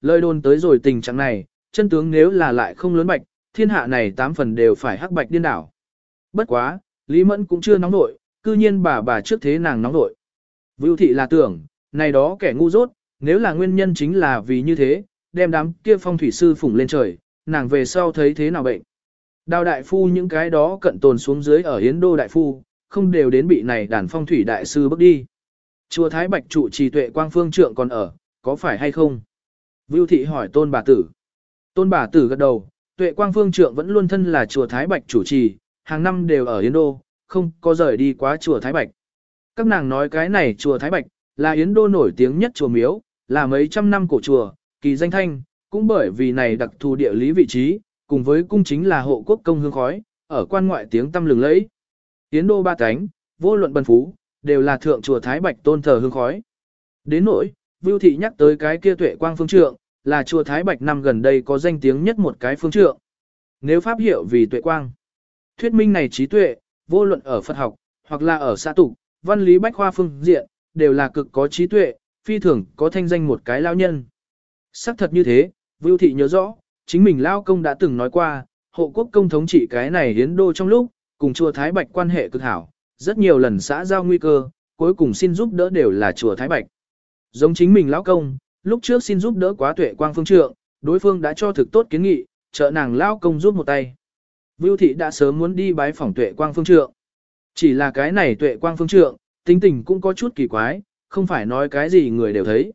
Lời đồn tới rồi tình trạng này, chân tướng nếu là lại không lớn bạch, thiên hạ này tám phần đều phải hắc bạch điên đảo. Bất quá, Lý Mẫn cũng chưa nóng nội, cư nhiên bà bà trước thế nàng nóng nội. Vưu thị là tưởng, này đó kẻ ngu dốt, nếu là nguyên nhân chính là vì như thế, đem đám kia phong thủy sư phủng lên trời, nàng về sau thấy thế nào bệnh. Đào đại phu những cái đó cận tồn xuống dưới ở Hiến Đô đại phu, không đều đến bị này đàn phong thủy đại sư bước đi. Chùa Thái Bạch trụ trì tuệ quang phương trượng còn ở, có phải hay không? Vưu thị hỏi tôn bà tử. Tôn bà tử gật đầu, tuệ quang phương trượng vẫn luôn thân là chùa Thái Bạch chủ trì, hàng năm đều ở Yến Đô, không có rời đi quá chùa Thái Bạch. Các nàng nói cái này chùa Thái Bạch, là Yến Đô nổi tiếng nhất chùa miếu, là mấy trăm năm cổ chùa, kỳ danh thanh, cũng bởi vì này đặc thù địa lý vị trí, cùng với cung chính là hộ quốc công hương khói, ở quan ngoại tiếng tâm lừng lẫy. Yến Đô ba cánh, vô luận bần phú, đều là thượng chùa Thái Bạch tôn thờ hương khói. Đến nỗi, Vưu Thị nhắc tới cái kia tuệ quang phương trượng, là chùa Thái Bạch năm gần đây có danh tiếng nhất một cái phương trượng. Nếu pháp hiệu vì tuệ quang, thuyết minh này trí tuệ, vô luận ở Phật học, hoặc là ở xã tục, văn lý bách khoa phương diện, đều là cực có trí tuệ, phi thường có thanh danh một cái lao nhân. Sắc thật như thế, Vưu Thị nhớ rõ, chính mình lao công đã từng nói qua, hộ quốc công thống trị cái này hiến đô trong lúc, cùng chùa Thái Bạch quan hệ cực hảo, rất nhiều lần xã giao nguy cơ, cuối cùng xin giúp đỡ đều là chùa Thái Bạch. Giống chính mình lão công, lúc trước xin giúp đỡ quá tuệ quang phương trượng, đối phương đã cho thực tốt kiến nghị, trợ nàng lão công giúp một tay. Vưu thị đã sớm muốn đi bái phỏng tuệ quang phương trượng. Chỉ là cái này tuệ quang phương trượng, tính tình cũng có chút kỳ quái, không phải nói cái gì người đều thấy.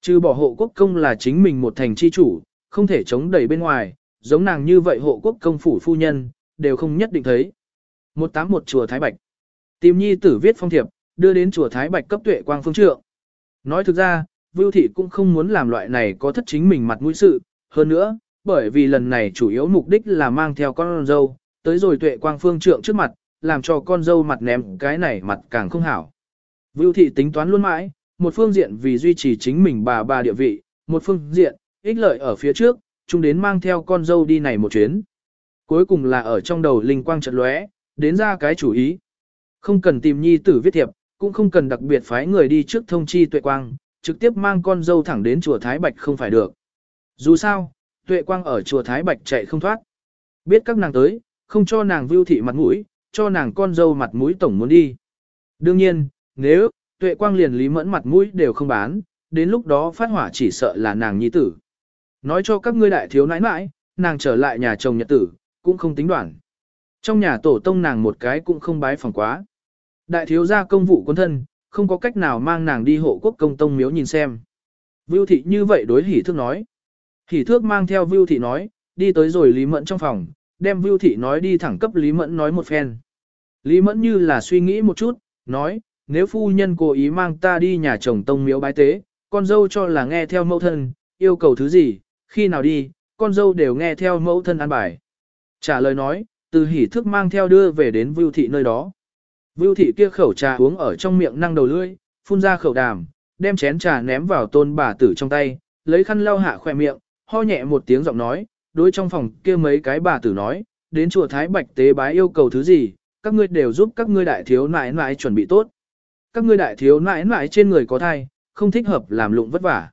Trừ bỏ hộ quốc công là chính mình một thành chi chủ, không thể chống đẩy bên ngoài, giống nàng như vậy hộ quốc công phủ phu nhân, đều không nhất định thấy. 181 chùa Thái Bạch Tìm nhi tử viết phong thiệp, đưa đến chùa Thái Bạch cấp tuệ quang phương trượng. Nói thực ra, Vưu Thị cũng không muốn làm loại này có thất chính mình mặt mũi sự, hơn nữa, bởi vì lần này chủ yếu mục đích là mang theo con dâu, tới rồi tuệ quang phương trượng trước mặt, làm cho con dâu mặt ném cái này mặt càng không hảo. Vưu Thị tính toán luôn mãi, một phương diện vì duy trì chính mình bà bà địa vị, một phương diện, ích lợi ở phía trước, chúng đến mang theo con dâu đi này một chuyến. Cuối cùng là ở trong đầu linh quang chợt lóe, đến ra cái chủ ý. Không cần tìm nhi tử viết thiệp, cũng không cần đặc biệt phái người đi trước thông chi tuệ quang, trực tiếp mang con dâu thẳng đến chùa Thái Bạch không phải được. Dù sao, tuệ quang ở chùa Thái Bạch chạy không thoát. Biết các nàng tới, không cho nàng vưu thị mặt mũi, cho nàng con dâu mặt mũi tổng muốn đi. Đương nhiên, nếu, tuệ quang liền lý mẫn mặt mũi đều không bán, đến lúc đó phát hỏa chỉ sợ là nàng nhi tử. Nói cho các ngươi đại thiếu nãi nãi, nàng trở lại nhà chồng nhật tử, cũng không tính đoạn. Trong nhà tổ tông nàng một cái cũng không bái phòng quá. Đại thiếu gia công vụ quân thân, không có cách nào mang nàng đi hộ quốc công tông miếu nhìn xem. Vưu thị như vậy đối hỉ thước nói. Hỉ thước mang theo Vưu thị nói, đi tới rồi Lý Mẫn trong phòng, đem Vưu thị nói đi thẳng cấp Lý Mẫn nói một phen. Lý Mẫn như là suy nghĩ một chút, nói, nếu phu nhân cố ý mang ta đi nhà chồng tông miếu bái tế, con dâu cho là nghe theo mẫu thân, yêu cầu thứ gì, khi nào đi, con dâu đều nghe theo mẫu thân an bài. Trả lời nói, từ hỉ thước mang theo đưa về đến Vưu thị nơi đó. Vưu thị kia khẩu trà uống ở trong miệng năng đầu lưỡi, phun ra khẩu đàm, đem chén trà ném vào tôn bà tử trong tay, lấy khăn lau hạ khoe miệng, ho nhẹ một tiếng giọng nói, đối trong phòng kia mấy cái bà tử nói, đến chùa Thái Bạch tế bái yêu cầu thứ gì, các ngươi đều giúp các ngươi đại thiếu nãi nãi chuẩn bị tốt. Các ngươi đại thiếu nãi nãi trên người có thai, không thích hợp làm lụng vất vả.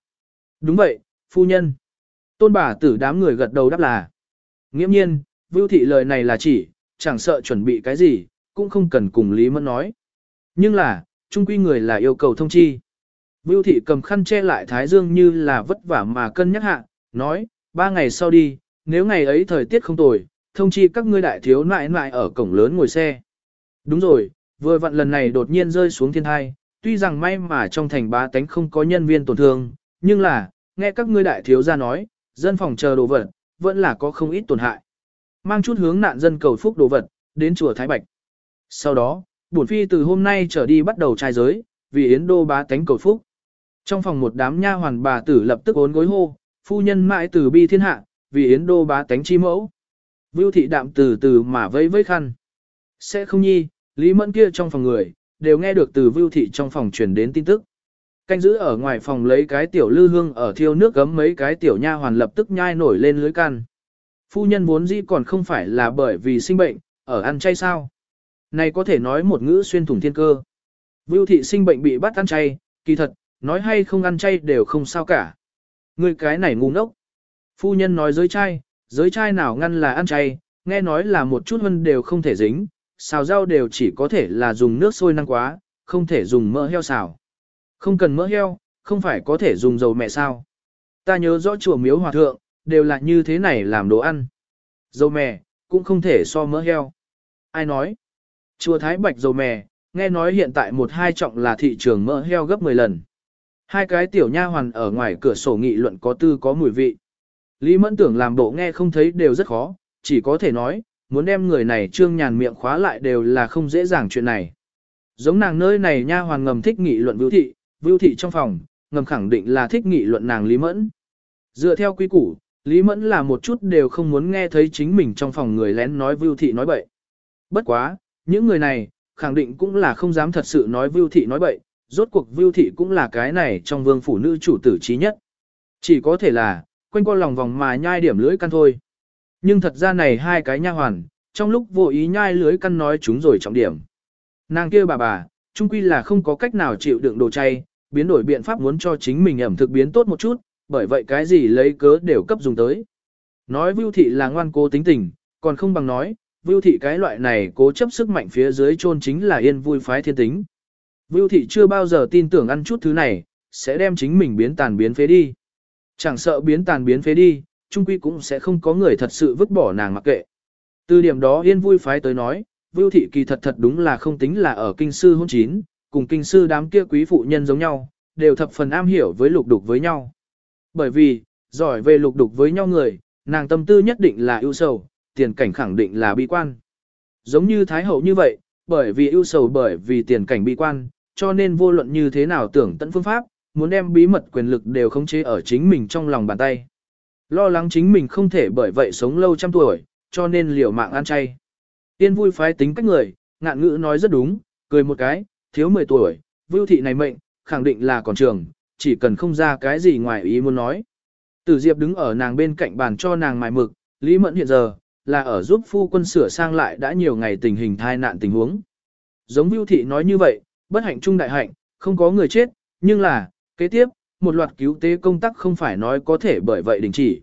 Đúng vậy, phu nhân. Tôn bà tử đám người gật đầu đáp là. Nghiễm nhiên, Vưu thị lời này là chỉ, chẳng sợ chuẩn bị cái gì, cũng không cần cùng Lý Mẫn nói. Nhưng là, trung quy người là yêu cầu thông chi. Vưu thị cầm khăn che lại Thái Dương như là vất vả mà cân nhắc hạ, nói, ba ngày sau đi, nếu ngày ấy thời tiết không tồi, thông chi các ngươi đại thiếu nại nại ở cổng lớn ngồi xe. Đúng rồi, vừa vặn lần này đột nhiên rơi xuống thiên thai, tuy rằng may mà trong thành ba tánh không có nhân viên tổn thương, nhưng là, nghe các ngươi đại thiếu gia nói, dân phòng chờ đồ vật, vẫn là có không ít tổn hại. Mang chút hướng nạn dân cầu phúc đồ vật, đến chùa Thái Bạch. Sau đó, bổn phi từ hôm nay trở đi bắt đầu trai giới, vì Yến Đô bá tánh cầu phúc. Trong phòng một đám nha hoàn bà tử lập tức ốn gối hô, phu nhân mãi từ bi thiên hạ, vì Yến Đô bá tánh chi mẫu. Vưu thị đạm từ từ mà vẫy vẫy khăn. Sẽ không nhi, Lý Mẫn kia trong phòng người, đều nghe được từ Vưu thị trong phòng truyền đến tin tức. Canh giữ ở ngoài phòng lấy cái tiểu lư hương ở thiêu nước gấm mấy cái tiểu nha hoàn lập tức nhai nổi lên lưới can. Phu nhân vốn dĩ còn không phải là bởi vì sinh bệnh, ở ăn chay sao. Này có thể nói một ngữ xuyên thủng thiên cơ. Vưu thị sinh bệnh bị bắt ăn chay, kỳ thật, nói hay không ăn chay đều không sao cả. Ngươi cái này ngu ngốc. Phu nhân nói giới trai, giới trai nào ngăn là ăn chay, nghe nói là một chút hơn đều không thể dính, xào rau đều chỉ có thể là dùng nước sôi năng quá, không thể dùng mỡ heo xào. Không cần mỡ heo, không phải có thể dùng dầu mẹ sao. Ta nhớ rõ chùa miếu hòa thượng, đều là như thế này làm đồ ăn. Dầu mè, cũng không thể so mỡ heo. Ai nói? Chùa Thái Bạch dầu mè, nghe nói hiện tại một hai trọng là thị trường mỡ heo gấp 10 lần. Hai cái tiểu nha hoàn ở ngoài cửa sổ nghị luận có tư có mùi vị. Lý Mẫn tưởng làm bộ nghe không thấy đều rất khó, chỉ có thể nói, muốn đem người này trương nhàn miệng khóa lại đều là không dễ dàng chuyện này. Giống nàng nơi này nha hoàn ngầm thích nghị luận Vưu Thị, Vưu Thị trong phòng, ngầm khẳng định là thích nghị luận nàng Lý Mẫn. Dựa theo quy củ, Lý Mẫn là một chút đều không muốn nghe thấy chính mình trong phòng người lén nói Vưu Thị nói bậy. Bất quá, những người này, khẳng định cũng là không dám thật sự nói Vưu Thị nói bậy, rốt cuộc Vưu Thị cũng là cái này trong vương phủ nữ chủ tử trí nhất. Chỉ có thể là, quanh qua lòng vòng mà nhai điểm lưỡi căn thôi. Nhưng thật ra này hai cái nha hoàn, trong lúc vô ý nhai lưới căn nói chúng rồi trọng điểm. Nàng kia bà bà, chung quy là không có cách nào chịu đựng đồ chay, biến đổi biện pháp muốn cho chính mình ẩm thực biến tốt một chút, bởi vậy cái gì lấy cớ đều cấp dùng tới. Nói Vưu Thị là ngoan cố tính tình, còn không bằng nói, Vưu Thị cái loại này cố chấp sức mạnh phía dưới chôn chính là yên vui phái thiên tính. Vưu Thị chưa bao giờ tin tưởng ăn chút thứ này, sẽ đem chính mình biến tàn biến phế đi. Chẳng sợ biến tàn biến phế đi, chung quy cũng sẽ không có người thật sự vứt bỏ nàng mặc kệ. Từ điểm đó yên vui phái tới nói, Vưu Thị kỳ thật thật đúng là không tính là ở kinh sư hôn chín, cùng kinh sư đám kia quý phụ nhân giống nhau, đều thập phần am hiểu với lục đục với nhau. Bởi vì, giỏi về lục đục với nhau người, nàng tâm tư nhất định là ưu sầu, tiền cảnh khẳng định là bi quan. Giống như Thái Hậu như vậy, bởi vì ưu sầu bởi vì tiền cảnh bi quan, cho nên vô luận như thế nào tưởng tận phương pháp, muốn đem bí mật quyền lực đều khống chế ở chính mình trong lòng bàn tay. Lo lắng chính mình không thể bởi vậy sống lâu trăm tuổi, cho nên liều mạng ăn chay. Tiên vui phái tính cách người, ngạn ngữ nói rất đúng, cười một cái, thiếu 10 tuổi, vưu thị này mệnh, khẳng định là còn trường, chỉ cần không ra cái gì ngoài ý muốn nói. Tử Diệp đứng ở nàng bên cạnh bàn cho nàng mài mực, Lý Mẫn hiện giờ, là ở giúp phu quân sửa sang lại đã nhiều ngày tình hình thai nạn tình huống. Giống Vưu Thị nói như vậy, bất hạnh trung đại hạnh, không có người chết, nhưng là, kế tiếp, một loạt cứu tế công tác không phải nói có thể bởi vậy đình chỉ.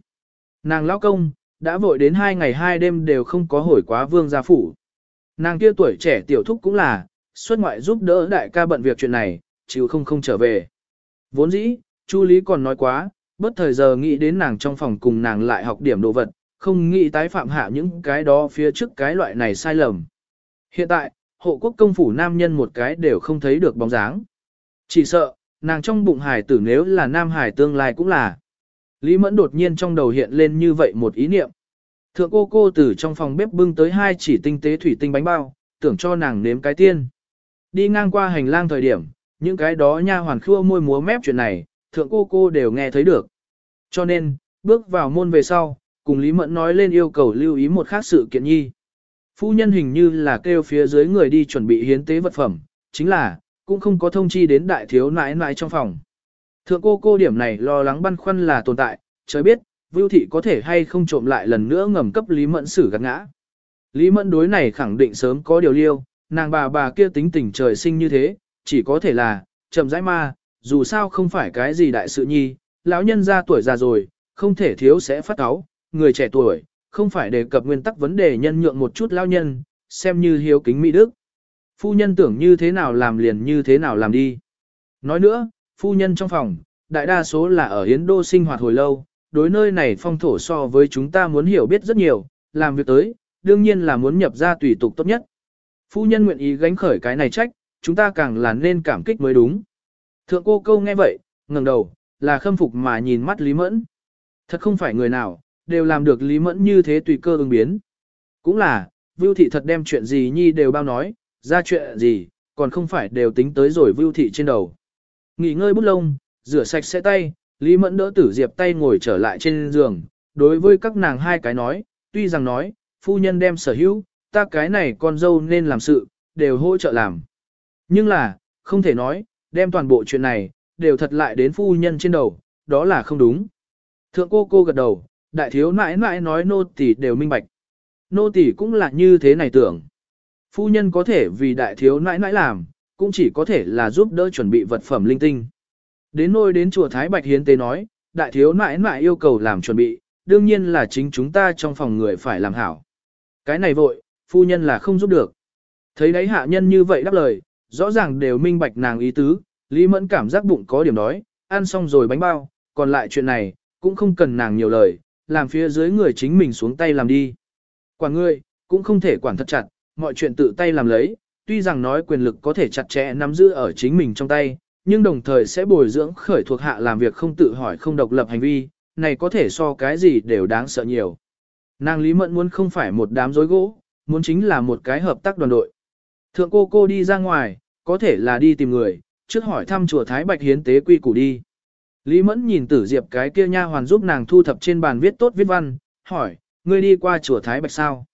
Nàng lão công, đã vội đến hai ngày hai đêm đều không có hồi quá vương gia phủ. Nàng kia tuổi trẻ tiểu thúc cũng là, xuất ngoại giúp đỡ đại ca bận việc chuyện này, chịu không không trở về. Vốn dĩ, Chu Lý còn nói quá, bất thời giờ nghĩ đến nàng trong phòng cùng nàng lại học điểm đồ vật, không nghĩ tái phạm hạ những cái đó phía trước cái loại này sai lầm. Hiện tại, hộ quốc công phủ nam nhân một cái đều không thấy được bóng dáng. Chỉ sợ, nàng trong bụng hải tử nếu là nam hải tương lai cũng là. Lý Mẫn đột nhiên trong đầu hiện lên như vậy một ý niệm. Thượng cô cô từ trong phòng bếp bưng tới hai chỉ tinh tế thủy tinh bánh bao, tưởng cho nàng nếm cái tiên. Đi ngang qua hành lang thời điểm, những cái đó nha hoàn khua môi múa mép chuyện này, thượng cô cô đều nghe thấy được. Cho nên, bước vào môn về sau, cùng Lý Mẫn nói lên yêu cầu lưu ý một khác sự kiện nhi. Phu nhân hình như là kêu phía dưới người đi chuẩn bị hiến tế vật phẩm, chính là, cũng không có thông chi đến đại thiếu nãi nãi trong phòng. Thượng cô cô điểm này lo lắng băn khoăn là tồn tại, trời biết, Vưu Thị có thể hay không trộm lại lần nữa ngầm cấp Lý Mẫn xử gạt ngã. Lý Mẫn đối này khẳng định sớm có điều liêu, nàng bà bà kia tính tình trời sinh như thế, chỉ có thể là, chậm rãi ma, dù sao không phải cái gì đại sự nhi, lão nhân ra tuổi già rồi, không thể thiếu sẽ phát áo, người trẻ tuổi, không phải đề cập nguyên tắc vấn đề nhân nhượng một chút lao nhân, xem như hiếu kính mỹ đức. Phu nhân tưởng như thế nào làm liền như thế nào làm đi. Nói nữa, phu nhân trong phòng, đại đa số là ở Yến Đô sinh hoạt hồi lâu, đối nơi này phong thổ so với chúng ta muốn hiểu biết rất nhiều, làm việc tới, đương nhiên là muốn nhập ra tùy tục tốt nhất. Phu nhân nguyện ý gánh khởi cái này trách, chúng ta càng là nên cảm kích mới đúng. Thượng cô câu nghe vậy, ngẩng đầu, là khâm phục mà nhìn mắt Lý Mẫn. Thật không phải người nào, đều làm được Lý Mẫn như thế tùy cơ ứng biến. Cũng là, Vưu Thị thật đem chuyện gì nhi đều bao nói, ra chuyện gì, còn không phải đều tính tới rồi Vưu Thị trên đầu. Nghỉ ngơi bút lông, rửa sạch sẽ tay, Lý Mẫn đỡ tử diệp tay ngồi trở lại trên giường, đối với các nàng hai cái nói, tuy rằng nói, phu nhân đem sở hữu, ta cái này con dâu nên làm sự, đều hỗ trợ làm. Nhưng là, không thể nói, đem toàn bộ chuyện này, đều thật lại đến phu nhân trên đầu, đó là không đúng. Thượng cô cô gật đầu, đại thiếu nãi nãi nói nô tỳ đều minh bạch. Nô tỳ cũng là như thế này tưởng. Phu nhân có thể vì đại thiếu nãi nãi làm, cũng chỉ có thể là giúp đỡ chuẩn bị vật phẩm linh tinh. Đến nôi đến chùa Thái Bạch Hiến Tế nói, đại thiếu nãi nãi yêu cầu làm chuẩn bị, đương nhiên là chính chúng ta trong phòng người phải làm hảo. Cái này vội, phu nhân là không giúp được. Thấy đấy hạ nhân như vậy đáp lời, rõ ràng đều minh bạch nàng ý tứ, Lý Mẫn cảm giác bụng có điểm đói, ăn xong rồi bánh bao, còn lại chuyện này, cũng không cần nàng nhiều lời, làm phía dưới người chính mình xuống tay làm đi. Quản ngươi, cũng không thể quản thật chặt, mọi chuyện tự tay làm lấy, tuy rằng nói quyền lực có thể chặt chẽ nắm giữ ở chính mình trong tay, nhưng đồng thời sẽ bồi dưỡng khởi thuộc hạ làm việc không tự hỏi không độc lập hành vi, này có thể so cái gì đều đáng sợ nhiều. Nàng Lý Mẫn muốn không phải một đám rối gỗ, muốn chính là một cái hợp tác đoàn đội. Thượng cô cô đi ra ngoài, có thể là đi tìm người, trước hỏi thăm chùa Thái Bạch hiến tế quy củ đi. Lý Mẫn nhìn Tử Diệp cái kia nha hoàn giúp nàng thu thập trên bàn viết tốt viết văn, hỏi, ngươi đi qua chùa Thái Bạch sao?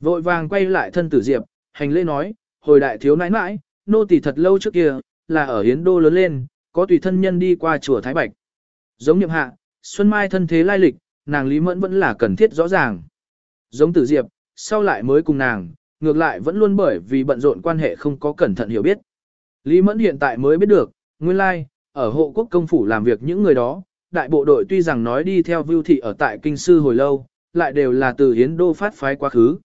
Vội vàng quay lại thân Tử Diệp, hành lễ nói, hồi đại thiếu nãi nãi, nô tỳ thật lâu trước kia, là ở Hiến Đô lớn lên, có tùy thân nhân đi qua chùa Thái Bạch. Giống nhậm hạ, Xuân Mai thân thế lai lịch, nàng Lý Mẫn vẫn là cần thiết rõ ràng. Giống Tử Diệp, sau lại mới cùng nàng, ngược lại vẫn luôn bởi vì bận rộn quan hệ không có cẩn thận hiểu biết. Lý Mẫn hiện tại mới biết được, nguyên lai, ở hộ quốc công phủ làm việc những người đó, đại bộ đội tuy rằng nói đi theo vưu thị ở tại kinh sư hồi lâu, lại đều là từ hiến đô phát phái quá khứ.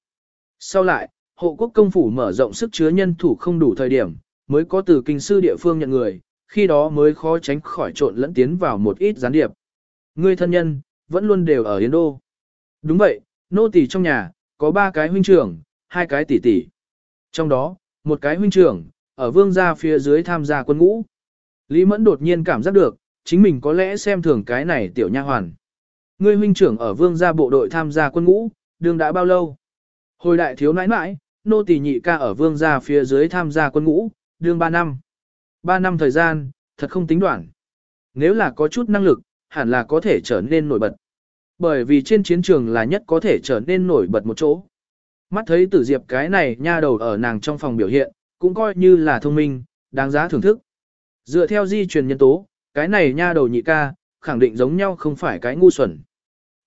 Sau lại, hộ quốc công phủ mở rộng sức chứa nhân thủ không đủ thời điểm, mới có từ kinh sư địa phương nhận người, khi đó mới khó tránh khỏi trộn lẫn tiến vào một ít gián điệp. Người thân nhân, vẫn luôn đều ở hiến đô. Đúng vậy, nô tỳ trong nhà, có ba cái huynh trưởng, hai cái tỷ tỷ. Trong đó, một cái huynh trưởng, ở vương gia phía dưới tham gia quân ngũ. Lý Mẫn đột nhiên cảm giác được, chính mình có lẽ xem thường cái này tiểu nha hoàn. Ngươi huynh trưởng ở vương gia bộ đội tham gia quân ngũ, đường đã bao lâu? Hồi đại thiếu nãi nãi, nô tỳ nhị ca ở vương gia phía dưới tham gia quân ngũ, đương 3 năm. 3 năm thời gian, thật không tính đoạn. Nếu là có chút năng lực, hẳn là có thể trở nên nổi bật. Bởi vì trên chiến trường là nhất có thể trở nên nổi bật một chỗ. Mắt thấy tử diệp cái này nha đầu ở nàng trong phòng biểu hiện, cũng coi như là thông minh, đáng giá thưởng thức. Dựa theo di truyền nhân tố, cái này nha đầu nhị ca, khẳng định giống nhau không phải cái ngu xuẩn.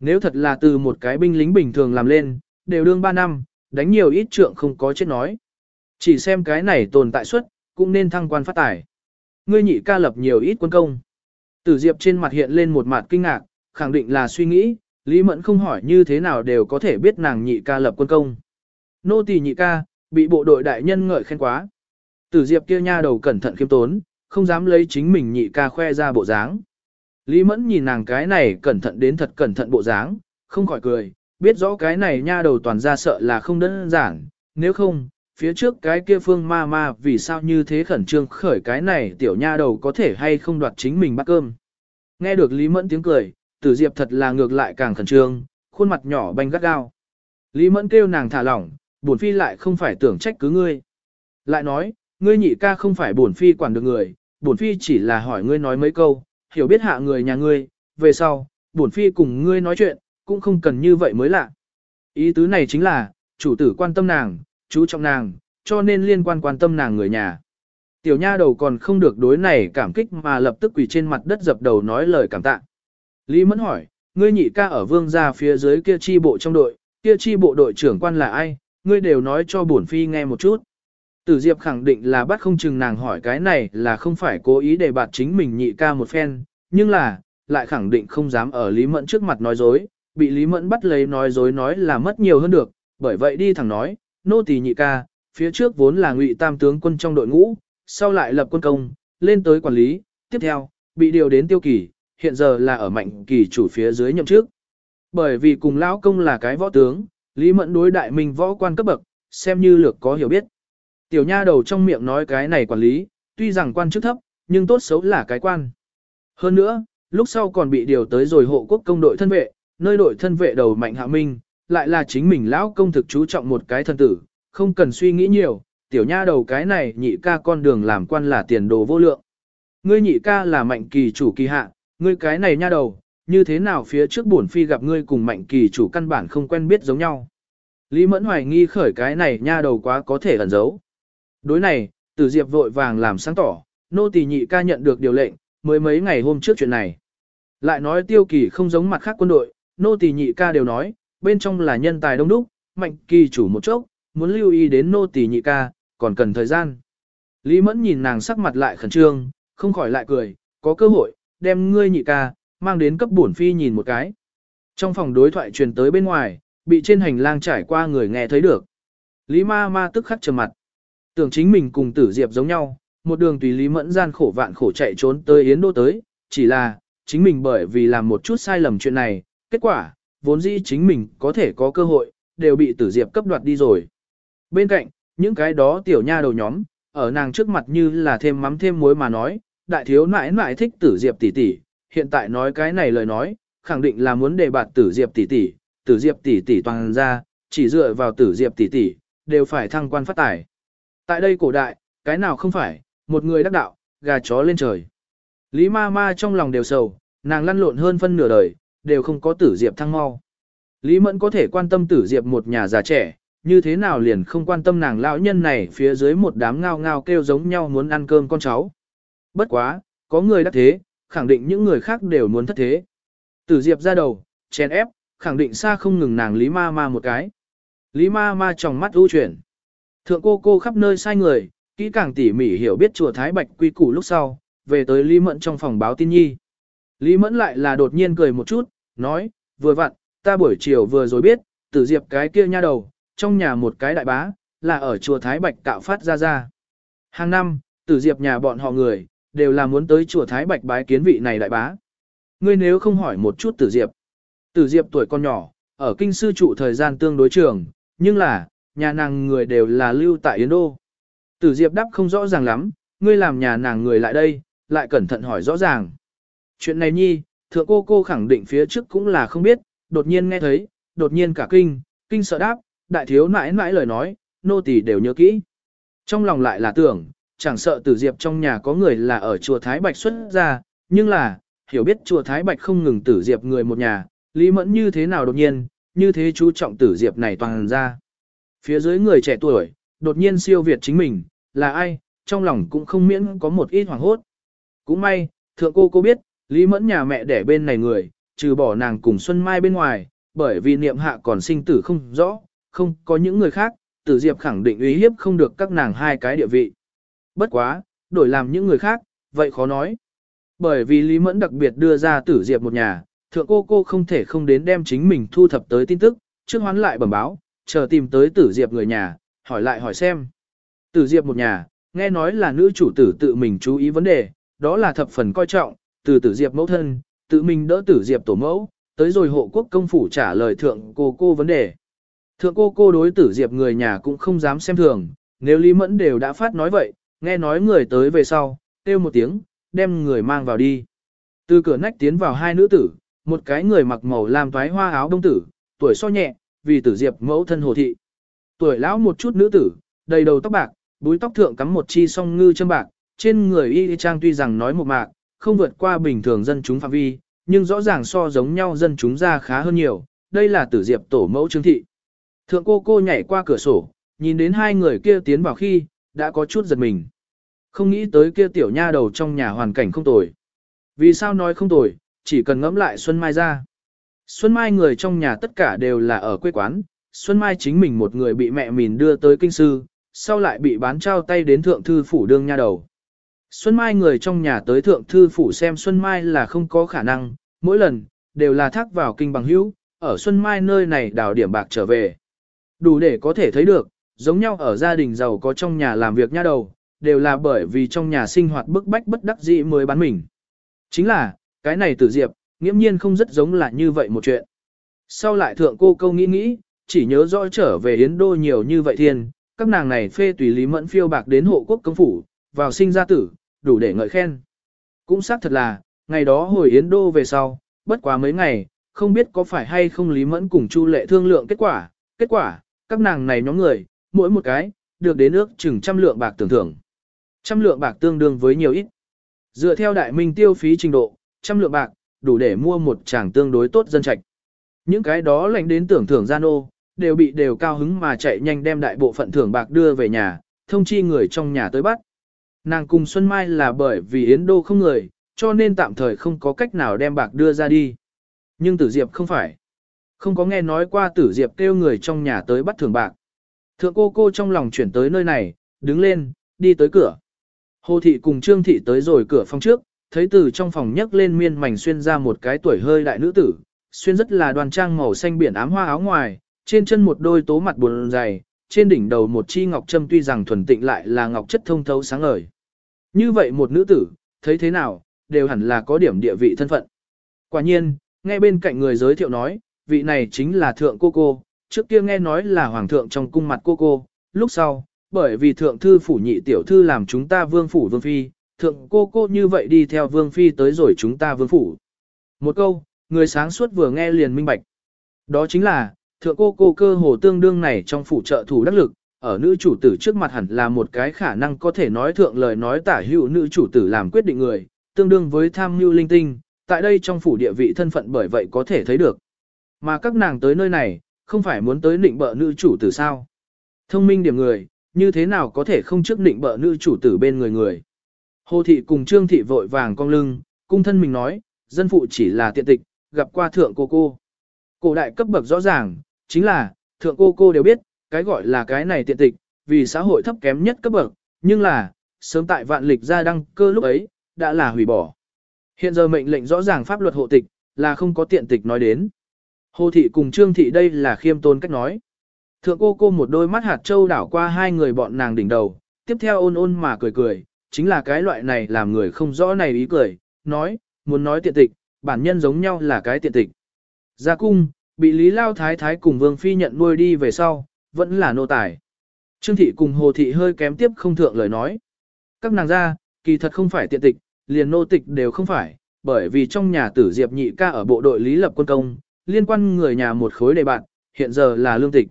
Nếu thật là từ một cái binh lính bình thường làm lên, đều đương 3 năm, đánh nhiều ít trượng không có chết nói. Chỉ xem cái này tồn tại suất, cũng nên thăng quan phát tài. Ngươi nhị ca lập nhiều ít quân công. Tử Diệp trên mặt hiện lên một mặt kinh ngạc, khẳng định là suy nghĩ, Lý Mẫn không hỏi như thế nào đều có thể biết nàng nhị ca lập quân công. Nô tỳ nhị ca, bị bộ đội đại nhân ngợi khen quá. Tử Diệp kia nha đầu cẩn thận khiêm tốn, không dám lấy chính mình nhị ca khoe ra bộ dáng. Lý Mẫn nhìn nàng cái này cẩn thận đến thật cẩn thận bộ dáng, không khỏi cười, biết rõ cái này nha đầu toàn ra sợ là không đơn giản, nếu không, phía trước cái kia phương ma ma vì sao như thế khẩn trương khởi cái này tiểu nha đầu có thể hay không đoạt chính mình bắt cơm. Nghe được Lý Mẫn tiếng cười, tử diệp thật là ngược lại càng khẩn trương, khuôn mặt nhỏ banh gắt gao. Lý Mẫn kêu nàng thả lỏng, bổn phi lại không phải tưởng trách cứ ngươi. Lại nói, ngươi nhị ca không phải bổn phi quản được người, bổn phi chỉ là hỏi ngươi nói mấy câu, hiểu biết hạ người nhà ngươi, về sau, bổn phi cùng ngươi nói chuyện, cũng không cần như vậy mới lạ. Ý tứ này chính là, chủ tử quan tâm nàng, chú trọng nàng, cho nên liên quan quan tâm nàng người nhà. Tiểu nha đầu còn không được đối này cảm kích mà lập tức quỳ trên mặt đất dập đầu nói lời cảm tạ. Lý Mẫn hỏi, ngươi nhị ca ở vương gia phía dưới kia chi bộ trong đội, kia chi bộ đội trưởng quan là ai, ngươi đều nói cho bổn phi nghe một chút. Tử Diệp khẳng định là bắt không chừng nàng hỏi cái này là không phải cố ý để bạt chính mình nhị ca một phen, nhưng là, lại khẳng định không dám ở Lý Mẫn trước mặt nói dối, bị Lý Mẫn bắt lấy nói dối nói là mất nhiều hơn được, bởi vậy đi thẳng nói, nô tỳ nhị ca, phía trước vốn là ngụy tam tướng quân trong đội ngũ, sau lại lập quân công, lên tới quản lý, tiếp theo, bị điều đến tiêu kỳ, hiện giờ là ở mạnh kỳ chủ phía dưới nhậm trước. Bởi vì cùng lão công là cái võ tướng, Lý Mẫn đối đại minh võ quan cấp bậc, xem như lược có hiểu biết. Tiểu nha đầu trong miệng nói cái này quản lý, tuy rằng quan chức thấp, nhưng tốt xấu là cái quan. Hơn nữa, lúc sau còn bị điều tới rồi hộ quốc công đội thân vệ, nơi đội thân vệ đầu mạnh hạ minh, lại là chính mình lão công thực chú trọng một cái thân tử, không cần suy nghĩ nhiều, tiểu nha đầu cái này nhị ca con đường làm quan là tiền đồ vô lượng. Ngươi nhị ca là mạnh kỳ chủ kỳ hạ, ngươi cái này nha đầu, như thế nào phía trước bổn phi gặp ngươi cùng mạnh kỳ chủ căn bản không quen biết giống nhau. Lý Mẫn hoài nghi khởi cái này nha đầu quá có thể ẩn giấu. Đối này, Tử Diệp vội vàng làm sáng tỏ, nô tỳ nhị ca nhận được điều lệnh, mới mấy ngày hôm trước chuyện này. Lại nói tiêu kỳ không giống mặt khác quân đội, nô tỳ nhị ca đều nói, bên trong là nhân tài đông đúc, mạnh kỳ chủ một chốc, muốn lưu ý đến nô tỳ nhị ca, còn cần thời gian. Lý Mẫn nhìn nàng sắc mặt lại khẩn trương, không khỏi lại cười, có cơ hội, đem ngươi nhị ca, mang đến cấp bổn phi nhìn một cái. Trong phòng đối thoại truyền tới bên ngoài, bị trên hành lang trải qua người nghe thấy được. Lý ma ma tức khắc trầm mặt. Tưởng chính mình cùng tử diệp giống nhau, một đường tùy Lý Mẫn gian khổ vạn khổ chạy trốn tới Yến Đô tới, chỉ là, chính mình bởi vì làm một chút sai lầm chuyện này, kết quả, vốn dĩ chính mình có thể có cơ hội, đều bị tử diệp cấp đoạt đi rồi. Bên cạnh, những cái đó tiểu nha đầu nhóm, ở nàng trước mặt như là thêm mắm thêm muối mà nói, đại thiếu nãi nãi thích tử diệp tỷ tỷ, hiện tại nói cái này lời nói, khẳng định là muốn đề bạt tử diệp tỷ tỷ, tử diệp tỷ tỷ toàn ra, chỉ dựa vào tử diệp tỷ tỷ, đều phải thăng quan phát tài. Tại đây cổ đại, cái nào không phải, một người đắc đạo, gà chó lên trời. Lý ma ma trong lòng đều sầu, nàng lăn lộn hơn phân nửa đời, đều không có tử diệp thăng mau. Lý mẫn có thể quan tâm tử diệp một nhà già trẻ, như thế nào liền không quan tâm nàng lão nhân này phía dưới một đám ngao ngao kêu giống nhau muốn ăn cơm con cháu. Bất quá, có người đắc thế, khẳng định những người khác đều muốn thất thế. Tử diệp ra đầu, chèn ép, khẳng định xa không ngừng nàng Lý ma ma một cái. Lý ma ma trong mắt ưu chuyển. Thượng cô cô khắp nơi sai người, kỹ càng tỉ mỉ hiểu biết chùa Thái Bạch quy củ lúc sau, về tới Lý Mẫn trong phòng báo tin nhi. Lý Mẫn lại là đột nhiên cười một chút, nói, vừa vặn, ta buổi chiều vừa rồi biết, tử diệp cái kia nha đầu, trong nhà một cái đại bá, là ở chùa Thái Bạch tạo phát ra ra. Hàng năm, tử diệp nhà bọn họ người, đều là muốn tới chùa Thái Bạch bái kiến vị này đại bá. Ngươi nếu không hỏi một chút tử diệp. Tử diệp tuổi con nhỏ, ở kinh sư trụ thời gian tương đối trường, nhưng là, nhà nàng người đều là lưu tại Yến Đô. Tử diệp đáp không rõ ràng lắm, ngươi làm nhà nàng người lại đây, lại cẩn thận hỏi rõ ràng. Chuyện này nhi, thượng cô cô khẳng định phía trước cũng là không biết, đột nhiên nghe thấy, đột nhiên cả kinh, kinh sợ đáp, đại thiếu nãi nãi lời nói, nô tỳ đều nhớ kỹ. Trong lòng lại là tưởng, chẳng sợ tử diệp trong nhà có người là ở chùa Thái Bạch xuất ra, nhưng là, hiểu biết chùa Thái Bạch không ngừng tử diệp người một nhà, lý mẫn như thế nào đột nhiên, như thế chú trọng tử diệp này toàn ra. Phía dưới người trẻ tuổi, đột nhiên siêu việt chính mình, là ai, trong lòng cũng không miễn có một ít hoảng hốt. Cũng may, thượng cô cô biết, Lý Mẫn nhà mẹ đẻ bên này người, trừ bỏ nàng cùng Xuân Mai bên ngoài, bởi vì niệm hạ còn sinh tử không rõ, không có những người khác, tử diệp khẳng định uy hiếp không được các nàng hai cái địa vị. Bất quá, đổi làm những người khác, vậy khó nói. Bởi vì Lý Mẫn đặc biệt đưa ra tử diệp một nhà, thượng cô cô không thể không đến đem chính mình thu thập tới tin tức, trước hoán lại bẩm báo, chờ tìm tới tử diệp người nhà, hỏi lại hỏi xem. Tử diệp một nhà, nghe nói là nữ chủ tử tự mình chú ý vấn đề, đó là thập phần coi trọng, từ tử diệp mẫu thân, tự mình đỡ tử diệp tổ mẫu, tới rồi hộ quốc công phủ trả lời thượng cô cô vấn đề. Thượng cô cô đối tử diệp người nhà cũng không dám xem thường, nếu Lý Mẫn đều đã phát nói vậy, nghe nói người tới về sau, kêu một tiếng, đem người mang vào đi. Từ cửa nách tiến vào hai nữ tử, một cái người mặc màu làm toái hoa áo đông tử, tuổi so nhẹ, vì tử diệp mẫu thân hồ thị. Tuổi lão một chút nữ tử, đầy đầu tóc bạc, búi tóc thượng cắm một chi song ngư châm bạc, trên người y trang tuy rằng nói một mạc, không vượt qua bình thường dân chúng phạm vi, nhưng rõ ràng so giống nhau dân chúng ra khá hơn nhiều, đây là tử diệp tổ mẫu trương thị. Thượng cô cô nhảy qua cửa sổ, nhìn đến hai người kia tiến vào khi, đã có chút giật mình. Không nghĩ tới kia tiểu nha đầu trong nhà hoàn cảnh không tồi. Vì sao nói không tồi, chỉ cần ngẫm lại Xuân Mai ra. Xuân Mai người trong nhà tất cả đều là ở quê quán, Xuân Mai chính mình một người bị mẹ mình đưa tới kinh sư, sau lại bị bán trao tay đến thượng thư phủ đương nha đầu. Xuân Mai người trong nhà tới thượng thư phủ xem Xuân Mai là không có khả năng, mỗi lần, đều là thác vào kinh bằng hữu, ở Xuân Mai nơi này đào điểm bạc trở về. Đủ để có thể thấy được, giống nhau ở gia đình giàu có trong nhà làm việc nha đầu, đều là bởi vì trong nhà sinh hoạt bức bách bất đắc dĩ mới bán mình. Chính là, cái này tử diệp, nghiễm nhiên không rất giống là như vậy một chuyện. Sau lại thượng cô câu nghĩ nghĩ, chỉ nhớ rõ trở về Yến Đô nhiều như vậy thiên, các nàng này phê tùy lý mẫn phiêu bạc đến hộ quốc công phủ, vào sinh ra tử, đủ để ngợi khen. Cũng xác thật là, ngày đó hồi Yến Đô về sau, bất quá mấy ngày, không biết có phải hay không lý mẫn cùng Chu lệ thương lượng kết quả, kết quả, các nàng này nhóm người, mỗi một cái, được đến ước chừng trăm lượng bạc tưởng thưởng. Trăm lượng bạc tương đương với nhiều ít. Dựa theo đại minh tiêu phí trình độ, trăm lượng bạc, đủ để mua một tràng tương đối tốt dân trạch. Những cái đó lành đến tưởng thưởng gian ô, đều bị đều cao hứng mà chạy nhanh đem đại bộ phận thưởng bạc đưa về nhà, thông chi người trong nhà tới bắt. Nàng cùng Xuân Mai là bởi vì Yến Đô không người, cho nên tạm thời không có cách nào đem bạc đưa ra đi. Nhưng Tử Diệp không phải. Không có nghe nói qua Tử Diệp kêu người trong nhà tới bắt thưởng bạc. Thượng cô cô trong lòng chuyển tới nơi này, đứng lên, đi tới cửa. Hồ thị cùng Trương thị tới rồi cửa phòng trước, thấy từ trong phòng nhấc lên miên mảnh xuyên ra một cái tuổi hơi đại nữ tử, xuyên rất là đoan trang màu xanh biển ám hoa áo ngoài, trên chân một đôi tố mặt buồn dày, trên đỉnh đầu một chi ngọc trâm tuy rằng thuần tịnh lại là ngọc chất thông thấu sáng ngời. Như vậy một nữ tử, thấy thế nào, đều hẳn là có điểm địa vị thân phận. Quả nhiên, nghe bên cạnh người giới thiệu nói, vị này chính là thượng cô cô, trước kia nghe nói là hoàng thượng trong cung mặt cô cô, lúc sau, bởi vì thượng thư phủ nhị tiểu thư làm chúng ta vương phủ vương phi, thượng cô cô như vậy đi theo vương phi tới rồi chúng ta vương phủ. Một câu, người sáng suốt vừa nghe liền minh bạch. Đó chính là, thượng cô cô cơ hồ tương đương này trong phủ trợ thủ đắc lực, ở nữ chủ tử trước mặt hẳn là một cái khả năng có thể nói thượng lời nói tả hữu nữ chủ tử làm quyết định người, tương đương với tham mưu linh tinh, tại đây trong phủ địa vị thân phận bởi vậy có thể thấy được. Mà các nàng tới nơi này, không phải muốn tới định bợ nữ chủ tử sao. Thông minh điểm người, như thế nào có thể không trước định bợ nữ chủ tử bên người người. Hồ thị cùng trương thị vội vàng cong lưng, cung thân mình nói, dân phụ chỉ là tiện tịch, gặp qua thượng cô cô. Cổ đại cấp bậc rõ ràng, chính là, thượng cô cô đều biết, cái gọi là cái này tiện tịch, vì xã hội thấp kém nhất cấp bậc, nhưng là, sớm tại vạn lịch gia đăng cơ lúc ấy, đã là hủy bỏ. Hiện giờ mệnh lệnh rõ ràng pháp luật hộ tịch, là không có tiện tịch nói đến. Hồ thị cùng trương thị đây là khiêm tôn cách nói. Thượng cô cô một đôi mắt hạt châu đảo qua hai người bọn nàng đỉnh đầu, tiếp theo ôn ôn mà cười cười, chính là cái loại này làm người không rõ này ý cười, nói, muốn nói tiện tịch, bản nhân giống nhau là cái tiện tịch. Gia cung, bị Lý Lao Thái Thái cùng Vương Phi nhận nuôi đi về sau, vẫn là nô tài. Trương thị cùng Hồ thị hơi kém tiếp không thượng lời nói. Các nàng ra, kỳ thật không phải tiện tịch, liền nô tịch đều không phải, bởi vì trong nhà tử Diệp nhị ca ở bộ đội Lý Lập quân công, liên quan người nhà một khối đề bạn, hiện giờ là lương tịch.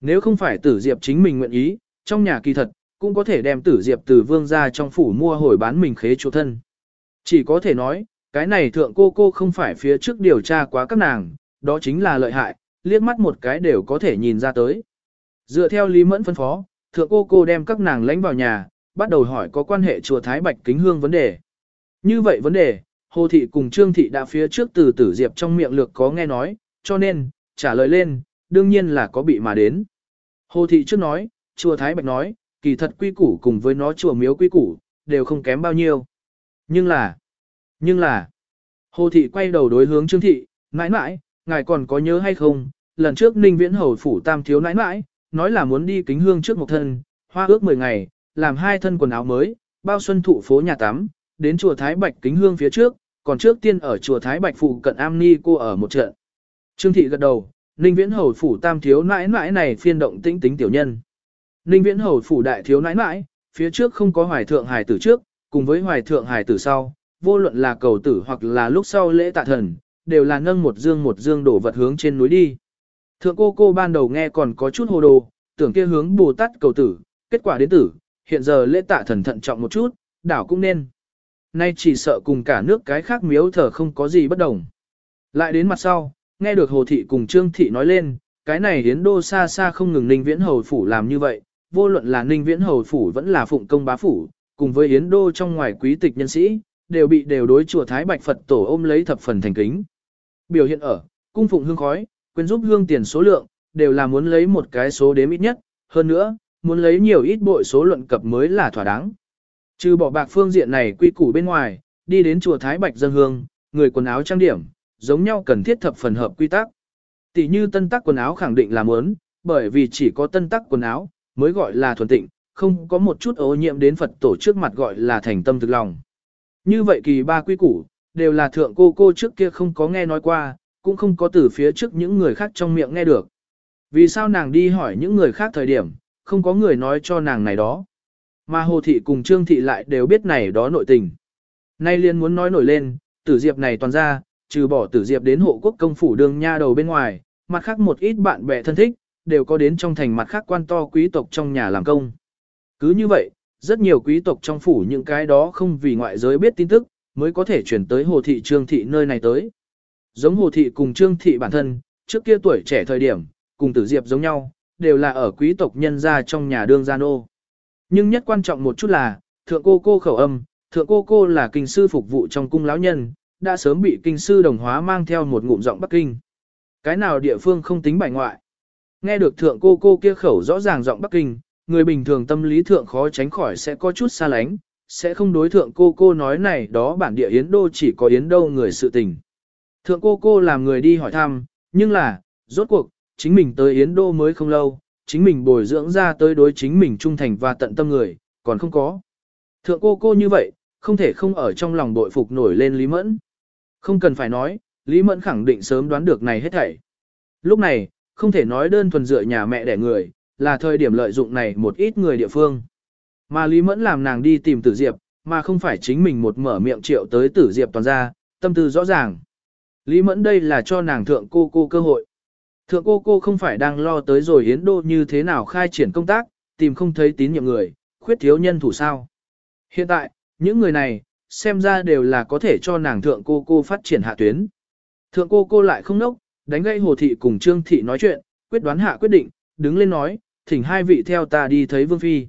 Nếu không phải tử Diệp chính mình nguyện ý, trong nhà kỳ thật, cũng có thể đem tử Diệp từ vương ra trong phủ mua hồi bán mình khế chỗ thân. Chỉ có thể nói, cái này thượng cô cô không phải phía trước điều tra quá các nàng, đó chính là lợi hại, liếc mắt một cái đều có thể nhìn ra tới. Dựa theo Lý Mẫn phân phó, thượng cô cô đem các nàng lãnh vào nhà, bắt đầu hỏi có quan hệ chùa Thái Bạch Kính Hương vấn đề. Như vậy vấn đề, Hồ Thị cùng Trương Thị đã phía trước từ tử diệp trong miệng lược có nghe nói, cho nên, trả lời lên, đương nhiên là có bị mà đến. Hồ Thị trước nói, chùa Thái Bạch nói, kỳ thật quy củ cùng với nó chùa miếu quy củ, đều không kém bao nhiêu. Nhưng là, nhưng là, Hồ Thị quay đầu đối hướng Trương Thị, nãi nãi, ngài còn có nhớ hay không, lần trước Ninh Viễn Hầu phủ tam thiếu nãi nãi, nói là muốn đi kính hương trước một thân, hoa ước 10 ngày, làm hai thân quần áo mới, bao xuân thụ phố nhà tắm, đến chùa Thái Bạch kính hương phía trước, còn trước tiên ở chùa Thái Bạch phụ cận am ni cô ở một trận. Trương thị gật đầu, Ninh Viễn Hầu phủ tam thiếu nãi nãi này phiên động tĩnh tính tiểu nhân. Ninh Viễn Hầu phủ đại thiếu nãi nãi, phía trước không có hoài thượng hài tử trước, cùng với hoài thượng hài tử sau, vô luận là cầu tử hoặc là lúc sau lễ tạ thần, đều là nâng một dương một dương đổ vật hướng trên núi đi. Thượng cô cô ban đầu nghe còn có chút hồ đồ, tưởng kia hướng Bồ Tát cầu tử, kết quả đến tử, hiện giờ lễ tạ thần thận trọng một chút, đảo cũng nên. Nay chỉ sợ cùng cả nước cái khác miếu thờ không có gì bất đồng. Lại đến mặt sau, nghe được Hồ Thị cùng Trương Thị nói lên, cái này hiến đô xa xa không ngừng Ninh Viễn Hầu Phủ làm như vậy, vô luận là Ninh Viễn Hầu Phủ vẫn là Phụng Công Bá Phủ, cùng với hiến đô trong ngoài quý tịch nhân sĩ, đều bị đều đối chùa Thái Bạch Phật Tổ ôm lấy thập phần thành kính. Biểu hiện ở, cung phụng hương khói, quyên giúp hương tiền số lượng, đều là muốn lấy một cái số đếm ít nhất, hơn nữa, muốn lấy nhiều ít bội số luận cập mới là thỏa đáng. Trừ bỏ bạc phương diện này quy củ bên ngoài, đi đến chùa Thái Bạch dân hương, người quần áo trang điểm, giống nhau cần thiết thập phần hợp quy tắc. Tỷ như tân tắc quần áo khẳng định là muốn, bởi vì chỉ có tân tắc quần áo, mới gọi là thuần tịnh, không có một chút ô nhiễm đến Phật tổ trước mặt gọi là thành tâm thực lòng. Như vậy kỳ ba quy củ, đều là thượng cô cô trước kia không có nghe nói qua, cũng không có từ phía trước những người khác trong miệng nghe được. Vì sao nàng đi hỏi những người khác thời điểm, không có người nói cho nàng này đó. Mà Hồ Thị cùng Trương Thị lại đều biết này đó nội tình. Nay liên muốn nói nổi lên, tử diệp này toàn ra, trừ bỏ tử diệp đến hộ quốc công phủ đường nha đầu bên ngoài, mặt khác một ít bạn bè thân thích, đều có đến trong thành mặt khác quan to quý tộc trong nhà làm công. Cứ như vậy, rất nhiều quý tộc trong phủ những cái đó không vì ngoại giới biết tin tức, mới có thể chuyển tới Hồ Thị Trương Thị nơi này tới. Giống Hồ Thị cùng Trương Thị bản thân, trước kia tuổi trẻ thời điểm, cùng tử diệp giống nhau, đều là ở quý tộc nhân gia trong nhà đương gia nô. Nhưng nhất quan trọng một chút là, thượng cô cô khẩu âm, thượng cô cô là kinh sư phục vụ trong cung lão nhân, đã sớm bị kinh sư đồng hóa mang theo một ngụm giọng Bắc Kinh. Cái nào địa phương không tính bài ngoại. Nghe được thượng cô cô kia khẩu rõ ràng giọng Bắc Kinh, người bình thường tâm lý thượng khó tránh khỏi sẽ có chút xa lánh, sẽ không đối thượng cô cô nói này đó bản địa Yến Đô chỉ có Yến Đô người sự tình. Thượng cô cô làm người đi hỏi thăm, nhưng là, rốt cuộc, chính mình tới Yến Đô mới không lâu, chính mình bồi dưỡng ra tới đối chính mình trung thành và tận tâm người, còn không có. Thượng cô cô như vậy, không thể không ở trong lòng bội phục nổi lên Lý Mẫn. Không cần phải nói, Lý Mẫn khẳng định sớm đoán được này hết thảy. Lúc này, không thể nói đơn thuần dựa nhà mẹ đẻ người, là thời điểm lợi dụng này một ít người địa phương. Mà Lý Mẫn làm nàng đi tìm Tử Diệp, mà không phải chính mình một mở miệng triệu tới Tử Diệp toàn ra, tâm tư rõ ràng. Lý Mẫn đây là cho nàng thượng cô cô cơ hội. Thượng cô cô không phải đang lo tới rồi Yến Đô như thế nào khai triển công tác, tìm không thấy tín nhiệm người, khuyết thiếu nhân thủ sao. Hiện tại, những người này, xem ra đều là có thể cho nàng thượng cô cô phát triển hạ tuyến. Thượng cô cô lại không nốc, đánh gây hồ thị cùng trương thị nói chuyện, quyết đoán hạ quyết định, đứng lên nói, thỉnh hai vị theo ta đi thấy vương phi.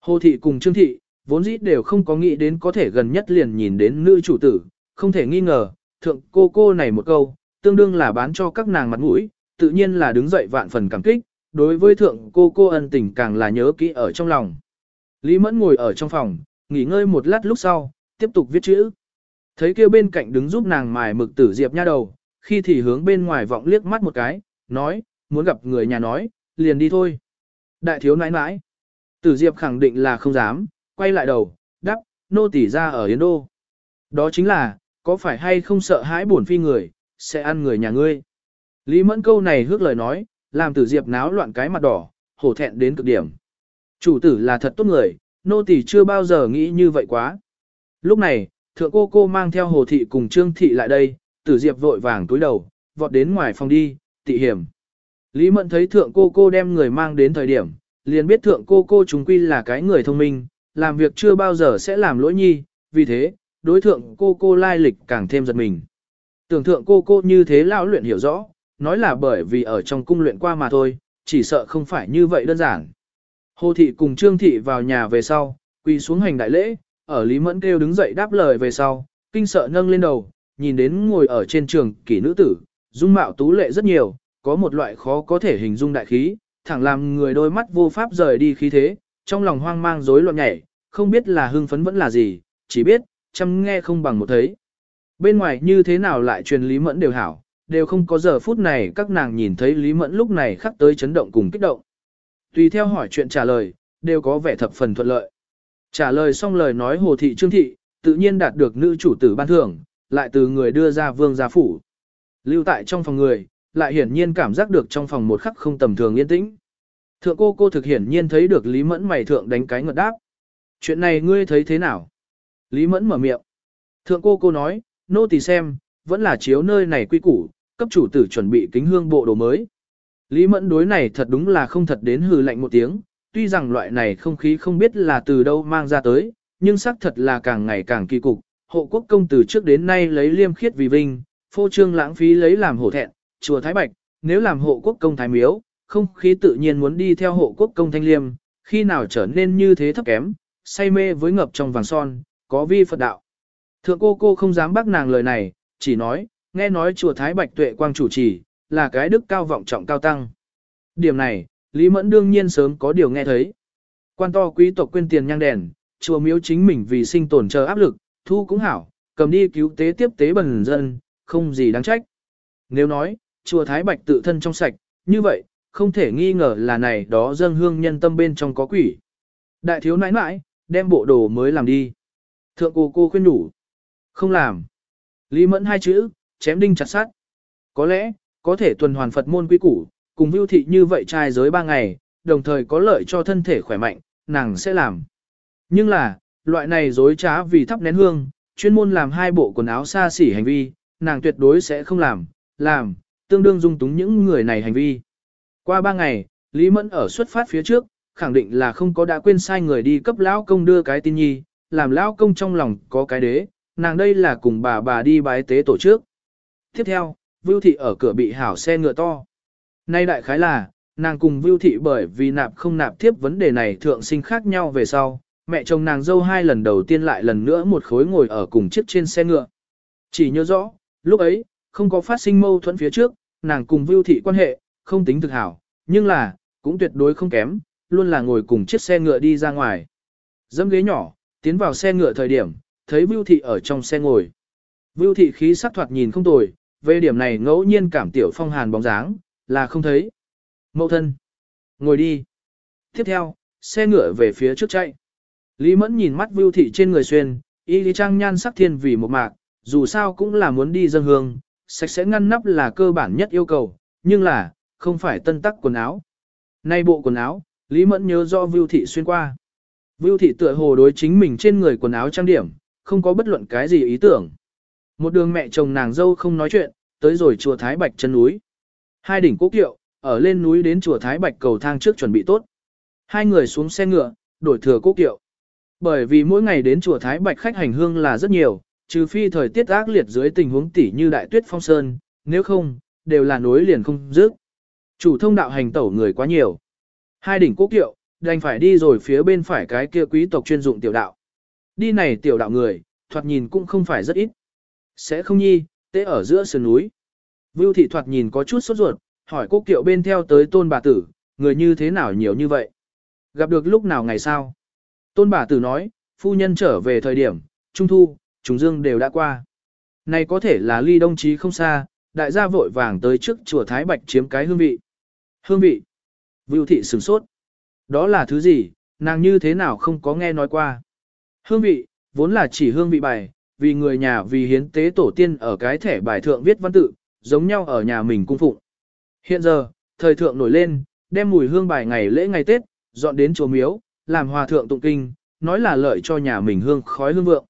Hồ thị cùng trương thị, vốn dĩ đều không có nghĩ đến có thể gần nhất liền nhìn đến nữ chủ tử, không thể nghi ngờ, thượng cô cô này một câu, tương đương là bán cho các nàng mặt mũi, tự nhiên là đứng dậy vạn phần cảm kích, đối với thượng cô cô ân tình càng là nhớ kỹ ở trong lòng. Lý Mẫn ngồi ở trong phòng, nghỉ ngơi một lát lúc sau, tiếp tục viết chữ. Thấy kia bên cạnh đứng giúp nàng mài mực tử diệp nha đầu, khi thì hướng bên ngoài vọng liếc mắt một cái, nói, muốn gặp người nhà nói, liền đi thôi. Đại thiếu nãi nãi. Tử diệp khẳng định là không dám, quay lại đầu, đắp, nô tỉ ra ở Yến Đô. Đó chính là, có phải hay không sợ hãi buồn phi người, sẽ ăn người nhà ngươi. Lý mẫn câu này hước lời nói, làm tử diệp náo loạn cái mặt đỏ, hổ thẹn đến cực điểm. Chủ tử là thật tốt người, nô tỳ chưa bao giờ nghĩ như vậy quá. Lúc này, thượng cô cô mang theo hồ thị cùng trương thị lại đây, tử diệp vội vàng túi đầu, vọt đến ngoài phòng đi, tị hiểm. Lý mẫn thấy thượng cô cô đem người mang đến thời điểm, liền biết thượng cô cô chúng quy là cái người thông minh, làm việc chưa bao giờ sẽ làm lỗi nhi, vì thế, đối thượng cô cô lai lịch càng thêm giật mình. Tưởng thượng cô cô như thế lão luyện hiểu rõ, nói là bởi vì ở trong cung luyện qua mà thôi, chỉ sợ không phải như vậy đơn giản. Hồ thị cùng Trương thị vào nhà về sau, quỳ xuống hành đại lễ, ở Lý Mẫn kêu đứng dậy đáp lời về sau, kinh sợ nâng lên đầu, nhìn đến ngồi ở trên trường kỷ nữ tử, dung mạo tú lệ rất nhiều, có một loại khó có thể hình dung đại khí, thẳng làm người đôi mắt vô pháp rời đi khí thế, trong lòng hoang mang rối loạn nhảy, không biết là hưng phấn vẫn là gì, chỉ biết, chăm nghe không bằng một thấy. Bên ngoài như thế nào lại truyền Lý Mẫn đều hảo, đều không có giờ phút này các nàng nhìn thấy Lý Mẫn lúc này khắc tới chấn động cùng kích động. Tùy theo hỏi chuyện trả lời, đều có vẻ thập phần thuận lợi. Trả lời xong lời nói Hồ Thị Trương Thị, tự nhiên đạt được nữ chủ tử ban thưởng, lại từ người đưa ra vương gia phủ. Lưu tại trong phòng người, lại hiển nhiên cảm giác được trong phòng một khắc không tầm thường yên tĩnh. Thượng cô cô thực hiển nhiên thấy được Lý Mẫn mày thượng đánh cái ngợt đáp. Chuyện này ngươi thấy thế nào? Lý Mẫn mở miệng. Thượng cô cô nói, nô tỳ xem, vẫn là chiếu nơi này quy củ, cấp chủ tử chuẩn bị kính hương bộ đồ mới. Lý Mẫn đối này thật đúng là không thật đến hừ lạnh một tiếng, tuy rằng loại này không khí không biết là từ đâu mang ra tới, nhưng xác thật là càng ngày càng kỳ cục. Hộ quốc công từ trước đến nay lấy liêm khiết vì vinh, phô trương lãng phí lấy làm hổ thẹn, chùa Thái Bạch, nếu làm hộ quốc công thái miếu, không khí tự nhiên muốn đi theo hộ quốc công thanh liêm, khi nào trở nên như thế thấp kém, say mê với ngập trong vàng son, có vi Phật đạo. Thượng cô cô không dám bác nàng lời này, chỉ nói, nghe nói chùa Thái Bạch tuệ quang chủ trì, là cái đức cao vọng trọng cao tăng. Điểm này, Lý Mẫn đương nhiên sớm có điều nghe thấy. Quan to quý tộc quên tiền nhang đèn, chùa miếu chính mình vì sinh tồn chờ áp lực, thu cũng hảo, cầm đi cứu tế tiếp tế bần dân, không gì đáng trách. Nếu nói, chùa Thái Bạch tự thân trong sạch, như vậy, không thể nghi ngờ là này đó dân hương nhân tâm bên trong có quỷ. Đại thiếu nãi nãi, đem bộ đồ mới làm đi. Thượng cô cô khuyên đủ. Không làm. Lý mẫn hai chữ, chém đinh chặt sát. Có lẽ, có thể tuần hoàn Phật môn quy củ, cùng vưu thị như vậy trai giới ba ngày, đồng thời có lợi cho thân thể khỏe mạnh, nàng sẽ làm. Nhưng là, loại này dối trá vì thắp nén hương, chuyên môn làm hai bộ quần áo xa xỉ hành vi, nàng tuyệt đối sẽ không làm, làm, tương đương dung túng những người này hành vi. Qua ba ngày, Lý Mẫn ở xuất phát phía trước, khẳng định là không có đã quên sai người đi cấp lão công đưa cái tin nhi, làm lão công trong lòng có cái đế, nàng đây là cùng bà bà đi bái tế tổ trước. Tiếp theo, Vưu Thị ở cửa bị hảo xe ngựa to. Nay đại khái là, nàng cùng Vưu Thị bởi vì nạp không nạp tiếp vấn đề này thượng sinh khác nhau về sau, mẹ chồng nàng dâu hai lần đầu tiên lại lần nữa một khối ngồi ở cùng chiếc trên xe ngựa. Chỉ nhớ rõ, lúc ấy, không có phát sinh mâu thuẫn phía trước, nàng cùng Vưu Thị quan hệ, không tính thực hảo, nhưng là, cũng tuyệt đối không kém, luôn là ngồi cùng chiếc xe ngựa đi ra ngoài. Dâm ghế nhỏ, tiến vào xe ngựa thời điểm, thấy Vưu Thị ở trong xe ngồi. Vưu Thị khí sắc thoạt nhìn không tồi, về điểm này ngẫu nhiên cảm tiểu phong hàn bóng dáng, là không thấy. Mậu thân. Ngồi đi. Tiếp theo, xe ngựa về phía trước chạy. Lý Mẫn nhìn mắt Vưu Thị trên người xuyên, y lý trang nhan sắc thiên vì một mạc, dù sao cũng là muốn đi dân hương, sạch sẽ ngăn nắp là cơ bản nhất yêu cầu, nhưng là, không phải tân tắc quần áo. Nay bộ quần áo, Lý Mẫn nhớ do Vưu Thị xuyên qua. Vưu Thị tựa hồ đối chính mình trên người quần áo trang điểm, không có bất luận cái gì ý tưởng. Một đường mẹ chồng nàng dâu không nói chuyện, tới rồi chùa Thái Bạch chân núi. Hai đỉnh cố kiệu, ở lên núi đến chùa Thái Bạch cầu thang trước chuẩn bị tốt. Hai người xuống xe ngựa, đổi thừa cố kiệu. Bởi vì mỗi ngày đến chùa Thái Bạch khách hành hương là rất nhiều, trừ phi thời tiết ác liệt dưới tình huống tỉ như đại tuyết phong sơn, nếu không, đều là nối liền không dứt. Chủ thông đạo hành tẩu người quá nhiều. Hai đỉnh quốc kiệu, đành phải đi rồi phía bên phải cái kia quý tộc chuyên dụng tiểu đạo. Đi này tiểu đạo người, thoạt nhìn cũng không phải rất ít. Sẽ không nhi, tế ở giữa sườn núi. Vưu thị thoạt nhìn có chút sốt ruột, hỏi quốc kiệu bên theo tới tôn bà tử, người như thế nào nhiều như vậy? Gặp được lúc nào ngày sao? Tôn bà tử nói, phu nhân trở về thời điểm, trung thu, trùng dương đều đã qua. Này có thể là ly đông chí không xa, đại gia vội vàng tới trước chùa Thái Bạch chiếm cái hương vị. Hương vị. Vưu thị sửng sốt. Đó là thứ gì, nàng như thế nào không có nghe nói qua. Hương vị, vốn là chỉ hương vị bài, vì người nhà vì hiến tế tổ tiên ở cái thẻ bài thượng viết văn tự, giống nhau ở nhà mình cung phụng. Hiện giờ, thời thượng nổi lên, đem mùi hương bài ngày lễ ngày Tết, dọn đến chùa miếu, làm hòa thượng tụng kinh, nói là lợi cho nhà mình hương khói hương vượng.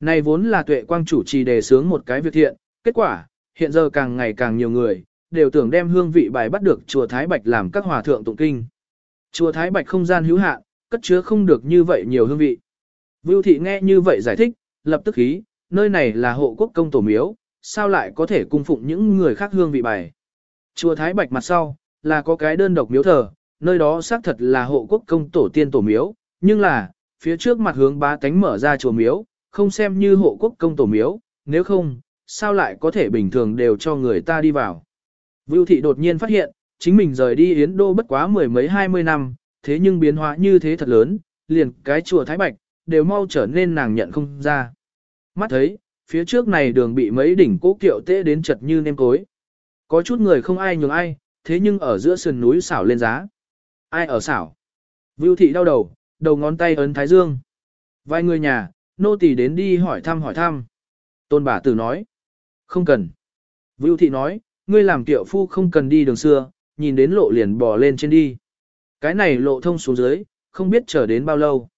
Này vốn là tuệ quang chủ trì đề sướng một cái việc thiện, kết quả, hiện giờ càng ngày càng nhiều người, đều tưởng đem hương vị bài bắt được chùa Thái Bạch làm các hòa thượng tụng kinh. Chùa Thái Bạch không gian hữu hạn, cất chứa không được như vậy nhiều hương vị. Vưu thị nghe như vậy giải thích, lập tức khí, nơi này là hộ quốc công tổ miếu, sao lại có thể cung phụng những người khác hương vị bài. Chùa Thái Bạch mặt sau, là có cái đơn độc miếu thờ, nơi đó xác thật là hộ quốc công tổ tiên tổ miếu, nhưng là, phía trước mặt hướng bá tánh mở ra chùa miếu, không xem như hộ quốc công tổ miếu, nếu không, sao lại có thể bình thường đều cho người ta đi vào. Vưu thị đột nhiên phát hiện, chính mình rời đi Yến Đô bất quá mười mấy hai mươi năm, thế nhưng biến hóa như thế thật lớn, liền cái chùa Thái Bạch, đều mau trở nên nàng nhận không ra. Mắt thấy, phía trước này đường bị mấy đỉnh cố kiệu tê đến chật như nêm cối. Có chút người không ai nhường ai, thế nhưng ở giữa sườn núi xảo lên giá. Ai ở xảo? Vưu thị đau đầu, đầu ngón tay ấn thái dương. Vài người nhà, nô tỳ đến đi hỏi thăm hỏi thăm. Tôn bà tử nói. Không cần. Vưu thị nói, ngươi làm tiểu phu không cần đi đường xưa, nhìn đến lộ liền bò lên trên đi. Cái này lộ thông xuống dưới, không biết chờ đến bao lâu.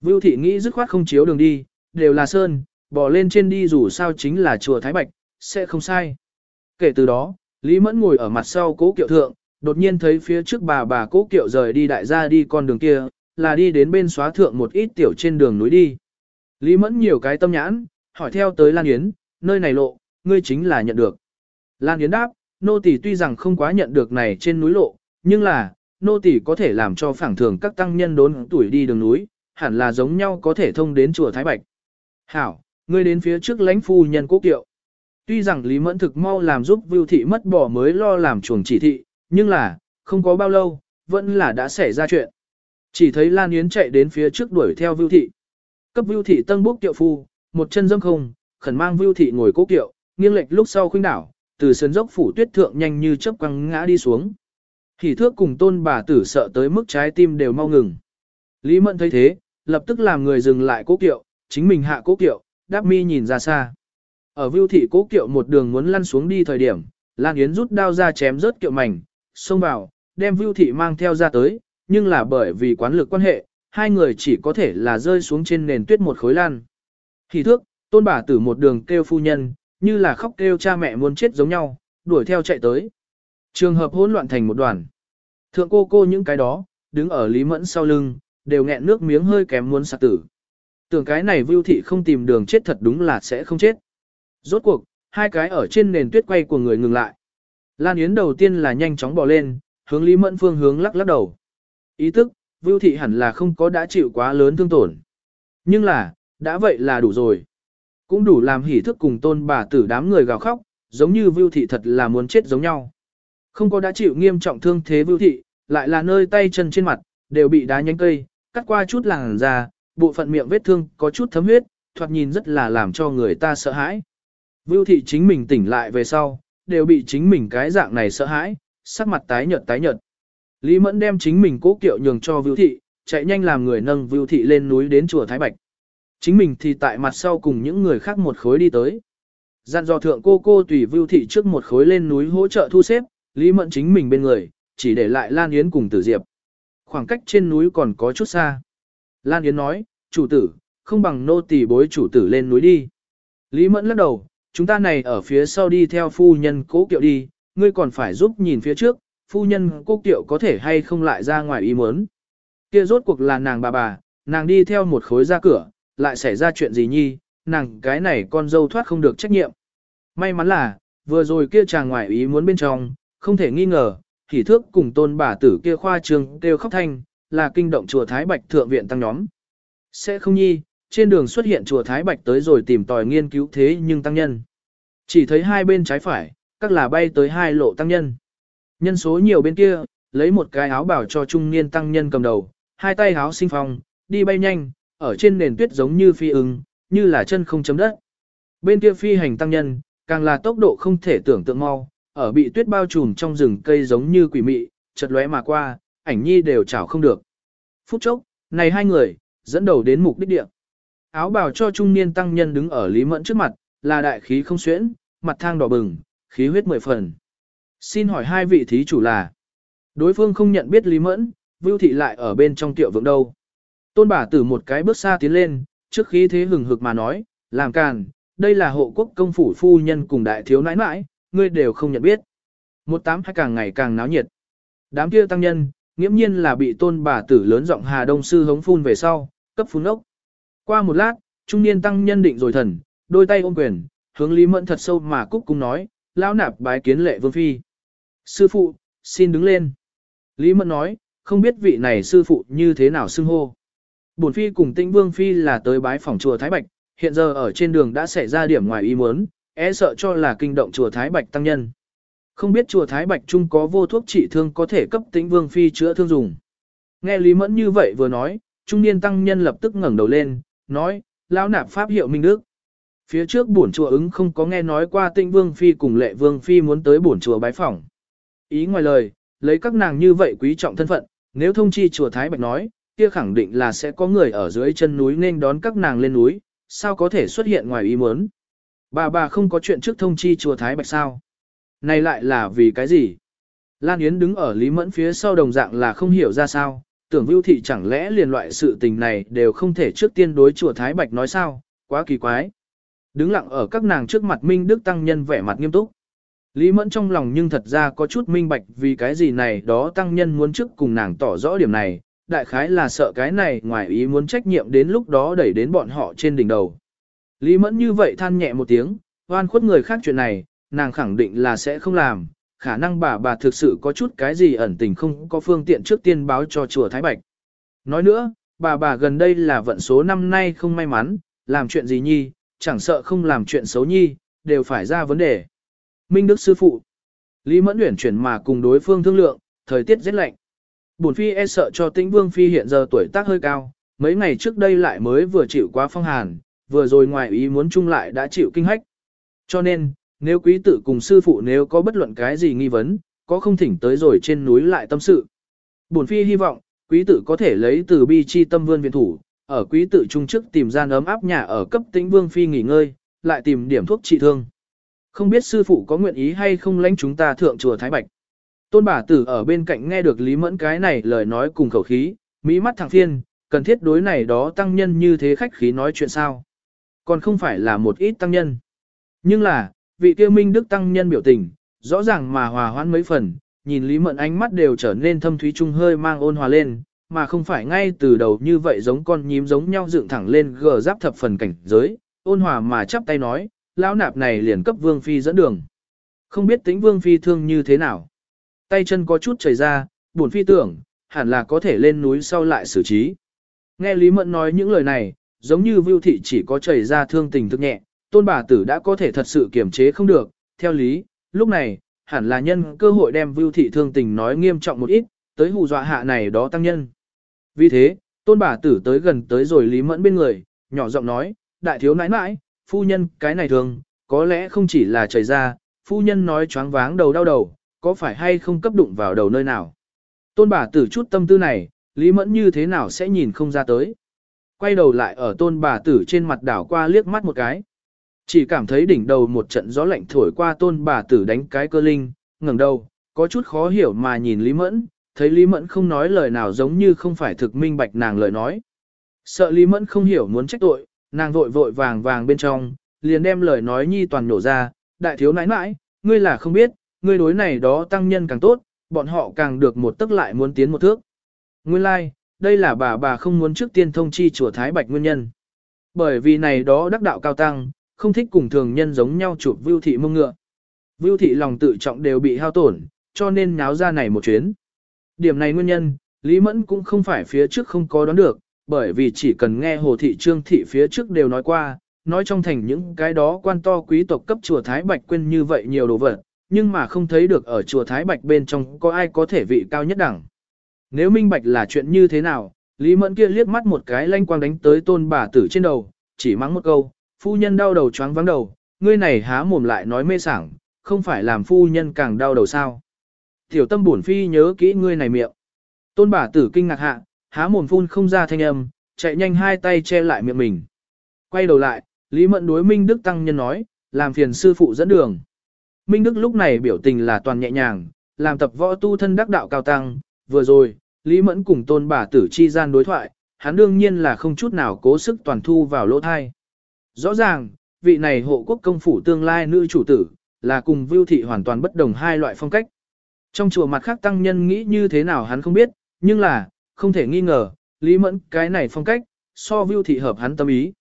Vưu thị nghĩ dứt khoát không chiếu đường đi, đều là sơn, bò lên trên đi dù sao chính là chùa Thái Bạch, sẽ không sai. Kể từ đó, Lý Mẫn ngồi ở mặt sau cố kiệu thượng, đột nhiên thấy phía trước bà bà cố kiệu rời đi đại gia đi con đường kia, là đi đến bên xóa thượng một ít tiểu trên đường núi đi. Lý Mẫn nhiều cái tâm nhãn, hỏi theo tới Lan Yến, nơi này lộ, ngươi chính là nhận được. Lan Yến đáp, nô tỳ tuy rằng không quá nhận được này trên núi lộ, nhưng là, nô tỳ có thể làm cho phảng thường các tăng nhân đốn tuổi đi đường núi, hẳn là giống nhau có thể thông đến chùa Thái Bạch. Hảo, ngươi đến phía trước lãnh phu nhân cố kiệu. Tuy rằng Lý Mẫn thực mau làm giúp Vưu Thị mất bỏ mới lo làm chuồng chỉ thị, nhưng là, không có bao lâu, vẫn là đã xảy ra chuyện. Chỉ thấy Lan Yến chạy đến phía trước đuổi theo Vưu Thị. Cấp Vưu Thị tân bốc Tiệu phu, một chân dâm không, khẩn mang Vưu Thị ngồi cố kiệu, nghiêng lệch lúc sau khuynh đảo, từ sườn dốc phủ tuyết thượng nhanh như chớp quăng ngã đi xuống. Hỉ thước cùng tôn bà tử sợ tới mức trái tim đều mau ngừng. Lý Mẫn thấy thế, lập tức làm người dừng lại cố kiệu, chính mình hạ cố kiệu, đáp mi nhìn ra xa. Ở vưu thị cố kiệu một đường muốn lăn xuống đi thời điểm, Lan Yến rút đao ra chém rớt kiệu mảnh, xông vào, đem vưu thị mang theo ra tới, nhưng là bởi vì quán lực quan hệ, hai người chỉ có thể là rơi xuống trên nền tuyết một khối lan. Thì thước, tôn bà tử một đường kêu phu nhân, như là khóc kêu cha mẹ muốn chết giống nhau, đuổi theo chạy tới. Trường hợp hỗn loạn thành một đoàn. Thượng cô cô những cái đó, đứng ở Lý Mẫn sau lưng, đều nghẹn nước miếng hơi kém muốn sạc tử. Tưởng cái này Vưu Thị không tìm đường chết thật đúng là sẽ không chết. Rốt cuộc, hai cái ở trên nền tuyết quay của người ngừng lại. Lan Yến đầu tiên là nhanh chóng bỏ lên, hướng Lý Mẫn phương hướng lắc lắc đầu. Ý thức, Vưu Thị hẳn là không có đã chịu quá lớn thương tổn. Nhưng là, đã vậy là đủ rồi. Cũng đủ làm hỉ thức cùng tôn bà tử đám người gào khóc, giống như Vưu Thị thật là muốn chết giống nhau. Không có đã chịu nghiêm trọng thương thế Vưu Thị, lại là nơi tay chân trên mặt, đều bị đá nhánh cây, cắt qua chút làng ra, bộ phận miệng vết thương có chút thấm huyết, thoạt nhìn rất là làm cho người ta sợ hãi. Vưu thị chính mình tỉnh lại về sau, đều bị chính mình cái dạng này sợ hãi, sắc mặt tái nhợt tái nhợt. Lý Mẫn đem chính mình cố kiệu nhường cho Vưu thị, chạy nhanh làm người nâng Vưu thị lên núi đến chùa Thái Bạch. Chính mình thì tại mặt sau cùng những người khác một khối đi tới. Dặn dò thượng cô cô tùy Vưu thị trước một khối lên núi hỗ trợ thu xếp, Lý Mẫn chính mình bên người, chỉ để lại Lan Yến cùng Tử Diệp. Khoảng cách trên núi còn có chút xa. Lan Yến nói, chủ tử, không bằng nô tỳ bối chủ tử lên núi đi. Lý Mẫn lắc đầu, chúng ta này ở phía sau đi theo phu nhân cố kiệu đi, ngươi còn phải giúp nhìn phía trước, phu nhân cố kiệu có thể hay không lại ra ngoài ý muốn. Kia rốt cuộc là nàng bà bà, nàng đi theo một khối ra cửa, lại xảy ra chuyện gì nhi, nàng cái này con dâu thoát không được trách nhiệm. May mắn là, vừa rồi kia chàng ngoài ý muốn bên trong, không thể nghi ngờ, thì thước cùng tôn bà tử kia khoa trường kêu khóc thanh, là kinh động chùa Thái Bạch Thượng Viện tăng nhóm. Sẽ không nhi, trên đường xuất hiện chùa Thái Bạch tới rồi tìm tòi nghiên cứu thế nhưng tăng nhân. Chỉ thấy hai bên trái phải, các là bay tới hai lộ tăng nhân. Nhân số nhiều bên kia, lấy một cái áo bảo cho trung niên tăng nhân cầm đầu, hai tay áo sinh phong, đi bay nhanh, ở trên nền tuyết giống như phi ứng như là chân không chấm đất. Bên kia phi hành tăng nhân, càng là tốc độ không thể tưởng tượng mau, ở bị tuyết bao trùm trong rừng cây giống như quỷ mị, chợt lóe mà qua, ảnh nhi đều chảo không được. Phút chốc, này hai người, dẫn đầu đến mục đích địa. Áo bào cho trung niên tăng nhân đứng ở Lý Mẫn trước mặt, là đại khí không xuyễn, mặt thang đỏ bừng, khí huyết mười phần. Xin hỏi hai vị thí chủ là. Đối phương không nhận biết Lý Mẫn, Vưu Thị lại ở bên trong tiệu vượng đâu. Tôn bà tử một cái bước xa tiến lên, trước khí thế hừng hực mà nói, làm càn, đây là hộ quốc công phủ phu nhân cùng đại thiếu nãi nãi, ngươi đều không nhận biết. Một tám hai càng ngày càng náo nhiệt. Đám kia tăng nhân, nghiễm nhiên là bị tôn bà tử lớn giọng Hà Đông Sư hống phun về sau, cấp phun ốc. Qua một lát, trung niên tăng nhân định rồi thần, đôi tay ôm quyền, hướng Lý Mẫn thật sâu mà cúc cung nói, lão nạp bái kiến lệ vương phi. Sư phụ, xin đứng lên. Lý Mẫn nói, không biết vị này sư phụ như thế nào xưng hô. Bổn phi cùng tĩnh vương phi là tới bái phòng chùa Thái Bạch, hiện giờ ở trên đường đã xảy ra điểm ngoài ý muốn, e sợ cho là kinh động chùa Thái Bạch tăng nhân. Không biết chùa Thái Bạch Trung có vô thuốc trị thương có thể cấp tĩnh vương phi chữa thương dùng. Nghe Lý Mẫn như vậy vừa nói, trung niên tăng nhân lập tức ngẩng đầu lên, nói, lão nạp pháp hiệu Minh Đức. Phía trước bổn chùa ứng không có nghe nói qua tinh vương phi cùng lệ vương phi muốn tới bổn chùa bái phỏng. Ý ngoài lời, lấy các nàng như vậy quý trọng thân phận, nếu thông chi chùa Thái Bạch nói, kia khẳng định là sẽ có người ở dưới chân núi nên đón các nàng lên núi, sao có thể xuất hiện ngoài ý muốn. Bà bà không có chuyện trước thông chi chùa Thái Bạch sao. Này lại là vì cái gì? Lan Yến đứng ở Lý Mẫn phía sau đồng dạng là không hiểu ra sao, tưởng Vưu Thị chẳng lẽ liền loại sự tình này đều không thể trước tiên đối chùa Thái Bạch nói sao, quá kỳ quái. Đứng lặng ở các nàng trước mặt Minh Đức Tăng Nhân vẻ mặt nghiêm túc. Lý Mẫn trong lòng nhưng thật ra có chút minh bạch vì cái gì này đó Tăng Nhân muốn trước cùng nàng tỏ rõ điểm này, đại khái là sợ cái này ngoài ý muốn trách nhiệm đến lúc đó đẩy đến bọn họ trên đỉnh đầu. Lý Mẫn như vậy than nhẹ một tiếng, oan khuất người khác chuyện này, nàng khẳng định là sẽ không làm, khả năng bà bà thực sự có chút cái gì ẩn tình không có phương tiện trước tiên báo cho chùa Thái Bạch. Nói nữa, bà bà gần đây là vận số năm nay không may mắn, làm chuyện gì nhi, chẳng sợ không làm chuyện xấu nhi, đều phải ra vấn đề. Minh Đức Sư Phụ Lý Mẫn Uyển chuyển mà cùng đối phương thương lượng, thời tiết rất lạnh. Bổn Phi e sợ cho tĩnh Vương Phi hiện giờ tuổi tác hơi cao, mấy ngày trước đây lại mới vừa chịu quá phong hàn, vừa rồi ngoài ý muốn chung lại đã chịu kinh hách. Cho nên, nếu quý tử cùng sư phụ nếu có bất luận cái gì nghi vấn, có không thỉnh tới rồi trên núi lại tâm sự. Bổn phi hy vọng, quý tử có thể lấy từ bi chi tâm vươn viện thủ, ở quý tử trung chức tìm gian ấm áp nhà ở cấp tĩnh vương phi nghỉ ngơi, lại tìm điểm thuốc trị thương. Không biết sư phụ có nguyện ý hay không lãnh chúng ta thượng chùa Thái Bạch. Tôn bà tử ở bên cạnh nghe được Lý Mẫn cái này lời nói cùng khẩu khí, mỹ mắt thẳng phiên, cần thiết đối này đó tăng nhân như thế khách khí nói chuyện sao. Còn không phải là một ít tăng nhân. Nhưng là, vị kia minh đức tăng nhân biểu tình, rõ ràng mà hòa hoãn mấy phần, nhìn Lý Mẫn ánh mắt đều trở nên thâm thúy trung hơi mang ôn hòa lên, mà không phải ngay từ đầu như vậy giống con nhím giống nhau dựng thẳng lên gờ giáp thập phần cảnh giới, ôn hòa mà chắp tay nói, lão nạp này liền cấp vương phi dẫn đường. Không biết tính vương phi thương như thế nào. Tay chân có chút chảy ra, buồn phi tưởng, hẳn là có thể lên núi sau lại xử trí. Nghe Lý Mẫn nói những lời này, giống như Vưu Thị chỉ có chảy ra thương tình thức nhẹ, tôn bà tử đã có thể thật sự kiềm chế không được, theo lý, lúc này, hẳn là nhân cơ hội đem Vưu Thị thương tình nói nghiêm trọng một ít, tới hù dọa hạ này đó tăng nhân. Vì thế, Tôn bà tử tới gần tới rồi Lý Mẫn bên người, nhỏ giọng nói, đại thiếu nãi nãi, phu nhân, cái này thường, có lẽ không chỉ là chảy ra, phu nhân nói choáng váng đầu đau đầu, có phải hay không cấp đụng vào đầu nơi nào. Tôn bà tử chút tâm tư này, Lý Mẫn như thế nào sẽ nhìn không ra tới. Quay đầu lại ở tôn bà tử trên mặt đảo qua liếc mắt một cái. Chỉ cảm thấy đỉnh đầu một trận gió lạnh thổi qua tôn bà tử đánh cái cơ linh, ngẩng đầu, có chút khó hiểu mà nhìn Lý Mẫn, thấy Lý Mẫn không nói lời nào giống như không phải thực minh bạch nàng lời nói. Sợ Lý Mẫn không hiểu muốn trách tội, nàng vội vội vàng vàng bên trong, liền đem lời nói nhi toàn nổ ra, đại thiếu nãi nãi, ngươi là không biết, ngươi đối này đó tăng nhân càng tốt, bọn họ càng được một tức lại muốn tiến một thước. Nguyên lai, like, đây là bà bà không muốn trước tiên thông chi chùa Thái Bạch nguyên nhân. Bởi vì này đó đắc đạo cao tăng, không thích cùng thường nhân giống nhau chụp vưu thị mông ngựa. Vưu thị lòng tự trọng đều bị hao tổn, cho nên nháo ra này một chuyến. Điểm này nguyên nhân, Lý Mẫn cũng không phải phía trước không có đoán được, bởi vì chỉ cần nghe Hồ Thị Trương Thị phía trước đều nói qua, nói trong thành những cái đó quan to quý tộc cấp chùa Thái Bạch quên như vậy nhiều đồ vật, nhưng mà không thấy được ở chùa Thái Bạch bên trong có ai có thể vị cao nhất đẳng. Nếu minh bạch là chuyện như thế nào, Lý Mẫn kia liếc mắt một cái lanh quang đánh tới tôn bà tử trên đầu, chỉ mắng một câu, phu nhân đau đầu choáng vắng đầu, ngươi này há mồm lại nói mê sảng, không phải làm phu nhân càng đau đầu sao. Tiểu tâm bổn phi nhớ kỹ ngươi này miệng. Tôn bà tử kinh ngạc hạ, há mồm phun không ra thanh âm, chạy nhanh hai tay che lại miệng mình. Quay đầu lại, Lý Mẫn đối Minh Đức Tăng Nhân nói, làm phiền sư phụ dẫn đường. Minh Đức lúc này biểu tình là toàn nhẹ nhàng, làm tập võ tu thân đắc đạo cao tăng, vừa rồi, Lý Mẫn cùng tôn bà tử chi gian đối thoại, hắn đương nhiên là không chút nào cố sức toàn thu vào lỗ thai. Rõ ràng, vị này hộ quốc công phủ tương lai nữ chủ tử, là cùng vưu thị hoàn toàn bất đồng hai loại phong cách. Trong chùa mặt khác tăng nhân nghĩ như thế nào hắn không biết, nhưng là, không thể nghi ngờ, Lý Mẫn cái này phong cách, so vưu thị hợp hắn tâm ý.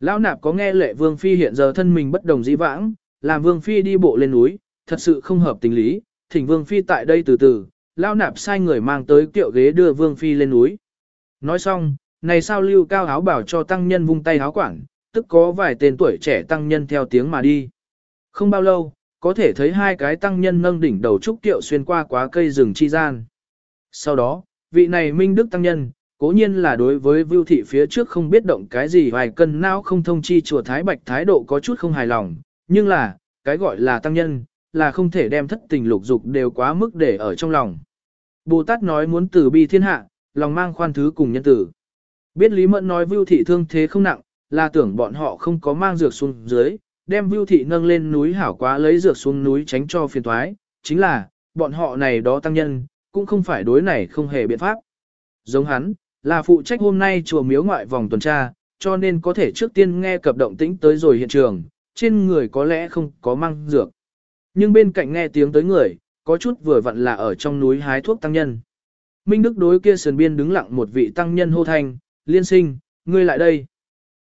Lão nạp có nghe lệ vương phi hiện giờ thân mình bất đồng dĩ vãng, làm vương phi đi bộ lên núi, thật sự không hợp tình lý, thỉnh vương phi tại đây từ từ, lão nạp sai người mang tới kiệu ghế đưa vương phi lên núi. Nói xong, này sao lưu cao áo bảo cho tăng nhân vung tay áo quảng, tức có vài tên tuổi trẻ tăng nhân theo tiếng mà đi. Không bao lâu, có thể thấy hai cái tăng nhân nâng đỉnh đầu trúc tiệu xuyên qua quá cây rừng chi gian. Sau đó, vị này minh đức tăng nhân, cố nhiên là đối với vưu thị phía trước không biết động cái gì vài cân não không thông chi chùa Thái Bạch thái độ có chút không hài lòng, nhưng là, cái gọi là tăng nhân, là không thể đem thất tình lục dục đều quá mức để ở trong lòng. Bồ Tát nói muốn từ bi thiên hạ, lòng mang khoan thứ cùng nhân tử. Biết Lý Mẫn nói vưu thị thương thế không nặng, là tưởng bọn họ không có mang dược xuống dưới, đem vưu thị nâng lên núi hảo quá lấy dược xuống núi tránh cho phiền toái, chính là, bọn họ này đó tăng nhân, cũng không phải đối này không hề biện pháp. Giống hắn, là phụ trách hôm nay chùa miếu ngoại vòng tuần tra, cho nên có thể trước tiên nghe cập động tĩnh tới rồi hiện trường, trên người có lẽ không có mang dược. Nhưng bên cạnh nghe tiếng tới người, có chút vừa vặn là ở trong núi hái thuốc tăng nhân. Minh Đức đối kia sườn biên đứng lặng một vị tăng nhân hô thanh, liên sinh, ngươi lại đây.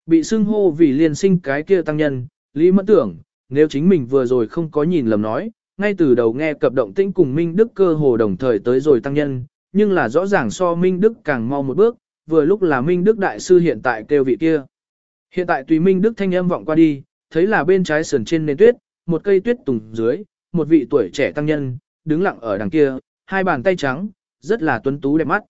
Bị xưng hô vì liên sinh cái kia tăng nhân, Lý Mẫn tưởng, nếu chính mình vừa rồi không có nhìn lầm nói, ngay từ đầu nghe cập động tĩnh cùng Minh Đức cơ hồ đồng thời tới rồi tăng nhân, nhưng là rõ ràng so Minh Đức càng mau một bước, vừa lúc là Minh Đức đại sư hiện tại kêu vị kia. Hiện tại tùy Minh Đức thanh âm vọng qua đi, thấy là bên trái sườn trên nền tuyết, một cây tuyết tùng dưới, một vị tuổi trẻ tăng nhân, đứng lặng ở đằng kia, hai bàn tay trắng, rất là tuấn tú đẹp mắt.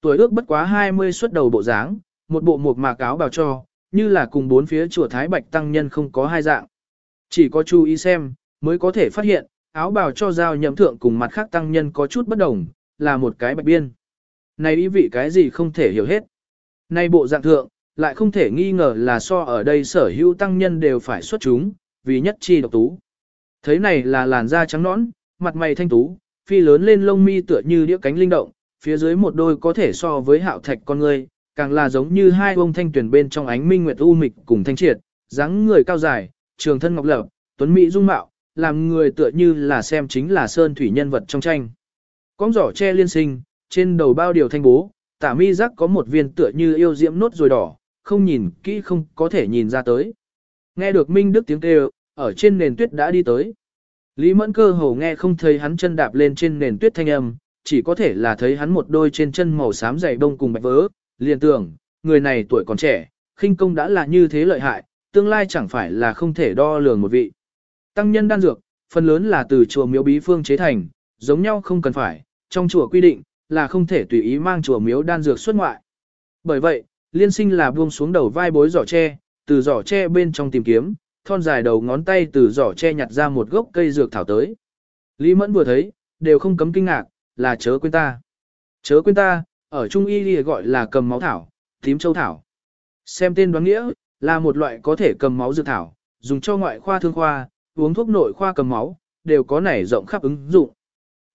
Tuổi ước bất quá 20 xuất đầu bộ dáng, một bộ mộc mạc áo bào cho, như là cùng bốn phía chùa Thái Bạch tăng nhân không có hai dạng. Chỉ có chú ý xem, mới có thể phát hiện, áo bào cho giao nhậm thượng cùng mặt khác tăng nhân có chút bất đồng, là một cái bạch biên. Này ý vị cái gì không thể hiểu hết. Này bộ dạng thượng, lại không thể nghi ngờ là so ở đây sở hữu tăng nhân đều phải xuất chúng, vì nhất chi độc tú. Thấy này là làn da trắng nõn, mặt mày thanh tú, phi lớn lên lông mi tựa như đĩa cánh linh động, phía dưới một đôi có thể so với hạo thạch con người, càng là giống như hai ông thanh tuyển bên trong ánh minh nguyệt u mịch cùng thanh triệt, dáng người cao dài, trường thân ngọc lập, tuấn mỹ dung mạo, làm người tựa như là xem chính là sơn thủy nhân vật trong tranh. Cóng giỏ che liên sinh, trên đầu bao điều thanh bố, tả mi giác có một viên tựa như yêu diễm nốt rồi đỏ, không nhìn kỹ không có thể nhìn ra tới. Nghe được Minh Đức tiếng kêu, ở trên nền tuyết đã đi tới. Lý Mẫn cơ hồ nghe không thấy hắn chân đạp lên trên nền tuyết thanh âm, chỉ có thể là thấy hắn một đôi trên chân màu xám dày đông cùng bạch vớ, liền tưởng, người này tuổi còn trẻ, khinh công đã là như thế lợi hại, tương lai chẳng phải là không thể đo lường một vị. Tăng nhân đan dược, phần lớn là từ chùa miếu bí phương chế thành, giống nhau không cần phải, trong chùa quy định, là không thể tùy ý mang chùa miếu đan dược xuất ngoại. Bởi vậy, liên sinh là buông xuống đầu vai bối giỏ tre, từ giỏ tre bên trong tìm kiếm, thon dài đầu ngón tay từ giỏ tre nhặt ra một gốc cây dược thảo tới. Lý Mẫn vừa thấy, đều không cấm kinh ngạc, là chớ quên ta. Chớ quên ta, ở Trung Y thì gọi là cầm máu thảo, tím châu thảo. Xem tên đoán nghĩa, là một loại có thể cầm máu dược thảo, dùng cho ngoại khoa thương khoa, uống thuốc nội khoa cầm máu, đều có nảy rộng khắp ứng dụng.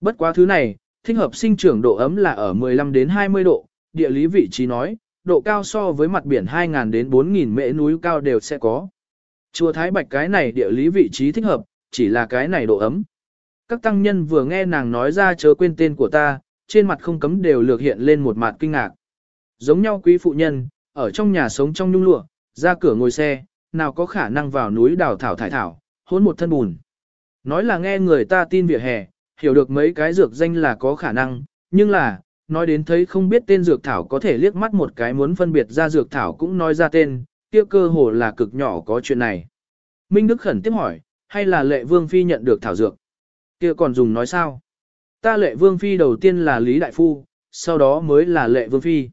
Bất quá thứ này, thích hợp sinh trưởng độ ấm là ở 15 đến 20 độ, địa lý vị trí nói, độ cao so với mặt biển 2.000 đến 4.000 mễ núi cao đều sẽ có. Chùa Thái Bạch cái này địa lý vị trí thích hợp, chỉ là cái này độ ấm. Các tăng nhân vừa nghe nàng nói ra chớ quên tên của ta, trên mặt không cấm đều lược hiện lên một mặt kinh ngạc. Giống nhau quý phụ nhân, ở trong nhà sống trong nhung lụa, ra cửa ngồi xe, nào có khả năng vào núi đào thảo thải thảo, hôn một thân bùn. Nói là nghe người ta tin vỉa hè, hiểu được mấy cái dược danh là có khả năng, nhưng là, nói đến thấy không biết tên dược thảo có thể liếc mắt một cái muốn phân biệt ra dược thảo cũng nói ra tên, kia cơ hồ là cực nhỏ có chuyện này. Minh Đức khẩn tiếp hỏi, hay là lệ vương phi nhận được thảo dược? Kia còn dùng nói sao? Ta lệ vương phi đầu tiên là Lý Đại Phu, sau đó mới là lệ vương phi.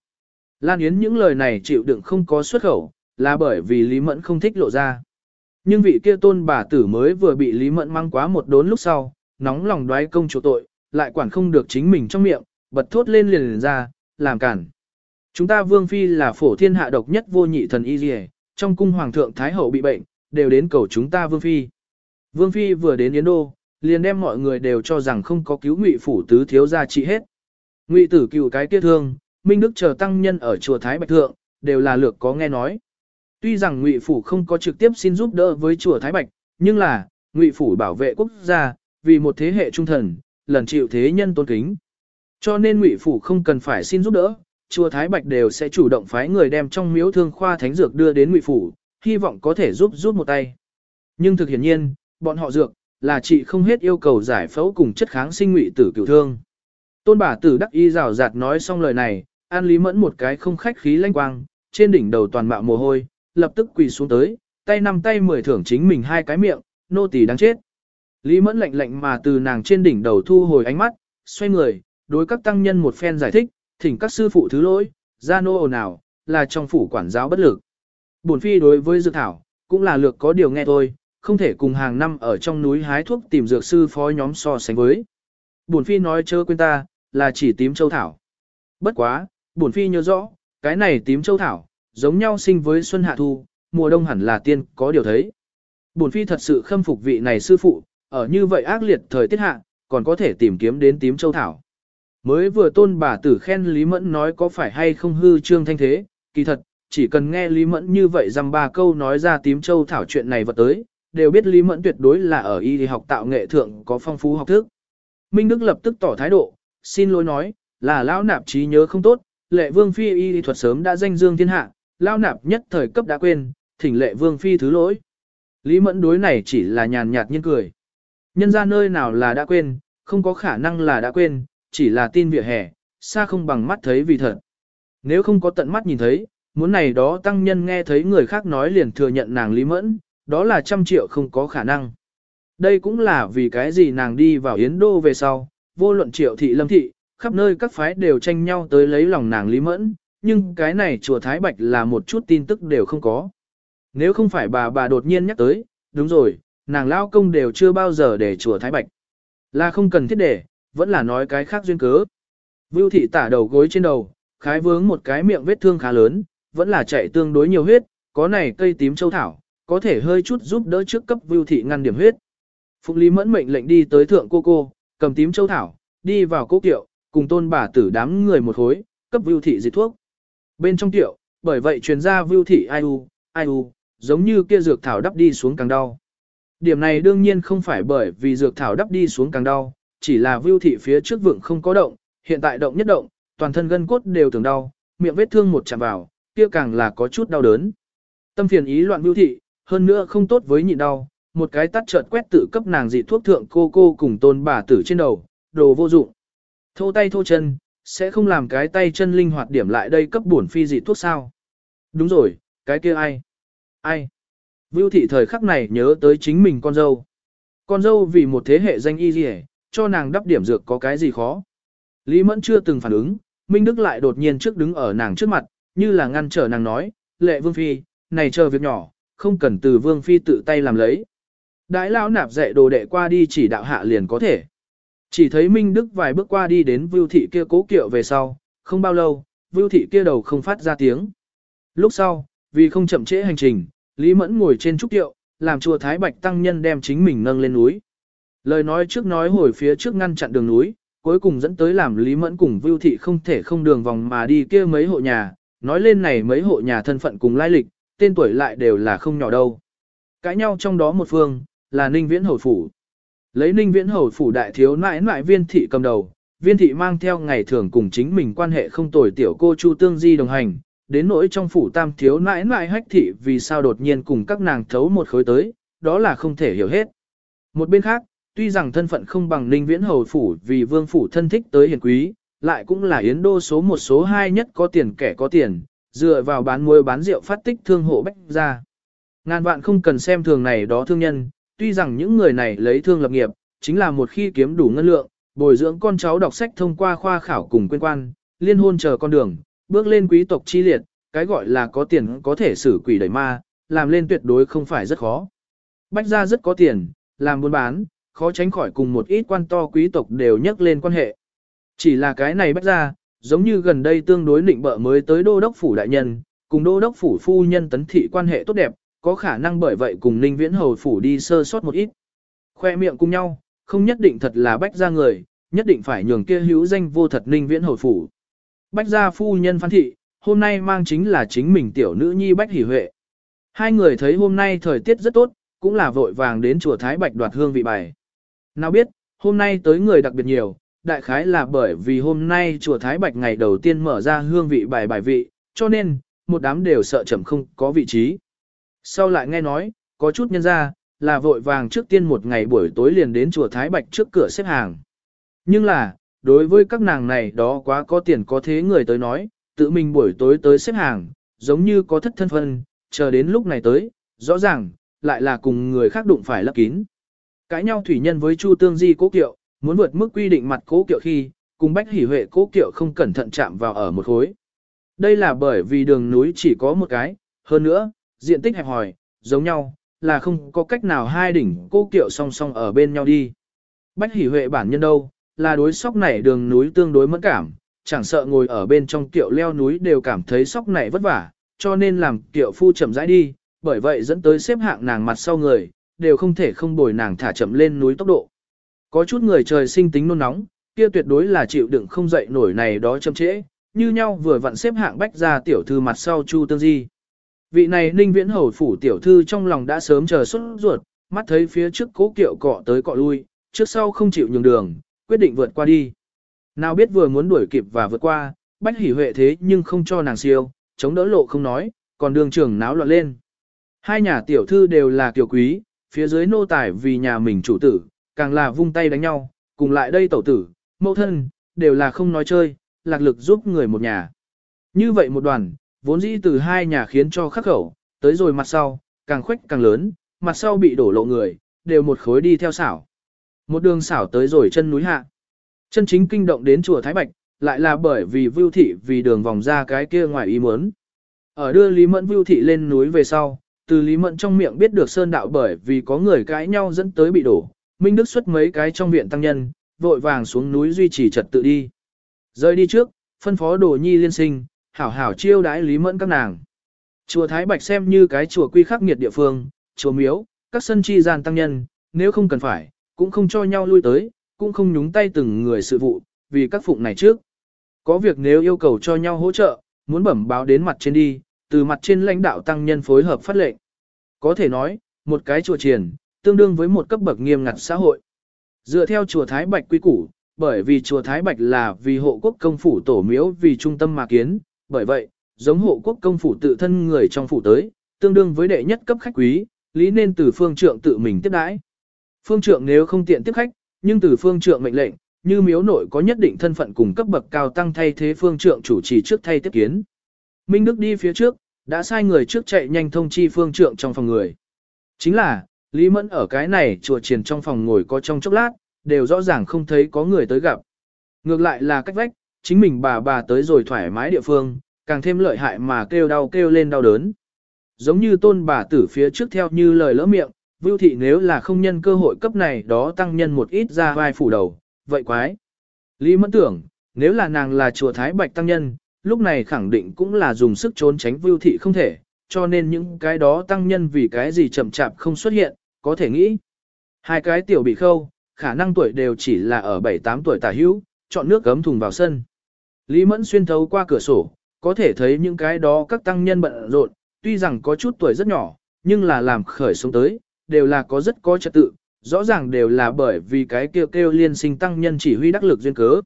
Lan Yến những lời này chịu đựng không có xuất khẩu, là bởi vì Lý Mẫn không thích lộ ra. Nhưng vị kia tôn bà tử mới vừa bị Lý Mẫn mang quá một đốn lúc sau, nóng lòng đoái công chủ tội, lại quản không được chính mình trong miệng, bật thốt lên liền, liền ra, làm cản. Chúng ta vương phi là phổ thiên hạ độc nhất vô nhị thần y dì trong cung hoàng thượng thái hậu bị bệnh, đều đến cầu chúng ta vương phi. Vương phi vừa đến Yến Đô, liền đem mọi người đều cho rằng không có cứu ngụy phủ tứ thiếu gia trị hết. Ngụy tử cựu cái kia thương, Minh Đức chờ tăng nhân ở chùa Thái Bạch Thượng, đều là lược có nghe nói. Tuy rằng Ngụy phủ không có trực tiếp xin giúp đỡ với chùa Thái Bạch, nhưng là, Ngụy phủ bảo vệ quốc gia, vì một thế hệ trung thần, lần chịu thế nhân tôn kính. Cho nên Ngụy phủ không cần phải xin giúp đỡ, chùa Thái Bạch đều sẽ chủ động phái người đem trong miếu thương khoa thánh dược đưa đến Ngụy phủ, hy vọng có thể giúp giúp một tay. Nhưng thực hiển nhiên, bọn họ dược là chị không hết yêu cầu giải phẫu cùng chất kháng sinh Ngụy tử cửu thương. Tôn bà tử đắc y rào rạt nói xong lời này, An Lý Mẫn một cái không khách khí lanh quang, trên đỉnh đầu toàn mạo mồ hôi, lập tức quỳ xuống tới, tay nắm tay mười thưởng chính mình hai cái miệng, nô tỳ đáng chết. Lý Mẫn lạnh lạnh mà từ nàng trên đỉnh đầu thu hồi ánh mắt, xoay người, đối các tăng nhân một phen giải thích, thỉnh các sư phụ thứ lỗi, ra nô ồn nào là trong phủ quản giáo bất lực. Bổn phi đối với dược thảo, cũng là lược có điều nghe thôi, không thể cùng hàng năm ở trong núi hái thuốc tìm dược sư phó nhóm so sánh với. Bổn phi nói chớ quên ta, là chỉ tím châu thảo. Bất quá, bổn phi nhớ rõ, cái này tím châu thảo, giống nhau sinh với xuân hạ thu, mùa đông hẳn là tiên có điều thấy. Bổn phi thật sự khâm phục vị này sư phụ, ở như vậy ác liệt thời tiết hạ, còn có thể tìm kiếm đến tím châu thảo. Mới vừa tôn bà tử khen Lý Mẫn nói có phải hay không hư trương thanh thế, kỳ thật, chỉ cần nghe Lý Mẫn như vậy dăm ba câu nói ra tím châu thảo chuyện này vật tới, đều biết Lý Mẫn tuyệt đối là ở y học tạo nghệ thượng có phong phú học thức. Minh Đức lập tức tỏ thái độ, xin lỗi nói, là lão nạp trí nhớ không tốt, lệ vương phi y thuật sớm đã danh dương thiên hạ, lão nạp nhất thời cấp đã quên, thỉnh lệ vương phi thứ lỗi. Lý mẫn đối này chỉ là nhàn nhạt nhiên cười. Nhân ra nơi nào là đã quên, không có khả năng là đã quên, chỉ là tin vỉa hè, xa không bằng mắt thấy vì thật. Nếu không có tận mắt nhìn thấy, muốn này đó tăng nhân nghe thấy người khác nói liền thừa nhận nàng Lý Mẫn, đó là trăm triệu không có khả năng. Đây cũng là vì cái gì nàng đi vào Yến Đô về sau, vô luận triệu thị lâm thị, khắp nơi các phái đều tranh nhau tới lấy lòng nàng Lý Mẫn, nhưng cái này chùa Thái Bạch là một chút tin tức đều không có. Nếu không phải bà bà đột nhiên nhắc tới, đúng rồi, nàng lao công đều chưa bao giờ để chùa Thái Bạch. Là không cần thiết để, vẫn là nói cái khác duyên cớ. Vưu thị tả đầu gối trên đầu, khái vướng một cái miệng vết thương khá lớn, vẫn là chạy tương đối nhiều huyết, có này cây tím châu thảo, có thể hơi chút giúp đỡ trước cấp Vưu thị ngăn điểm huyết. Phục Lý Mẫn mệnh lệnh đi tới thượng cô cô, cầm tím châu thảo, đi vào cố kiệu, cùng tôn bà tử đám người một khối, cấp vưu thị dịch thuốc. Bên trong tiệu, bởi vậy truyền ra vưu thị ai u, ai u, giống như kia dược thảo đắp đi xuống càng đau. Điểm này đương nhiên không phải bởi vì dược thảo đắp đi xuống càng đau, chỉ là vưu thị phía trước vượng không có động, hiện tại động nhất động, toàn thân gân cốt đều tưởng đau, miệng vết thương một chạm vào, kia càng là có chút đau đớn. Tâm phiền ý loạn vưu thị, hơn nữa không tốt với nhịn đau, một cái tắt chợt quét tự cấp nàng dị thuốc thượng cô cô cùng tôn bà tử trên đầu, đồ vô dụng. Thô tay thô chân, sẽ không làm cái tay chân linh hoạt điểm lại đây cấp bổn phi dị thuốc sao. Đúng rồi, cái kia ai? Ai? Vưu thị thời khắc này nhớ tới chính mình con dâu. Con dâu vì một thế hệ danh y gì cho nàng đắp điểm dược có cái gì khó. Lý Mẫn chưa từng phản ứng, Minh Đức lại đột nhiên trước đứng ở nàng trước mặt, như là ngăn trở nàng nói, lệ vương phi, này chờ việc nhỏ, không cần từ vương phi tự tay làm lấy. Đại lão nạp dạy đồ đệ qua đi chỉ đạo hạ liền có thể. Chỉ thấy Minh Đức vài bước qua đi đến Vưu thị kia cố kiệu về sau, không bao lâu, Vưu thị kia đầu không phát ra tiếng. Lúc sau, vì không chậm trễ hành trình, Lý Mẫn ngồi trên trúc kiệu, làm chùa Thái Bạch tăng nhân đem chính mình nâng lên núi. Lời nói trước nói hồi phía trước ngăn chặn đường núi, cuối cùng dẫn tới làm Lý Mẫn cùng Vưu thị không thể không đường vòng mà đi kia mấy hộ nhà, nói lên này mấy hộ nhà thân phận cùng lai lịch, tên tuổi lại đều là không nhỏ đâu. Cãi nhau trong đó một phương, là Ninh Viễn Hầu Phủ. Lấy Ninh Viễn Hầu Phủ đại thiếu nãi nãi viên thị cầm đầu, viên thị mang theo ngày thường cùng chính mình quan hệ không tồi tiểu cô Chu Tương Di đồng hành, đến nỗi trong phủ tam thiếu nãi nãi hách thị vì sao đột nhiên cùng các nàng thấu một khối tới, đó là không thể hiểu hết. Một bên khác, tuy rằng thân phận không bằng Ninh Viễn Hầu Phủ vì vương phủ thân thích tới hiền quý, lại cũng là yến đô số một số hai nhất có tiền kẻ có tiền, dựa vào bán muối bán rượu phát tích thương hộ bách ra. Ngàn vạn không cần xem thường này đó thương nhân, tuy rằng những người này lấy thương lập nghiệp, chính là một khi kiếm đủ ngân lượng, bồi dưỡng con cháu đọc sách thông qua khoa khảo cùng quyên quan, liên hôn chờ con đường, bước lên quý tộc chi liệt, cái gọi là có tiền có thể xử quỷ đẩy ma, làm lên tuyệt đối không phải rất khó. Bách gia rất có tiền, làm buôn bán, khó tránh khỏi cùng một ít quan to quý tộc đều nhắc lên quan hệ. Chỉ là cái này bách gia, giống như gần đây tương đối định bợ mới tới đô đốc phủ đại nhân, cùng đô đốc phủ phu nhân tấn thị quan hệ tốt đẹp, có khả năng bởi vậy cùng Ninh Viễn Hầu phủ đi sơ sót một ít. Khoe miệng cùng nhau, không nhất định thật là bách gia người, nhất định phải nhường kia hữu danh vô thật Ninh Viễn Hầu phủ. Bách gia phu nhân phán thị, hôm nay mang chính là chính mình tiểu nữ nhi Bách Hỷ Huệ. Hai người thấy hôm nay thời tiết rất tốt, cũng là vội vàng đến chùa Thái Bạch đoạt hương vị bài. Nào biết, hôm nay tới người đặc biệt nhiều, đại khái là bởi vì hôm nay chùa Thái Bạch ngày đầu tiên mở ra hương vị bài bài vị, cho nên, một đám đều sợ chậm không có vị trí. Sau lại nghe nói, có chút nhân ra, là vội vàng trước tiên một ngày buổi tối liền đến chùa Thái Bạch trước cửa xếp hàng. Nhưng là, đối với các nàng này đó quá có tiền có thế người tới nói, tự mình buổi tối tới xếp hàng, giống như có thất thân phân, chờ đến lúc này tới, rõ ràng, lại là cùng người khác đụng phải lấp kín. Cãi nhau thủy nhân với Chu Tương Di cố kiệu, muốn vượt mức quy định mặt cố kiệu khi, cùng Bách hỉ Huệ cố kiệu không cẩn thận chạm vào ở một khối. Đây là bởi vì đường núi chỉ có một cái, hơn nữa, diện tích hẹp hòi, giống nhau, là không có cách nào hai đỉnh cố kiệu song song ở bên nhau đi. Bách hỉ Huệ bản nhân đâu, là đối sóc này đường núi tương đối mẫn cảm, chẳng sợ ngồi ở bên trong kiệu leo núi đều cảm thấy sóc này vất vả, cho nên làm kiệu phu chậm rãi đi, bởi vậy dẫn tới xếp hạng nàng mặt sau người, đều không thể không bồi nàng thả chậm lên núi tốc độ. Có chút người trời sinh tính nôn nóng, kia tuyệt đối là chịu đựng không dậy nổi này đó chậm trễ, như nhau vừa vặn xếp hạng bách ra tiểu thư mặt sau Chu Tương Di. Vị này ninh viễn hầu phủ tiểu thư trong lòng đã sớm chờ xuất ruột, mắt thấy phía trước cố kiệu cọ tới cọ lui, trước sau không chịu nhường đường, quyết định vượt qua đi. Nào biết vừa muốn đuổi kịp và vượt qua, bách hỉ huệ thế nhưng không cho nàng siêu, chống đỡ lộ không nói, còn đường trưởng náo loạn lên. Hai nhà tiểu thư đều là tiểu quý, phía dưới nô tài vì nhà mình chủ tử, càng là vung tay đánh nhau, cùng lại đây tẩu tử, mẫu thân, đều là không nói chơi, lạc lực giúp người một nhà. Như vậy một đoàn, vốn dĩ từ hai nhà khiến cho khắc khẩu, tới rồi mặt sau, càng khuếch càng lớn, mặt sau bị đổ lộ người, đều một khối đi theo xảo. Một đường xảo tới rồi chân núi hạ. Chân chính kinh động đến chùa Thái Bạch, lại là bởi vì Vưu Thị vì đường vòng ra cái kia ngoài ý muốn. Ở đưa Lý Mẫn Vưu Thị lên núi về sau, từ Lý Mẫn trong miệng biết được Sơn Đạo bởi vì có người cãi nhau dẫn tới bị đổ, Minh Đức xuất mấy cái trong viện tăng nhân, vội vàng xuống núi duy trì trật tự đi. Rơi đi trước, phân phó đồ nhi liên sinh, hảo hảo chiêu đãi Lý Mẫn các nàng. Chùa Thái Bạch xem như cái chùa quy khắc nghiệt địa phương, chùa miếu, các sân chi gian tăng nhân, nếu không cần phải, cũng không cho nhau lui tới, cũng không nhúng tay từng người sự vụ, vì các phụng này trước. Có việc nếu yêu cầu cho nhau hỗ trợ, muốn bẩm báo đến mặt trên đi, từ mặt trên lãnh đạo tăng nhân phối hợp phát lệnh. Có thể nói, một cái chùa triển, tương đương với một cấp bậc nghiêm ngặt xã hội. Dựa theo chùa Thái Bạch quy củ, bởi vì chùa Thái Bạch là vì hộ quốc công phủ tổ miếu vì trung tâm mà kiến, bởi vậy, giống hộ quốc công phủ tự thân người trong phủ tới, tương đương với đệ nhất cấp khách quý, lý nên từ phương trượng tự mình tiếp đãi. Phương trượng nếu không tiện tiếp khách, nhưng từ phương trượng mệnh lệnh, như miếu nội có nhất định thân phận cùng cấp bậc cao tăng thay thế phương trượng chủ trì trước thay tiếp kiến. Minh Đức đi phía trước, đã sai người trước chạy nhanh thông chi phương trượng trong phòng người. Chính là, Lý Mẫn ở cái này chùa triền trong phòng ngồi có trong chốc lát, đều rõ ràng không thấy có người tới gặp. Ngược lại là cách vách, chính mình bà bà tới rồi thoải mái địa phương, Càng thêm lợi hại mà kêu đau kêu lên đau đớn. Giống như tôn bà tử phía trước theo như lời lỡ miệng, Vưu thị nếu là không nhân cơ hội cấp này đó tăng nhân một ít ra vai phủ đầu, vậy quái. Lý mẫn tưởng, nếu là nàng là chùa Thái Bạch tăng nhân, lúc này khẳng định cũng là dùng sức trốn tránh Vưu thị không thể, cho nên những cái đó tăng nhân vì cái gì chậm chạp không xuất hiện, có thể nghĩ. Hai cái tiểu bị khâu, khả năng tuổi đều chỉ là ở 7-8 tuổi tả hữu, chọn nước gấm thùng vào sân. Lý Mẫn xuyên thấu qua cửa sổ, có thể thấy những cái đó các tăng nhân bận rộn, tuy rằng có chút tuổi rất nhỏ, nhưng là làm khởi sống tới, đều là có rất có trật tự, rõ ràng đều là bởi vì cái kêu kêu liên sinh tăng nhân chỉ huy đắc lực duyên cớ.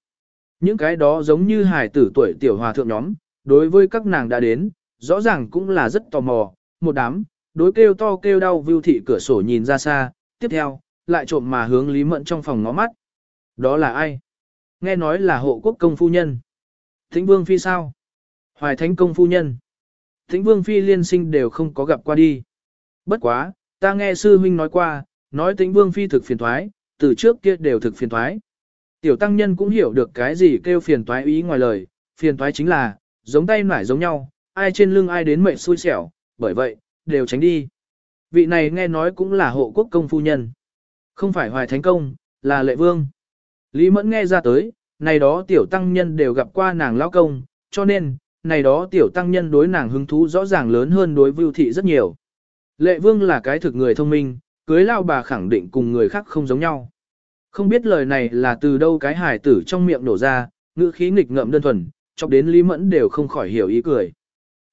Những cái đó giống như hài tử tuổi tiểu hòa thượng nhóm, đối với các nàng đã đến, rõ ràng cũng là rất tò mò, một đám, đối kêu to kêu đau vưu thị cửa sổ nhìn ra xa, tiếp theo, lại trộm mà hướng Lý Mẫn trong phòng ngó mắt. Đó là ai? Nghe nói là hộ quốc công phu nhân. Thính Vương Phi sao? Hoài Thánh công phu nhân. Thính Vương Phi liên sinh đều không có gặp qua đi. Bất quá, ta nghe sư huynh nói qua, nói Thính Vương Phi thực phiền thoái, từ trước kia đều thực phiền thoái. Tiểu tăng nhân cũng hiểu được cái gì kêu phiền toái ý ngoài lời, phiền toái chính là, giống tay nải giống nhau, ai trên lưng ai đến mệnh xui xẻo, bởi vậy, đều tránh đi. Vị này nghe nói cũng là hộ quốc công phu nhân. Không phải hoài thánh công, là lệ vương. Lý mẫn nghe ra tới, này đó tiểu tăng nhân đều gặp qua nàng lao công, cho nên, này đó tiểu tăng nhân đối nàng hứng thú rõ ràng lớn hơn đối vưu thị rất nhiều. Lệ vương là cái thực người thông minh, cưới lao bà khẳng định cùng người khác không giống nhau. Không biết lời này là từ đâu cái hải tử trong miệng nổ ra, ngữ khí nghịch ngợm đơn thuần, chọc đến Lý Mẫn đều không khỏi hiểu ý cười.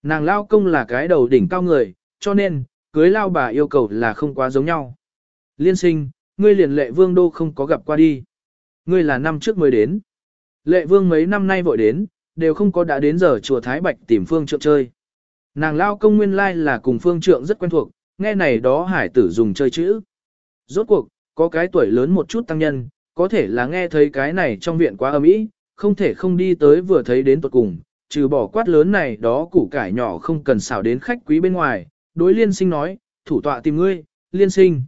Nàng lao công là cái đầu đỉnh cao người, cho nên, cưới lao bà yêu cầu là không quá giống nhau. Liên sinh, ngươi liền lệ vương đô không có gặp qua đi. Ngươi là năm trước mới đến. Lệ vương mấy năm nay vội đến, đều không có đã đến giờ chùa Thái Bạch tìm phương trượng chơi. Nàng lao công nguyên lai là cùng phương trượng rất quen thuộc, nghe này đó hải tử dùng chơi chữ. Rốt cuộc, có cái tuổi lớn một chút tăng nhân, có thể là nghe thấy cái này trong viện quá âm ý, không thể không đi tới vừa thấy đến tuột cùng, trừ bỏ quát lớn này đó củ cải nhỏ không cần xảo đến khách quý bên ngoài, đối liên sinh nói, thủ tọa tìm ngươi, liên sinh.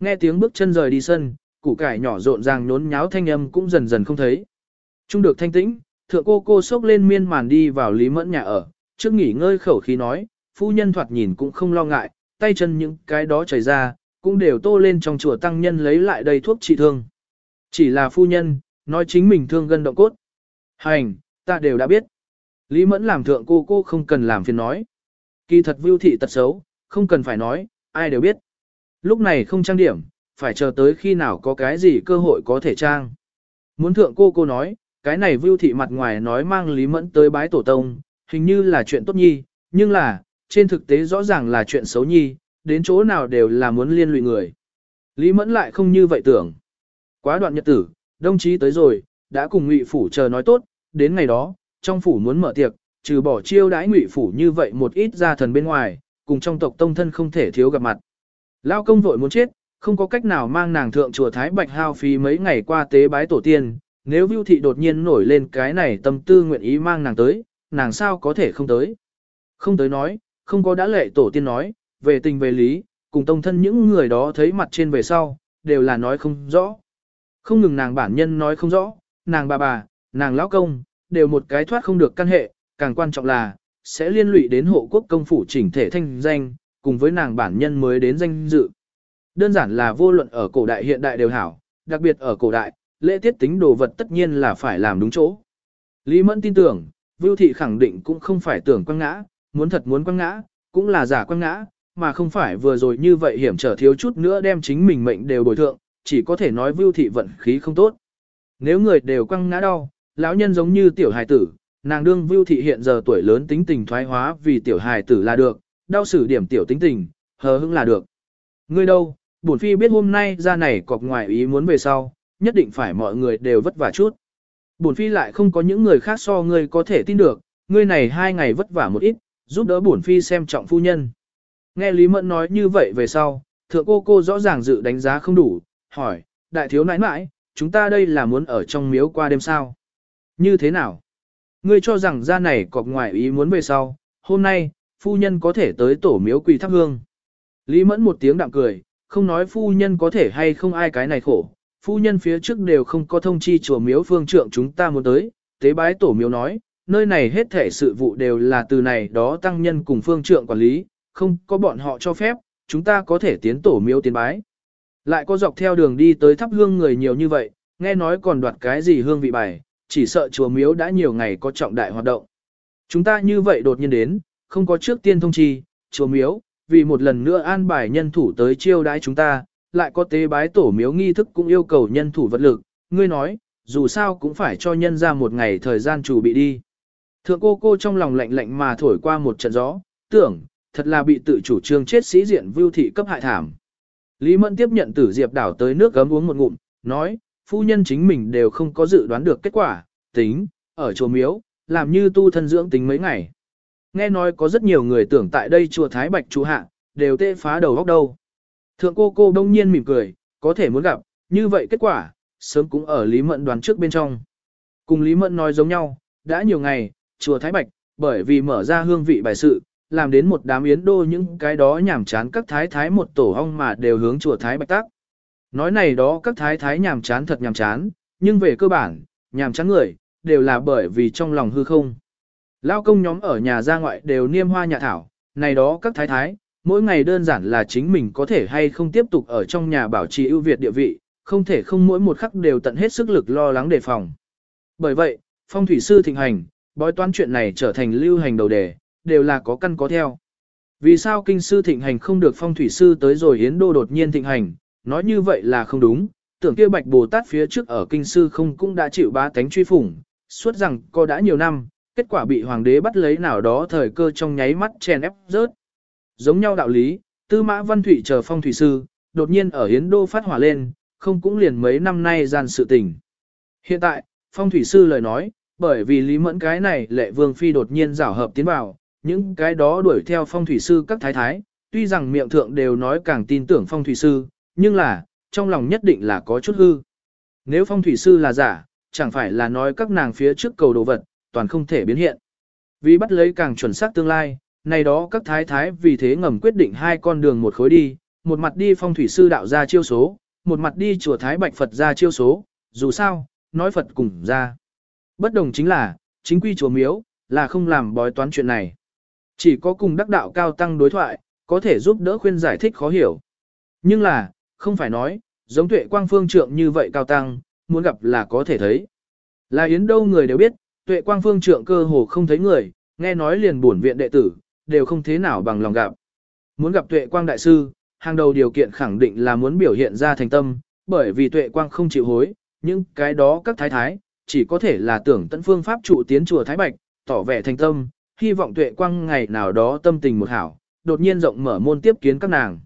Nghe tiếng bước chân rời đi sân, củ cải nhỏ rộn ràng nhốn nháo thanh âm cũng dần dần không thấy. Trung được thanh tĩnh, thượng cô cô sốc lên miên màn đi vào Lý Mẫn nhà ở, trước nghỉ ngơi khẩu khí nói, phu nhân thoạt nhìn cũng không lo ngại, tay chân những cái đó chảy ra, cũng đều tô lên trong chùa tăng nhân lấy lại đầy thuốc trị thương. Chỉ là phu nhân, nói chính mình thương gân động cốt. Hành, ta đều đã biết. Lý Mẫn làm thượng cô cô không cần làm phiền nói. Kỳ thật vưu thị tật xấu, không cần phải nói, ai đều biết. Lúc này không trang điểm, phải chờ tới khi nào có cái gì cơ hội có thể trang. Muốn thượng cô cô nói, cái này vưu thị mặt ngoài nói mang Lý Mẫn tới bái tổ tông, hình như là chuyện tốt nhi, nhưng là, trên thực tế rõ ràng là chuyện xấu nhi, đến chỗ nào đều là muốn liên lụy người. Lý Mẫn lại không như vậy tưởng. Quá đoạn nhật tử, đồng chí tới rồi, đã cùng ngụy phủ chờ nói tốt, đến ngày đó, trong phủ muốn mở tiệc, trừ bỏ chiêu đãi ngụy phủ như vậy một ít gia thần bên ngoài, cùng trong tộc tông thân không thể thiếu gặp mặt. Lao công vội muốn chết, không có cách nào mang nàng thượng chùa Thái Bạch hao phí mấy ngày qua tế bái tổ tiên, nếu Vưu Thị đột nhiên nổi lên cái này tâm tư nguyện ý mang nàng tới, nàng sao có thể không tới. Không tới nói, không có đã lệ tổ tiên nói, về tình về lý, cùng tông thân những người đó thấy mặt trên về sau, đều là nói không rõ. Không ngừng nàng bản nhân nói không rõ, nàng bà bà, nàng lão công, đều một cái thoát không được căn hệ, càng quan trọng là, sẽ liên lụy đến hộ quốc công phủ chỉnh thể thanh danh, cùng với nàng bản nhân mới đến danh dự. Đơn giản là vô luận ở cổ đại hiện đại đều hảo, đặc biệt ở cổ đại, lễ tiết tính đồ vật tất nhiên là phải làm đúng chỗ. Lý Mẫn tin tưởng, Vưu Thị khẳng định cũng không phải tưởng quăng ngã, muốn thật muốn quăng ngã, cũng là giả quăng ngã, mà không phải vừa rồi như vậy hiểm trở thiếu chút nữa đem chính mình mệnh đều bồi thượng, chỉ có thể nói Vưu Thị vận khí không tốt. Nếu người đều quăng ngã đau, lão nhân giống như tiểu hài tử, nàng đương Vưu Thị hiện giờ tuổi lớn tính tình thoái hóa vì tiểu hài tử là được, đau xử điểm tiểu tính tình, hờ hững là được. Ngươi đâu, bổn phi biết hôm nay ra này cọc ngoài ý muốn về sau, nhất định phải mọi người đều vất vả chút. Bổn phi lại không có những người khác so ngươi có thể tin được, ngươi này hai ngày vất vả một ít, giúp đỡ bổn phi xem trọng phu nhân. Nghe Lý Mẫn nói như vậy về sau, thượng cô cô rõ ràng dự đánh giá không đủ, hỏi, đại thiếu nãi nãi, chúng ta đây là muốn ở trong miếu qua đêm sao? Như thế nào? Ngươi cho rằng ra này cọc ngoại ý muốn về sau, hôm nay, phu nhân có thể tới tổ miếu quỳ thắp hương. Lý Mẫn một tiếng đạm cười, không nói phu nhân có thể hay không ai cái này khổ, phu nhân phía trước đều không có thông chi chùa miếu phương trượng chúng ta muốn tới, tế bái tổ miếu nói, nơi này hết thể sự vụ đều là từ này đó tăng nhân cùng phương trượng quản lý, không có bọn họ cho phép, chúng ta có thể tiến tổ miếu tiến bái. Lại có dọc theo đường đi tới thắp hương người nhiều như vậy, nghe nói còn đoạt cái gì hương vị bài, chỉ sợ chùa miếu đã nhiều ngày có trọng đại hoạt động. Chúng ta như vậy đột nhiên đến, không có trước tiên thông chi, chùa miếu, vì một lần nữa an bài nhân thủ tới chiêu đãi chúng ta, lại có tế bái tổ miếu nghi thức cũng yêu cầu nhân thủ vật lực, ngươi nói, dù sao cũng phải cho nhân ra một ngày thời gian chủ bị đi. Thượng cô cô trong lòng lạnh lạnh mà thổi qua một trận gió, tưởng, thật là bị tự chủ trương chết sĩ diện vưu thị cấp hại thảm. Lý Mẫn tiếp nhận tử diệp đảo tới nước gấm uống một ngụm, nói, phu nhân chính mình đều không có dự đoán được kết quả, tính, ở chùa miếu, làm như tu thân dưỡng tính mấy ngày. Nghe nói có rất nhiều người tưởng tại đây chùa Thái Bạch chủ hạ, đều tê phá đầu góc đâu. Thượng cô cô đông nhiên mỉm cười, có thể muốn gặp, như vậy kết quả, sớm cũng ở Lý Mẫn đoán trước bên trong. Cùng Lý Mẫn nói giống nhau, đã nhiều ngày, chùa Thái Bạch, bởi vì mở ra hương vị bài sự, làm đến một đám yến đô những cái đó nhảm chán các thái thái một tổ hong mà đều hướng chùa Thái Bạch tác. Nói này đó các thái thái nhảm chán thật nhảm chán, nhưng về cơ bản, nhảm chán người, đều là bởi vì trong lòng hư không. Lao công nhóm ở nhà ra ngoại đều niêm hoa nhà thảo, này đó các thái thái, mỗi ngày đơn giản là chính mình có thể hay không tiếp tục ở trong nhà bảo trì ưu việt địa vị, không thể không mỗi một khắc đều tận hết sức lực lo lắng đề phòng. Bởi vậy, phong thủy sư thịnh hành, bói toán chuyện này trở thành lưu hành đầu đề, đều là có căn có theo. Vì sao kinh sư thịnh hành không được phong thủy sư tới rồi hiến đô đột nhiên thịnh hành, nói như vậy là không đúng, tưởng kia bạch Bồ Tát phía trước ở kinh sư không cũng đã chịu ba tánh truy phủng, suốt rằng có đã nhiều năm, kết quả bị hoàng đế bắt lấy nào đó thời cơ trong nháy mắt chèn ép rớt. Giống nhau đạo lý, tư mã văn thủy chờ phong thủy sư, đột nhiên ở hiến đô phát hỏa lên, không cũng liền mấy năm nay gian sự tình. Hiện tại, phong thủy sư lời nói, bởi vì lý mẫn cái này lệ vương phi đột nhiên rảo hợp tiến vào, những cái đó đuổi theo phong thủy sư các thái thái, tuy rằng miệng thượng đều nói càng tin tưởng phong thủy sư, nhưng là, trong lòng nhất định là có chút hư. Nếu phong thủy sư là giả, chẳng phải là nói các nàng phía trước cầu đồ vật, toàn không thể biến hiện. Vì bắt lấy càng chuẩn xác tương lai, này đó các thái thái vì thế ngầm quyết định hai con đường một khối đi, một mặt đi phong thủy sư đạo ra chiêu số, một mặt đi chùa Thái Bạch Phật ra chiêu số, dù sao, nói Phật cùng ra. Bất đồng chính là, chính quy chùa miếu, là không làm bói toán chuyện này. Chỉ có cùng đắc đạo cao tăng đối thoại, có thể giúp đỡ khuyên giải thích khó hiểu. Nhưng là, không phải nói, giống tuệ quang phương trượng như vậy cao tăng, muốn gặp là có thể thấy. Là yến đâu người đều biết, tuệ quang phương trượng cơ hồ không thấy người, nghe nói liền buồn viện đệ tử, đều không thế nào bằng lòng gặp. Muốn gặp tuệ quang đại sư, hàng đầu điều kiện khẳng định là muốn biểu hiện ra thành tâm, bởi vì tuệ quang không chịu hối, nhưng cái đó các thái thái, chỉ có thể là tưởng tận phương pháp trụ tiến chùa Thái Bạch, tỏ vẻ thành tâm, hy vọng tuệ quang ngày nào đó tâm tình một hảo, đột nhiên rộng mở môn tiếp kiến các nàng.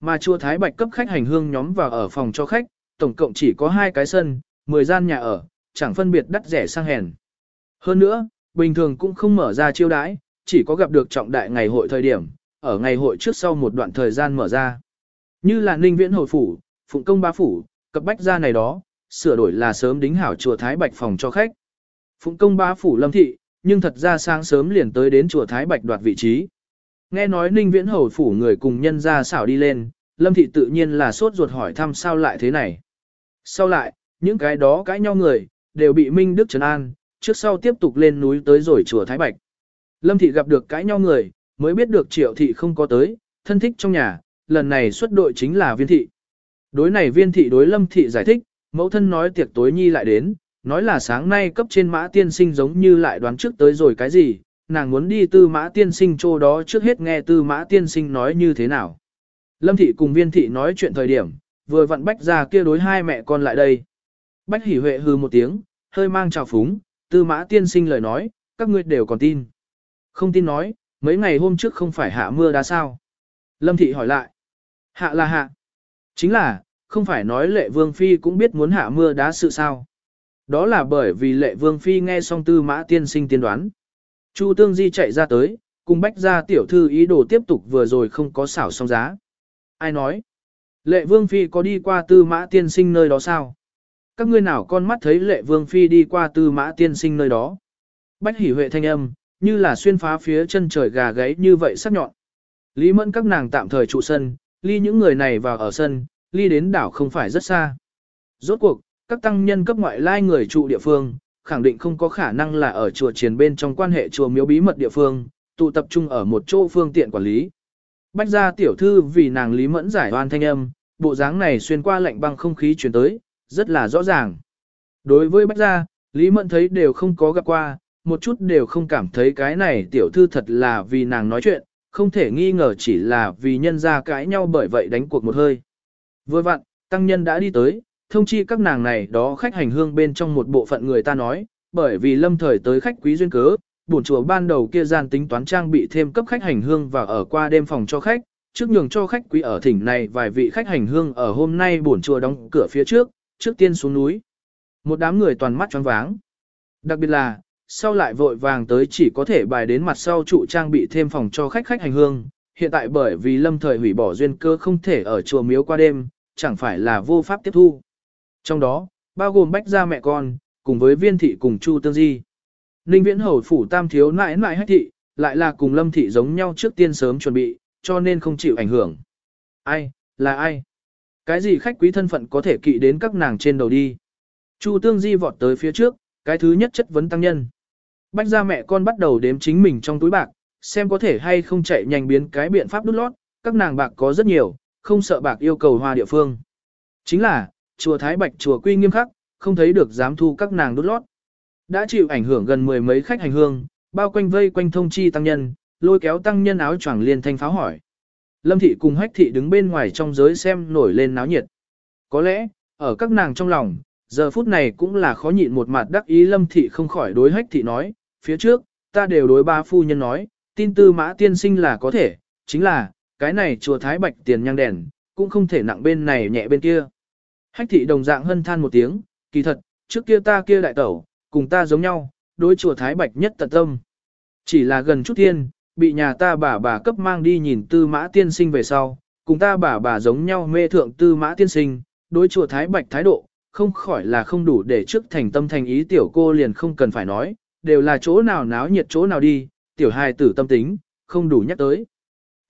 Mà chùa Thái Bạch cấp khách hành hương nhóm vào ở phòng cho khách, tổng cộng chỉ có hai cái sân, 10 gian nhà ở, chẳng phân biệt đắt rẻ sang hèn. Hơn nữa, bình thường cũng không mở ra chiêu đãi, chỉ có gặp được trọng đại ngày hội thời điểm, ở ngày hội trước sau một đoạn thời gian mở ra. Như là ninh viễn hội phủ, phụng công ba phủ, cập bách ra này đó, sửa đổi là sớm đính hảo chùa Thái Bạch phòng cho khách. Phụng công ba phủ lâm thị, nhưng thật ra sáng sớm liền tới đến chùa Thái Bạch đoạt vị trí. Nghe nói ninh viễn hầu phủ người cùng nhân ra xảo đi lên, lâm thị tự nhiên là sốt ruột hỏi thăm sao lại thế này. Sau lại, những cái đó cãi nhau người, đều bị Minh Đức Trấn An, trước sau tiếp tục lên núi tới rồi chùa Thái Bạch. Lâm thị gặp được cãi nhau người, mới biết được triệu thị không có tới, thân thích trong nhà, lần này xuất đội chính là viên thị. Đối này viên thị đối lâm thị giải thích, mẫu thân nói tiệc tối nhi lại đến, nói là sáng nay cấp trên mã tiên sinh giống như lại đoán trước tới rồi cái gì, nàng muốn đi tư mã tiên sinh chỗ đó trước hết nghe tư mã tiên sinh nói như thế nào. Lâm thị cùng viên thị nói chuyện thời điểm, vừa vặn bách ra kia đối hai mẹ con lại đây. Bách hỉ huệ hư một tiếng, hơi mang trào phúng, tư mã tiên sinh lời nói, các ngươi đều còn tin. Không tin nói, mấy ngày hôm trước không phải hạ mưa đá sao? Lâm thị hỏi lại. Hạ là hạ. Chính là, không phải nói lệ vương phi cũng biết muốn hạ mưa đá sự sao. Đó là bởi vì lệ vương phi nghe xong tư mã tiên sinh tiên đoán. Chu tương di chạy ra tới, cùng bách ra tiểu thư ý đồ tiếp tục vừa rồi không có xảo xong giá. Ai nói? Lệ vương phi có đi qua tư mã tiên sinh nơi đó sao? Các ngươi nào con mắt thấy lệ vương phi đi qua tư mã tiên sinh nơi đó? Bách hỉ huệ thanh âm, như là xuyên phá phía chân trời gà gáy như vậy sắc nhọn. Lý mẫn các nàng tạm thời trụ sân, ly những người này vào ở sân, ly đến đảo không phải rất xa. Rốt cuộc, các tăng nhân cấp ngoại lai người trụ địa phương, khẳng định không có khả năng là ở chùa triền bên trong quan hệ chùa miếu bí mật địa phương, tụ tập trung ở một chỗ phương tiện quản lý. Bách gia tiểu thư vì nàng Lý Mẫn giải oan thanh âm, bộ dáng này xuyên qua lạnh băng không khí truyền tới, rất là rõ ràng. Đối với Bách gia, Lý Mẫn thấy đều không có gặp qua, một chút đều không cảm thấy cái này tiểu thư thật là vì nàng nói chuyện, không thể nghi ngờ chỉ là vì nhân ra cãi nhau bởi vậy đánh cuộc một hơi. Vừa vặn, tăng nhân đã đi tới, thông chi các nàng này đó khách hành hương bên trong một bộ phận người ta nói, bởi vì lâm thời tới khách quý duyên cớ, bổn chùa ban đầu kia gian tính toán trang bị thêm cấp khách hành hương và ở qua đêm phòng cho khách, trước nhường cho khách quý ở thỉnh này vài vị khách hành hương ở hôm nay bổn chùa đóng cửa phía trước, trước tiên xuống núi. Một đám người toàn mắt choáng váng. Đặc biệt là, sau lại vội vàng tới chỉ có thể bài đến mặt sau trụ trang bị thêm phòng cho khách khách hành hương. Hiện tại bởi vì lâm thời hủy bỏ duyên cơ không thể ở chùa miếu qua đêm, chẳng phải là vô pháp tiếp thu. Trong đó, bao gồm bách gia mẹ con, cùng với viên thị cùng Chu Tương Di. Ninh viễn hầu phủ tam thiếu nãi nãi hách thị, lại là cùng lâm thị giống nhau trước tiên sớm chuẩn bị, cho nên không chịu ảnh hưởng. Ai, là ai? Cái gì khách quý thân phận có thể kỵ đến các nàng trên đầu đi? Chu Tương Di vọt tới phía trước, cái thứ nhất chất vấn tăng nhân. Bách gia mẹ con bắt đầu đếm chính mình trong túi bạc, xem có thể hay không chạy nhanh biến cái biện pháp đút lót, các nàng bạc có rất nhiều, không sợ bạc yêu cầu hoa địa phương. Chính là, chùa Thái Bạch chùa quy nghiêm khắc, không thấy được dám thu các nàng đút lót. Đã chịu ảnh hưởng gần mười mấy khách hành hương, bao quanh vây quanh thông chi tăng nhân, lôi kéo tăng nhân áo choàng liền thanh pháo hỏi. Lâm thị cùng hách thị đứng bên ngoài trong giới xem nổi lên náo nhiệt. Có lẽ, ở các nàng trong lòng, giờ phút này cũng là khó nhịn một mặt đắc ý lâm thị không khỏi đối hách thị nói, phía trước, ta đều đối ba phu nhân nói, tin tư mã tiên sinh là có thể, chính là, cái này chùa Thái Bạch tiền nhang đèn, cũng không thể nặng bên này nhẹ bên kia. Hách thị đồng dạng hân than một tiếng, kỳ thật, trước kia ta kia đại tẩu, cùng ta giống nhau, đối chùa Thái Bạch nhất tận tâm. Chỉ là gần chút thiên, bị nhà ta bà bà cấp mang đi nhìn tư mã tiên sinh về sau, cùng ta bà bà giống nhau mê thượng tư mã tiên sinh, đối chùa Thái Bạch thái độ, không khỏi là không đủ để trước thành tâm thành ý tiểu cô liền không cần phải nói, đều là chỗ nào náo nhiệt chỗ nào đi, tiểu hài tử tâm tính, không đủ nhắc tới.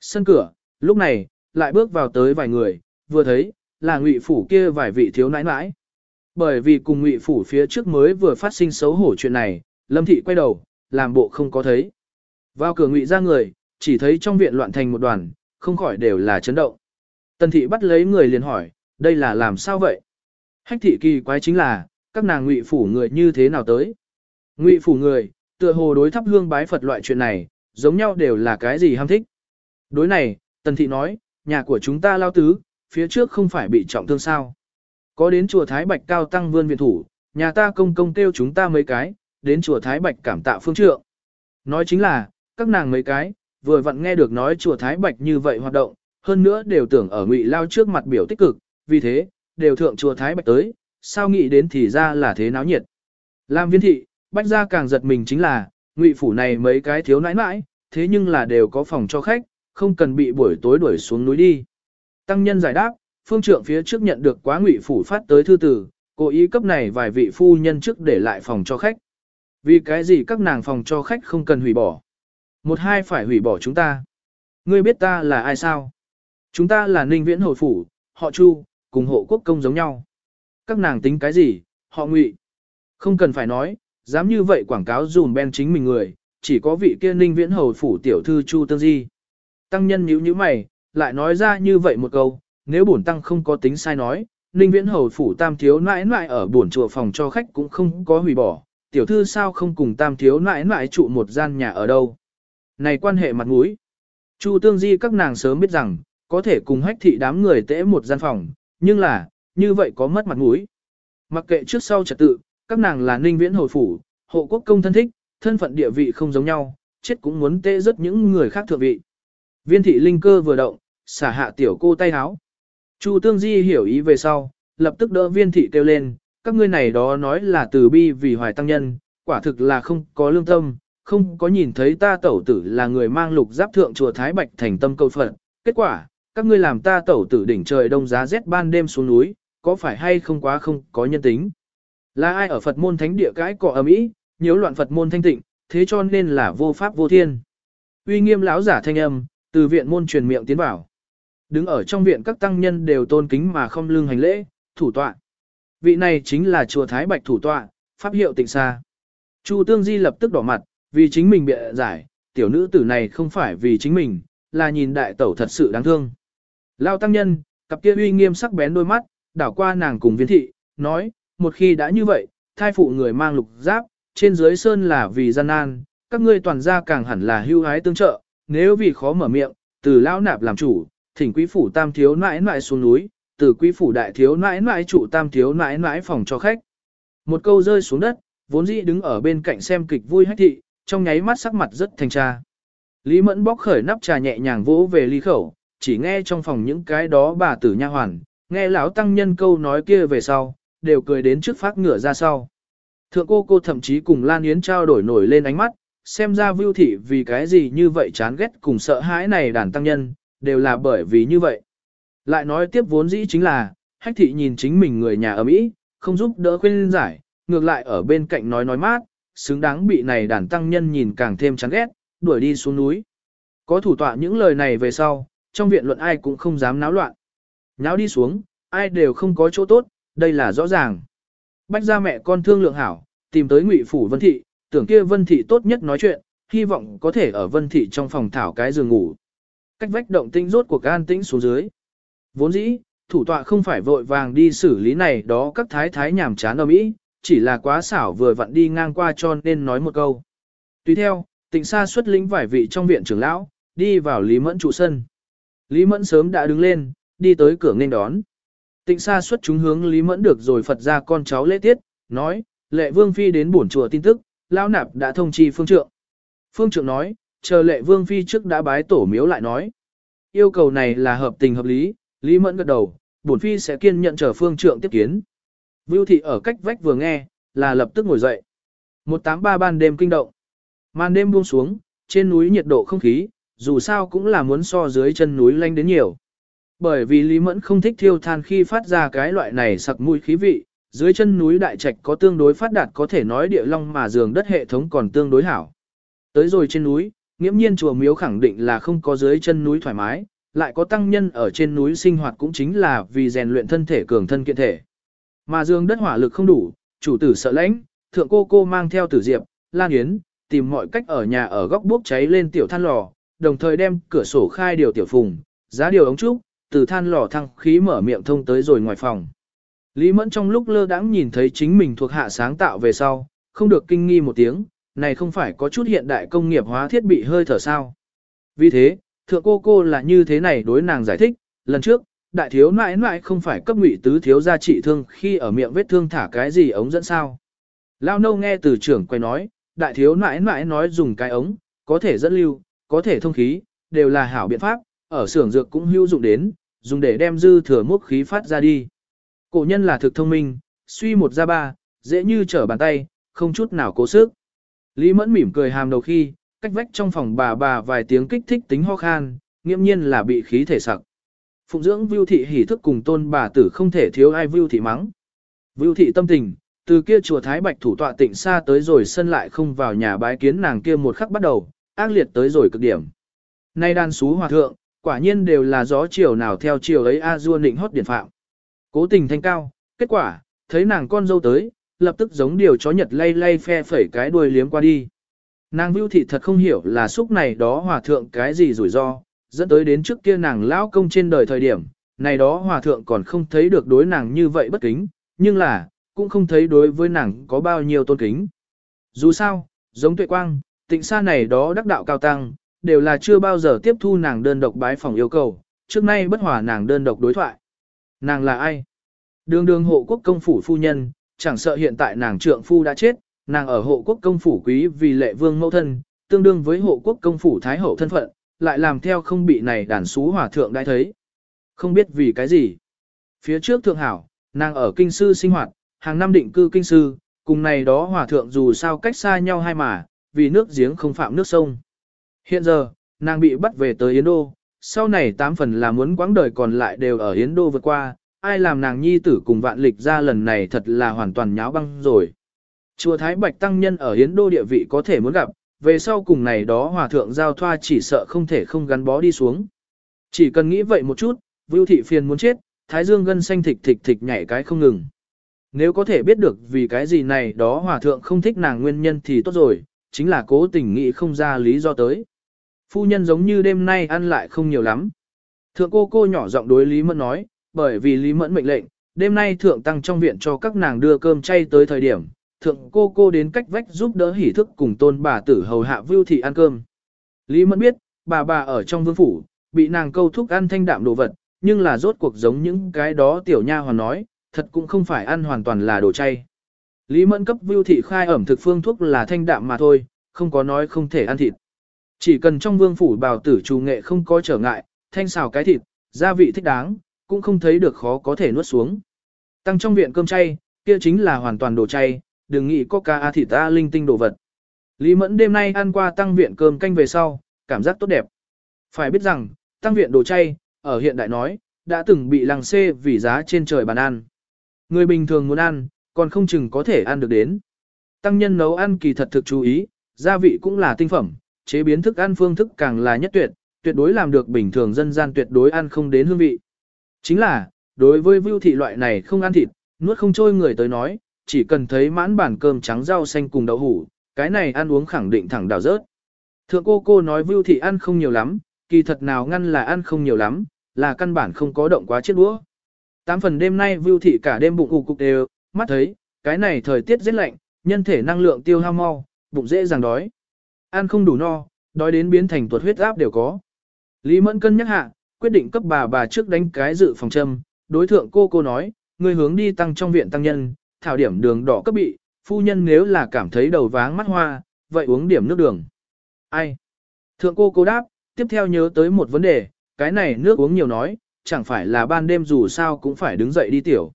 Sân cửa, lúc này, lại bước vào tới vài người, vừa thấy, là ngụy phủ kia vài vị thiếu nãi nãi. Bởi vì cùng ngụy phủ phía trước mới vừa phát sinh xấu hổ chuyện này, lâm thị quay đầu, làm bộ không có thấy. Vào cửa ngụy ra người, chỉ thấy trong viện loạn thành một đoàn, không khỏi đều là chấn động. Tần thị bắt lấy người liền hỏi, đây là làm sao vậy? Hách thị kỳ quái chính là, các nàng ngụy phủ người như thế nào tới? Ngụy phủ người, tựa hồ đối thắp hương bái Phật loại chuyện này, giống nhau đều là cái gì ham thích. Đối này, tần thị nói, nhà của chúng ta lao tứ, phía trước không phải bị trọng thương sao. Có đến chùa Thái Bạch cao tăng vươn viện thủ, nhà ta công công kêu chúng ta mấy cái, đến chùa Thái Bạch cảm tạ phương trượng. Nói chính là, các nàng mấy cái, vừa vặn nghe được nói chùa Thái Bạch như vậy hoạt động, hơn nữa đều tưởng ở ngụy lao trước mặt biểu tích cực, vì thế, đều thượng chùa Thái Bạch tới, sao nghĩ đến thì ra là thế náo nhiệt. Làm viên thị, bách ra càng giật mình chính là, ngụy phủ này mấy cái thiếu nãi nãi, thế nhưng là đều có phòng cho khách, không cần bị buổi tối đuổi xuống núi đi. Tăng nhân giải đáp, phương trượng phía trước nhận được quá ngụy phủ phát tới thư tử, cố ý cấp này vài vị phu nhân trước để lại phòng cho khách. Vì cái gì các nàng phòng cho khách không cần hủy bỏ. Một hai phải hủy bỏ chúng ta. Ngươi biết ta là ai sao? Chúng ta là ninh viễn hồi phủ, họ chu, cùng hộ quốc công giống nhau. Các nàng tính cái gì, họ ngụy. Không cần phải nói, dám như vậy quảng cáo dùm ben chính mình người, chỉ có vị kia ninh viễn hầu phủ tiểu thư Chu Tương Di. Tăng nhân nhíu nhíu mày, lại nói ra như vậy một câu, nếu bổn tăng không có tính sai nói, ninh viễn hầu phủ tam thiếu nãi nãi ở bổn chùa phòng cho khách cũng không có hủy bỏ, tiểu thư sao không cùng tam thiếu nãi nãi trụ một gian nhà ở đâu. Này quan hệ mặt mũi. Chu Tương Di các nàng sớm biết rằng, có thể cùng hách thị đám người tễ một gian phòng, nhưng là, như vậy có mất mặt mũi. Mặc kệ trước sau trật tự, các nàng là ninh viễn hồi phủ, hộ quốc công thân thích, thân phận địa vị không giống nhau, chết cũng muốn tê rất những người khác thượng vị. Viên thị linh cơ vừa động, xả hạ tiểu cô tay háo. Chu Tương Di hiểu ý về sau, lập tức đỡ viên thị kêu lên, các ngươi này đó nói là từ bi vì hoài tăng nhân, quả thực là không có lương tâm, không có nhìn thấy ta tẩu tử là người mang lục giáp thượng chùa Thái Bạch thành tâm câu phận. Kết quả, các ngươi làm ta tẩu tử đỉnh trời đông giá rét ban đêm xuống núi, có phải hay không quá không có nhân tính. Là ai ở Phật môn thánh địa cái cọ ầm ĩ, nhiễu loạn Phật môn thanh tịnh, thế cho nên là vô pháp vô thiên. Uy nghiêm lão giả thanh âm, từ viện môn truyền miệng tiến vào. Đứng ở trong viện các tăng nhân đều tôn kính mà không lưng hành lễ, thủ tọa. Vị này chính là chùa Thái Bạch thủ tọa, pháp hiệu tịnh xa. Chu Tương Di lập tức đỏ mặt, vì chính mình bịa giải, tiểu nữ tử này không phải vì chính mình, là nhìn đại tẩu thật sự đáng thương. Lao tăng nhân, cặp kia uy nghiêm sắc bén đôi mắt, đảo qua nàng cùng viên thị, nói, một khi đã như vậy, thai phụ người mang lục giáp, trên dưới sơn là vì gian nan, các ngươi toàn gia càng hẳn là hưu hái tương trợ, nếu vì khó mở miệng, từ lão nạp làm chủ, thỉnh quý phủ tam thiếu nãi nãi xuống núi, từ quý phủ đại thiếu nãi nãi trụ tam thiếu nãi nãi phòng cho khách. Một câu rơi xuống đất, vốn dĩ đứng ở bên cạnh xem kịch vui hách thị, trong nháy mắt sắc mặt rất thanh tra. Lý Mẫn bóc khởi nắp trà nhẹ nhàng vỗ về ly khẩu, chỉ nghe trong phòng những cái đó bà tử nha hoàn, nghe lão tăng nhân câu nói kia về sau, đều cười đến trước phát ngửa ra sau. Thượng cô cô thậm chí cùng Lan Yến trao đổi nổi lên ánh mắt, xem ra vưu thị vì cái gì như vậy chán ghét cùng sợ hãi này đàn tăng nhân, đều là bởi vì như vậy. Lại nói tiếp vốn dĩ chính là, hách thị nhìn chính mình người nhà ở Mỹ, không giúp đỡ khuyên giải, ngược lại ở bên cạnh nói nói mát, xứng đáng bị này đàn tăng nhân nhìn càng thêm chán ghét, đuổi đi xuống núi. Có thủ tọa những lời này về sau, trong viện luận ai cũng không dám náo loạn. Náo đi xuống, ai đều không có chỗ tốt, đây là rõ ràng. Bách ra mẹ con thương lượng hảo, tìm tới ngụy phủ vân thị, tưởng kia vân thị tốt nhất nói chuyện, hy vọng có thể ở vân thị trong phòng thảo cái giường ngủ. Cách vách động tinh rốt cuộc an tĩnh xuống dưới. Vốn dĩ, thủ tọa không phải vội vàng đi xử lý này đó các thái thái nhảm chán ở mỹ, chỉ là quá xảo vừa vặn đi ngang qua cho nên nói một câu. Tùy theo, tịnh xa xuất lĩnh vài vị trong viện trưởng lão, đi vào Lý Mẫn trụ sân. Lý Mẫn sớm đã đứng lên, đi tới cửa nên đón. Tịnh xa xuất chúng hướng Lý Mẫn được rồi Phật ra con cháu lễ tiết, nói, lệ vương phi đến bổn chùa tin tức, lão nạp đã thông chi phương trượng. Phương trượng nói, chờ lệ vương phi trước đã bái tổ miếu lại nói. Yêu cầu này là hợp tình hợp lý, Lý Mẫn gật đầu, bổn phi sẽ kiên nhận chờ phương trượng tiếp kiến. Vưu thị ở cách vách vừa nghe, là lập tức ngồi dậy. 183 ban đêm kinh động. Màn đêm buông xuống, trên núi nhiệt độ không khí, dù sao cũng là muốn so dưới chân núi lanh đến nhiều. Bởi vì Lý Mẫn không thích thiêu than khi phát ra cái loại này sặc mũi khí vị, dưới chân núi đại trạch có tương đối phát đạt có thể nói địa long mà giường đất hệ thống còn tương đối hảo. Tới rồi trên núi, nghiễm nhiên chùa miếu khẳng định là không có dưới chân núi thoải mái, lại có tăng nhân ở trên núi sinh hoạt cũng chính là vì rèn luyện thân thể cường thân kiện thể. Mà giường đất hỏa lực không đủ, chủ tử sợ lãnh, thượng cô cô mang theo tử diệp, lan yến, tìm mọi cách ở nhà ở góc bốc cháy lên tiểu than lò, đồng thời đem cửa sổ khai điều tiểu phùng, giá điều ống trúc, từ than lò thăng khí mở miệng thông tới rồi ngoài phòng. Lý Mẫn trong lúc lơ đãng nhìn thấy chính mình thuộc hạ sáng tạo về sau, không được kinh nghi một tiếng, này không phải có chút hiện đại công nghiệp hóa thiết bị hơi thở sao. Vì thế, thượng cô cô là như thế này đối nàng giải thích, lần trước, đại thiếu nãi nãi không phải cấp ngụy tứ thiếu gia trị thương khi ở miệng vết thương thả cái gì ống dẫn sao. Lao nâu nghe từ trưởng quay nói, đại thiếu nãi nãi nói dùng cái ống, có thể dẫn lưu, có thể thông khí, đều là hảo biện pháp, ở xưởng dược cũng hữu dụng đến, dùng để đem dư thừa mốc khí phát ra đi. Cổ nhân là thực thông minh, suy một ra ba, dễ như trở bàn tay, không chút nào cố sức. Lý Mẫn mỉm cười hàm đầu khi, cách vách trong phòng bà bà vài tiếng kích thích tính ho khan, nghiêm nhiên là bị khí thể sặc. Phụng dưỡng Vưu thị hỉ thức cùng tôn bà tử không thể thiếu ai Vưu thị mắng. Vưu thị tâm tình, từ kia chùa Thái Bạch thủ tọa tịnh xa tới rồi sân lại không vào nhà bái kiến nàng kia một khắc bắt đầu, ác liệt tới rồi cực điểm. Nay đan xú hòa thượng, quả nhiên đều là gió chiều nào theo chiều ấy a du nịnh hót điển phạm. Cố tình thanh cao, kết quả, thấy nàng con dâu tới, lập tức giống điều chó nhật lay lay phe phẩy cái đuôi liếm qua đi. Nàng Vưu thị thật không hiểu là xúc này đó hòa thượng cái gì rủi ro, dẫn tới đến trước kia nàng lão công trên đời thời điểm, này đó hòa thượng còn không thấy được đối nàng như vậy bất kính, nhưng là, cũng không thấy đối với nàng có bao nhiêu tôn kính. Dù sao, giống tuệ quang, tịnh xa này đó đắc đạo cao tăng, đều là chưa bao giờ tiếp thu nàng đơn độc bái phòng yêu cầu, trước nay bất hòa nàng đơn độc đối thoại. Nàng là ai? Đường đường hộ quốc công phủ phu nhân, chẳng sợ hiện tại nàng trượng phu đã chết, nàng ở hộ quốc công phủ quý vì lệ vương mẫu thân, tương đương với hộ quốc công phủ thái hậu thân phận, lại làm theo không bị này đàn xú hòa thượng đã thấy. Không biết vì cái gì. Phía trước thượng hảo, nàng ở kinh sư sinh hoạt, hàng năm định cư kinh sư, cùng này đó hòa thượng dù sao cách xa nhau hai mà, vì nước giếng không phạm nước sông. Hiện giờ, nàng bị bắt về tới Yến Đô, sau này tám phần là muốn quãng đời còn lại đều ở Yến Đô vượt qua, ai làm nàng nhi tử cùng vạn lịch ra lần này thật là hoàn toàn nháo băng rồi. Chùa Thái Bạch Tăng Nhân ở Yến Đô địa vị có thể muốn gặp, về sau cùng này đó hòa thượng giao thoa chỉ sợ không thể không gắn bó đi xuống. Chỉ cần nghĩ vậy một chút, Vưu Thị phiền muốn chết, Thái Dương gân xanh thịch thịch thịch nhảy cái không ngừng. Nếu có thể biết được vì cái gì này đó hòa thượng không thích nàng nguyên nhân thì tốt rồi, chính là cố tình nghĩ không ra lý do tới. Phu nhân giống như đêm nay ăn lại không nhiều lắm. Thượng cô cô nhỏ giọng đối Lý Mẫn nói, bởi vì Lý Mẫn mệnh lệnh, đêm nay thượng tăng trong viện cho các nàng đưa cơm chay tới thời điểm, thượng cô cô đến cách vách giúp đỡ hỉ thức cùng tôn bà tử hầu hạ vưu thị ăn cơm. Lý Mẫn biết, bà bà ở trong vương phủ, bị nàng câu thúc ăn thanh đạm đồ vật, nhưng là rốt cuộc giống những cái đó tiểu nha hoàn nói, thật cũng không phải ăn hoàn toàn là đồ chay. Lý Mẫn cấp vưu thị khai ẩm thực phương thuốc là thanh đạm mà thôi, không có nói không thể ăn thịt. Chỉ cần trong vương phủ bào tử trù nghệ không có trở ngại, thanh xào cái thịt, gia vị thích đáng, cũng không thấy được khó có thể nuốt xuống. Tăng trong viện cơm chay, kia chính là hoàn toàn đồ chay, đừng nghĩ có ca a thịt ta linh tinh đồ vật. Lý Mẫn đêm nay ăn qua tăng viện cơm canh về sau, cảm giác tốt đẹp. Phải biết rằng, tăng viện đồ chay, ở hiện đại nói, đã từng bị làng xê vì giá trên trời bàn ăn. Người bình thường muốn ăn, còn không chừng có thể ăn được đến. Tăng nhân nấu ăn kỳ thật thực chú ý, gia vị cũng là tinh phẩm, chế biến thức ăn phương thức càng là nhất tuyệt, tuyệt đối làm được bình thường dân gian tuyệt đối ăn không đến hương vị. Chính là, đối với vưu thị loại này không ăn thịt, nuốt không trôi người tới nói, chỉ cần thấy mãn bản cơm trắng rau xanh cùng đậu hủ, cái này ăn uống khẳng định thẳng đào rớt. Thượng cô cô nói vưu thị ăn không nhiều lắm, kỳ thật nào ngăn là ăn không nhiều lắm, là căn bản không có động quá chiếc đũa. Tám phần đêm nay vưu thị cả đêm bụng ù cục đều, mắt thấy, cái này thời tiết rất lạnh, nhân thể năng lượng tiêu hao mau, bụng dễ dàng đói. Ăn không đủ no, đói đến biến thành tuột huyết áp đều có. Lý Mẫn cân nhắc hạ, quyết định cấp bà bà trước đánh cái dự phòng châm, đối thượng cô cô nói, người hướng đi tăng trong viện tăng nhân, thảo điểm đường đỏ cấp bị, phu nhân nếu là cảm thấy đầu váng mắt hoa, vậy uống điểm nước đường. Ai? Thượng cô cô đáp, tiếp theo nhớ tới một vấn đề, cái này nước uống nhiều nói, chẳng phải là ban đêm dù sao cũng phải đứng dậy đi tiểu.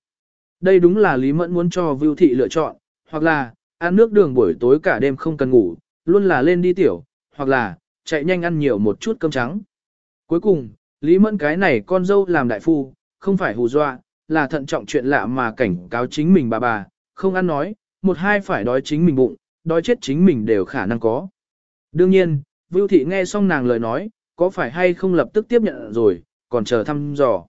Đây đúng là Lý Mẫn muốn cho Vưu Thị lựa chọn, hoặc là, ăn nước đường buổi tối cả đêm không cần ngủ, luôn là lên đi tiểu, hoặc là, chạy nhanh ăn nhiều một chút cơm trắng. Cuối cùng, Lý Mẫn cái này con dâu làm đại phu, không phải hù dọa, là thận trọng chuyện lạ mà cảnh cáo chính mình bà bà, không ăn nói, một hai phải đói chính mình bụng, đói chết chính mình đều khả năng có. Đương nhiên, Vưu Thị nghe xong nàng lời nói, có phải hay không lập tức tiếp nhận rồi, còn chờ thăm dò.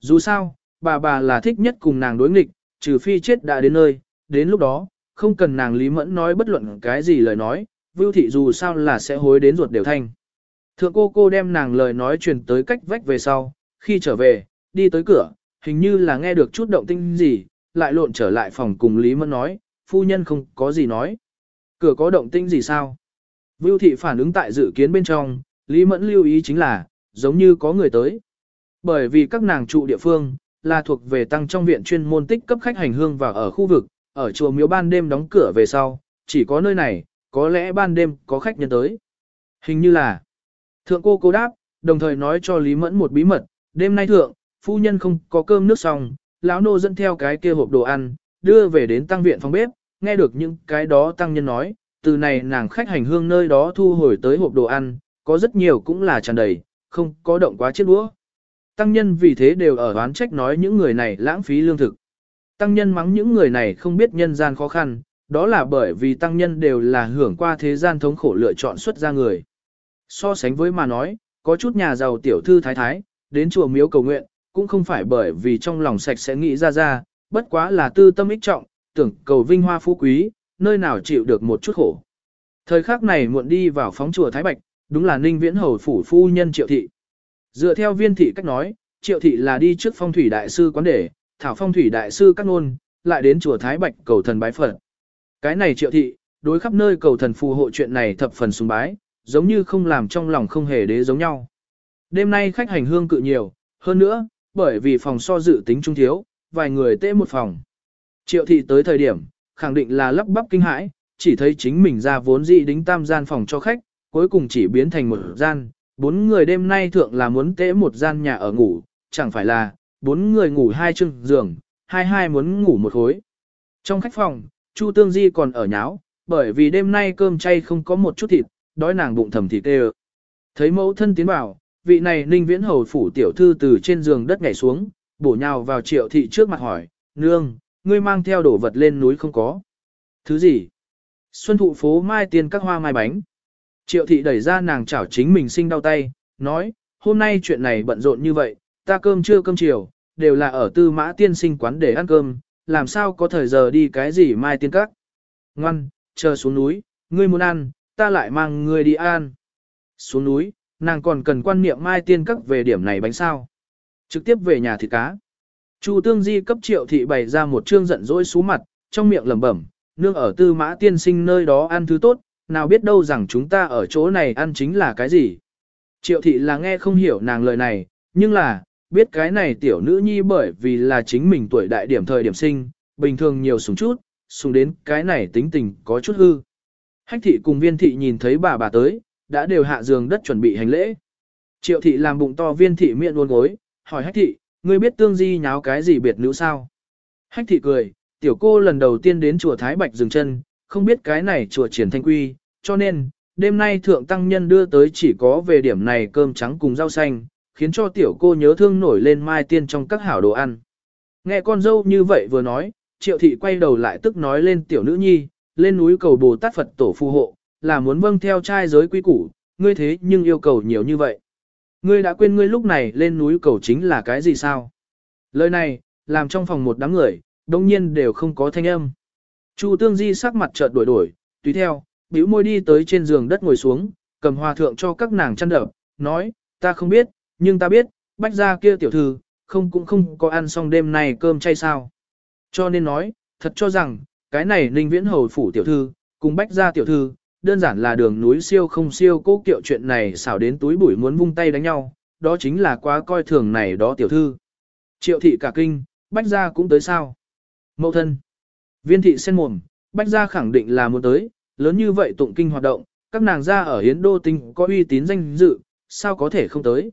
Dù sao, bà bà là thích nhất cùng nàng đối nghịch, trừ phi chết đã đến nơi, đến lúc đó, không cần nàng Lý Mẫn nói bất luận cái gì lời nói, Vưu Thị dù sao là sẽ hối đến ruột đều thanh. Thượng cô cô đem nàng lời nói truyền tới cách vách về sau, khi trở về, đi tới cửa, hình như là nghe được chút động tinh gì, lại lộn trở lại phòng cùng Lý Mẫn nói, phu nhân không có gì nói. Cửa có động tinh gì sao? Vưu thị phản ứng tại dự kiến bên trong, Lý Mẫn lưu ý chính là, giống như có người tới. Bởi vì các nàng trụ địa phương, là thuộc về tăng trong viện chuyên môn tích cấp khách hành hương và ở khu vực, ở chùa miếu ban đêm đóng cửa về sau, chỉ có nơi này, có lẽ ban đêm có khách nhân tới. Hình như là, thượng cô cô đáp, đồng thời nói cho Lý Mẫn một bí mật, đêm nay thượng, phu nhân không có cơm nước xong, lão nô dẫn theo cái kia hộp đồ ăn, đưa về đến tăng viện phòng bếp, nghe được những cái đó tăng nhân nói, từ này nàng khách hành hương nơi đó thu hồi tới hộp đồ ăn, có rất nhiều cũng là tràn đầy, không có động quá chiếc đũa. Tăng nhân vì thế đều ở oán trách nói những người này lãng phí lương thực. Tăng nhân mắng những người này không biết nhân gian khó khăn, đó là bởi vì tăng nhân đều là hưởng qua thế gian thống khổ lựa chọn xuất ra người. So sánh với mà nói, có chút nhà giàu tiểu thư thái thái, đến chùa miếu cầu nguyện, cũng không phải bởi vì trong lòng sạch sẽ nghĩ ra ra, bất quá là tư tâm ích trọng, tưởng cầu vinh hoa phú quý, nơi nào chịu được một chút khổ. Thời khắc này muộn đi vào phóng chùa Thái Bạch, đúng là ninh viễn hầu phủ phu nhân triệu thị. Dựa theo viên thị cách nói, triệu thị là đi trước phong thủy đại sư quán để, thảo phong thủy đại sư cắt ngôn, lại đến chùa Thái Bạch cầu thần bái Phật. Cái này triệu thị, đối khắp nơi cầu thần phù hộ chuyện này thập phần sùng bái, giống như không làm trong lòng không hề đế giống nhau. Đêm nay khách hành hương cự nhiều, hơn nữa, bởi vì phòng so dự tính trung thiếu, vài người tê một phòng. Triệu thị tới thời điểm, khẳng định là lắp bắp kinh hãi, chỉ thấy chính mình ra vốn dị đính tam gian phòng cho khách, cuối cùng chỉ biến thành một gian, bốn người đêm nay thượng là muốn tễ một gian nhà ở ngủ, chẳng phải là, bốn người ngủ hai chừng giường, hai hai muốn ngủ một khối. Trong khách phòng, Chu Tương Di còn ở nháo, bởi vì đêm nay cơm chay không có một chút thịt, đói nàng bụng thầm thịt tê Thấy mẫu thân tiến vào, vị này ninh viễn hầu phủ tiểu thư từ trên giường đất nhảy xuống, bổ nhào vào triệu thị trước mặt hỏi, nương, ngươi mang theo đồ vật lên núi không có. Thứ gì? Xuân thụ phố mai tiên các hoa mai bánh. Triệu thị đẩy ra nàng chảo chính mình sinh đau tay, nói, hôm nay chuyện này bận rộn như vậy, ta cơm trưa cơm chiều, đều là ở tư mã tiên sinh quán để ăn cơm, làm sao có thời giờ đi cái gì mai tiên các. Ngoan, chờ xuống núi, ngươi muốn ăn, ta lại mang ngươi đi ăn. Xuống núi, nàng còn cần quan niệm mai tiên các về điểm này bánh sao. Trực tiếp về nhà thịt cá. Chu Tương Di cấp triệu thị bày ra một trương giận dỗi xú mặt, trong miệng lẩm bẩm, nương ở tư mã tiên sinh nơi đó ăn thứ tốt, nào biết đâu rằng chúng ta ở chỗ này ăn chính là cái gì. Triệu thị là nghe không hiểu nàng lời này, nhưng là, biết cái này tiểu nữ nhi bởi vì là chính mình tuổi đại điểm thời điểm sinh, bình thường nhiều sùng chút, sùng đến cái này tính tình có chút hư. Hách thị cùng viên thị nhìn thấy bà bà tới, đã đều hạ giường đất chuẩn bị hành lễ. Triệu thị làm bụng to viên thị miệng uôn gối, hỏi hách thị, ngươi biết tương di nháo cái gì biệt nữ sao? Hách thị cười, tiểu cô lần đầu tiên đến chùa Thái Bạch dừng chân, không biết cái này chùa triển thanh quy, cho nên, đêm nay thượng tăng nhân đưa tới chỉ có về điểm này cơm trắng cùng rau xanh, khiến cho tiểu cô nhớ thương nổi lên mai tiên trong các hảo đồ ăn. Nghe con dâu như vậy vừa nói, triệu thị quay đầu lại tức nói lên tiểu nữ nhi, lên núi cầu Bồ Tát Phật tổ phù hộ, là muốn vâng theo trai giới quý củ, ngươi thế nhưng yêu cầu nhiều như vậy. Ngươi đã quên ngươi lúc này lên núi cầu chính là cái gì sao? Lời này, làm trong phòng một đám người, đồng nhiên đều không có thanh âm. Chu Tương Di sắc mặt chợt đổi đổi, tùy theo, bĩu môi đi tới trên giường đất ngồi xuống, cầm hòa thượng cho các nàng chăn đập, nói, ta không biết, nhưng ta biết, bách gia kia tiểu thư, không cũng không có ăn xong đêm nay cơm chay sao. Cho nên nói, thật cho rằng, cái này ninh viễn hầu phủ tiểu thư, cùng bách gia tiểu thư, đơn giản là đường núi siêu không siêu cố kiệu chuyện này xảo đến túi bụi muốn vung tay đánh nhau, đó chính là quá coi thường này đó tiểu thư. Triệu thị cả kinh, bách gia cũng tới sao. Mậu thân. Viên thị sen mồm, bách gia khẳng định là muốn tới, lớn như vậy tụng kinh hoạt động, các nàng gia ở Hiến Đô Tinh có uy tín danh dự, sao có thể không tới.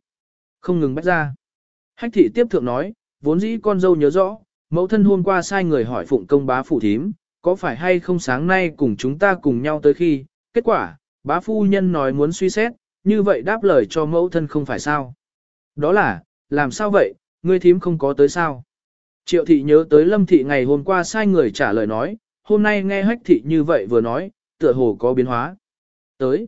Không ngừng bách ra. Hách thị tiếp thượng nói, vốn dĩ con dâu nhớ rõ, mẫu thân hôm qua sai người hỏi phụng công bá phủ thím, có phải hay không sáng nay cùng chúng ta cùng nhau tới khi, kết quả, bá phu nhân nói muốn suy xét, như vậy đáp lời cho mẫu thân không phải sao. Đó là, làm sao vậy, ngươi thím không có tới sao. Triệu thị nhớ tới lâm thị ngày hôm qua sai người trả lời nói, hôm nay nghe hách thị như vậy vừa nói, tựa hồ có biến hóa. Tới.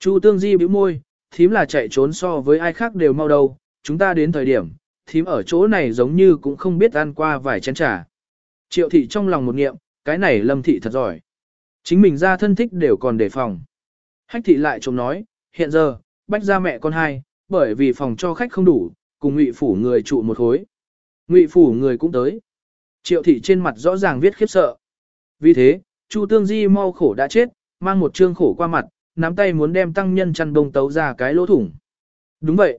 Chu tương di bĩu môi, thím là chạy trốn so với ai khác đều mau đâu, chúng ta đến thời điểm, thím ở chỗ này giống như cũng không biết ăn qua vài chén trà. Triệu thị trong lòng một nghiệm, cái này lâm thị thật giỏi. Chính mình ra thân thích đều còn đề phòng. Hách thị lại trông nói, hiện giờ, bách ra mẹ con hai, bởi vì phòng cho khách không đủ, cùng ngụy phủ người trụ một khối. Ngụy phủ người cũng tới. Triệu thị trên mặt rõ ràng viết khiếp sợ. Vì thế, Chu Tương Di mau khổ đã chết, mang một trương khổ qua mặt, nắm tay muốn đem tăng nhân chăn bông tấu ra cái lỗ thủng. Đúng vậy.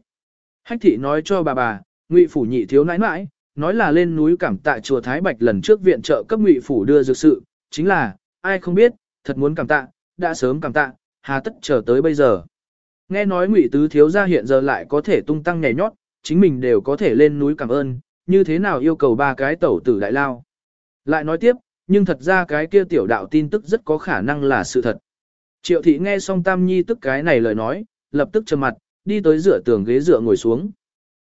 Hách thị nói cho bà bà, Ngụy phủ nhị thiếu nãi nãi, nói là lên núi cảm tạ chùa Thái Bạch lần trước viện trợ cấp Ngụy phủ đưa dược sự, chính là, ai không biết, thật muốn cảm tạ, đã sớm cảm tạ, hà tất chờ tới bây giờ. Nghe nói Ngụy tứ thiếu gia hiện giờ lại có thể tung tăng nhảy nhót, chính mình đều có thể lên núi cảm ơn, như thế nào yêu cầu ba cái tẩu tử đại lao. Lại nói tiếp, nhưng thật ra cái kia tiểu đạo tin tức rất có khả năng là sự thật. Triệu thị nghe xong Tam Nhi tức cái này lời nói, lập tức trầm mặt, đi tới rửa tường ghế dựa ngồi xuống.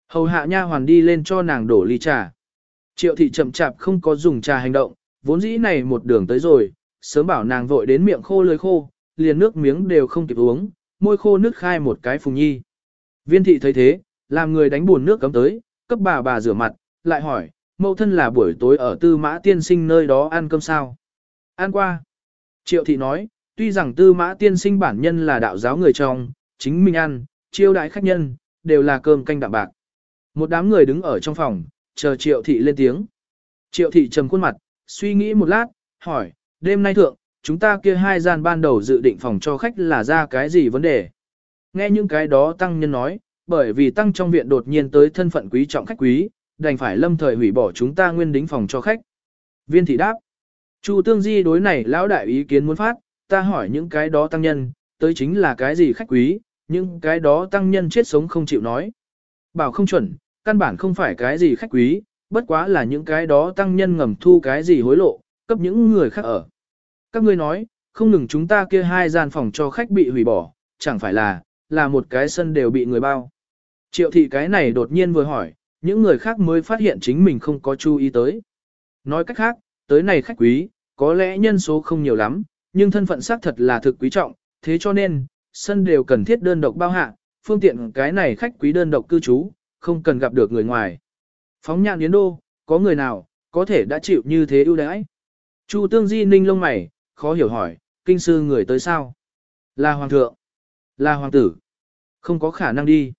Hầu hạ nha hoàn đi lên cho nàng đổ ly trà. Triệu thị chậm chạp không có dùng trà hành động, vốn dĩ này một đường tới rồi, sớm bảo nàng vội đến miệng khô lưỡi khô, liền nước miếng đều không kịp uống, môi khô nước khai một cái phùng nhi. Viên thị thấy thế, làm người đánh buồn nước cấm tới, cấp bà bà rửa mặt, lại hỏi, mẫu thân là buổi tối ở tư mã tiên sinh nơi đó ăn cơm sao? Ăn qua. Triệu thị nói, tuy rằng tư mã tiên sinh bản nhân là đạo giáo người trong, chính mình ăn, chiêu đại khách nhân, đều là cơm canh đạm bạc. Một đám người đứng ở trong phòng, chờ triệu thị lên tiếng. Triệu thị trầm khuôn mặt, suy nghĩ một lát, hỏi, đêm nay thượng, chúng ta kia hai gian ban đầu dự định phòng cho khách là ra cái gì vấn đề? Nghe những cái đó tăng nhân nói, bởi vì tăng trong viện đột nhiên tới thân phận quý trọng khách quý, đành phải lâm thời hủy bỏ chúng ta nguyên đính phòng cho khách. Viên thị đáp, Chu Tương Di đối này lão đại ý kiến muốn phát, ta hỏi những cái đó tăng nhân, tới chính là cái gì khách quý, những cái đó tăng nhân chết sống không chịu nói. Bảo không chuẩn, căn bản không phải cái gì khách quý, bất quá là những cái đó tăng nhân ngầm thu cái gì hối lộ, cấp những người khác ở. Các ngươi nói, không ngừng chúng ta kia hai gian phòng cho khách bị hủy bỏ, chẳng phải là, là một cái sân đều bị người bao. Triệu thị cái này đột nhiên vừa hỏi, những người khác mới phát hiện chính mình không có chú ý tới. Nói cách khác, tới này khách quý, có lẽ nhân số không nhiều lắm, nhưng thân phận xác thật là thực quý trọng, thế cho nên, sân đều cần thiết đơn độc bao hạ, phương tiện cái này khách quý đơn độc cư trú, không cần gặp được người ngoài. Phóng nhạn yến đô, có người nào, có thể đã chịu như thế ưu đãi. Chu Tương Di ninh lông mày, khó hiểu hỏi, kinh sư người tới sao? Là hoàng thượng, là hoàng tử. Không có khả năng đi.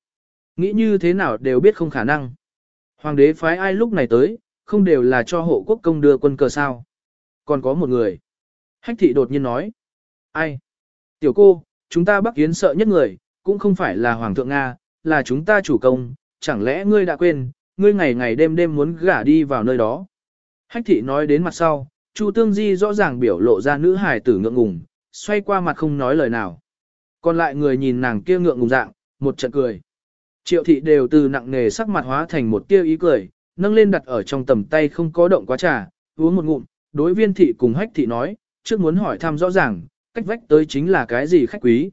Nghĩ như thế nào đều biết không khả năng. Hoàng đế phái ai lúc này tới, không đều là cho hộ quốc công đưa quân cờ sao. Còn có một người. Hách thị đột nhiên nói. Ai? Tiểu cô, chúng ta bắc yến sợ nhất người, cũng không phải là hoàng thượng Nga, là chúng ta chủ công, chẳng lẽ ngươi đã quên, ngươi ngày ngày đêm đêm muốn gả đi vào nơi đó. Hách thị nói đến mặt sau, Chu Tương Di rõ ràng biểu lộ ra nữ hài tử ngượng ngùng, xoay qua mặt không nói lời nào. Còn lại người nhìn nàng kia ngượng ngùng dạng, một trận cười. Triệu thị đều từ nặng nề sắc mặt hóa thành một tia ý cười, nâng lên đặt ở trong tầm tay không có động quá trà, uống một ngụm, đối viên thị cùng hách thị nói, trước muốn hỏi thăm rõ ràng, cách vách tới chính là cái gì khách quý.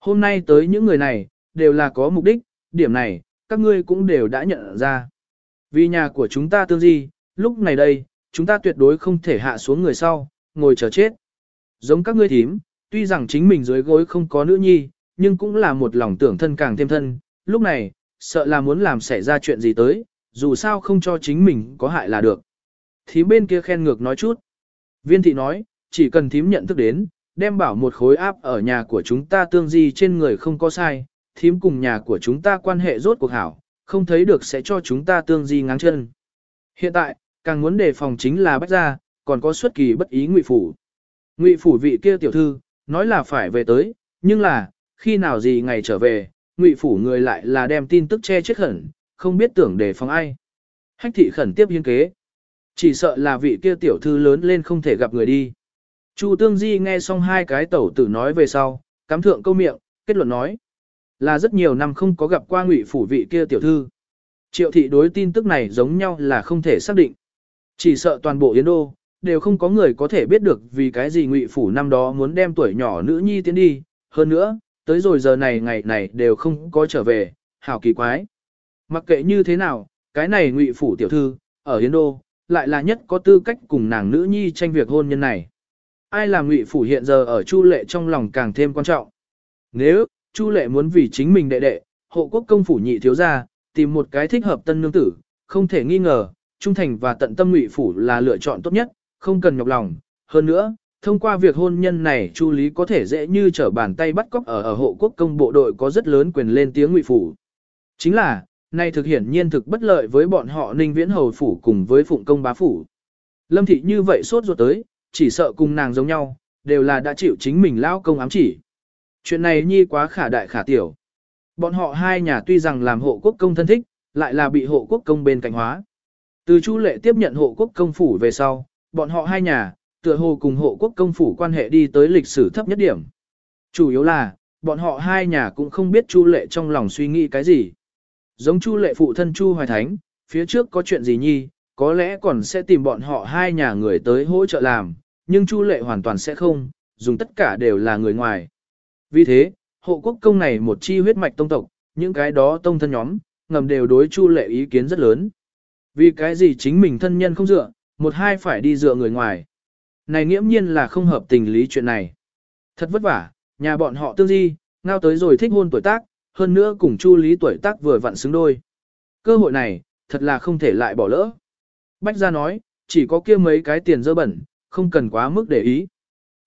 Hôm nay tới những người này, đều là có mục đích, điểm này, các ngươi cũng đều đã nhận ra. Vì nhà của chúng ta tương di, lúc này đây, chúng ta tuyệt đối không thể hạ xuống người sau, ngồi chờ chết. Giống các ngươi thím, tuy rằng chính mình dưới gối không có nữ nhi, nhưng cũng là một lòng tưởng thân càng thêm thân, lúc này, sợ là muốn làm xảy ra chuyện gì tới, dù sao không cho chính mình có hại là được. Thím bên kia khen ngược nói chút. Viên thị nói, chỉ cần thím nhận thức đến, đem bảo một khối áp ở nhà của chúng ta tương di trên người không có sai, thím cùng nhà của chúng ta quan hệ rốt cuộc hảo, không thấy được sẽ cho chúng ta tương di ngáng chân. Hiện tại, càng muốn đề phòng chính là bách gia, còn có xuất kỳ bất ý ngụy phủ. Ngụy phủ vị kia tiểu thư, nói là phải về tới, nhưng là, khi nào gì ngày trở về, ngụy phủ người lại là đem tin tức che chết khẩn, không biết tưởng đề phòng ai. Hách thị khẩn tiếp hiên kế. Chỉ sợ là vị kia tiểu thư lớn lên không thể gặp người đi. Chu Tương Di nghe xong hai cái tẩu tử nói về sau, cắm thượng câu miệng, kết luận nói. Là rất nhiều năm không có gặp qua ngụy phủ vị kia tiểu thư. Triệu thị đối tin tức này giống nhau là không thể xác định. Chỉ sợ toàn bộ Yến Đô, đều không có người có thể biết được vì cái gì ngụy phủ năm đó muốn đem tuổi nhỏ nữ nhi tiến đi. Hơn nữa, tới rồi giờ này ngày này đều không có trở về, hảo kỳ quái. Mặc kệ như thế nào, cái này ngụy phủ tiểu thư, ở Yến Đô, lại là nhất có tư cách cùng nàng nữ nhi tranh việc hôn nhân này. Ai làm ngụy phủ hiện giờ ở Chu Lệ trong lòng càng thêm quan trọng. Nếu, Chu Lệ muốn vì chính mình đệ đệ, hộ quốc công phủ nhị thiếu gia, tìm một cái thích hợp tân nương tử, không thể nghi ngờ, trung thành và tận tâm ngụy phủ là lựa chọn tốt nhất, không cần nhọc lòng. Hơn nữa, thông qua việc hôn nhân này Chu Lý có thể dễ như trở bàn tay bắt cóc ở ở hộ quốc công bộ đội có rất lớn quyền lên tiếng ngụy phủ. Chính là, nay thực hiển nhiên thực bất lợi với bọn họ Ninh Viễn Hầu phủ cùng với Phụng Công bá phủ. Lâm thị như vậy sốt ruột tới, chỉ sợ cùng nàng giống nhau, đều là đã chịu chính mình lao công ám chỉ. Chuyện này nhi quá khả đại khả tiểu. Bọn họ hai nhà tuy rằng làm hộ quốc công thân thích, lại là bị hộ quốc công bên cạnh hóa. Từ Chu Lệ tiếp nhận hộ quốc công phủ về sau, bọn họ hai nhà, tựa hồ cùng hộ quốc công phủ quan hệ đi tới lịch sử thấp nhất điểm. Chủ yếu là, bọn họ hai nhà cũng không biết Chu Lệ trong lòng suy nghĩ cái gì. Giống Chu Lệ phụ thân Chu Hoài Thánh, phía trước có chuyện gì nhi, có lẽ còn sẽ tìm bọn họ hai nhà người tới hỗ trợ làm, nhưng Chu Lệ hoàn toàn sẽ không, dùng tất cả đều là người ngoài. Vì thế, hộ quốc công này một chi huyết mạch tông tộc, những cái đó tông thân nhóm, ngầm đều đối Chu Lệ ý kiến rất lớn. Vì cái gì chính mình thân nhân không dựa, một hai phải đi dựa người ngoài. Này nghiễm nhiên là không hợp tình lý chuyện này. Thật vất vả, nhà bọn họ tương di, ngao tới rồi thích hôn tuổi tác, hơn nữa cùng Chu Lý tuổi tác vừa vặn xứng đôi. Cơ hội này, thật là không thể lại bỏ lỡ. Bách gia nói, chỉ có kia mấy cái tiền dơ bẩn, không cần quá mức để ý.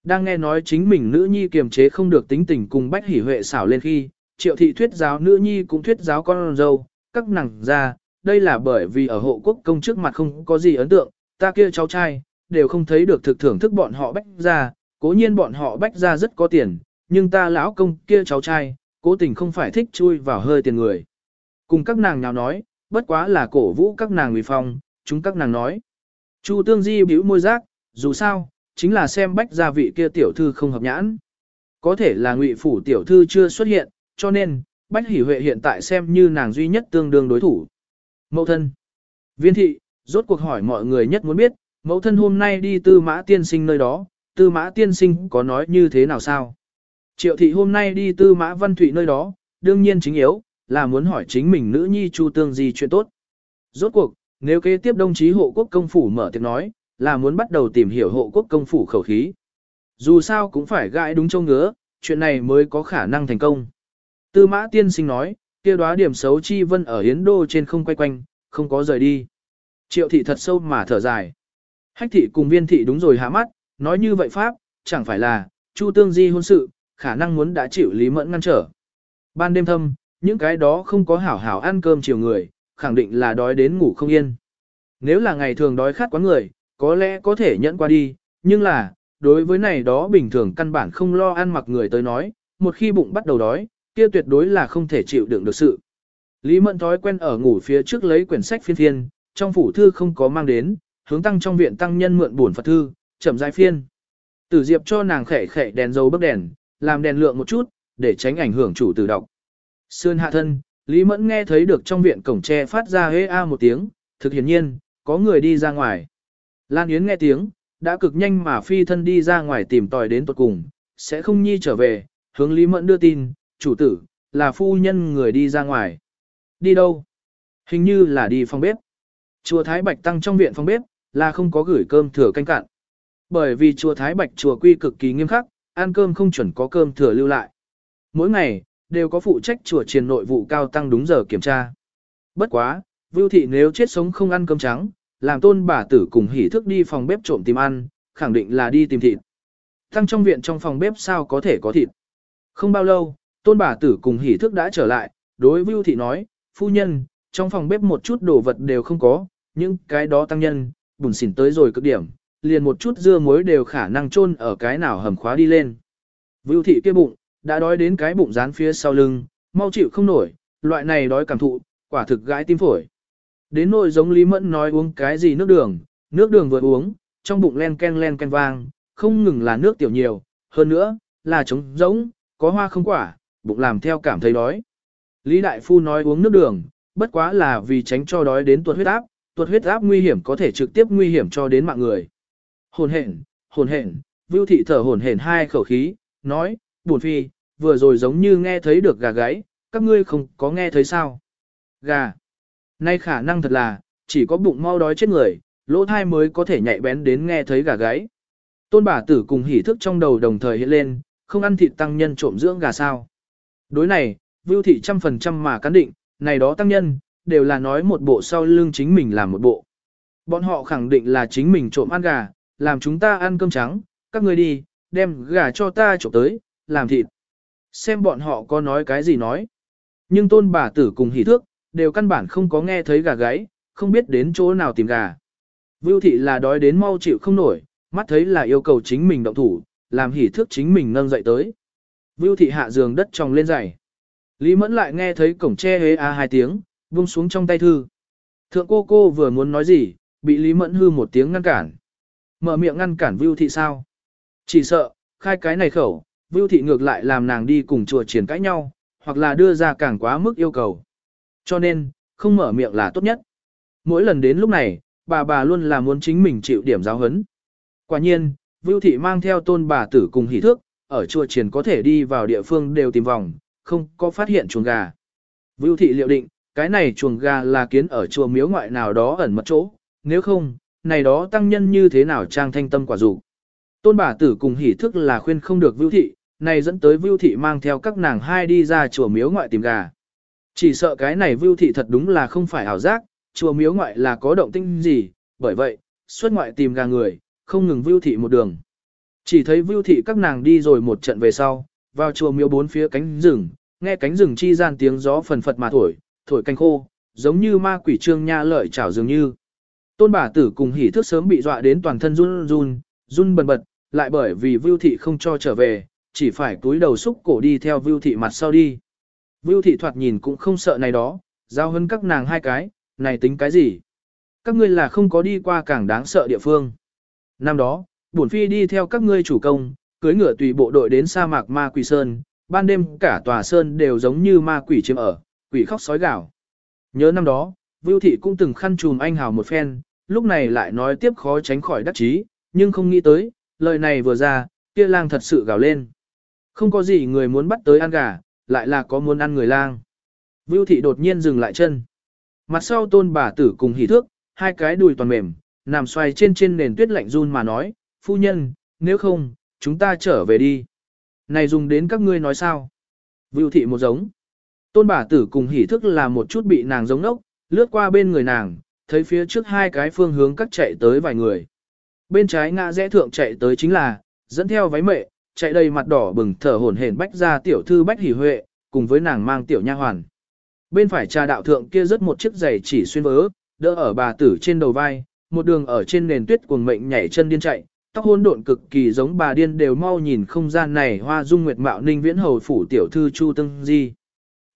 Đang nghe nói chính mình nữ nhi kiềm chế không được tính tình cùng Bách Hỷ Huệ xảo lên khi, triệu thị thuyết giáo nữ nhi cũng thuyết giáo con dâu, các nàng ra, đây là bởi vì ở hộ quốc công trước mặt không có gì ấn tượng, ta kia cháu trai, đều không thấy được thực thưởng thức bọn họ Bách ra, cố nhiên bọn họ Bách ra rất có tiền, nhưng ta lão công kia cháu trai, cố tình không phải thích chui vào hơi tiền người. Cùng các nàng nào nói, bất quá là cổ vũ các nàng nguy phong, chúng các nàng nói. Chu Tương Di bĩu môi giác, dù sao, chính là xem bách gia vị kia tiểu thư không hợp nhãn. Có thể là ngụy phủ tiểu thư chưa xuất hiện, cho nên, bách hỷ huệ hiện tại xem như nàng duy nhất tương đương đối thủ. Mẫu thân. Viên thị, rốt cuộc hỏi mọi người nhất muốn biết, mẫu thân hôm nay đi tư mã tiên sinh nơi đó, tư mã tiên sinh có nói như thế nào sao? Triệu thị hôm nay đi tư mã văn thụy nơi đó, đương nhiên chính yếu, là muốn hỏi chính mình nữ nhi chu tương di chuyện tốt. Rốt cuộc, nếu kế tiếp đồng chí hộ quốc công phủ mở tiệc nói, là muốn bắt đầu tìm hiểu hộ quốc công phủ khẩu khí. Dù sao cũng phải gãi đúng châu ngứa, chuyện này mới có khả năng thành công. Tư mã tiên sinh nói, kia đoá điểm xấu chi vân ở Hiến Đô trên không quay quanh, không có rời đi. Triệu thị thật sâu mà thở dài. Hách thị cùng viên thị đúng rồi hạ mắt, nói như vậy Pháp, chẳng phải là, Chu Tương Di hôn sự, khả năng muốn đã chịu Lý Mẫn ngăn trở. Ban đêm thâm, những cái đó không có hảo hảo ăn cơm chiều người, khẳng định là đói đến ngủ không yên. Nếu là ngày thường đói khát quá người, có lẽ có thể nhẫn qua đi, nhưng là, đối với này đó bình thường căn bản không lo ăn mặc người tới nói, một khi bụng bắt đầu đói, kia tuyệt đối là không thể chịu đựng được sự. Lý Mẫn thói quen ở ngủ phía trước lấy quyển sách phiên phiên, trong phủ thư không có mang đến, hướng tăng trong viện tăng nhân mượn buồn Phật thư, chậm dài phiên. Tử Diệp cho nàng khẽ khẽ đèn dầu bức đèn, làm đèn lượng một chút, để tránh ảnh hưởng chủ tử đọc. Sơn hạ thân, Lý Mẫn nghe thấy được trong viện cổng tre phát ra hê a một tiếng, thực hiển nhiên, có người đi ra ngoài. Lan Yến nghe tiếng, đã cực nhanh mà phi thân đi ra ngoài tìm tòi đến tuột cùng, sẽ không nhi trở về, hướng Lý Mẫn đưa tin, chủ tử, là phu nhân người đi ra ngoài. Đi đâu? Hình như là đi phòng bếp. Chùa Thái Bạch Tăng trong viện phòng bếp, là không có gửi cơm thừa canh cạn. Bởi vì chùa Thái Bạch chùa quy cực kỳ nghiêm khắc, ăn cơm không chuẩn có cơm thừa lưu lại. Mỗi ngày, đều có phụ trách chùa triền nội vụ cao tăng đúng giờ kiểm tra. Bất quá, Vưu thị nếu chết sống không ăn cơm trắng, làm tôn bà tử cùng hỉ thức đi phòng bếp trộm tìm ăn, khẳng định là đi tìm thịt. Tăng trong viện trong phòng bếp sao có thể có thịt. Không bao lâu, tôn bà tử cùng hỉ thức đã trở lại, đối Vưu thị nói, phu nhân, trong phòng bếp một chút đồ vật đều không có, những cái đó tăng nhân, bùn xỉn tới rồi cực điểm, liền một chút dưa muối đều khả năng chôn ở cái nào hầm khóa đi lên. Vưu thị kia bụng, đã đói đến cái bụng dán phía sau lưng, mau chịu không nổi, loại này đói cảm thụ, quả thực gãi tim phổi. Đến nỗi giống Lý Mẫn nói uống cái gì nước đường, nước đường vừa uống, trong bụng len ken len ken vang, không ngừng là nước tiểu nhiều, hơn nữa, là trống giống, có hoa không quả, bụng làm theo cảm thấy đói. Lý Đại Phu nói uống nước đường, bất quá là vì tránh cho đói đến tuột huyết áp, tuột huyết áp nguy hiểm có thể trực tiếp nguy hiểm cho đến mạng người. Hồn hển, hồn hển, Vưu thị thở hồn hển hai khẩu khí, nói, buồn phi, vừa rồi giống như nghe thấy được gà gáy, các ngươi không có nghe thấy sao? Gà. Nay khả năng thật là, chỉ có bụng mau đói chết người, lỗ thai mới có thể nhạy bén đến nghe thấy gà gáy. Tôn bà tử cùng hỉ thức trong đầu đồng thời hiện lên, không ăn thịt tăng nhân trộm dưỡng gà sao. Đối này, Vưu thị trăm phần trăm mà cán định, này đó tăng nhân, đều là nói một bộ sau lưng chính mình làm một bộ. Bọn họ khẳng định là chính mình trộm ăn gà, làm chúng ta ăn cơm trắng, các ngươi đi, đem gà cho ta trộm tới, làm thịt. Xem bọn họ có nói cái gì nói. Nhưng tôn bà tử cùng hỉ thước, đều căn bản không có nghe thấy gà gáy, không biết đến chỗ nào tìm gà. Vưu thị là đói đến mau chịu không nổi, mắt thấy là yêu cầu chính mình động thủ, làm hỉ thước chính mình nâng dậy tới. Vưu thị hạ giường đất tròng lên giày. Lý mẫn lại nghe thấy cổng tre hế a hai tiếng, buông xuống trong tay thư. Thượng cô cô vừa muốn nói gì, bị Lý mẫn hư một tiếng ngăn cản. Mở miệng ngăn cản Vưu thị sao? Chỉ sợ, khai cái này khẩu, Vưu thị ngược lại làm nàng đi cùng chùa triển cãi nhau, hoặc là đưa ra càng quá mức yêu cầu. Cho nên, không mở miệng là tốt nhất. Mỗi lần đến lúc này, bà bà luôn là muốn chính mình chịu điểm giáo hấn. Quả nhiên, Vưu thị mang theo tôn bà tử cùng hỷ thước, ở chùa triển có thể đi vào địa phương đều tìm vòng, không có phát hiện chuồng gà. Vưu thị liệu định, cái này chuồng gà là kiến ở chùa miếu ngoại nào đó ẩn mật chỗ, nếu không, này đó tăng nhân như thế nào trang thanh tâm quả dục Tôn bà tử cùng hỉ thức là khuyên không được Vưu thị, này dẫn tới Vưu thị mang theo các nàng hai đi ra chùa miếu ngoại tìm gà. Chỉ sợ cái này Vưu thị thật đúng là không phải ảo giác, chùa miếu ngoại là có động tinh gì, bởi vậy, xuất ngoại tìm gà người, không ngừng Vưu thị một đường. Chỉ thấy Vưu thị các nàng đi rồi một trận về sau, vào chùa miếu bốn phía cánh rừng, nghe cánh rừng chi gian tiếng gió phần phật mà thổi, thổi canh khô, giống như ma quỷ trương nha lợi chảo dường như. Tôn bà tử cùng hỉ thức sớm bị dọa đến toàn thân run run, run bần bật, lại bởi vì Vưu thị không cho trở về, chỉ phải túi đầu xúc cổ đi theo Vưu thị mặt sau đi. Vưu thị thoạt nhìn cũng không sợ này đó, giao hơn các nàng hai cái, này tính cái gì? Các ngươi là không có đi qua càng đáng sợ địa phương. Năm đó, bổn phi đi theo các ngươi chủ công, cưới ngựa tùy bộ đội đến sa mạc ma quỷ sơn, ban đêm cả tòa sơn đều giống như ma quỷ chiếm ở, quỷ khóc sói gào. Nhớ năm đó, Vưu thị cũng từng khăn trùm anh hào một phen, lúc này lại nói tiếp khó tránh khỏi đắc chí, nhưng không nghĩ tới, lời này vừa ra, kia lang thật sự gào lên. Không có gì người muốn bắt tới ăn gà, lại là có muốn ăn người lang. Vưu thị đột nhiên dừng lại chân. Mặt sau tôn bà tử cùng hỉ thước, hai cái đùi toàn mềm, nằm xoay trên trên nền tuyết lạnh run mà nói, phu nhân, nếu không, chúng ta trở về đi. Này dùng đến các ngươi nói sao? Vưu thị một giống. Tôn bà tử cùng hỉ thức là một chút bị nàng giống nốc, lướt qua bên người nàng, thấy phía trước hai cái phương hướng cắt chạy tới vài người. Bên trái ngã rẽ thượng chạy tới chính là, dẫn theo váy mệ, chạy đầy mặt đỏ bừng thở hổn hển bách ra tiểu thư bách hỉ huệ, cùng với nàng mang tiểu nha hoàn. Bên phải trà đạo thượng kia rất một chiếc giày chỉ xuyên vớ, đỡ ở bà tử trên đầu vai, một đường ở trên nền tuyết cuồng mệnh nhảy chân điên chạy, tóc hôn độn cực kỳ giống bà điên đều mau nhìn không gian này hoa dung nguyệt mạo ninh viễn hầu phủ tiểu thư Chu Tương Di.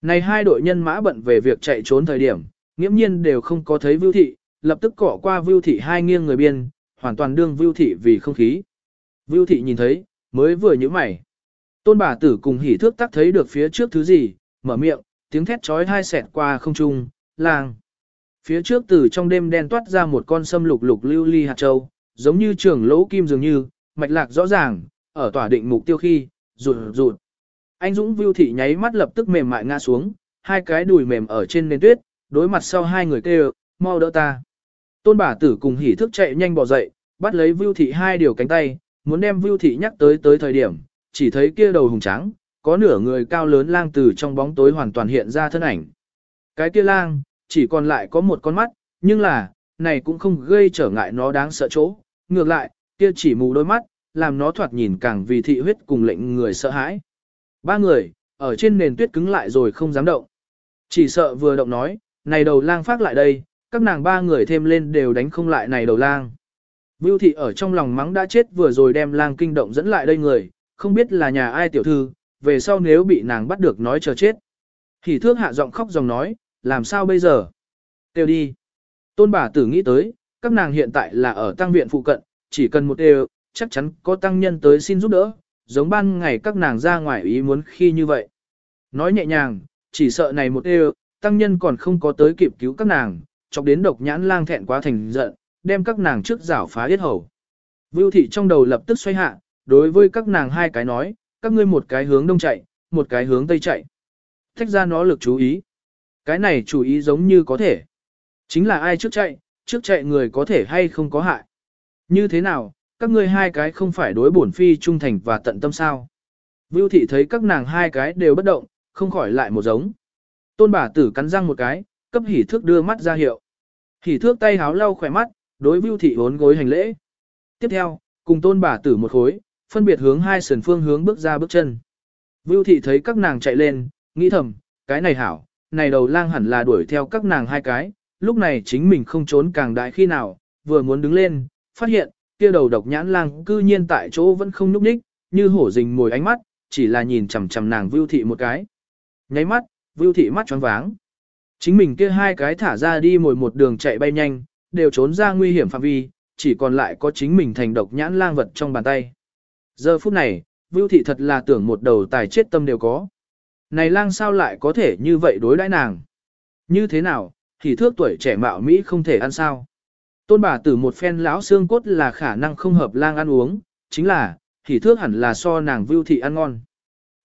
Này hai đội nhân mã bận về việc chạy trốn thời điểm, nghiễm nhiên đều không có thấy Vưu Thị, lập tức cỏ qua Vưu Thị hai nghiêng người biên, hoàn toàn đương Vưu Thị vì không khí. Vưu Thị nhìn thấy, mới vừa nhíu mày. Tôn bà tử cùng hỉ thước tắc thấy được phía trước thứ gì, mở miệng, tiếng thét trói hai xẹt qua không trung, làng. Phía trước từ trong đêm đen toát ra một con sâm lục lục lưu ly hạt châu, giống như trường lỗ kim dường như, mạch lạc rõ ràng, ở tỏa định mục tiêu khi, rụt rụt. Anh Dũng Vưu Thị nháy mắt lập tức mềm mại ngã xuống, hai cái đùi mềm ở trên nền tuyết, đối mặt sau hai người kêu, mau đỡ ta. Tôn bà tử cùng hỉ thức chạy nhanh bỏ dậy, bắt lấy Vưu Thị hai điều cánh tay, muốn đem Vưu Thị nhắc tới tới thời điểm, chỉ thấy kia đầu hùng trắng, có nửa người cao lớn lang từ trong bóng tối hoàn toàn hiện ra thân ảnh. Cái kia lang, chỉ còn lại có một con mắt, nhưng là, này cũng không gây trở ngại nó đáng sợ chỗ. Ngược lại, kia chỉ mù đôi mắt, làm nó thoạt nhìn càng vì thị huyết cùng lệnh người sợ hãi. Ba người, ở trên nền tuyết cứng lại rồi không dám động. Chỉ sợ vừa động nói, này đầu lang phát lại đây, các nàng ba người thêm lên đều đánh không lại này đầu lang. Vưu thị ở trong lòng mắng đã chết vừa rồi đem lang kinh động dẫn lại đây người, không biết là nhà ai tiểu thư, về sau nếu bị nàng bắt được nói chờ chết. Thì thước hạ giọng khóc dòng nói, làm sao bây giờ? Tiêu đi. Tôn bà tử nghĩ tới, các nàng hiện tại là ở tăng viện phụ cận, chỉ cần một đều, chắc chắn có tăng nhân tới xin giúp đỡ, giống ban ngày các nàng ra ngoài ý muốn khi như vậy. Nói nhẹ nhàng, chỉ sợ này một đều, tăng nhân còn không có tới kịp cứu các nàng, chọc đến độc nhãn lang thẹn quá thành giận, đem các nàng trước rảo phá yết hầu. Vưu thị trong đầu lập tức xoay hạ, đối với các nàng hai cái nói, các ngươi một cái hướng đông chạy, một cái hướng tây chạy. Thách ra nó lực chú ý. Cái này chú ý giống như có thể. Chính là ai trước chạy, trước chạy người có thể hay không có hại. Như thế nào, các ngươi hai cái không phải đối bổn phi trung thành và tận tâm sao. Vưu thị thấy các nàng hai cái đều bất động, không khỏi lại một giống. Tôn bà tử cắn răng một cái, cấp hỉ thước đưa mắt ra hiệu. Hỉ thước tay háo lau khỏe mắt, đối vưu thị vốn gối hành lễ. Tiếp theo, cùng tôn bà tử một khối, phân biệt hướng hai sườn phương hướng bước ra bước chân. Vưu thị thấy các nàng chạy lên, nghĩ thầm, cái này hảo, này đầu lang hẳn là đuổi theo các nàng hai cái, lúc này chính mình không trốn càng đại khi nào, vừa muốn đứng lên, phát hiện, kia đầu độc nhãn lang cư nhiên tại chỗ vẫn không nhúc nhích, như hổ rình mồi ánh mắt, chỉ là nhìn chằm chằm nàng Vưu thị một cái. Nháy mắt, Vưu thị mắt choáng váng. Chính mình kia hai cái thả ra đi mồi một đường chạy bay nhanh, đều trốn ra nguy hiểm phạm vi, chỉ còn lại có chính mình thành độc nhãn lang vật trong bàn tay. Giờ phút này, Vưu thị thật là tưởng một đầu tài chết tâm đều có. Này lang sao lại có thể như vậy đối đãi nàng? Như thế nào, thì thước tuổi trẻ mạo Mỹ không thể ăn sao? Tôn bà tử một phen lão xương cốt là khả năng không hợp lang ăn uống, chính là, thì thước hẳn là so nàng Vưu thị ăn ngon.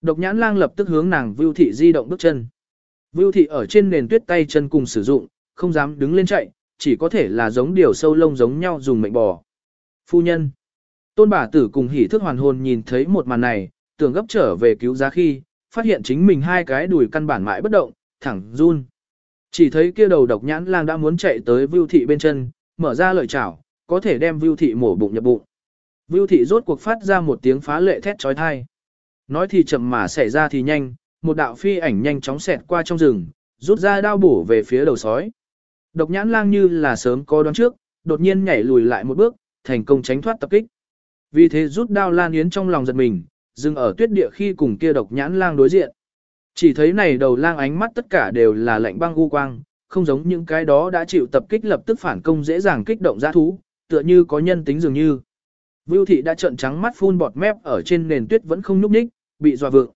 Độc nhãn lang lập tức hướng nàng Vưu thị di động bước chân. Vưu thị ở trên nền tuyết tay chân cùng sử dụng, không dám đứng lên chạy, chỉ có thể là giống điều sâu lông giống nhau dùng mệnh bò. Phu nhân. Tôn bà tử cùng hỉ thức hoàn hồn nhìn thấy một màn này, tưởng gấp trở về cứu giá khi, phát hiện chính mình hai cái đùi căn bản mãi bất động, thẳng run. Chỉ thấy kia đầu độc nhãn lang đã muốn chạy tới Vưu thị bên chân, mở ra lợi chảo, có thể đem Vưu thị mổ bụng nhập bụng. Vưu thị rốt cuộc phát ra một tiếng phá lệ thét chói tai. Nói thì chậm mà xảy ra thì nhanh, một đạo phi ảnh nhanh chóng xẹt qua trong rừng, rút ra đao bổ về phía đầu sói. Độc nhãn lang như là sớm có đoán trước, đột nhiên nhảy lùi lại một bước, thành công tránh thoát tập kích. Vì thế rút đao lan yến trong lòng giật mình, dừng ở tuyết địa khi cùng kia độc nhãn lang đối diện. Chỉ thấy này đầu lang ánh mắt tất cả đều là lạnh băng u quang, không giống những cái đó đã chịu tập kích lập tức phản công dễ dàng kích động giã thú, tựa như có nhân tính dường như. Vưu thị đã trợn trắng mắt phun bọt mép ở trên nền tuyết vẫn không nhúc nhích, bị dọa vượng.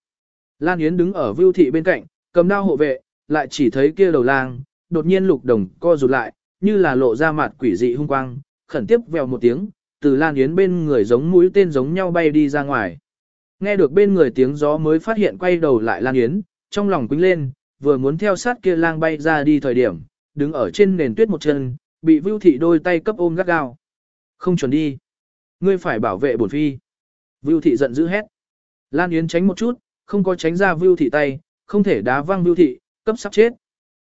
Lan Yến đứng ở Vưu thị bên cạnh, cầm đao hộ vệ, lại chỉ thấy kia đầu lang, đột nhiên lục đồng co rụt lại, như là lộ ra mặt quỷ dị hung quang, khẩn tiếp vèo một tiếng, từ Lan Yến bên người giống mũi tên giống nhau bay đi ra ngoài. Nghe được bên người tiếng gió mới phát hiện quay đầu lại Lan Yến, trong lòng quính lên, vừa muốn theo sát kia lang bay ra đi thời điểm, đứng ở trên nền tuyết một chân, bị Vưu Thị đôi tay cấp ôm gắt gao. Không chuẩn đi. Ngươi phải bảo vệ bổn phi. Vưu Thị giận dữ hét. Lan Yến tránh một chút, không có tránh ra Vưu Thị tay, không thể đá văng Vưu Thị, cấp sắp chết.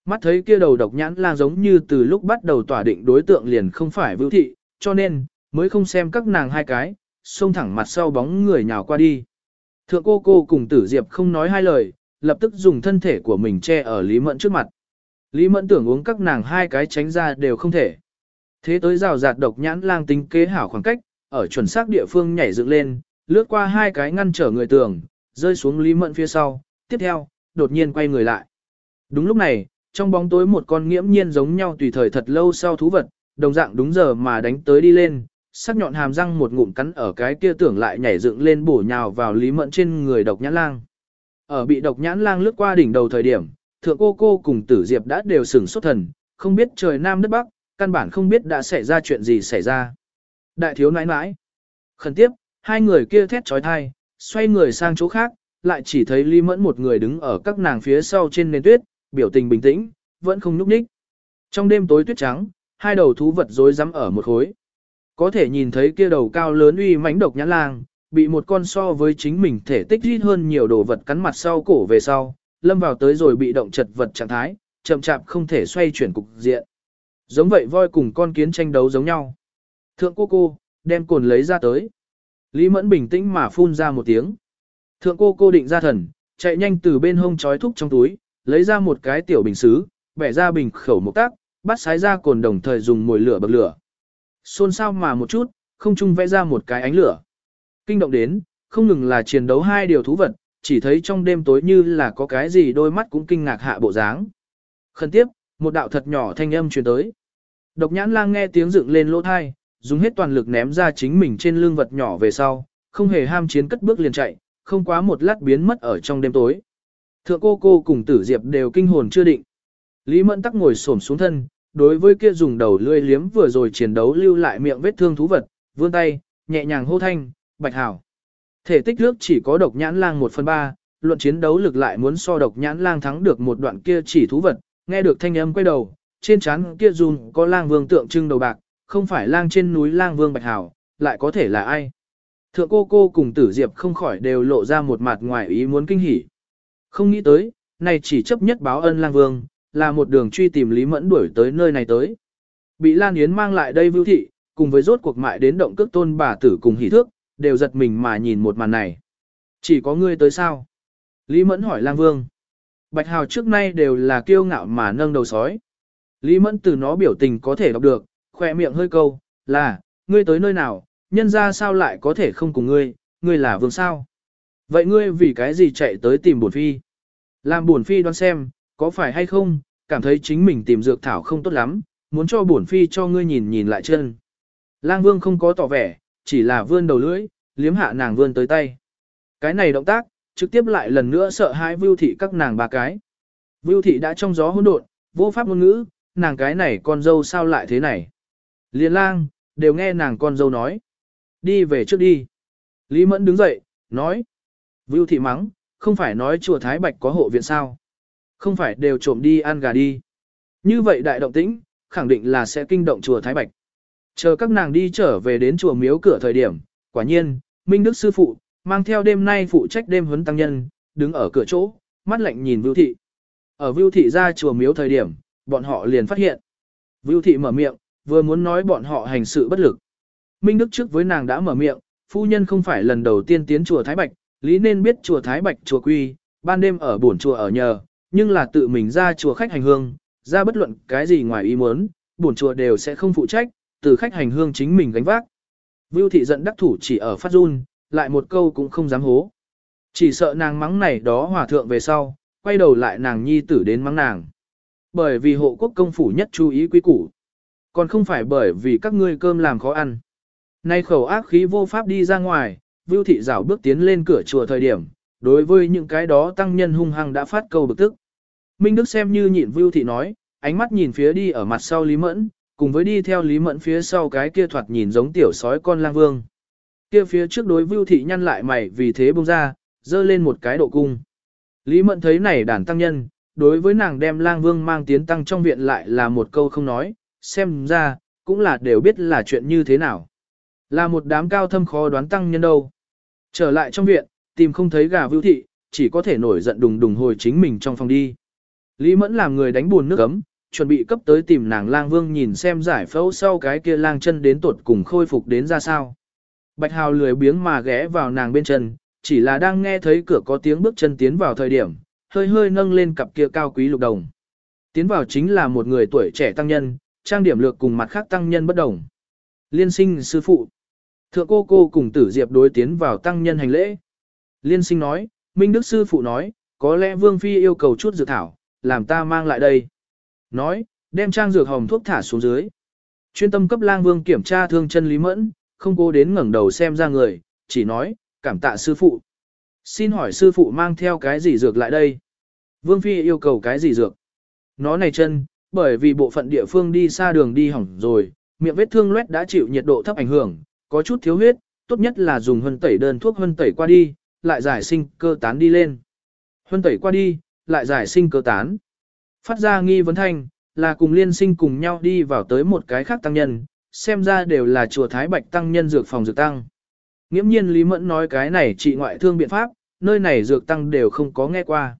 mắt thấy kia đầu độc nhãn lang giống như từ lúc bắt đầu tỏa định đối tượng liền không phải vưu thị, cho nên, mới không xem các nàng hai cái, xông thẳng mặt sau bóng người nhào qua đi. Thượng cô cô cùng tử diệp không nói hai lời, lập tức dùng thân thể của mình che ở Lý Mẫn trước mặt. Lý Mẫn tưởng uống các nàng hai cái tránh ra đều không thể. Thế tới rào rạt độc nhãn lang tính kế hảo khoảng cách, ở chuẩn xác địa phương nhảy dựng lên, lướt qua hai cái ngăn trở người tường, rơi xuống Lý Mẫn phía sau, tiếp theo, đột nhiên quay người lại. Đúng lúc này, trong bóng tối một con nghiễm nhiên giống nhau tùy thời thật lâu sau thú vật, đồng dạng đúng giờ mà đánh tới đi lên, sắc nhọn hàm răng một ngụm cắn ở cái kia tưởng lại nhảy dựng lên bổ nhào vào Lý Mẫn trên người độc nhãn lang. Ở bị độc nhãn lang lướt qua đỉnh đầu thời điểm, thượng cô cô cùng tử diệp đã đều sửng sốt thần, không biết trời nam đất bắc, căn bản không biết đã xảy ra chuyện gì xảy ra. Đại thiếu nãi nãi. Khẩn tiếp, hai người kia thét trói thai, xoay người sang chỗ khác, lại chỉ thấy Lý Mẫn một người đứng ở các nàng phía sau trên nền tuyết, biểu tình bình tĩnh, vẫn không nhúc nhích. Trong đêm tối tuyết trắng, hai đầu thú vật rối rắm ở một khối. Có thể nhìn thấy kia đầu cao lớn uy mãnh độc nhãn lang, bị một con so với chính mình thể tích ít hơn nhiều đồ vật cắn mặt sau cổ về sau, lâm vào tới rồi bị động chật vật trạng thái, chậm chạp không thể xoay chuyển cục diện. Giống vậy voi cùng con kiến tranh đấu giống nhau. Thượng cô cô, đem cồn lấy ra tới. Lý Mẫn bình tĩnh mà phun ra một tiếng. Thượng cô cô định ra thần, chạy nhanh từ bên hông trói thúc trong túi, lấy ra một cái tiểu bình xứ, bẻ ra bình khẩu một tác, bắt sái ra cồn đồng thời dùng mồi lửa bậc lửa. Xôn xao mà một chút, không chung vẽ ra một cái ánh lửa. Kinh động đến, không ngừng là chiến đấu hai điều thú vật, chỉ thấy trong đêm tối như là có cái gì đôi mắt cũng kinh ngạc hạ bộ dáng. Khẩn tiếp, một đạo thật nhỏ thanh âm truyền tới. Độc nhãn lang nghe tiếng dựng lên lỗ thai, dùng hết toàn lực ném ra chính mình trên lưng vật nhỏ về sau, không hề ham chiến cất bước liền chạy, không quá một lát biến mất ở trong đêm tối. Thượng cô cô cùng tử diệp đều kinh hồn chưa định. Lý Mẫn tắc ngồi xổm xuống thân, đối với kia dùng đầu lươi liếm vừa rồi chiến đấu lưu lại miệng vết thương thú vật, vươn tay, nhẹ nhàng hô thanh, bạch hảo. Thể tích nước chỉ có độc nhãn lang 1 phần 3, luận chiến đấu lực lại muốn so độc nhãn lang thắng được một đoạn kia chỉ thú vật, nghe được thanh âm quay đầu, trên trán kia run có lang vương tượng trưng đầu bạc, không phải lang trên núi lang vương bạch Hào, lại có thể là ai. Thượng cô cô cùng tử diệp không khỏi đều lộ ra một mặt ngoài ý muốn kinh hỉ. Không nghĩ tới, này chỉ chấp nhất báo ân lang vương, là một đường truy tìm Lý Mẫn đuổi tới nơi này tới. Bị Lan Yến mang lại đây vưu thị, cùng với rốt cuộc mại đến động cước tôn bà tử cùng hỉ thước, đều giật mình mà nhìn một màn này. Chỉ có ngươi tới sao? Lý Mẫn hỏi lang vương. Bạch Hào trước nay đều là kiêu ngạo mà nâng đầu sói. Lý Mẫn từ nó biểu tình có thể đọc được, khỏe miệng hơi câu, là, ngươi tới nơi nào, nhân ra sao lại có thể không cùng ngươi, ngươi là vương sao? Vậy ngươi vì cái gì chạy tới tìm bổn phi? Làm bổn phi đoán xem, có phải hay không, cảm thấy chính mình tìm dược thảo không tốt lắm, muốn cho bổn phi cho ngươi nhìn nhìn lại chân. Lang vương không có tỏ vẻ, chỉ là vươn đầu lưỡi, liếm hạ nàng vươn tới tay. Cái này động tác, trực tiếp lại lần nữa sợ hãi vưu thị các nàng ba cái. Vưu thị đã trong gió hỗn độn, vô pháp ngôn ngữ, nàng cái này con dâu sao lại thế này. Liên lang, đều nghe nàng con dâu nói. Đi về trước đi. Lý Mẫn đứng dậy, nói. Vưu thị mắng, không phải nói chùa Thái Bạch có hộ viện sao. Không phải đều trộm đi ăn gà đi. Như vậy đại động tĩnh, khẳng định là sẽ kinh động chùa Thái Bạch. Chờ các nàng đi trở về đến chùa miếu cửa thời điểm, quả nhiên, Minh Đức Sư Phụ, mang theo đêm nay phụ trách đêm huấn tăng nhân, đứng ở cửa chỗ, mắt lạnh nhìn Vưu Thị. Ở Vưu Thị ra chùa miếu thời điểm, bọn họ liền phát hiện. Vưu Thị mở miệng, vừa muốn nói bọn họ hành sự bất lực. Minh Đức trước với nàng đã mở miệng, phu nhân không phải lần đầu tiên tiến chùa Thái Bạch, lý nên biết chùa Thái Bạch chùa quy, ban đêm ở bổn chùa ở nhờ, nhưng là tự mình ra chùa khách hành hương, ra bất luận cái gì ngoài ý muốn, bổn chùa đều sẽ không phụ trách, từ khách hành hương chính mình gánh vác. Vưu thị giận đắc thủ chỉ ở phát run, lại một câu cũng không dám hố. Chỉ sợ nàng mắng này đó hòa thượng về sau, quay đầu lại nàng nhi tử đến mắng nàng. Bởi vì hộ quốc công phủ nhất chú ý quý củ. Còn không phải bởi vì các ngươi cơm làm khó ăn. Nay khẩu ác khí vô pháp đi ra ngoài, Vưu thị rảo bước tiến lên cửa chùa thời điểm, đối với những cái đó tăng nhân hung hăng đã phát câu bực tức. Minh Đức xem như nhịn Vưu thị nói, ánh mắt nhìn phía đi ở mặt sau Lý Mẫn, cùng với đi theo Lý Mẫn phía sau cái kia thoạt nhìn giống tiểu sói con lang vương. Kia phía trước đối Vưu thị nhăn lại mày vì thế bông ra, dơ lên một cái độ cung. Lý Mẫn thấy này đàn tăng nhân, đối với nàng đem lang vương mang tiến tăng trong viện lại là một câu không nói, xem ra, cũng là đều biết là chuyện như thế nào. Là một đám cao thâm khó đoán tăng nhân đâu. Trở lại trong viện, tìm không thấy gà vưu thị, chỉ có thể nổi giận đùng đùng hồi chính mình trong phòng đi. Lý Mẫn làm người đánh buồn nước ấm, chuẩn bị cấp tới tìm nàng lang vương nhìn xem giải phẫu sau cái kia lang chân đến tuột cùng khôi phục đến ra sao. Bạch Hào lười biếng mà ghé vào nàng bên chân, chỉ là đang nghe thấy cửa có tiếng bước chân tiến vào thời điểm, hơi hơi nâng lên cặp kia cao quý lục đồng. Tiến vào chính là một người tuổi trẻ tăng nhân, trang điểm lược cùng mặt khác tăng nhân bất đồng. Liên sinh sư phụ. Thượng cô cô cùng tử diệp đối tiến vào tăng nhân hành lễ. Liên sinh nói, Minh Đức sư phụ nói, có lẽ Vương Phi yêu cầu chút dược thảo, làm ta mang lại đây. Nói, đem trang dược hồng thuốc thả xuống dưới. Chuyên tâm cấp lang vương kiểm tra thương chân Lý Mẫn, không cố đến ngẩng đầu xem ra người, chỉ nói, cảm tạ sư phụ. Xin hỏi sư phụ mang theo cái gì dược lại đây? Vương Phi yêu cầu cái gì dược? Nó này chân, bởi vì bộ phận địa phương đi xa đường đi hỏng rồi, miệng vết thương loét đã chịu nhiệt độ thấp ảnh hưởng, có chút thiếu huyết, tốt nhất là dùng hân tẩy đơn thuốc hân tẩy qua đi, lại giải sinh cơ tán đi lên. Hân tẩy qua đi, lại giải sinh cơ tán. Phát ra nghi vấn thanh, là cùng liên sinh cùng nhau đi vào tới một cái khác tăng nhân, xem ra đều là chùa Thái Bạch tăng nhân dược phòng dược tăng. Nghiễm nhiên Lý Mẫn nói cái này trị ngoại thương biện pháp, nơi này dược tăng đều không có nghe qua.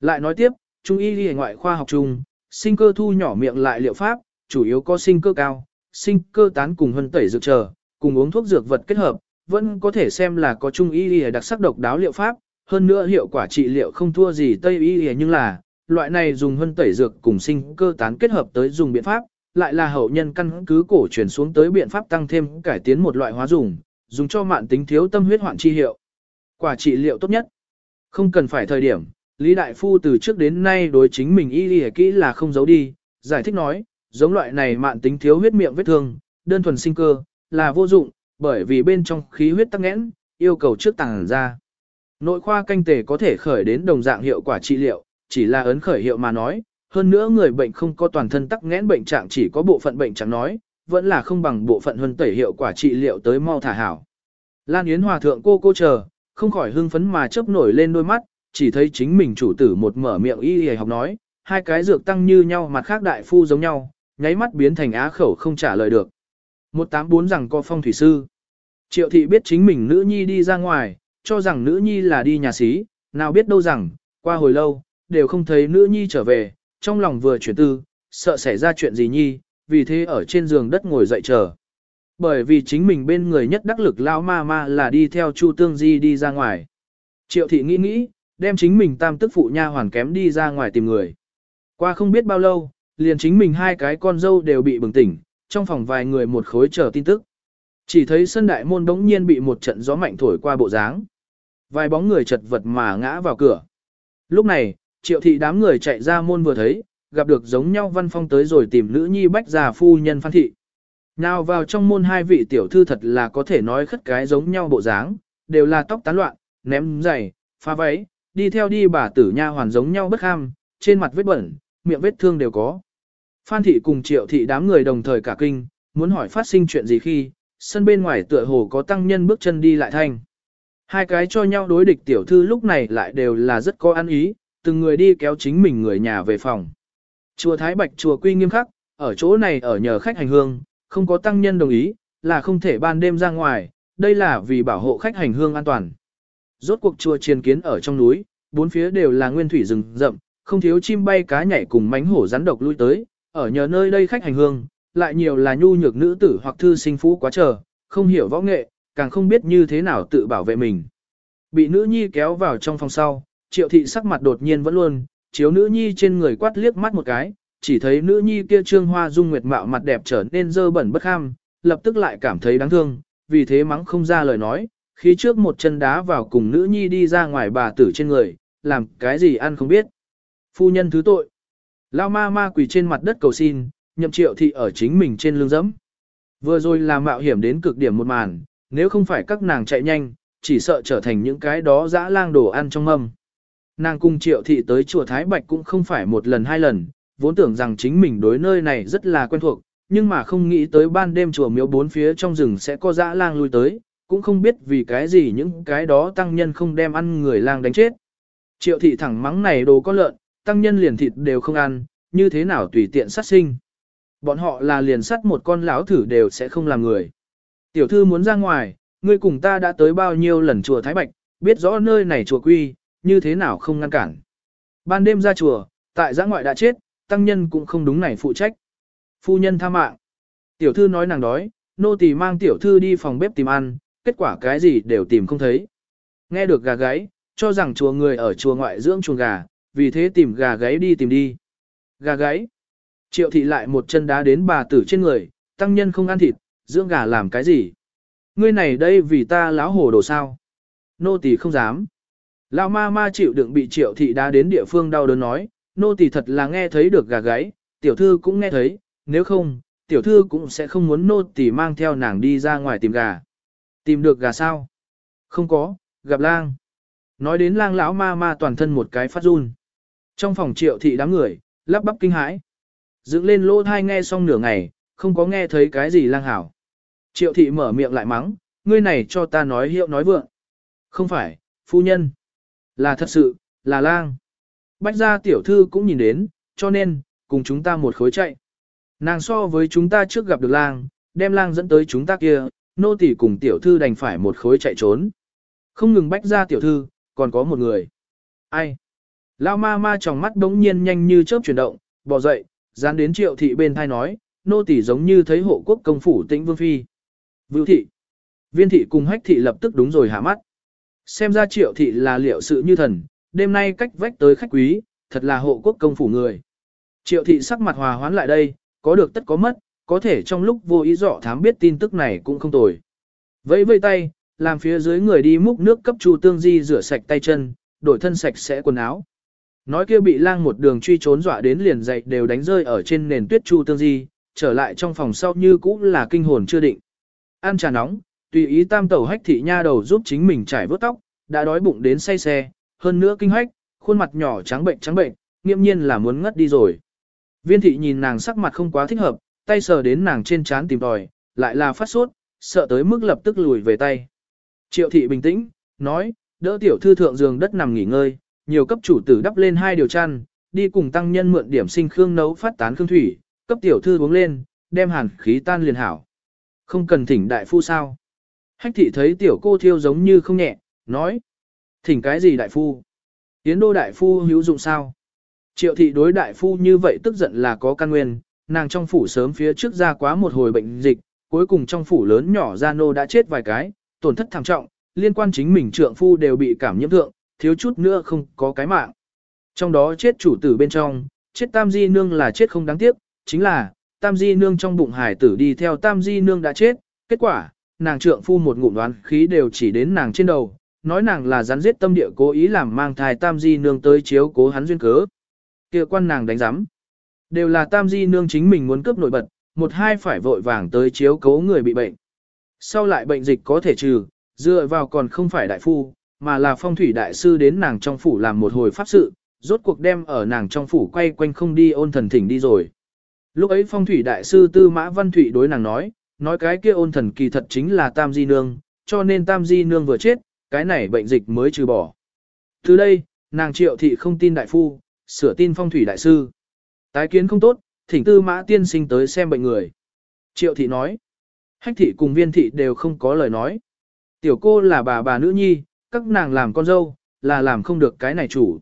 Lại nói tiếp, trung y y ngoại khoa học chung, sinh cơ thu nhỏ miệng lại liệu pháp, chủ yếu có sinh cơ cao, sinh cơ tán cùng hân tẩy dược chờ, cùng uống thuốc dược vật kết hợp, vẫn có thể xem là có trung y y đặc sắc độc đáo liệu pháp, hơn nữa hiệu quả trị liệu không thua gì tây y y nhưng là, loại này dùng hân tẩy dược cùng sinh cơ tán kết hợp tới dùng biện pháp, lại là hậu nhân căn cứ cổ truyền xuống tới biện pháp tăng thêm cải tiến một loại hóa dùng, dùng cho mạn tính thiếu tâm huyết hoạn chi hiệu. Quả trị liệu tốt nhất. Không cần phải thời điểm, Lý Đại Phu từ trước đến nay đối chính mình y y kỹ là không giấu đi, giải thích nói, giống loại này mạn tính thiếu huyết miệng vết thương, đơn thuần sinh cơ, là vô dụng, bởi vì bên trong khí huyết tắc nghẽn, yêu cầu trước tàng ra. Nội khoa canh tề có thể khởi đến đồng dạng hiệu quả trị liệu, chỉ là ấn khởi hiệu mà nói, hơn nữa người bệnh không có toàn thân tắc nghẽn bệnh trạng chỉ có bộ phận bệnh trạng nói, vẫn là không bằng bộ phận huân tẩy hiệu quả trị liệu tới mau thả hảo. Lan Yến Hòa thượng cô cô chờ, không khỏi hưng phấn mà chớp nổi lên đôi mắt, chỉ thấy chính mình chủ tử một mở miệng y y học nói, hai cái dược tăng như nhau mặt khác đại phu giống nhau, nháy mắt biến thành á khẩu không trả lời được. 184 rằng có phong thủy sư. Triệu thị biết chính mình nữ nhi đi ra ngoài, cho rằng nữ nhi là đi nhà xí, nào biết đâu rằng, qua hồi lâu, đều không thấy nữ nhi trở về, trong lòng vừa chuyển tư, sợ xảy ra chuyện gì nhi, vì thế ở trên giường đất ngồi dậy chờ. Bởi vì chính mình bên người nhất đắc lực lao ma ma là đi theo Chu Tương Di đi ra ngoài. Triệu thị nghĩ nghĩ, đem chính mình tam tức phụ nha hoàn kém đi ra ngoài tìm người. Qua không biết bao lâu, liền chính mình hai cái con dâu đều bị bừng tỉnh, trong phòng vài người một khối chờ tin tức. Chỉ thấy sân đại môn đống nhiên bị một trận gió mạnh thổi qua bộ dáng. Vài bóng người chật vật mà ngã vào cửa. Lúc này, triệu thị đám người chạy ra môn vừa thấy, gặp được giống nhau văn phong tới rồi tìm nữ nhi bách già phu nhân phan thị. Nào vào trong môn hai vị tiểu thư thật là có thể nói khất cái giống nhau bộ dáng, đều là tóc tán loạn, ném giày, pha váy, đi theo đi bà tử nha hoàn giống nhau bất ham, trên mặt vết bẩn, miệng vết thương đều có. Phan thị cùng triệu thị đám người đồng thời cả kinh, muốn hỏi phát sinh chuyện gì khi, sân bên ngoài tựa hồ có tăng nhân bước chân đi lại thanh. Hai cái cho nhau đối địch tiểu thư lúc này lại đều là rất có ăn ý, từng người đi kéo chính mình người nhà về phòng. Chùa Thái Bạch chùa quy nghiêm khắc, ở chỗ này ở nhờ khách hành hương, không có tăng nhân đồng ý, là không thể ban đêm ra ngoài, đây là vì bảo hộ khách hành hương an toàn. Rốt cuộc chùa chiền kiến ở trong núi, bốn phía đều là nguyên thủy rừng rậm, không thiếu chim bay cá nhảy cùng mánh hổ rắn độc lui tới, ở nhờ nơi đây khách hành hương, lại nhiều là nhu nhược nữ tử hoặc thư sinh phú quá chờ, không hiểu võ nghệ, càng không biết như thế nào tự bảo vệ mình. Bị nữ nhi kéo vào trong phòng sau, triệu thị sắc mặt đột nhiên vẫn luôn, chiếu nữ nhi trên người quát liếc mắt một cái, chỉ thấy nữ nhi kia trương hoa dung nguyệt mạo mặt đẹp trở nên dơ bẩn bất ham, lập tức lại cảm thấy đáng thương, vì thế mắng không ra lời nói, khi trước một chân đá vào cùng nữ nhi đi ra ngoài bà tử trên người, làm cái gì ăn không biết. Phu nhân thứ tội. Lao ma ma quỳ trên mặt đất cầu xin, nhậm triệu thị ở chính mình trên lưng dẫm. Vừa rồi là mạo hiểm đến cực điểm một màn, nếu không phải các nàng chạy nhanh, chỉ sợ trở thành những cái đó dã lang đồ ăn trong mâm. Nàng cùng triệu thị tới chùa Thái Bạch cũng không phải một lần hai lần, vốn tưởng rằng chính mình đối nơi này rất là quen thuộc, nhưng mà không nghĩ tới ban đêm chùa miếu bốn phía trong rừng sẽ có dã lang lui tới, cũng không biết vì cái gì những cái đó tăng nhân không đem ăn người lang đánh chết. Triệu thị thẳng mắng này đồ có lợn, tăng nhân liền thịt đều không ăn, như thế nào tùy tiện sát sinh. Bọn họ là liền sắt một con lão thử đều sẽ không làm người. Tiểu thư muốn ra ngoài, ngươi cùng ta đã tới bao nhiêu lần chùa Thái Bạch, biết rõ nơi này chùa quy, như thế nào không ngăn cản. Ban đêm ra chùa, Tại giã ngoại đã chết, tăng nhân cũng không đúng này phụ trách. Phu nhân tha mạng. Tiểu thư nói nàng đói, nô tỳ mang tiểu thư đi phòng bếp tìm ăn, kết quả cái gì đều tìm không thấy. Nghe được gà gáy, cho rằng chùa người ở chùa ngoại dưỡng chuồng gà, vì thế tìm gà gáy đi tìm đi. Gà gáy. Triệu thị lại một chân đá đến bà tử trên người, tăng nhân không ăn thịt, dưỡng gà làm cái gì? Ngươi này đây vì ta láo hồ đồ sao? Nô tỳ không dám. Lão ma ma chịu đựng bị triệu thị đá đến địa phương đau đớn nói, nô tỳ thật là nghe thấy được gà gáy, tiểu thư cũng nghe thấy, nếu không, tiểu thư cũng sẽ không muốn nô tỳ mang theo nàng đi ra ngoài tìm gà. Tìm được gà sao? Không có, gặp lang. Nói đến lang lão ma ma toàn thân một cái phát run. Trong phòng triệu thị đám người, lắp bắp kinh hãi. Dựng lên lỗ thai nghe xong nửa ngày, không có nghe thấy cái gì lang hảo. Triệu thị mở miệng lại mắng, ngươi này cho ta nói hiệu nói vượng. Không phải, phu nhân. Là thật sự, là lang. Bách gia tiểu thư cũng nhìn đến, cho nên, cùng chúng ta một khối chạy. Nàng so với chúng ta trước gặp được lang, đem lang dẫn tới chúng ta kia, nô tỳ cùng tiểu thư đành phải một khối chạy trốn. Không ngừng bách gia tiểu thư, còn có một người. Ai? Lao ma ma trong mắt đống nhiên nhanh như chớp chuyển động, bò dậy, dán đến triệu thị bên thai nói, nô tỳ giống như thấy hộ quốc công phủ tĩnh vương phi. Vưu thị. Viên thị cùng hách thị lập tức đúng rồi hạ mắt. Xem ra triệu thị là liệu sự như thần, đêm nay cách vách tới khách quý, thật là hộ quốc công phủ người. Triệu thị sắc mặt hòa hoán lại đây, có được tất có mất, có thể trong lúc vô ý dọ thám biết tin tức này cũng không tồi. Vẫy vây tay, làm phía dưới người đi múc nước cấp Chu Tương Di rửa sạch tay chân, đổi thân sạch sẽ quần áo. Nói kia bị lang một đường truy trốn dọa đến liền dậy đều đánh rơi ở trên nền tuyết Chu Tương Di, trở lại trong phòng sau như cũ là kinh hồn chưa định. Ăn trà nóng, tùy ý tam tẩu hách thị nha đầu giúp chính mình trải vớt tóc, đã đói bụng đến say xe, hơn nữa kinh hách, khuôn mặt nhỏ trắng bệnh trắng bệnh, nghiêm nhiên là muốn ngất đi rồi. Viên thị nhìn nàng sắc mặt không quá thích hợp, tay sờ đến nàng trên trán tìm tòi, lại là phát sốt, sợ tới mức lập tức lùi về tay. Triệu thị bình tĩnh, nói, đỡ tiểu thư thượng giường đất nằm nghỉ ngơi, nhiều cấp chủ tử đắp lên hai điều chăn, đi cùng tăng nhân mượn điểm sinh khương nấu phát tán khương thủy, cấp tiểu thư uống lên, đem hàn khí tan liền hảo. Không cần thỉnh đại phu sao? Hách thị thấy tiểu cô thiêu giống như không nhẹ, nói. Thỉnh cái gì đại phu? Yến đô đại phu hữu dụng sao? Triệu thị đối đại phu như vậy tức giận là có căn nguyên, nàng trong phủ sớm phía trước ra quá một hồi bệnh dịch, cuối cùng trong phủ lớn nhỏ gia nô đã chết vài cái, tổn thất thảm trọng, liên quan chính mình trượng phu đều bị cảm nhiễm thượng, thiếu chút nữa không có cái mạng. Trong đó chết chủ tử bên trong, chết tam di nương là chết không đáng tiếc, chính là, tam di nương trong bụng hải tử đi theo tam di nương đã chết, kết quả, nàng trượng phu một ngụm đoán khí đều chỉ đến nàng trên đầu, nói nàng là rắn giết tâm địa cố ý làm mang thai tam di nương tới chiếu cố hắn duyên cớ. kia quan nàng đánh giám. Đều là tam di nương chính mình muốn cướp nổi bật, một hai phải vội vàng tới chiếu cố người bị bệnh. Sau lại bệnh dịch có thể trừ, dựa vào còn không phải đại phu, mà là phong thủy đại sư đến nàng trong phủ làm một hồi pháp sự, rốt cuộc đem ở nàng trong phủ quay quanh không đi ôn thần thỉnh đi rồi. Lúc ấy phong thủy đại sư tư mã văn thủy đối nàng nói, nói cái kia ôn thần kỳ thật chính là tam di nương, cho nên tam di nương vừa chết, cái này bệnh dịch mới trừ bỏ. Từ đây, nàng triệu thị không tin đại phu, sửa tin phong thủy đại sư. Tái kiến không tốt, thỉnh tư mã tiên sinh tới xem bệnh người. Triệu thị nói, hách thị cùng viên thị đều không có lời nói. Tiểu cô là bà bà nữ nhi, các nàng làm con dâu, là làm không được cái này chủ.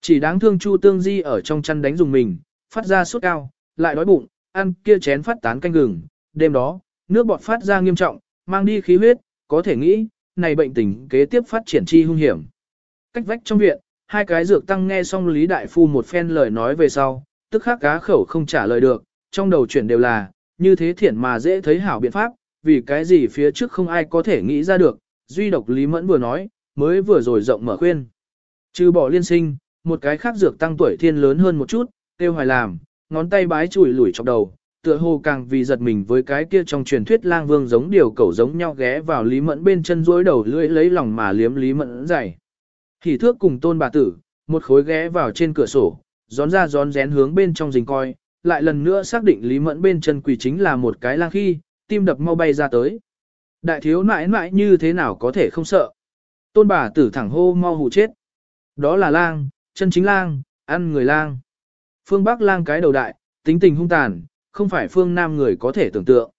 Chỉ đáng thương Chu Tương Di ở trong chăn đánh dùng mình, phát ra sốt cao, lại đói bụng, ăn kia chén phát tán canh gừng. Đêm đó, nước bọt phát ra nghiêm trọng, mang đi khí huyết, có thể nghĩ, này bệnh tình kế tiếp phát triển chi hung hiểm. Cách vách trong viện, hai cái dược tăng nghe xong Lý Đại Phu một phen lời nói về sau, tức khắc cá khẩu không trả lời được, trong đầu chuyển đều là, như thế thiển mà dễ thấy hảo biện pháp, vì cái gì phía trước không ai có thể nghĩ ra được, duy độc Lý Mẫn vừa nói, mới vừa rồi rộng mở khuyên. Trừ bỏ liên sinh, một cái khác dược tăng tuổi thiên lớn hơn một chút, tiêu hoài làm, ngón tay bái chùi lủi chọc đầu, tựa hồ càng vì giật mình với cái kia trong truyền thuyết lang vương giống điều cẩu giống nhau ghé vào Lý Mẫn bên chân rối đầu lưỡi lấy lòng mà liếm Lý Mẫn dày. thì thước cùng tôn bà tử, một khối ghé vào trên cửa sổ, gión ra gión rén hướng bên trong rình coi, lại lần nữa xác định Lý Mẫn bên chân quỷ chính là một cái lang khi, tim đập mau bay ra tới. Đại thiếu nãi nãi như thế nào có thể không sợ. Tôn bà tử thẳng hô mau hù chết. Đó là lang, chân chính lang, ăn người lang. Phương Bắc lang cái đầu đại, tính tình hung tàn, không phải phương Nam người có thể tưởng tượng.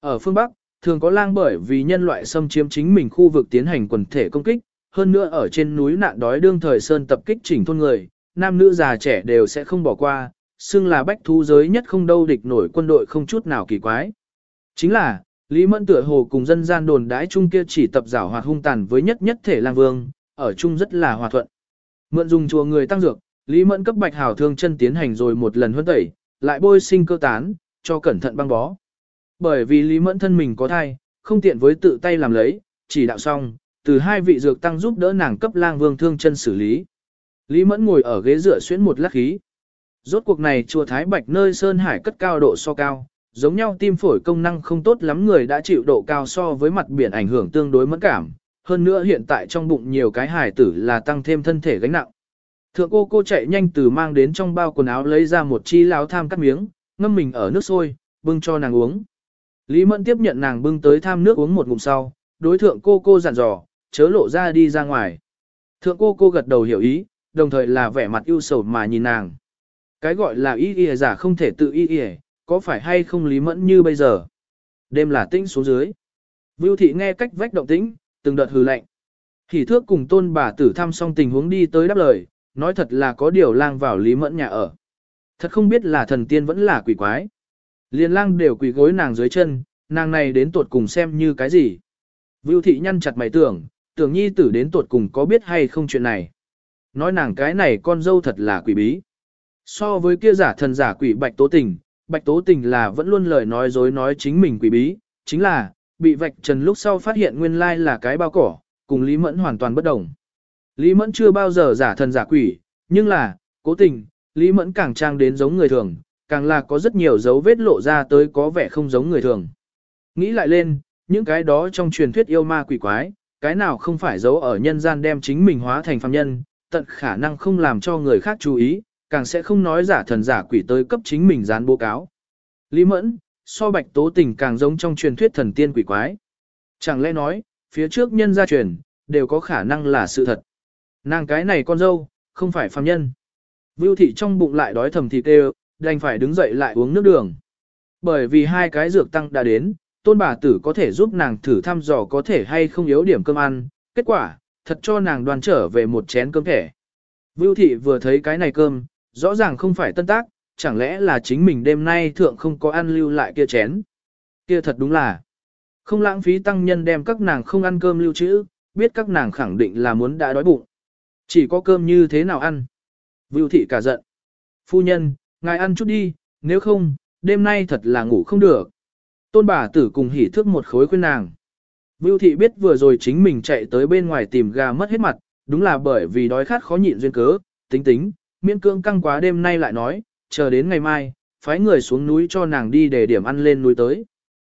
Ở phương Bắc, thường có lang bởi vì nhân loại xâm chiếm chính mình khu vực tiến hành quần thể công kích, hơn nữa ở trên núi nạn đói đương thời sơn tập kích chỉnh thôn người, nam nữ già trẻ đều sẽ không bỏ qua, xưng là bách thú giới nhất không đâu địch nổi quân đội không chút nào kỳ quái. Chính là, Lý Mẫn tựa hồ cùng dân gian đồn đãi chung kia chỉ tập giảo hoạt hung tàn với nhất nhất thể lang vương, ở chung rất là hòa thuận. Mượn dùng chùa người tăng dược, Lý Mẫn cấp bạch hảo thương chân tiến hành rồi một lần huân tẩy, lại bôi sinh cơ tán, cho cẩn thận băng bó. Bởi vì Lý Mẫn thân mình có thai, không tiện với tự tay làm lấy, chỉ đạo xong, từ hai vị dược tăng giúp đỡ nàng cấp lang vương thương chân xử lý. Lý Mẫn ngồi ở ghế dựa xuyến một lát khí. Rốt cuộc này chùa Thái Bạch nơi Sơn Hải cất cao độ so cao, giống nhau tim phổi công năng không tốt lắm người đã chịu độ cao so với mặt biển ảnh hưởng tương đối mẫn cảm. Hơn nữa hiện tại trong bụng nhiều cái hải tử là tăng thêm thân thể gánh nặng. Thượng cô cô chạy nhanh từ mang đến trong bao quần áo lấy ra một chi láo tham cắt miếng, ngâm mình ở nước sôi, bưng cho nàng uống. Lý Mẫn tiếp nhận nàng bưng tới tham nước uống một ngụm sau, đối thượng cô cô dặn dò, chớ lộ ra đi ra ngoài. Thượng cô cô gật đầu hiểu ý, đồng thời là vẻ mặt ưu sầu mà nhìn nàng. Cái gọi là y y giả không thể tự y y, có phải hay không lý mẫn như bây giờ? Đêm là tĩnh xuống dưới. Vưu thị nghe cách vách động tĩnh, từng đợt hừ lạnh. Hỉ thước cùng tôn bà tử thăm xong tình huống đi tới đáp lời, nói thật là có điều lang vào lý mẫn nhà ở. Thật không biết là thần tiên vẫn là quỷ quái. Liên lang đều quỷ gối nàng dưới chân, nàng này đến tuột cùng xem như cái gì. Vưu thị nhăn chặt mày tưởng, tưởng nhi tử đến tuột cùng có biết hay không chuyện này. Nói nàng cái này con dâu thật là quỷ bí. So với kia giả thần giả quỷ bạch tố tình, bạch tố tình là vẫn luôn lời nói dối nói chính mình quỷ bí, chính là, bị vạch trần lúc sau phát hiện nguyên lai là cái bao cỏ, cùng Lý Mẫn hoàn toàn bất đồng. Lý Mẫn chưa bao giờ giả thần giả quỷ, nhưng là, cố tình, Lý Mẫn càng trang đến giống người thường, càng là có rất nhiều dấu vết lộ ra tới có vẻ không giống người thường. Nghĩ lại lên, những cái đó trong truyền thuyết yêu ma quỷ quái, cái nào không phải giấu ở nhân gian đem chính mình hóa thành phàm nhân, tận khả năng không làm cho người khác chú ý, càng sẽ không nói giả thần giả quỷ tới cấp chính mình dán bố cáo. Lý Mẫn, so bạch tố tình càng giống trong truyền thuyết thần tiên quỷ quái. Chẳng lẽ nói, phía trước nhân gia truyền, đều có khả năng là sự thật. Nàng cái này con dâu, không phải phàm nhân. Vưu thị trong bụng lại đói thầm thịt đều, đành phải đứng dậy lại uống nước đường. Bởi vì hai cái dược tăng đã đến, tôn bà tử có thể giúp nàng thử thăm dò có thể hay không yếu điểm cơm ăn, kết quả, thật cho nàng đoàn trở về một chén cơm thẻ. Vưu thị vừa thấy cái này cơm, rõ ràng không phải tân tác, chẳng lẽ là chính mình đêm nay thượng không có ăn lưu lại kia chén. Kia thật đúng là, không lãng phí tăng nhân đem các nàng không ăn cơm lưu trữ, biết các nàng khẳng định là muốn đã đói bụng. Chỉ có cơm như thế nào ăn. Vưu thị cả giận. Phu nhân, ngài ăn chút đi, nếu không, đêm nay thật là ngủ không được. Tôn bà tử cùng hỉ thước một khối khuyên nàng. Vưu thị biết vừa rồi chính mình chạy tới bên ngoài tìm gà mất hết mặt, đúng là bởi vì đói khát khó nhịn duyên cớ, tính tính, miễn cương căng quá đêm nay lại nói, chờ đến ngày mai, phái người xuống núi cho nàng đi để điểm ăn lên núi tới.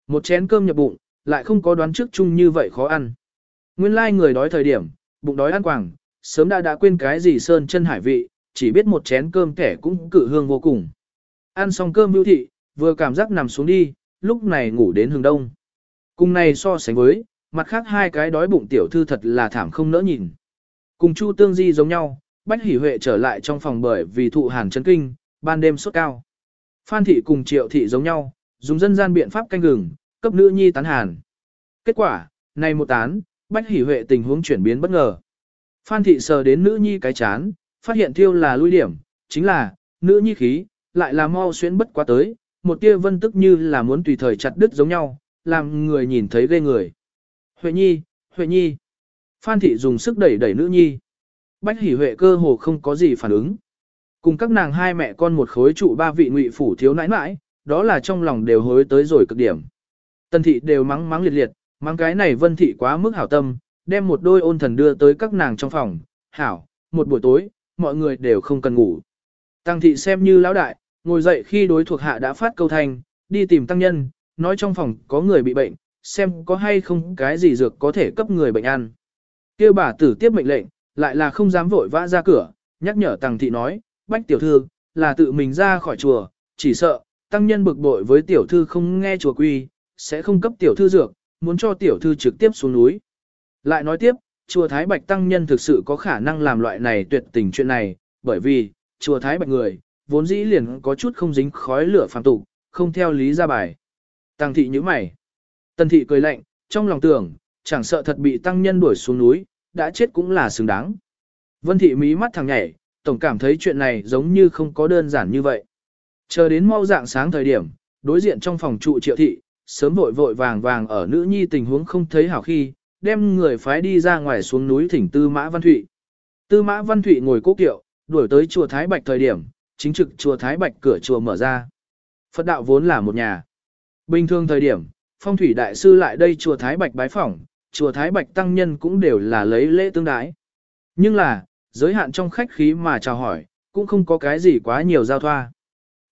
Một chén cơm nhập bụng, lại không có đoán trước chung như vậy khó ăn. Nguyên lai like người đói thời điểm, bụng đói ăn quảng, sớm đã đã quên cái gì sơn chân hải vị, chỉ biết một chén cơm kẻ cũng cự hương vô cùng. Ăn xong cơm Vưu thị, vừa cảm giác nằm xuống đi, lúc này ngủ đến hừng đông. Cùng này so sánh với, mặt khác hai cái đói bụng tiểu thư thật là thảm không nỡ nhìn. Cùng Chu Tương Di giống nhau, Bách Hỷ Huệ trở lại trong phòng bởi vì thụ hàn chấn kinh, ban đêm sốt cao. Phan thị cùng Triệu thị giống nhau, dùng dân gian biện pháp canh gừng, cấp nữ nhi tán hàn. Kết quả, này một tán, Bách Hỷ Huệ tình huống chuyển biến bất ngờ. Phan thị sờ đến nữ nhi cái chán, phát hiện thiêu là lui điểm, chính là, nữ nhi khí, lại là mau xuyến bất quá tới, một tia vân tức như là muốn tùy thời chặt đứt giống nhau, làm người nhìn thấy ghê người. Huệ nhi, Huệ nhi. Phan thị dùng sức đẩy đẩy nữ nhi. Bách hỉ Huệ cơ hồ không có gì phản ứng. Cùng các nàng hai mẹ con một khối trụ ba vị ngụy phủ thiếu nãi nãi, đó là trong lòng đều hối tới rồi cực điểm. Tân thị đều mắng mắng liệt liệt, mắng cái này vân thị quá mức hảo tâm, đem một đôi ôn thần đưa tới các nàng trong phòng, hảo, một buổi tối, mọi người đều không cần ngủ. Tăng thị xem như lão đại, ngồi dậy khi đối thuộc hạ đã phát câu thành, đi tìm tăng nhân, nói trong phòng có người bị bệnh, xem có hay không cái gì dược có thể cấp người bệnh ăn. Kêu bà tử tiếp mệnh lệnh, lại là không dám vội vã ra cửa, nhắc nhở tăng thị nói, bách tiểu thư, là tự mình ra khỏi chùa, chỉ sợ, tăng nhân bực bội với tiểu thư không nghe chùa quy, sẽ không cấp tiểu thư dược, muốn cho tiểu thư trực tiếp xuống núi. Lại nói tiếp, chùa Thái Bạch Tăng Nhân thực sự có khả năng làm loại này tuyệt tình chuyện này, bởi vì, chùa Thái Bạch người, vốn dĩ liền có chút không dính khói lửa phàm tục, không theo lý ra bài. Tăng thị như mày. Tần thị cười lạnh, trong lòng tưởng, chẳng sợ thật bị Tăng Nhân đuổi xuống núi, đã chết cũng là xứng đáng. Vân thị mí mắt thằng nhảy, tổng cảm thấy chuyện này giống như không có đơn giản như vậy. Chờ đến mau dạng sáng thời điểm, đối diện trong phòng trụ triệu thị, sớm vội vội vàng vàng ở nữ nhi tình huống không thấy hảo khi, đem người phái đi ra ngoài xuống núi thỉnh Tư Mã Văn Thụy. Tư Mã Văn Thụy ngồi cố kiệu, đuổi tới chùa Thái Bạch thời điểm, chính trực chùa Thái Bạch cửa chùa mở ra. Phật đạo vốn là một nhà. Bình thường thời điểm, phong thủy đại sư lại đây chùa Thái Bạch bái phỏng, chùa Thái Bạch tăng nhân cũng đều là lấy lễ tương đái. Nhưng là, giới hạn trong khách khí mà chào hỏi, cũng không có cái gì quá nhiều giao thoa.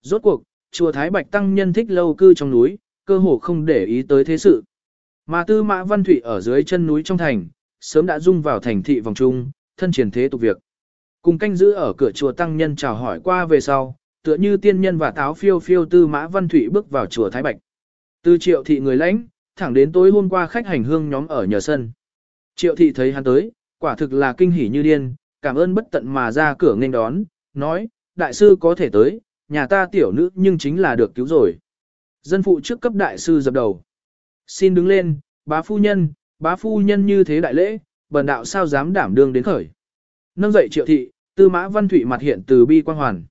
Rốt cuộc, chùa Thái Bạch tăng nhân thích lâu cư trong núi, cơ hồ không để ý tới thế sự. Mà tư mã văn thủy ở dưới chân núi trong thành, sớm đã dung vào thành thị vòng trung, thân triển thế tục việc. Cùng canh giữ ở cửa chùa tăng nhân chào hỏi qua về sau, tựa như tiên nhân và táo phiêu phiêu tư mã văn thủy bước vào chùa Thái Bạch. Từ triệu thị người lãnh, thẳng đến tối hôm qua khách hành hương nhóm ở nhờ sân. Triệu thị thấy hắn tới, quả thực là kinh hỉ như điên, cảm ơn bất tận mà ra cửa nghênh đón, nói, đại sư có thể tới, nhà ta tiểu nữ nhưng chính là được cứu rồi. Dân phụ trước cấp đại sư dập đầu. Xin đứng lên, bá phu nhân, bá phu nhân như thế đại lễ, bần đạo sao dám đảm đương đến khởi. Nâng dậy triệu thị, tư mã văn thủy mặt hiện từ bi quan hoàn.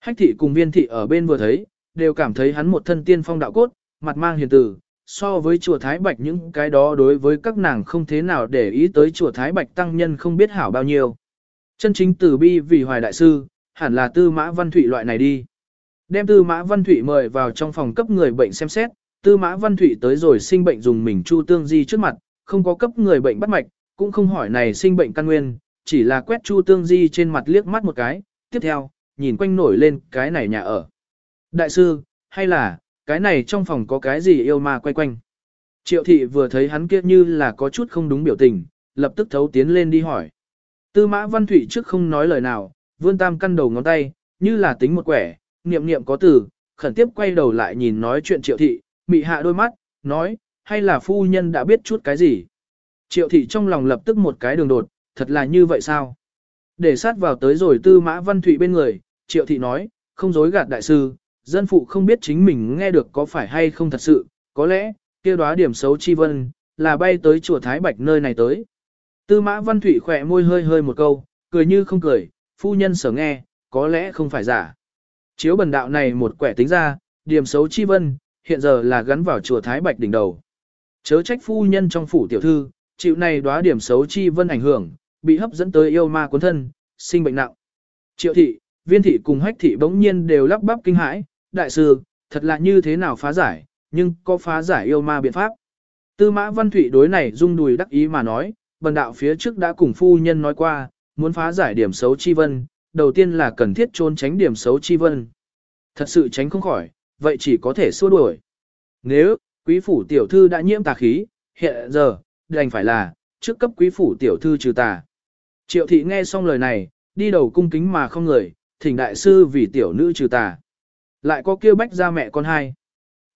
Hách thị cùng viên thị ở bên vừa thấy, đều cảm thấy hắn một thân tiên phong đạo cốt, mặt mang hiền từ, so với chùa Thái Bạch những cái đó đối với các nàng không thế nào để ý tới chùa Thái Bạch tăng nhân không biết hảo bao nhiêu. Chân chính tử bi vì hoài đại sư, hẳn là tư mã văn thủy loại này đi. Đem tư mã văn thủy mời vào trong phòng cấp người bệnh xem xét, tư mã văn thủy tới rồi sinh bệnh dùng mình chu tương di trước mặt, không có cấp người bệnh bắt mạch, cũng không hỏi này sinh bệnh căn nguyên, chỉ là quét chu tương di trên mặt liếc mắt một cái, tiếp theo, nhìn quanh nổi lên cái này nhà ở. Đại sư, hay là, cái này trong phòng có cái gì yêu ma quay quanh. Triệu thị vừa thấy hắn kia như là có chút không đúng biểu tình, lập tức thấu tiến lên đi hỏi. Tư mã văn thủy trước không nói lời nào, vươn tam căn đầu ngón tay, như là tính một quẻ, niệm niệm có từ, khẩn tiếp quay đầu lại nhìn nói chuyện triệu thị, mị hạ đôi mắt, nói, hay là phu nhân đã biết chút cái gì. Triệu thị trong lòng lập tức một cái đường đột, thật là như vậy sao? Để sát vào tới rồi tư mã văn thủy bên người, triệu thị nói, không dối gạt đại sư, dân phụ không biết chính mình nghe được có phải hay không thật sự, có lẽ, kia đoá điểm xấu chi vân, là bay tới chùa Thái Bạch nơi này tới. Tư mã văn thủy khỏe môi hơi hơi một câu, cười như không cười, phu nhân sở nghe, có lẽ không phải giả. Chiếu bần đạo này một quẻ tính ra, điểm xấu chi vân, hiện giờ là gắn vào chùa Thái Bạch đỉnh đầu. Chớ trách phu nhân trong phủ tiểu thư, chịu này đoá điểm xấu chi vân ảnh hưởng, bị hấp dẫn tới yêu ma cuốn thân, sinh bệnh nặng. Triệu thị, viên thị cùng hách thị bỗng nhiên đều lắp bắp kinh hãi, đại sư, thật là như thế nào phá giải, nhưng có phá giải yêu ma biện pháp. Tư mã văn thủy đối này rung đùi đắc ý mà nói, bần đạo phía trước đã cùng phu nhân nói qua, muốn phá giải điểm xấu chi vân, đầu tiên là cần thiết trốn tránh điểm xấu chi vân. Thật sự tránh không khỏi, vậy chỉ có thể xua đuổi. Nếu, quý phủ tiểu thư đã nhiễm tà khí, hiện giờ, đành phải là, trước cấp quý phủ tiểu thư trừ tà. Triệu thị nghe xong lời này, đi đầu cung kính mà không người, thỉnh đại sư vì tiểu nữ trừ tà. Lại có kêu bách ra mẹ con hai.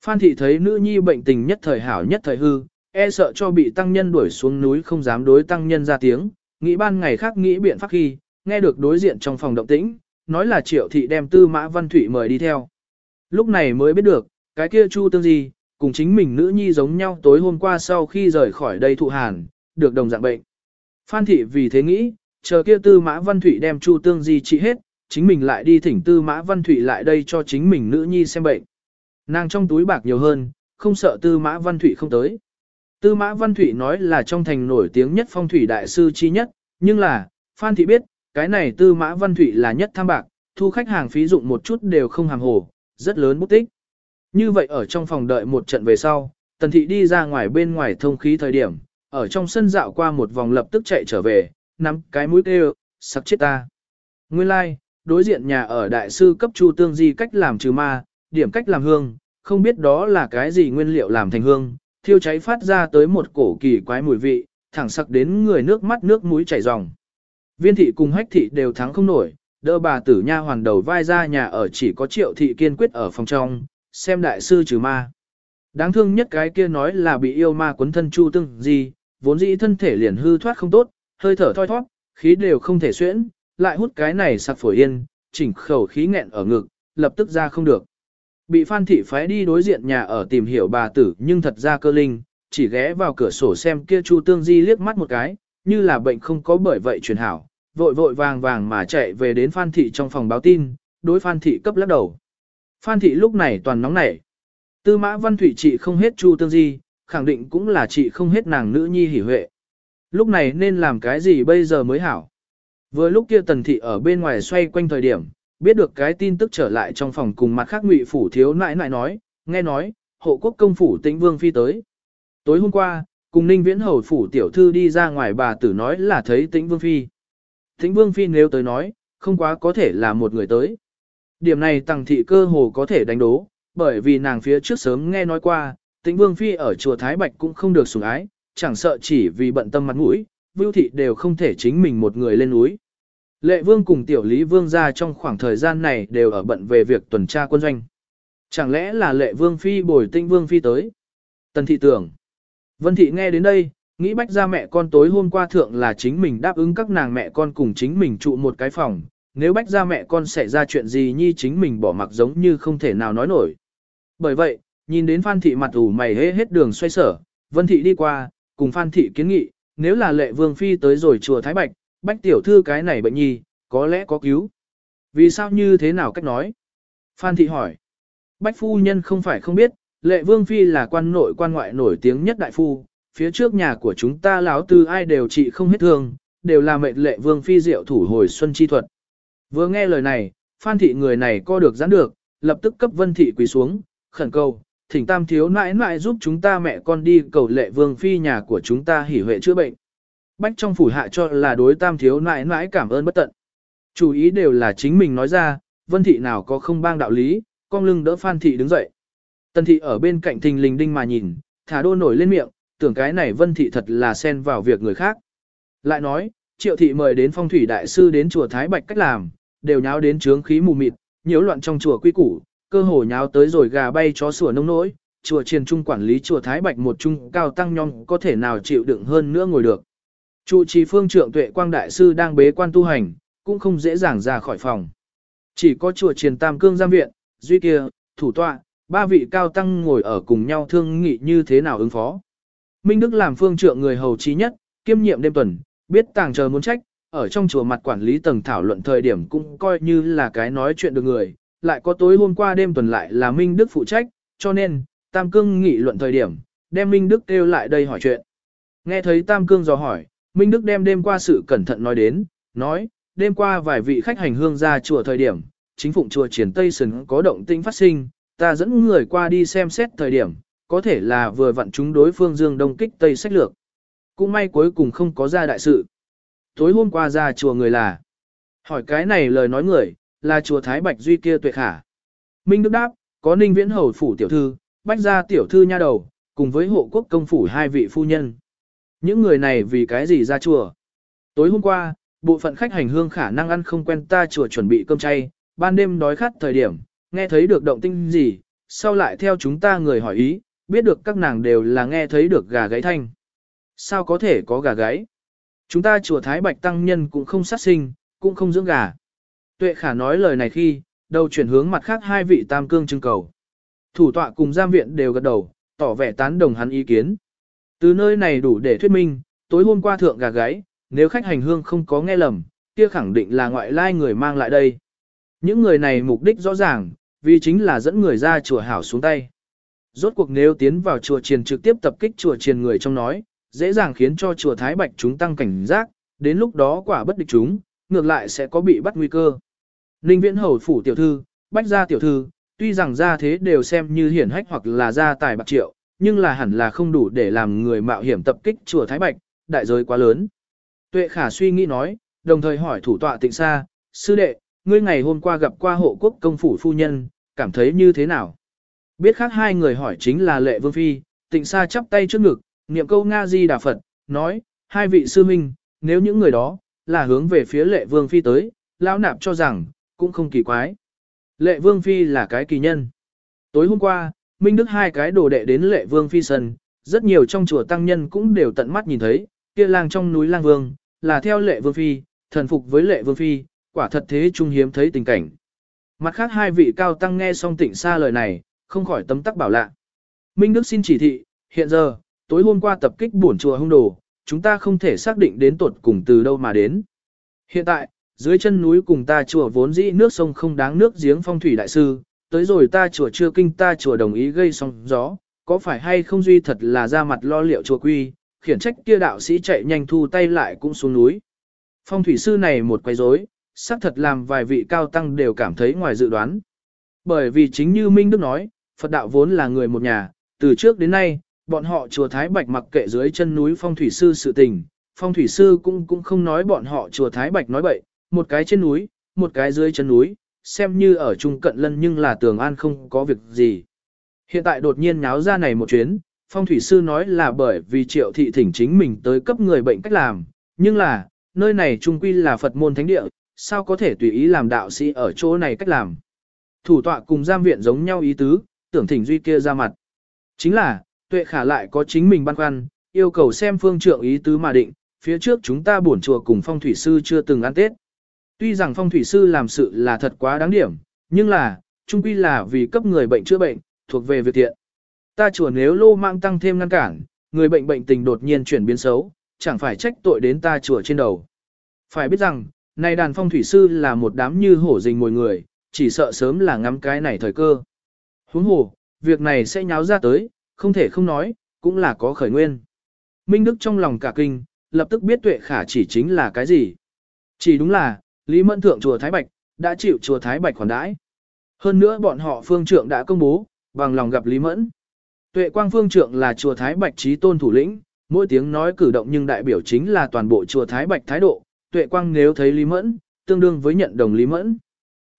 Phan thị thấy nữ nhi bệnh tình nhất thời hảo nhất thời hư, e sợ cho bị tăng nhân đuổi xuống núi không dám đối tăng nhân ra tiếng, nghĩ ban ngày khác nghĩ biện pháp khi, nghe được đối diện trong phòng động tĩnh, nói là triệu thị đem tư mã văn thủy mời đi theo. Lúc này mới biết được, cái kia chu tương gì, cùng chính mình nữ nhi giống nhau tối hôm qua sau khi rời khỏi đây thụ hàn, được đồng dạng bệnh. Phan thị vì thế nghĩ, chờ kia tư mã văn thủy đem chu tương di trị hết, chính mình lại đi thỉnh tư mã văn thụy lại đây cho chính mình nữ nhi xem bệnh. Nàng trong túi bạc nhiều hơn, không sợ tư mã văn thụy không tới. Tư mã văn thụy nói là trong thành nổi tiếng nhất phong thủy đại sư chi nhất, nhưng là, Phan thị biết, cái này tư mã văn thụy là nhất tham bạc, thu khách hàng phí dụng một chút đều không hàm hồ, rất lớn bút tích. Như vậy ở trong phòng đợi một trận về sau, tần thị đi ra ngoài bên ngoài thông khí thời điểm, ở trong sân dạo qua một vòng lập tức chạy trở về, nắm cái mũi kêu, sặc chết ta. Nguyên lai, like, đối diện nhà ở đại sư cấp chu tương di cách làm trừ ma, điểm cách làm hương, không biết đó là cái gì nguyên liệu làm thành hương, thiêu cháy phát ra tới một cổ kỳ quái mùi vị, thẳng sặc đến người nước mắt nước mũi chảy ròng. Viên thị cùng hách thị đều thắng không nổi, đỡ bà tử nha hoàn đầu vai ra nhà ở chỉ có triệu thị kiên quyết ở phòng trong, xem đại sư trừ ma. Đáng thương nhất cái kia nói là bị yêu ma quấn thân chu tương gì, vốn dĩ thân thể liền hư thoát không tốt, hơi thở thoi thoát, khí đều không thể xuyễn, lại hút cái này sặc phổi yên, chỉnh khẩu khí nghẹn ở ngực, lập tức ra không được. Bị Phan Thị phái đi đối diện nhà ở tìm hiểu bà tử nhưng thật ra cơ linh, chỉ ghé vào cửa sổ xem kia Chu Tương Di liếc mắt một cái, như là bệnh không có bởi vậy truyền hảo, vội vội vàng vàng mà chạy về đến Phan Thị trong phòng báo tin, đối Phan Thị cấp lắc đầu. Phan Thị lúc này toàn nóng nảy. Tư mã văn thủy chị không hết Chu Tương Di, khẳng định cũng là chị không hết nàng nữ nhi hỉ huệ. Lúc này nên làm cái gì bây giờ mới hảo? Vừa lúc kia tần thị ở bên ngoài xoay quanh thời điểm, biết được cái tin tức trở lại trong phòng cùng mặt khác ngụy phủ thiếu nãi nãi nói, nghe nói, hộ quốc công phủ tĩnh vương phi tới. Tối hôm qua, cùng ninh viễn hầu phủ tiểu thư đi ra ngoài bà tử nói là thấy tĩnh vương phi. Tĩnh vương phi nếu tới nói, không quá có thể là một người tới. Điểm này tàng thị cơ hồ có thể đánh đố, bởi vì nàng phía trước sớm nghe nói qua, tĩnh vương phi ở chùa Thái Bạch cũng không được sủng ái, chẳng sợ chỉ vì bận tâm mặt mũi, vưu thị đều không thể chính mình một người lên núi. Lệ vương cùng tiểu lý vương ra trong khoảng thời gian này đều ở bận về việc tuần tra quân doanh. Chẳng lẽ là lệ vương phi bồi tinh vương phi tới? Tần thị tưởng. Vân thị nghe đến đây, nghĩ bách ra mẹ con tối hôm qua thượng là chính mình đáp ứng các nàng mẹ con cùng chính mình trụ một cái phòng. Nếu bách ra mẹ con xảy ra chuyện gì nhi chính mình bỏ mặc giống như không thể nào nói nổi. Bởi vậy, nhìn đến Phan thị mặt ủ mày hế hết đường xoay sở, Vân thị đi qua, cùng Phan thị kiến nghị, nếu là lệ vương phi tới rồi chùa Thái Bạch, bách tiểu thư cái này bệnh nhi, có lẽ có cứu. Vì sao như thế nào cách nói? Phan thị hỏi. Bách phu nhân không phải không biết, lệ vương phi là quan nội quan ngoại nổi tiếng nhất đại phu, phía trước nhà của chúng ta láo tư ai đều trị không hết thương, đều là mệnh lệ vương phi diệu thủ hồi xuân chi thuật. Vừa nghe lời này, Phan thị người này co được giãn được, lập tức cấp vân thị quỳ xuống, khẩn cầu, thỉnh tam thiếu nãi nãi giúp chúng ta mẹ con đi cầu lệ vương phi nhà của chúng ta hỉ huệ chữa bệnh. Bách trong phủ hạ cho là đối tam thiếu nãi nãi cảm ơn bất tận. Chủ ý đều là chính mình nói ra, vân thị nào có không bang đạo lý, con lưng đỡ phan thị đứng dậy. Tần thị ở bên cạnh thình lình đinh mà nhìn, thả đô nổi lên miệng, tưởng cái này vân thị thật là xen vào việc người khác. Lại nói, triệu thị mời đến phong thủy đại sư đến chùa Thái Bạch cách làm, đều nháo đến trướng khí mù mịt, nhiễu loạn trong chùa quy củ, cơ hồ nháo tới rồi gà bay chó sủa nông nỗi, chùa triền trung quản lý chùa Thái Bạch một trung cao tăng nhong có thể nào chịu đựng hơn nữa ngồi được. Chủ trì phương trượng tuệ quang đại sư đang bế quan tu hành, cũng không dễ dàng ra khỏi phòng. Chỉ có chùa triền tam cương giam viện, duy kia, thủ tọa, ba vị cao tăng ngồi ở cùng nhau thương nghị như thế nào ứng phó. Minh Đức làm phương trượng người hầu trí nhất, kiêm nhiệm đêm tuần, biết tàng chờ muốn trách, ở trong chùa mặt quản lý tầng thảo luận thời điểm cũng coi như là cái nói chuyện được người, lại có tối hôm qua đêm tuần lại là Minh Đức phụ trách, cho nên, Tam Cương nghị luận thời điểm, đem Minh Đức kêu lại đây hỏi chuyện. Nghe thấy Tam Cương dò hỏi, Minh Đức đem đêm qua sự cẩn thận nói đến, nói, đêm qua vài vị khách hành hương ra chùa thời điểm, chính phụng chùa triển Tây Sơn có động tĩnh phát sinh, ta dẫn người qua đi xem xét thời điểm, có thể là vừa vặn chúng đối phương dương đông kích Tây sách lược. Cũng may cuối cùng không có ra đại sự. Tối hôm qua ra chùa người là, hỏi cái này lời nói người, là chùa Thái Bạch Duy kia tuyệt khả. Minh Đức đáp, có ninh viễn hầu phủ tiểu thư, bách gia tiểu thư nha đầu, cùng với hộ quốc công phủ hai vị phu nhân. Những người này vì cái gì ra chùa? Tối hôm qua, bộ phận khách hành hương khả năng ăn không quen ta chùa chuẩn bị cơm chay, ban đêm đói khát thời điểm, nghe thấy được động tinh gì, sau lại theo chúng ta người hỏi ý, biết được các nàng đều là nghe thấy được gà gáy thanh. Sao có thể có gà gáy? Chúng ta chùa Thái Bạch Tăng Nhân cũng không sát sinh, cũng không dưỡng gà. Tuệ khả nói lời này khi, đầu chuyển hướng mặt khác hai vị tam cương trưng cầu. Thủ tọa cùng giam viện đều gật đầu, tỏ vẻ tán đồng hắn ý kiến. Từ nơi này đủ để thuyết minh, tối hôm qua thượng gà gáy, nếu khách hành hương không có nghe lầm, kia khẳng định là ngoại lai người mang lại đây. Những người này mục đích rõ ràng, vì chính là dẫn người ra chùa hảo xuống tay. Rốt cuộc nếu tiến vào chùa triền trực tiếp tập kích chùa triền người trong nói, dễ dàng khiến cho chùa Thái Bạch chúng tăng cảnh giác, đến lúc đó quả bất địch chúng, ngược lại sẽ có bị bắt nguy cơ. Ninh viễn hầu phủ tiểu thư, bách gia tiểu thư, tuy rằng gia thế đều xem như hiển hách hoặc là gia tài bạc triệu, nhưng là hẳn là không đủ để làm người mạo hiểm tập kích chùa Thái Bạch, đại giới quá lớn. Tuệ khả suy nghĩ nói, đồng thời hỏi thủ tọa tịnh xa, sư đệ, ngươi ngày hôm qua gặp qua hộ quốc công phủ phu nhân, cảm thấy như thế nào? Biết khác hai người hỏi chính là lệ vương phi, tịnh xa chắp tay trước ngực, niệm câu Nga Di Đà Phật, nói, hai vị sư minh, nếu những người đó, là hướng về phía lệ vương phi tới, lão nạp cho rằng, cũng không kỳ quái. Lệ vương phi là cái kỳ nhân. Tối hôm qua, Minh Đức hai cái đồ đệ đến lệ vương phi sân, rất nhiều trong chùa tăng nhân cũng đều tận mắt nhìn thấy, kia lang trong núi lang vương, là theo lệ vương phi, thần phục với lệ vương phi, quả thật thế trung hiếm thấy tình cảnh. Mặt khác hai vị cao tăng nghe xong tịnh xa lời này, không khỏi tấm tắc bảo lạ. Minh Đức xin chỉ thị, hiện giờ, tối hôm qua tập kích bổn chùa hung đồ, chúng ta không thể xác định đến tột cùng từ đâu mà đến. Hiện tại, dưới chân núi cùng ta chùa vốn dĩ nước sông không đáng nước giếng phong thủy đại sư, tới rồi ta chùa chưa kinh ta chùa đồng ý gây sóng gió, có phải hay không duy thật là ra mặt lo liệu chùa quy, khiển trách kia đạo sĩ chạy nhanh thu tay lại cũng xuống núi. Phong thủy sư này một quay rối, xác thật làm vài vị cao tăng đều cảm thấy ngoài dự đoán. Bởi vì chính như Minh Đức nói, Phật đạo vốn là người một nhà, từ trước đến nay, bọn họ chùa Thái Bạch mặc kệ dưới chân núi phong thủy sư sự tình, phong thủy sư cũng cũng không nói bọn họ chùa Thái Bạch nói bậy, một cái trên núi, một cái dưới chân núi, xem như ở trung cận lân nhưng là tường an không có việc gì. Hiện tại đột nhiên nháo ra này một chuyến, phong thủy sư nói là bởi vì triệu thị thỉnh chính mình tới cấp người bệnh cách làm, nhưng là, nơi này trung quy là Phật môn thánh địa, sao có thể tùy ý làm đạo sĩ ở chỗ này cách làm. Thủ tọa cùng giam viện giống nhau ý tứ, tưởng thỉnh duy kia ra mặt. Chính là, tuệ khả lại có chính mình băn khoăn, yêu cầu xem phương trượng ý tứ mà định, phía trước chúng ta bổn chùa cùng phong thủy sư chưa từng ăn Tết. Tuy rằng phong thủy sư làm sự là thật quá đáng điểm, nhưng là, trung quy là vì cấp người bệnh chữa bệnh, thuộc về việc thiện Ta chùa nếu lô mang tăng thêm ngăn cản, người bệnh bệnh tình đột nhiên chuyển biến xấu, chẳng phải trách tội đến ta chùa trên đầu. Phải biết rằng, này đàn phong thủy sư là một đám như hổ rình mồi người, chỉ sợ sớm là ngắm cái này thời cơ. Huống hồ, việc này sẽ nháo ra tới, không thể không nói, cũng là có khởi nguyên. Minh Đức trong lòng cả kinh, lập tức biết tuệ khả chỉ chính là cái gì. Chỉ đúng là, Lý Mẫn Thượng chùa Thái Bạch, đã chịu chùa Thái Bạch khoản đãi. Hơn nữa bọn họ phương trượng đã công bố, bằng lòng gặp Lý Mẫn. Tuệ Quang phương trượng là chùa Thái Bạch trí tôn thủ lĩnh, mỗi tiếng nói cử động nhưng đại biểu chính là toàn bộ chùa Thái Bạch thái độ. Tuệ Quang nếu thấy Lý Mẫn, tương đương với nhận đồng Lý Mẫn.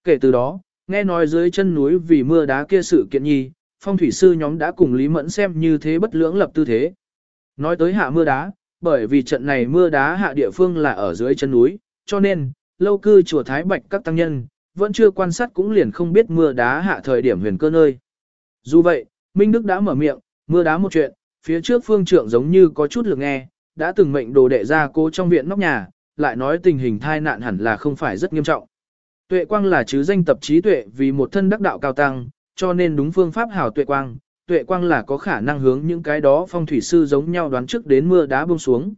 Kể từ đó, nghe nói dưới chân núi vì mưa đá kia sự kiện nhi, phong thủy sư nhóm đã cùng Lý Mẫn xem như thế bất lưỡng lập tư thế. Nói tới hạ mưa đá, bởi vì trận này mưa đá hạ địa phương là ở dưới chân núi, cho nên, lâu cư chùa Thái Bạch các tăng nhân, vẫn chưa quan sát cũng liền không biết mưa đá hạ thời điểm huyền cơ nơi. Dù vậy, Minh Đức đã mở miệng, mưa đá một chuyện, phía trước phương trưởng giống như có chút lực nghe, đã từng mệnh đồ đệ ra cô trong viện nóc nhà, lại nói tình hình thai nạn hẳn là không phải rất nghiêm trọng. Tuệ quang là chứ danh tập trí tuệ vì một thân đắc đạo cao tăng, cho nên đúng phương pháp hảo tuệ quang, tuệ quang là có khả năng hướng những cái đó phong thủy sư giống nhau đoán trước đến mưa đá buông xuống.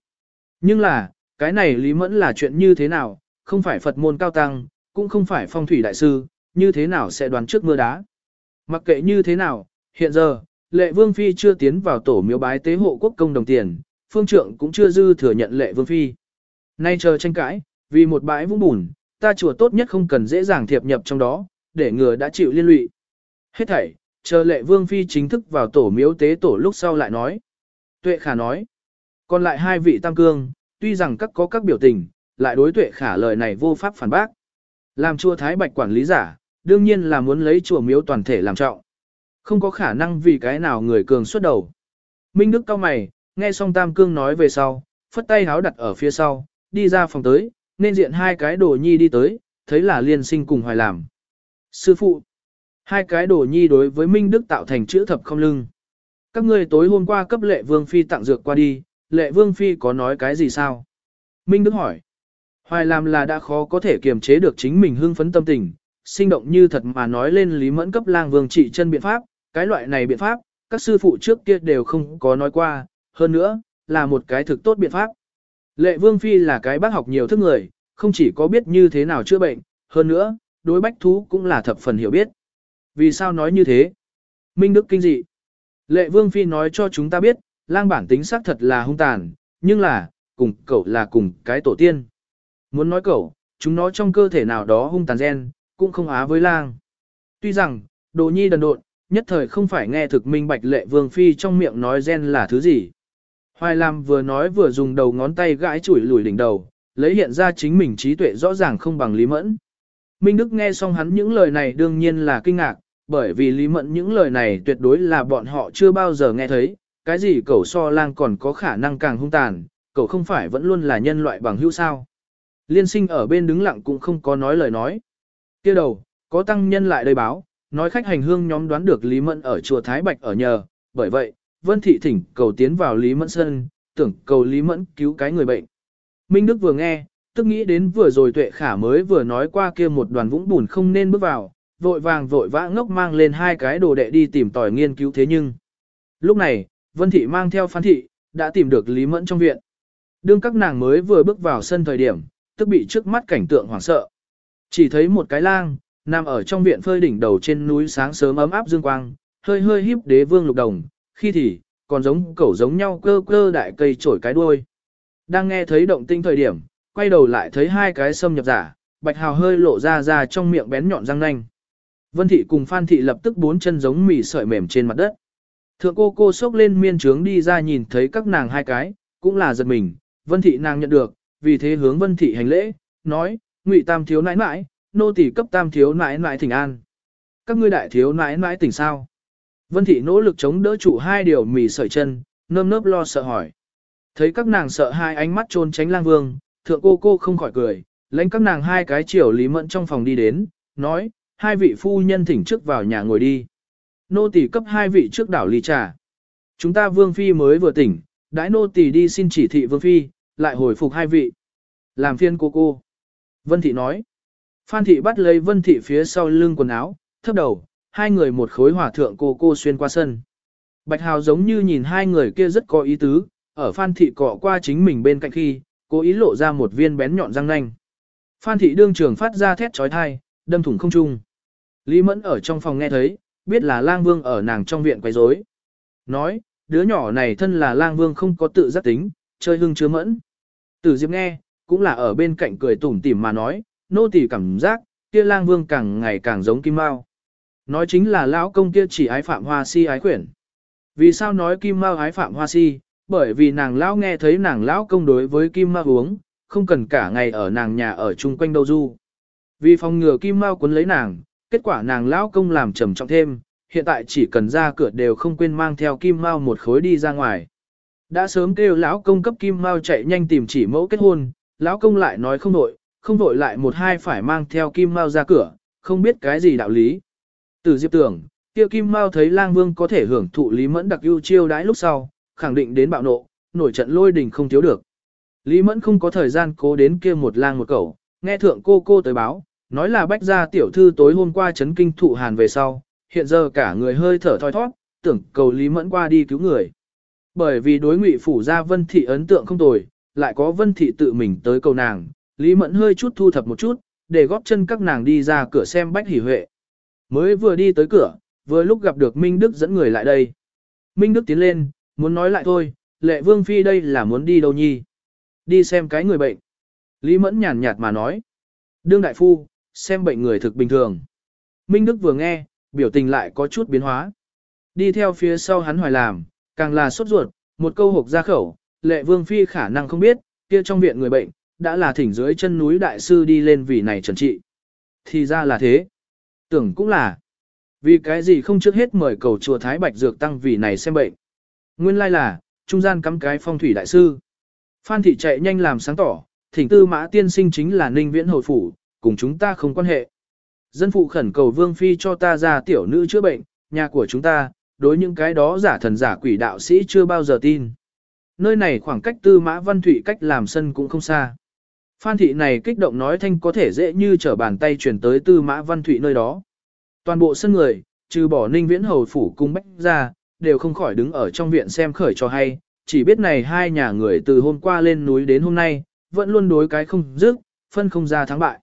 Nhưng là, cái này lý mẫn là chuyện như thế nào, không phải Phật môn cao tăng, cũng không phải phong thủy đại sư, như thế nào sẽ đoán trước mưa đá. Mặc kệ như thế nào, hiện giờ, lệ vương phi chưa tiến vào tổ miếu bái tế hộ quốc công đồng tiền, phương trượng cũng chưa dư thừa nhận lệ vương phi. Nay chờ tranh cãi, vì một bãi vũng bùn, ta chùa tốt nhất không cần dễ dàng thiệp nhập trong đó, để ngừa đã chịu liên lụy. Hết thảy, chờ lệ vương phi chính thức vào tổ miếu tế tổ lúc sau lại nói. Tuệ khả nói, còn lại hai vị tam cương, tuy rằng các có các biểu tình, lại đối tuệ khả lời này vô pháp phản bác. Làm chùa Thái Bạch quản lý giả, đương nhiên là muốn lấy chùa miếu toàn thể làm trọng. Không có khả năng vì cái nào người cường xuất đầu. Minh Đức cao mày, nghe xong Tam Cương nói về sau, phất tay háo đặt ở phía sau, đi ra phòng tới, nên diện hai cái đồ nhi đi tới, thấy là liên sinh cùng hoài làm. Sư phụ, hai cái đồ nhi đối với Minh Đức tạo thành chữ thập không lưng. Các ngươi tối hôm qua cấp lệ vương phi tặng dược qua đi, lệ vương phi có nói cái gì sao? Minh Đức hỏi. Hoài làm là đã khó có thể kiềm chế được chính mình hưng phấn tâm tình, sinh động như thật mà nói lên lý mẫn cấp lang vương trị chân biện pháp, cái loại này biện pháp, các sư phụ trước kia đều không có nói qua, hơn nữa, là một cái thực tốt biện pháp. Lệ vương phi là cái bác học nhiều thức người, không chỉ có biết như thế nào chữa bệnh, hơn nữa, đối bách thú cũng là thập phần hiểu biết. Vì sao nói như thế? Minh Đức kinh dị. Lệ vương phi nói cho chúng ta biết, lang bản tính xác thật là hung tàn, nhưng là, cùng cậu là cùng cái tổ tiên. Muốn nói cẩu chúng nó trong cơ thể nào đó hung tàn gen, cũng không á với lang. Tuy rằng, đồ nhi đần độn, nhất thời không phải nghe thực minh bạch lệ vương phi trong miệng nói gen là thứ gì. Hoài Lam vừa nói vừa dùng đầu ngón tay gãi chủi lùi đỉnh đầu, lấy hiện ra chính mình trí tuệ rõ ràng không bằng Lý Mẫn. Minh Đức nghe xong hắn những lời này đương nhiên là kinh ngạc, bởi vì Lý Mẫn những lời này tuyệt đối là bọn họ chưa bao giờ nghe thấy, cái gì cẩu so lang còn có khả năng càng hung tàn, cậu không phải vẫn luôn là nhân loại bằng hữu sao. Liên sinh ở bên đứng lặng cũng không có nói lời nói. kia đầu, có tăng nhân lại đây báo, nói khách hành hương nhóm đoán được Lý Mẫn ở chùa Thái Bạch ở nhờ, bởi vậy, Vân Thị thỉnh cầu tiến vào Lý Mẫn Sơn, tưởng cầu Lý Mẫn cứu cái người bệnh. Minh Đức vừa nghe, tức nghĩ đến vừa rồi tuệ khả mới vừa nói qua kia một đoàn vũng bùn không nên bước vào, vội vàng vội vã ngốc mang lên hai cái đồ đệ đi tìm tòi nghiên cứu thế nhưng. Lúc này, Vân Thị mang theo Phan Thị, đã tìm được Lý Mẫn trong viện. Đương các nàng mới vừa bước vào sân thời điểm, tức bị trước mắt cảnh tượng hoảng sợ. Chỉ thấy một cái lang, nằm ở trong viện phơi đỉnh đầu trên núi sáng sớm ấm áp dương quang, hơi hơi híp đế vương lục đồng, khi thì, còn giống cẩu giống nhau cơ cơ đại cây trổi cái đuôi. Đang nghe thấy động tinh thời điểm, quay đầu lại thấy hai cái sâm nhập giả, bạch hào hơi lộ ra ra trong miệng bén nhọn răng nanh. Vân thị cùng Phan thị lập tức bốn chân giống mì sợi mềm trên mặt đất. Thượng cô cô sốc lên miên trướng đi ra nhìn thấy các nàng hai cái, cũng là giật mình, Vân thị nàng nhận được, vì thế hướng Vân thị hành lễ, nói, Ngụy Tam thiếu nãi nãi, nô tỳ cấp Tam thiếu nãi nãi thỉnh an. Các ngươi đại thiếu nãi nãi tỉnh sao? Vân thị nỗ lực chống đỡ trụ hai điều mì sợi chân, nơm nớp lo sợ hỏi. Thấy các nàng sợ hai ánh mắt trôn tránh lang vương, thượng cô cô không khỏi cười, lãnh các nàng hai cái chiều lý mẫn trong phòng đi đến, nói, hai vị phu nhân thỉnh trước vào nhà ngồi đi. Nô tỳ cấp hai vị trước đảo ly trà. Chúng ta vương phi mới vừa tỉnh, đãi nô tỳ đi xin chỉ thị vương phi, lại hồi phục hai vị. Làm phiên cô cô. Vân thị nói. Phan thị bắt lấy vân thị phía sau lưng quần áo, thấp đầu, hai người một khối hỏa thượng cô cô xuyên qua sân. Bạch Hào giống như nhìn hai người kia rất có ý tứ, ở Phan thị cọ qua chính mình bên cạnh khi, cố ý lộ ra một viên bén nhọn răng nanh. Phan thị đương trường phát ra thét trói thai, đâm thủng không trung. Lý Mẫn ở trong phòng nghe thấy, biết là lang vương ở nàng trong viện quấy rối. Nói, đứa nhỏ này thân là lang vương không có tự giác tính, chơi hưng chứa mẫn. Tử Diệp nghe, cũng là ở bên cạnh cười tủm tỉm mà nói, nô tỳ cảm giác, kia lang vương càng ngày càng giống Kim Mao. Nói chính là lão công kia chỉ ái phạm hoa si ái quyển. Vì sao nói Kim Mao ái phạm hoa si? Bởi vì nàng lão nghe thấy nàng lão công đối với Kim Mao uống, không cần cả ngày ở nàng nhà ở chung quanh đâu du. Vì phòng ngừa Kim Mao cuốn lấy nàng, kết quả nàng lão công làm trầm trọng thêm, hiện tại chỉ cần ra cửa đều không quên mang theo Kim Mao một khối đi ra ngoài. Đã sớm kêu lão công cấp Kim Mao chạy nhanh tìm chỉ mẫu kết hôn, lão công lại nói không đội, không đội lại một hai phải mang theo Kim Mao ra cửa, không biết cái gì đạo lý. Từ Diệp tưởng, kia Kim Mao thấy Lang Vương có thể hưởng thụ Lý Mẫn đặc ưu chiêu đãi lúc sau, khẳng định đến bạo nộ, nổi trận lôi đình không thiếu được. Lý Mẫn không có thời gian cố đến kia một lang một cẩu, nghe thượng cô cô tới báo, nói là bách gia tiểu thư tối hôm qua chấn kinh thụ hàn về sau, hiện giờ cả người hơi thở thoi thoát, tưởng cầu Lý Mẫn qua đi cứu người. Bởi vì đối ngụy phủ gia Vân Thị ấn tượng không tồi, lại có Vân Thị tự mình tới cầu nàng, Lý Mẫn hơi chút thu thập một chút, để góp chân các nàng đi ra cửa xem bách hỉ huệ. Mới vừa đi tới cửa, vừa lúc gặp được Minh Đức dẫn người lại đây. Minh Đức tiến lên, muốn nói lại thôi, lệ vương phi đây là muốn đi đâu nhi. Đi xem cái người bệnh. Lý Mẫn nhàn nhạt mà nói. Đương đại phu, xem bệnh người thực bình thường. Minh Đức vừa nghe, biểu tình lại có chút biến hóa. Đi theo phía sau hắn hoài làm, càng là sốt ruột, một câu hộp ra khẩu, lệ vương phi khả năng không biết, kia trong viện người bệnh, đã là thỉnh dưới chân núi đại sư đi lên vì này trần trị. Thì ra là thế. Tưởng cũng là. Vì cái gì không trước hết mời cầu chùa Thái Bạch Dược Tăng vì này xem bệnh. Nguyên lai là, trung gian cắm cái phong thủy đại sư. Phan thị chạy nhanh làm sáng tỏ, thỉnh tư mã tiên sinh chính là ninh viễn hồi phủ, cùng chúng ta không quan hệ. Dân phụ khẩn cầu vương phi cho ta ra tiểu nữ chữa bệnh, nhà của chúng ta, đối những cái đó giả thần giả quỷ đạo sĩ chưa bao giờ tin. Nơi này khoảng cách tư mã văn thủy cách làm sân cũng không xa. Phan thị này kích động nói thanh có thể dễ như trở bàn tay chuyển tới tư mã văn thủy nơi đó. Toàn bộ sân người, trừ bỏ ninh viễn hầu phủ cung bách ra, đều không khỏi đứng ở trong viện xem khởi cho hay, chỉ biết này hai nhà người từ hôm qua lên núi đến hôm nay, vẫn luôn đối cái không dứt, phân không ra thắng bại.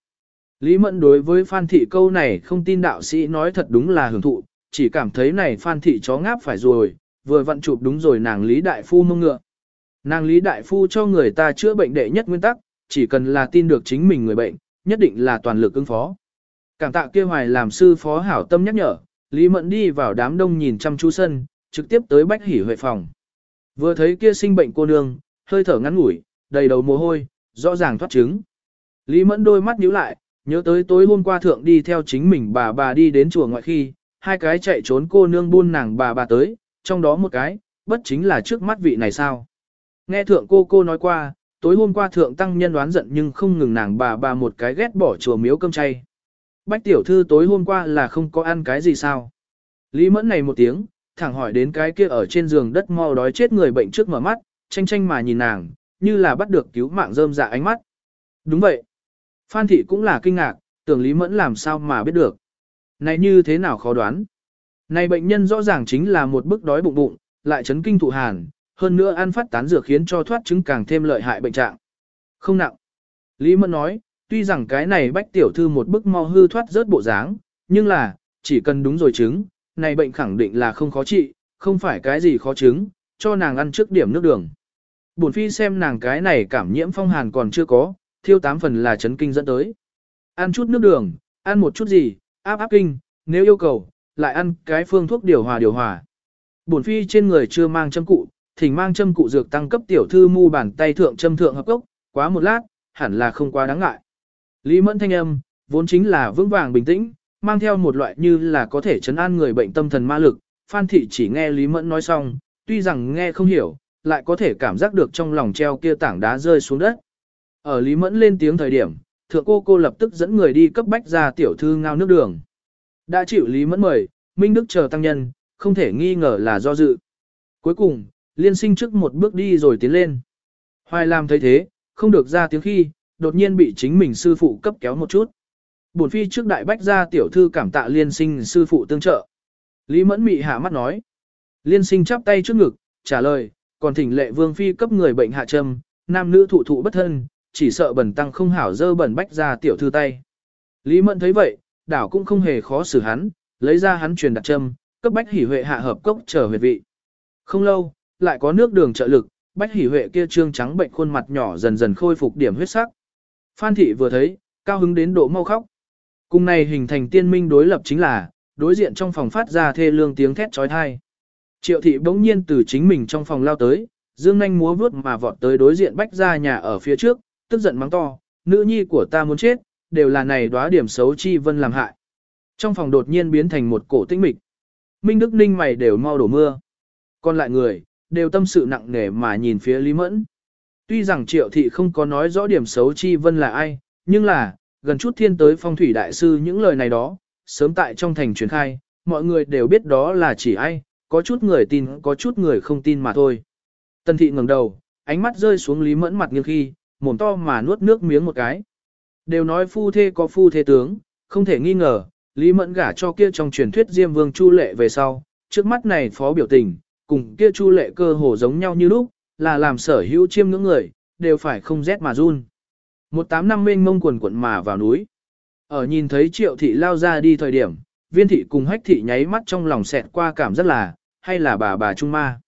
Lý Mẫn đối với Phan Thị câu này không tin đạo sĩ nói thật đúng là hưởng thụ, chỉ cảm thấy này Phan Thị chó ngáp phải rồi, vừa vận chụp đúng rồi nàng Lý Đại Phu mông ngựa. Nàng Lý Đại Phu cho người ta chữa bệnh đệ nhất nguyên tắc, chỉ cần là tin được chính mình người bệnh, nhất định là toàn lực ứng phó. Cảm tạ kia hoài làm sư phó hảo tâm nhắc nhở, Lý Mẫn đi vào đám đông nhìn chăm chú sân, trực tiếp tới bách hỉ huệ phòng. Vừa thấy kia sinh bệnh cô nương, hơi thở ngắn ngủi, đầy đầu mồ hôi, rõ ràng thoát chứng. Lý Mẫn đôi mắt nhíu lại, nhớ tới tối hôm qua thượng đi theo chính mình bà bà đi đến chùa ngoại khi, hai cái chạy trốn cô nương buôn nàng bà bà tới, trong đó một cái, bất chính là trước mắt vị này sao. Nghe thượng cô cô nói qua, tối hôm qua thượng tăng nhân đoán giận nhưng không ngừng nàng bà bà một cái ghét bỏ chùa miếu cơm chay. Bách tiểu thư tối hôm qua là không có ăn cái gì sao. Lý mẫn này một tiếng, thẳng hỏi đến cái kia ở trên giường đất mau đói chết người bệnh trước mở mắt, tranh tranh mà nhìn nàng, như là bắt được cứu mạng rơm dạ ánh mắt. Đúng vậy. Phan thị cũng là kinh ngạc, tưởng Lý Mẫn làm sao mà biết được. Này như thế nào khó đoán. Này bệnh nhân rõ ràng chính là một bức đói bụng bụng, lại chấn kinh thụ hàn, hơn nữa ăn phát tán dược khiến cho thoát chứng càng thêm lợi hại bệnh trạng. Không nặng. Lý Mẫn nói, tuy rằng cái này bách tiểu thư một bức mau hư thoát rớt bộ dáng, nhưng là, chỉ cần đúng rồi chứng, này bệnh khẳng định là không khó trị, không phải cái gì khó chứng, cho nàng ăn trước điểm nước đường. Bổn phi xem nàng cái này cảm nhiễm phong hàn còn chưa có, thiêu tám phần là chấn kinh dẫn tới. Ăn chút nước đường, ăn một chút gì, áp áp kinh, nếu yêu cầu, lại ăn cái phương thuốc điều hòa điều hòa. Bổn phi trên người chưa mang châm cụ, thỉnh mang châm cụ dược tăng cấp tiểu thư mu bàn tay thượng châm thượng hợp cốc, quá một lát, hẳn là không quá đáng ngại. Lý mẫn thanh âm, vốn chính là vững vàng bình tĩnh, mang theo một loại như là có thể chấn an người bệnh tâm thần ma lực. Phan thị chỉ nghe Lý mẫn nói xong, tuy rằng nghe không hiểu, lại có thể cảm giác được trong lòng treo kia tảng đá rơi xuống đất. Ở Lý mẫn lên tiếng thời điểm, thượng cô cô lập tức dẫn người đi cấp bách ra tiểu thư ngao nước đường. Đã chịu Lý mẫn mời, Minh Đức chờ tăng nhân, không thể nghi ngờ là do dự. Cuối cùng, liên sinh trước một bước đi rồi tiến lên. Hoài Lam thấy thế, không được ra tiếng khi, đột nhiên bị chính mình sư phụ cấp kéo một chút. Bổn phi trước đại bách ra tiểu thư cảm tạ liên sinh sư phụ tương trợ. Lý mẫn mị hạ mắt nói. Liên sinh chắp tay trước ngực, trả lời, còn thỉnh lệ vương phi cấp người bệnh hạ trầm nam nữ thụ thụ bất thân, chỉ sợ bẩn tăng không hảo dơ bẩn bách ra tiểu thư tay. Lý mẫn thấy vậy, đảo cũng không hề khó xử hắn, lấy ra hắn truyền đặt châm, cấp bách hỉ huệ hạ hợp cốc trở huyệt vị. Không lâu, lại có nước đường trợ lực, bách hỉ huệ kia trương trắng bệnh khuôn mặt nhỏ dần dần khôi phục điểm huyết sắc. Phan thị vừa thấy, cao hứng đến độ mau khóc. Cùng này hình thành tiên minh đối lập chính là, đối diện trong phòng phát ra thê lương tiếng thét trói thai. Triệu thị bỗng nhiên từ chính mình trong phòng lao tới, dương nhanh múa vướt mà vọt tới đối diện bách ra nhà ở phía trước, tức giận mắng to, nữ nhi của ta muốn chết, đều là này đóa điểm xấu chi vân làm hại. Trong phòng đột nhiên biến thành một cổ tĩnh mịch. Minh Đức Ninh mày đều mau đổ mưa. Còn lại người, đều tâm sự nặng nề mà nhìn phía Lý Mẫn. Tuy rằng triệu thị không có nói rõ điểm xấu chi vân là ai, nhưng là, gần chút thiên tới phong thủy đại sư những lời này đó, sớm tại trong thành truyền khai, mọi người đều biết đó là chỉ ai, có chút người tin có chút người không tin mà thôi. Tân thị ngẩng đầu, ánh mắt rơi xuống Lý Mẫn mặt nghiêng khi, mồm to mà nuốt nước miếng một cái. Đều nói phu thê có phu thê tướng, không thể nghi ngờ, Lý Mẫn gả cho kia trong truyền thuyết Diêm Vương Chu Lệ về sau, trước mắt này phó biểu tình, cùng kia Chu Lệ cơ hồ giống nhau như lúc, là làm sở hữu chiêm ngưỡng người, đều phải không rét mà run. Một tám năm mênh mông quần quận mà vào núi. Ở nhìn thấy triệu thị lao ra đi thời điểm, viên thị cùng hách thị nháy mắt trong lòng xẹt qua cảm rất là, hay là bà bà Trung Ma.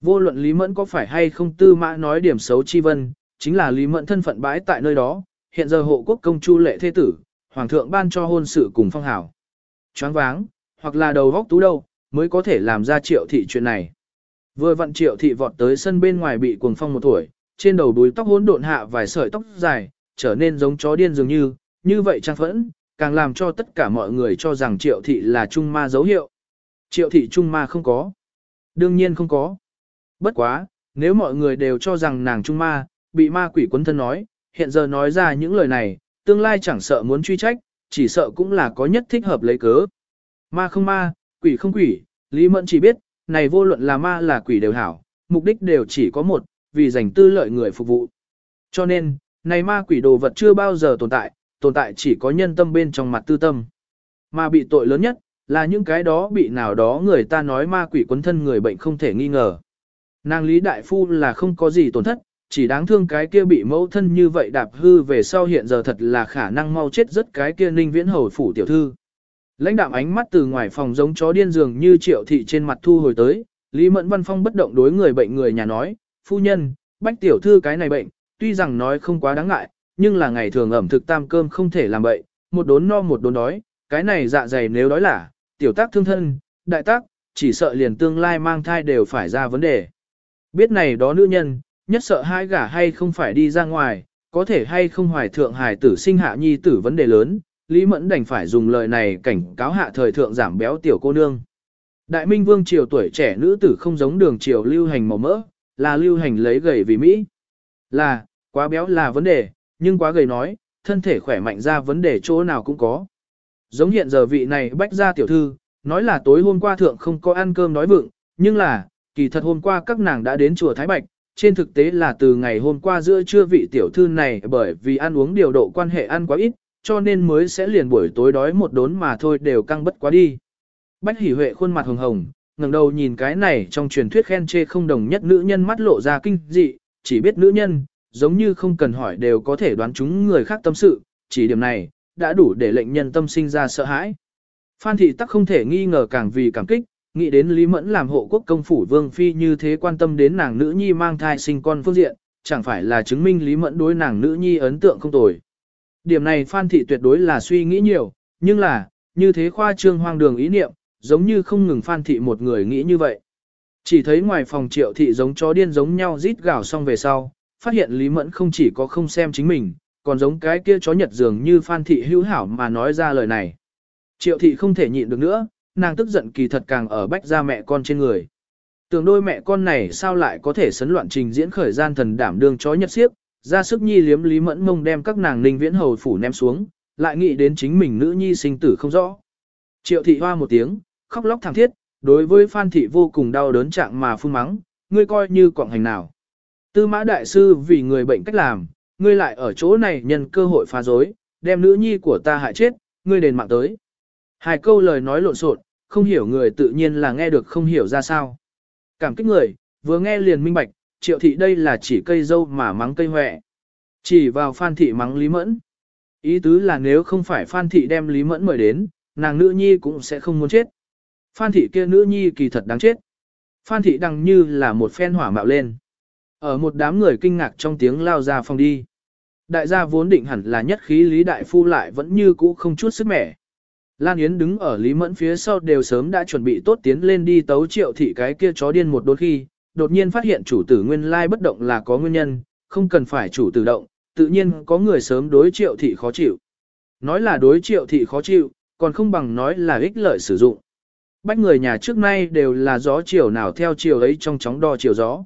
Vô luận Lý Mẫn có phải hay không tư mã nói điểm xấu chi vân, chính là Lý Mẫn thân phận bãi tại nơi đó, hiện giờ hộ quốc công chu lệ thế tử, hoàng thượng ban cho hôn sự cùng phong hảo. Choáng váng, hoặc là đầu góc tú đâu, mới có thể làm ra triệu thị chuyện này. Vừa vặn triệu thị vọt tới sân bên ngoài bị cuồng phong một tuổi, trên đầu đuôi tóc hỗn độn hạ vài sợi tóc dài, trở nên giống chó điên dường như, như vậy trang phẫn, càng làm cho tất cả mọi người cho rằng triệu thị là trung ma dấu hiệu. Triệu thị trung ma không có. Đương nhiên không có. Bất quá, nếu mọi người đều cho rằng nàng trung ma, bị ma quỷ quấn thân nói, hiện giờ nói ra những lời này, tương lai chẳng sợ muốn truy trách, chỉ sợ cũng là có nhất thích hợp lấy cớ. Ma không ma, quỷ không quỷ, Lý Mẫn chỉ biết, này vô luận là ma là quỷ đều hảo, mục đích đều chỉ có một, vì dành tư lợi người phục vụ. Cho nên, này ma quỷ đồ vật chưa bao giờ tồn tại, tồn tại chỉ có nhân tâm bên trong mặt tư tâm. Mà bị tội lớn nhất, là những cái đó bị nào đó người ta nói ma quỷ quấn thân người bệnh không thể nghi ngờ. Nàng Lý Đại Phu là không có gì tổn thất, chỉ đáng thương cái kia bị mẫu thân như vậy đạp hư về sau hiện giờ thật là khả năng mau chết rất cái kia ninh viễn hầu phủ tiểu thư. Lãnh đạm ánh mắt từ ngoài phòng giống chó điên dường như triệu thị trên mặt thu hồi tới, Lý Mẫn Văn Phong bất động đối người bệnh người nhà nói, phu nhân, bách tiểu thư cái này bệnh, tuy rằng nói không quá đáng ngại, nhưng là ngày thường ẩm thực tam cơm không thể làm bậy, một đốn no một đốn đói, cái này dạ dày nếu đói là, tiểu tác thương thân, đại tác, chỉ sợ liền tương lai mang thai đều phải ra vấn đề. Biết này đó nữ nhân, nhất sợ hai gả hay không phải đi ra ngoài, có thể hay không hoài thượng hài tử sinh hạ nhi tử vấn đề lớn, Lý Mẫn đành phải dùng lời này cảnh cáo hạ thời thượng giảm béo tiểu cô nương. Đại Minh Vương triều tuổi trẻ nữ tử không giống đường triều lưu hành màu mỡ, là lưu hành lấy gầy vì Mỹ. Là, quá béo là vấn đề, nhưng quá gầy nói, thân thể khỏe mạnh ra vấn đề chỗ nào cũng có. Giống hiện giờ vị này bách ra tiểu thư, nói là tối hôm qua thượng không có ăn cơm nói vựng, nhưng là, kỳ thật hôm qua các nàng đã đến chùa Thái Bạch, trên thực tế là từ ngày hôm qua giữa trưa vị tiểu thư này bởi vì ăn uống điều độ quan hệ ăn quá ít, cho nên mới sẽ liền buổi tối đói một đốn mà thôi đều căng bất quá đi. Bách hỉ huệ khuôn mặt hồng hồng, ngẩng đầu nhìn cái này trong truyền thuyết khen chê không đồng nhất nữ nhân mắt lộ ra kinh dị, chỉ biết nữ nhân, giống như không cần hỏi đều có thể đoán chúng người khác tâm sự, chỉ điểm này, đã đủ để lệnh nhân tâm sinh ra sợ hãi. Phan thị tắc không thể nghi ngờ càng vì cảm kích, nghĩ đến Lý Mẫn làm hộ quốc công phủ vương phi như thế quan tâm đến nàng nữ nhi mang thai sinh con phương diện, chẳng phải là chứng minh Lý Mẫn đối nàng nữ nhi ấn tượng không tồi. Điểm này Phan thị tuyệt đối là suy nghĩ nhiều, nhưng là, như thế khoa trương hoang đường ý niệm, giống như không ngừng Phan thị một người nghĩ như vậy. Chỉ thấy ngoài phòng triệu thị giống chó điên giống nhau rít gào xong về sau, phát hiện Lý Mẫn không chỉ có không xem chính mình, còn giống cái kia chó nhật dường như Phan thị hữu hảo mà nói ra lời này. Triệu thị không thể nhịn được nữa, nàng tức giận kỳ thật càng ở bách ra mẹ con trên người. Tưởng đôi mẹ con này sao lại có thể sấn loạn trình diễn khởi gian thần đảm đương chó nhật xiếc, ra sức nhi liếm Lý Mẫn mông đem các nàng ninh viễn hầu phủ ném xuống, lại nghĩ đến chính mình nữ nhi sinh tử không rõ. Triệu thị hoa một tiếng, khóc lóc thảm thiết, đối với Phan thị vô cùng đau đớn trạng mà phun mắng, ngươi coi như quọng hành nào. Tư mã đại sư vì người bệnh cách làm, ngươi lại ở chỗ này nhân cơ hội phá rối, đem nữ nhi của ta hại chết, ngươi đền mạng tới. Hai câu lời nói lộn xộn, không hiểu người tự nhiên là nghe được không hiểu ra sao. Cảm kích người, vừa nghe liền minh bạch, triệu thị đây là chỉ cây dâu mà mắng cây hoẹ. Chỉ vào phan thị mắng Lý Mẫn. Ý tứ là nếu không phải phan thị đem Lý Mẫn mời đến, nàng nữ nhi cũng sẽ không muốn chết. Phan thị kia nữ nhi kỳ thật đáng chết. Phan thị đằng như là một phen hỏa mạo lên. Ở một đám người kinh ngạc trong tiếng lao ra phòng đi. Đại gia vốn định hẳn là nhất khí Lý Đại Phu lại vẫn như cũ không chút sức mẻ. Lan Yến đứng ở Lý Mẫn phía sau đều sớm đã chuẩn bị tốt tiến lên đi tấu triệu thị cái kia chó điên một đôi khi, đột nhiên phát hiện chủ tử nguyên lai bất động là có nguyên nhân, không cần phải chủ tử động, tự nhiên có người sớm đối triệu thị khó chịu. Nói là đối triệu thị khó chịu, còn không bằng nói là ích lợi sử dụng. Bách người nhà trước nay đều là gió chiều nào theo chiều ấy trong chóng đo chiều gió.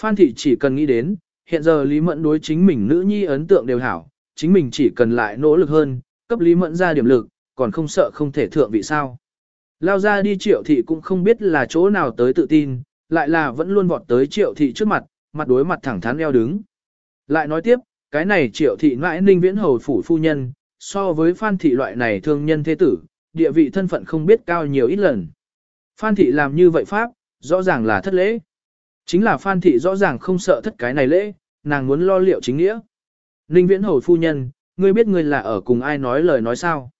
Phan thị chỉ cần nghĩ đến, hiện giờ Lý Mẫn đối chính mình nữ nhi ấn tượng đều hảo, chính mình chỉ cần lại nỗ lực hơn, cấp Lý Mẫn ra điểm lực, còn không sợ không thể thượng vị sao. Lao ra đi triệu thị cũng không biết là chỗ nào tới tự tin, lại là vẫn luôn vọt tới triệu thị trước mặt, mặt đối mặt thẳng thắn eo đứng. Lại nói tiếp, cái này triệu thị mãi ninh viễn hầu phủ phu nhân, so với phan thị loại này thương nhân thế tử, địa vị thân phận không biết cao nhiều ít lần. Phan thị làm như vậy pháp, rõ ràng là thất lễ. Chính là phan thị rõ ràng không sợ thất cái này lễ, nàng muốn lo liệu chính nghĩa. Ninh viễn hầu phu nhân, ngươi biết ngươi là ở cùng ai nói lời nói sao?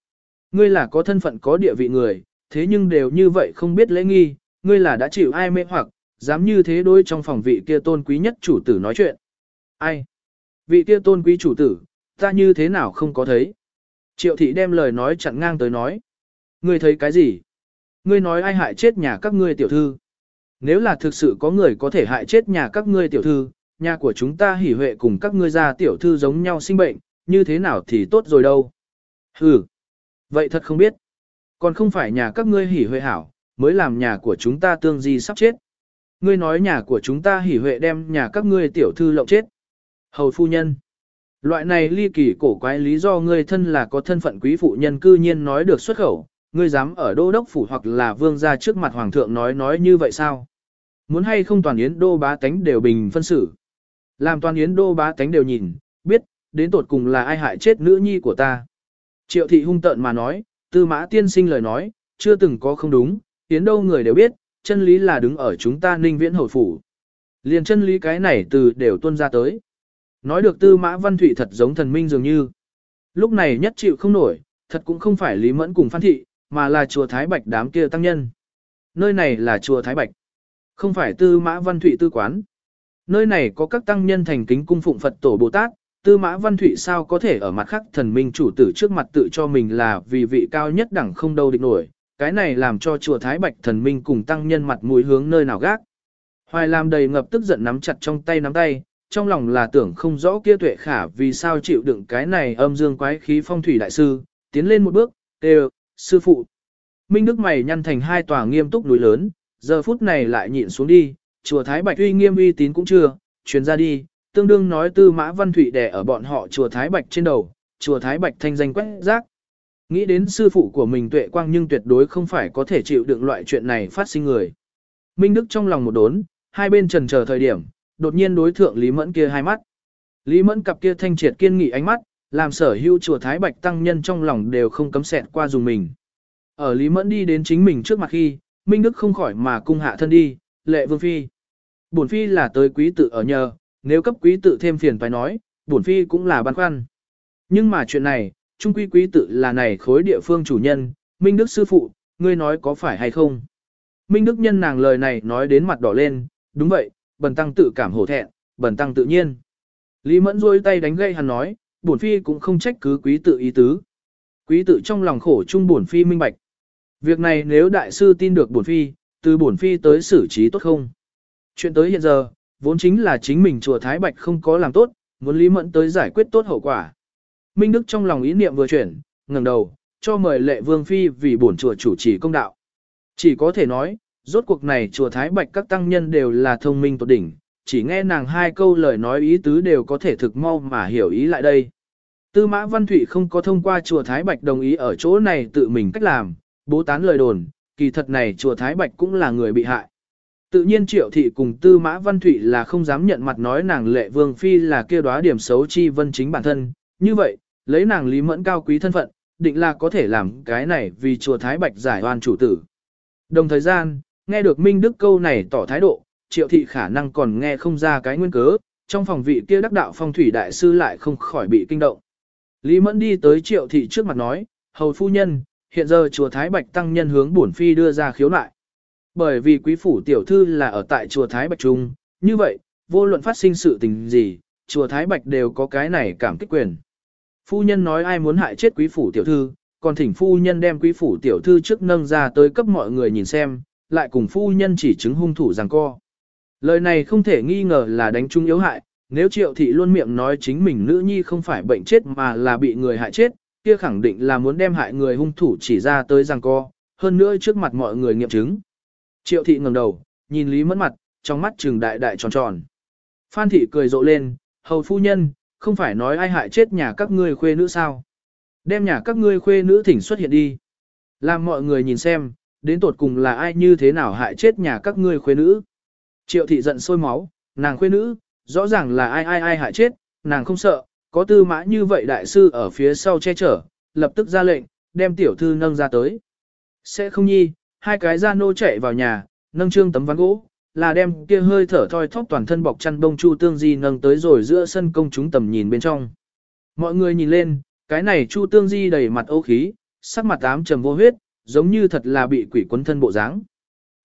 Ngươi là có thân phận có địa vị người, thế nhưng đều như vậy không biết lễ nghi, ngươi là đã chịu ai mê hoặc, dám như thế đối trong phòng vị kia tôn quý nhất chủ tử nói chuyện. Ai? Vị kia tôn quý chủ tử, ta như thế nào không có thấy? Triệu thị đem lời nói chặn ngang tới nói. Ngươi thấy cái gì? Ngươi nói ai hại chết nhà các ngươi tiểu thư? Nếu là thực sự có người có thể hại chết nhà các ngươi tiểu thư, nhà của chúng ta hỉ huệ cùng các ngươi gia tiểu thư giống nhau sinh bệnh, như thế nào thì tốt rồi đâu. Hừ, vậy thật không biết. Còn không phải nhà các ngươi hỉ huệ hảo, mới làm nhà của chúng ta tương di sắp chết. Ngươi nói nhà của chúng ta hỉ huệ đem nhà các ngươi tiểu thư lộng chết. Hầu phu nhân. Loại này ly kỳ cổ quái lý do ngươi thân là có thân phận quý phụ nhân cư nhiên nói được xuất khẩu, ngươi dám ở đô đốc phủ hoặc là vương gia trước mặt hoàng thượng nói nói như vậy sao? Muốn hay không toàn yến đô bá tánh đều bình phân xử. Làm toàn yến đô bá tánh đều nhìn, biết, đến tột cùng là ai hại chết nữ nhi của ta. Triệu thị hung tợn mà nói, tư mã tiên sinh lời nói, chưa từng có không đúng, tiến đâu người đều biết, chân lý là đứng ở chúng ta ninh viễn hồi phủ. Liền chân lý cái này từ đều tuân ra tới. Nói được tư mã văn thụy thật giống thần minh dường như. Lúc này nhất chịu không nổi, thật cũng không phải Lý Mẫn cùng Phan Thị, mà là chùa Thái Bạch đám kia tăng nhân. Nơi này là chùa Thái Bạch. Không phải tư mã văn thụy tư quán. Nơi này có các tăng nhân thành kính cung phụng Phật tổ Bồ Tát, tư mã văn thụy sao có thể ở mặt khác thần minh chủ tử trước mặt tự cho mình là vì vị cao nhất đẳng không đâu địch nổi. Cái này làm cho chùa Thái Bạch thần minh cùng tăng nhân mặt mũi hướng nơi nào gác. Hoài làm đầy ngập tức giận nắm chặt trong tay nắm tay, trong lòng là tưởng không rõ kia tuệ khả vì sao chịu đựng cái này âm dương quái khí phong thủy đại sư, tiến lên một bước, đều, sư phụ. Minh Đức mày nhăn thành hai tòa nghiêm túc núi lớn, giờ phút này lại nhịn xuống đi, chùa Thái Bạch uy nghiêm uy tín cũng chưa, truyền ra đi, tương đương nói tư mã văn thủy đẻ ở bọn họ chùa Thái Bạch trên đầu, chùa Thái Bạch thanh danh quét rác. Nghĩ đến sư phụ của mình tuệ quang nhưng tuyệt đối không phải có thể chịu đựng loại chuyện này phát sinh người. Minh Đức trong lòng một đốn, hai bên trần chờ thời điểm, đột nhiên đối thượng Lý Mẫn kia hai mắt. Lý Mẫn cặp kia thanh triệt kiên nghị ánh mắt, làm sở hữu chùa Thái Bạch tăng nhân trong lòng đều không cấm sẹt qua dùng mình. Ở Lý Mẫn đi đến chính mình trước mặt khi, Minh Đức không khỏi mà cung hạ thân đi, lệ vương phi. Bổn phi là tới quý tự ở nhờ, nếu cấp quý tự thêm phiền phải nói, bổn phi cũng là băn khoăn. Nhưng mà chuyện này, trung quy quý tự là này khối địa phương chủ nhân, Minh Đức sư phụ, ngươi nói có phải hay không? Minh Đức nhân nàng lời này nói đến mặt đỏ lên, đúng vậy, bần tăng tự cảm hổ thẹn, bần tăng tự nhiên. Lý Mẫn rôi tay đánh gây hắn nói, bổn phi cũng không trách cứ quý tự ý tứ. Quý tự trong lòng khổ chung bổn phi minh bạch. Việc này nếu đại sư tin được bổn phi, từ bổn phi tới xử trí tốt không? Chuyện tới hiện giờ, vốn chính là chính mình chùa Thái Bạch không có làm tốt, muốn Lý Mẫn tới giải quyết tốt hậu quả. Minh Đức trong lòng ý niệm vừa chuyển, ngẩng đầu, cho mời lệ vương phi vì bổn chùa chủ trì công đạo. Chỉ có thể nói, rốt cuộc này chùa Thái Bạch các tăng nhân đều là thông minh tột đỉnh, chỉ nghe nàng hai câu lời nói ý tứ đều có thể thực mau mà hiểu ý lại đây. Tư mã Văn Thụy không có thông qua chùa Thái Bạch đồng ý ở chỗ này tự mình cách làm, bố tán lời đồn, kỳ thật này chùa Thái Bạch cũng là người bị hại. Tự nhiên triệu thị cùng tư mã Văn Thụy là không dám nhận mặt nói nàng lệ vương phi là kia đoá điểm xấu chi vân chính bản thân, như vậy, lấy nàng lý mẫn cao quý thân phận, định là có thể làm cái này vì chùa Thái Bạch giải oan chủ tử. Đồng thời gian, nghe được Minh Đức câu này tỏ thái độ, triệu thị khả năng còn nghe không ra cái nguyên cớ, trong phòng vị kia đắc đạo phong thủy đại sư lại không khỏi bị kinh động. Lý Mẫn đi tới triệu thị trước mặt nói, hầu phu nhân, hiện giờ chùa Thái Bạch tăng nhân hướng bổn phi đưa ra khiếu nại. Bởi vì quý phủ tiểu thư là ở tại chùa Thái Bạch Trung, như vậy, vô luận phát sinh sự tình gì, chùa Thái Bạch đều có cái này cảm kích quyền. Phu nhân nói ai muốn hại chết quý phủ tiểu thư, còn thỉnh phu nhân đem quý phủ tiểu thư trước nâng ra tới cấp mọi người nhìn xem, lại cùng phu nhân chỉ chứng hung thủ rằng co. Lời này không thể nghi ngờ là đánh trung yếu hại, nếu triệu thị luôn miệng nói chính mình nữ nhi không phải bệnh chết mà là bị người hại chết, kia khẳng định là muốn đem hại người hung thủ chỉ ra tới rằng co, hơn nữa trước mặt mọi người nghiệm chứng. Triệu thị ngẩng đầu, nhìn Lý Mẫn mặt, trong mắt trừng đại đại tròn tròn. Phan thị cười rộ lên, hầu phu nhân, không phải nói ai hại chết nhà các ngươi khuê nữ sao. Đem nhà các ngươi khuê nữ thỉnh xuất hiện đi. Làm mọi người nhìn xem, đến tột cùng là ai như thế nào hại chết nhà các ngươi khuê nữ. Triệu thị giận sôi máu, nàng khuê nữ, rõ ràng là ai ai ai hại chết, nàng không sợ, có tư mã như vậy đại sư ở phía sau che chở, lập tức ra lệnh, đem tiểu thư nâng ra tới. Sẽ không nhi, hai cái gia nô chạy vào nhà, nâng trương tấm ván gỗ, là đem kia hơi thở thoi thóp toàn thân bọc chăn bông chu tương di nâng tới rồi giữa sân công chúng tầm nhìn bên trong. Mọi người nhìn lên, cái này chu tương di đầy mặt ô khí, sắc mặt ám trầm vô huyết, giống như thật là bị quỷ quấn thân bộ dáng.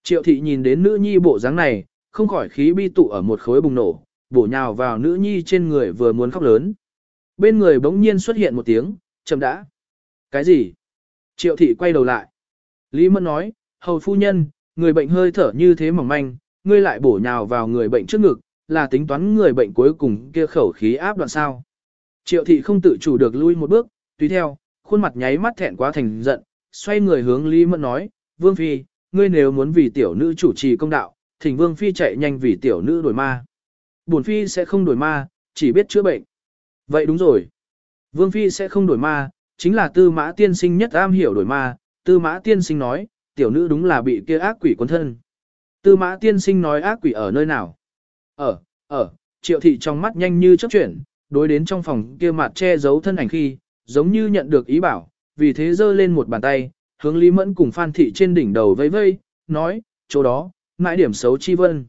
Triệu thị nhìn đến nữ nhi bộ dáng này, không khỏi khí bi tụ ở một khối bùng nổ, bổ nhào vào nữ nhi trên người vừa muốn khóc lớn. Bên người bỗng nhiên xuất hiện một tiếng, chậm đã. Cái gì? Triệu thị quay đầu lại. Lý Mẫn nói, hầu phu nhân, người bệnh hơi thở như thế mỏng manh, ngươi lại bổ nhào vào người bệnh trước ngực, là tính toán người bệnh cuối cùng kia khẩu khí áp đoạn sao. Triệu thị không tự chủ được lui một bước, tùy theo, khuôn mặt nháy mắt thẹn quá thành giận, xoay người hướng Lý Mẫn nói, Vương Phi, ngươi nếu muốn vì tiểu nữ chủ trì công đạo, thỉnh Vương Phi chạy nhanh vì tiểu nữ đổi ma. Bổn Phi sẽ không đổi ma, chỉ biết chữa bệnh. Vậy đúng rồi. Vương Phi sẽ không đổi ma, chính là tư mã tiên sinh nhất am hiểu đổi ma, tư mã tiên sinh nói, tiểu nữ đúng là bị kia ác quỷ quân thân. Tư mã tiên sinh nói ác quỷ ở nơi nào? Ở, ở, triệu thị trong mắt nhanh như chớp chuyển, đối đến trong phòng kia mặt che giấu thân ảnh khi, giống như nhận được ý bảo, vì thế giơ lên một bàn tay, hướng Lý Mẫn cùng Phan Thị trên đỉnh đầu vây vây, nói, chỗ đó, mãi điểm xấu chi vân.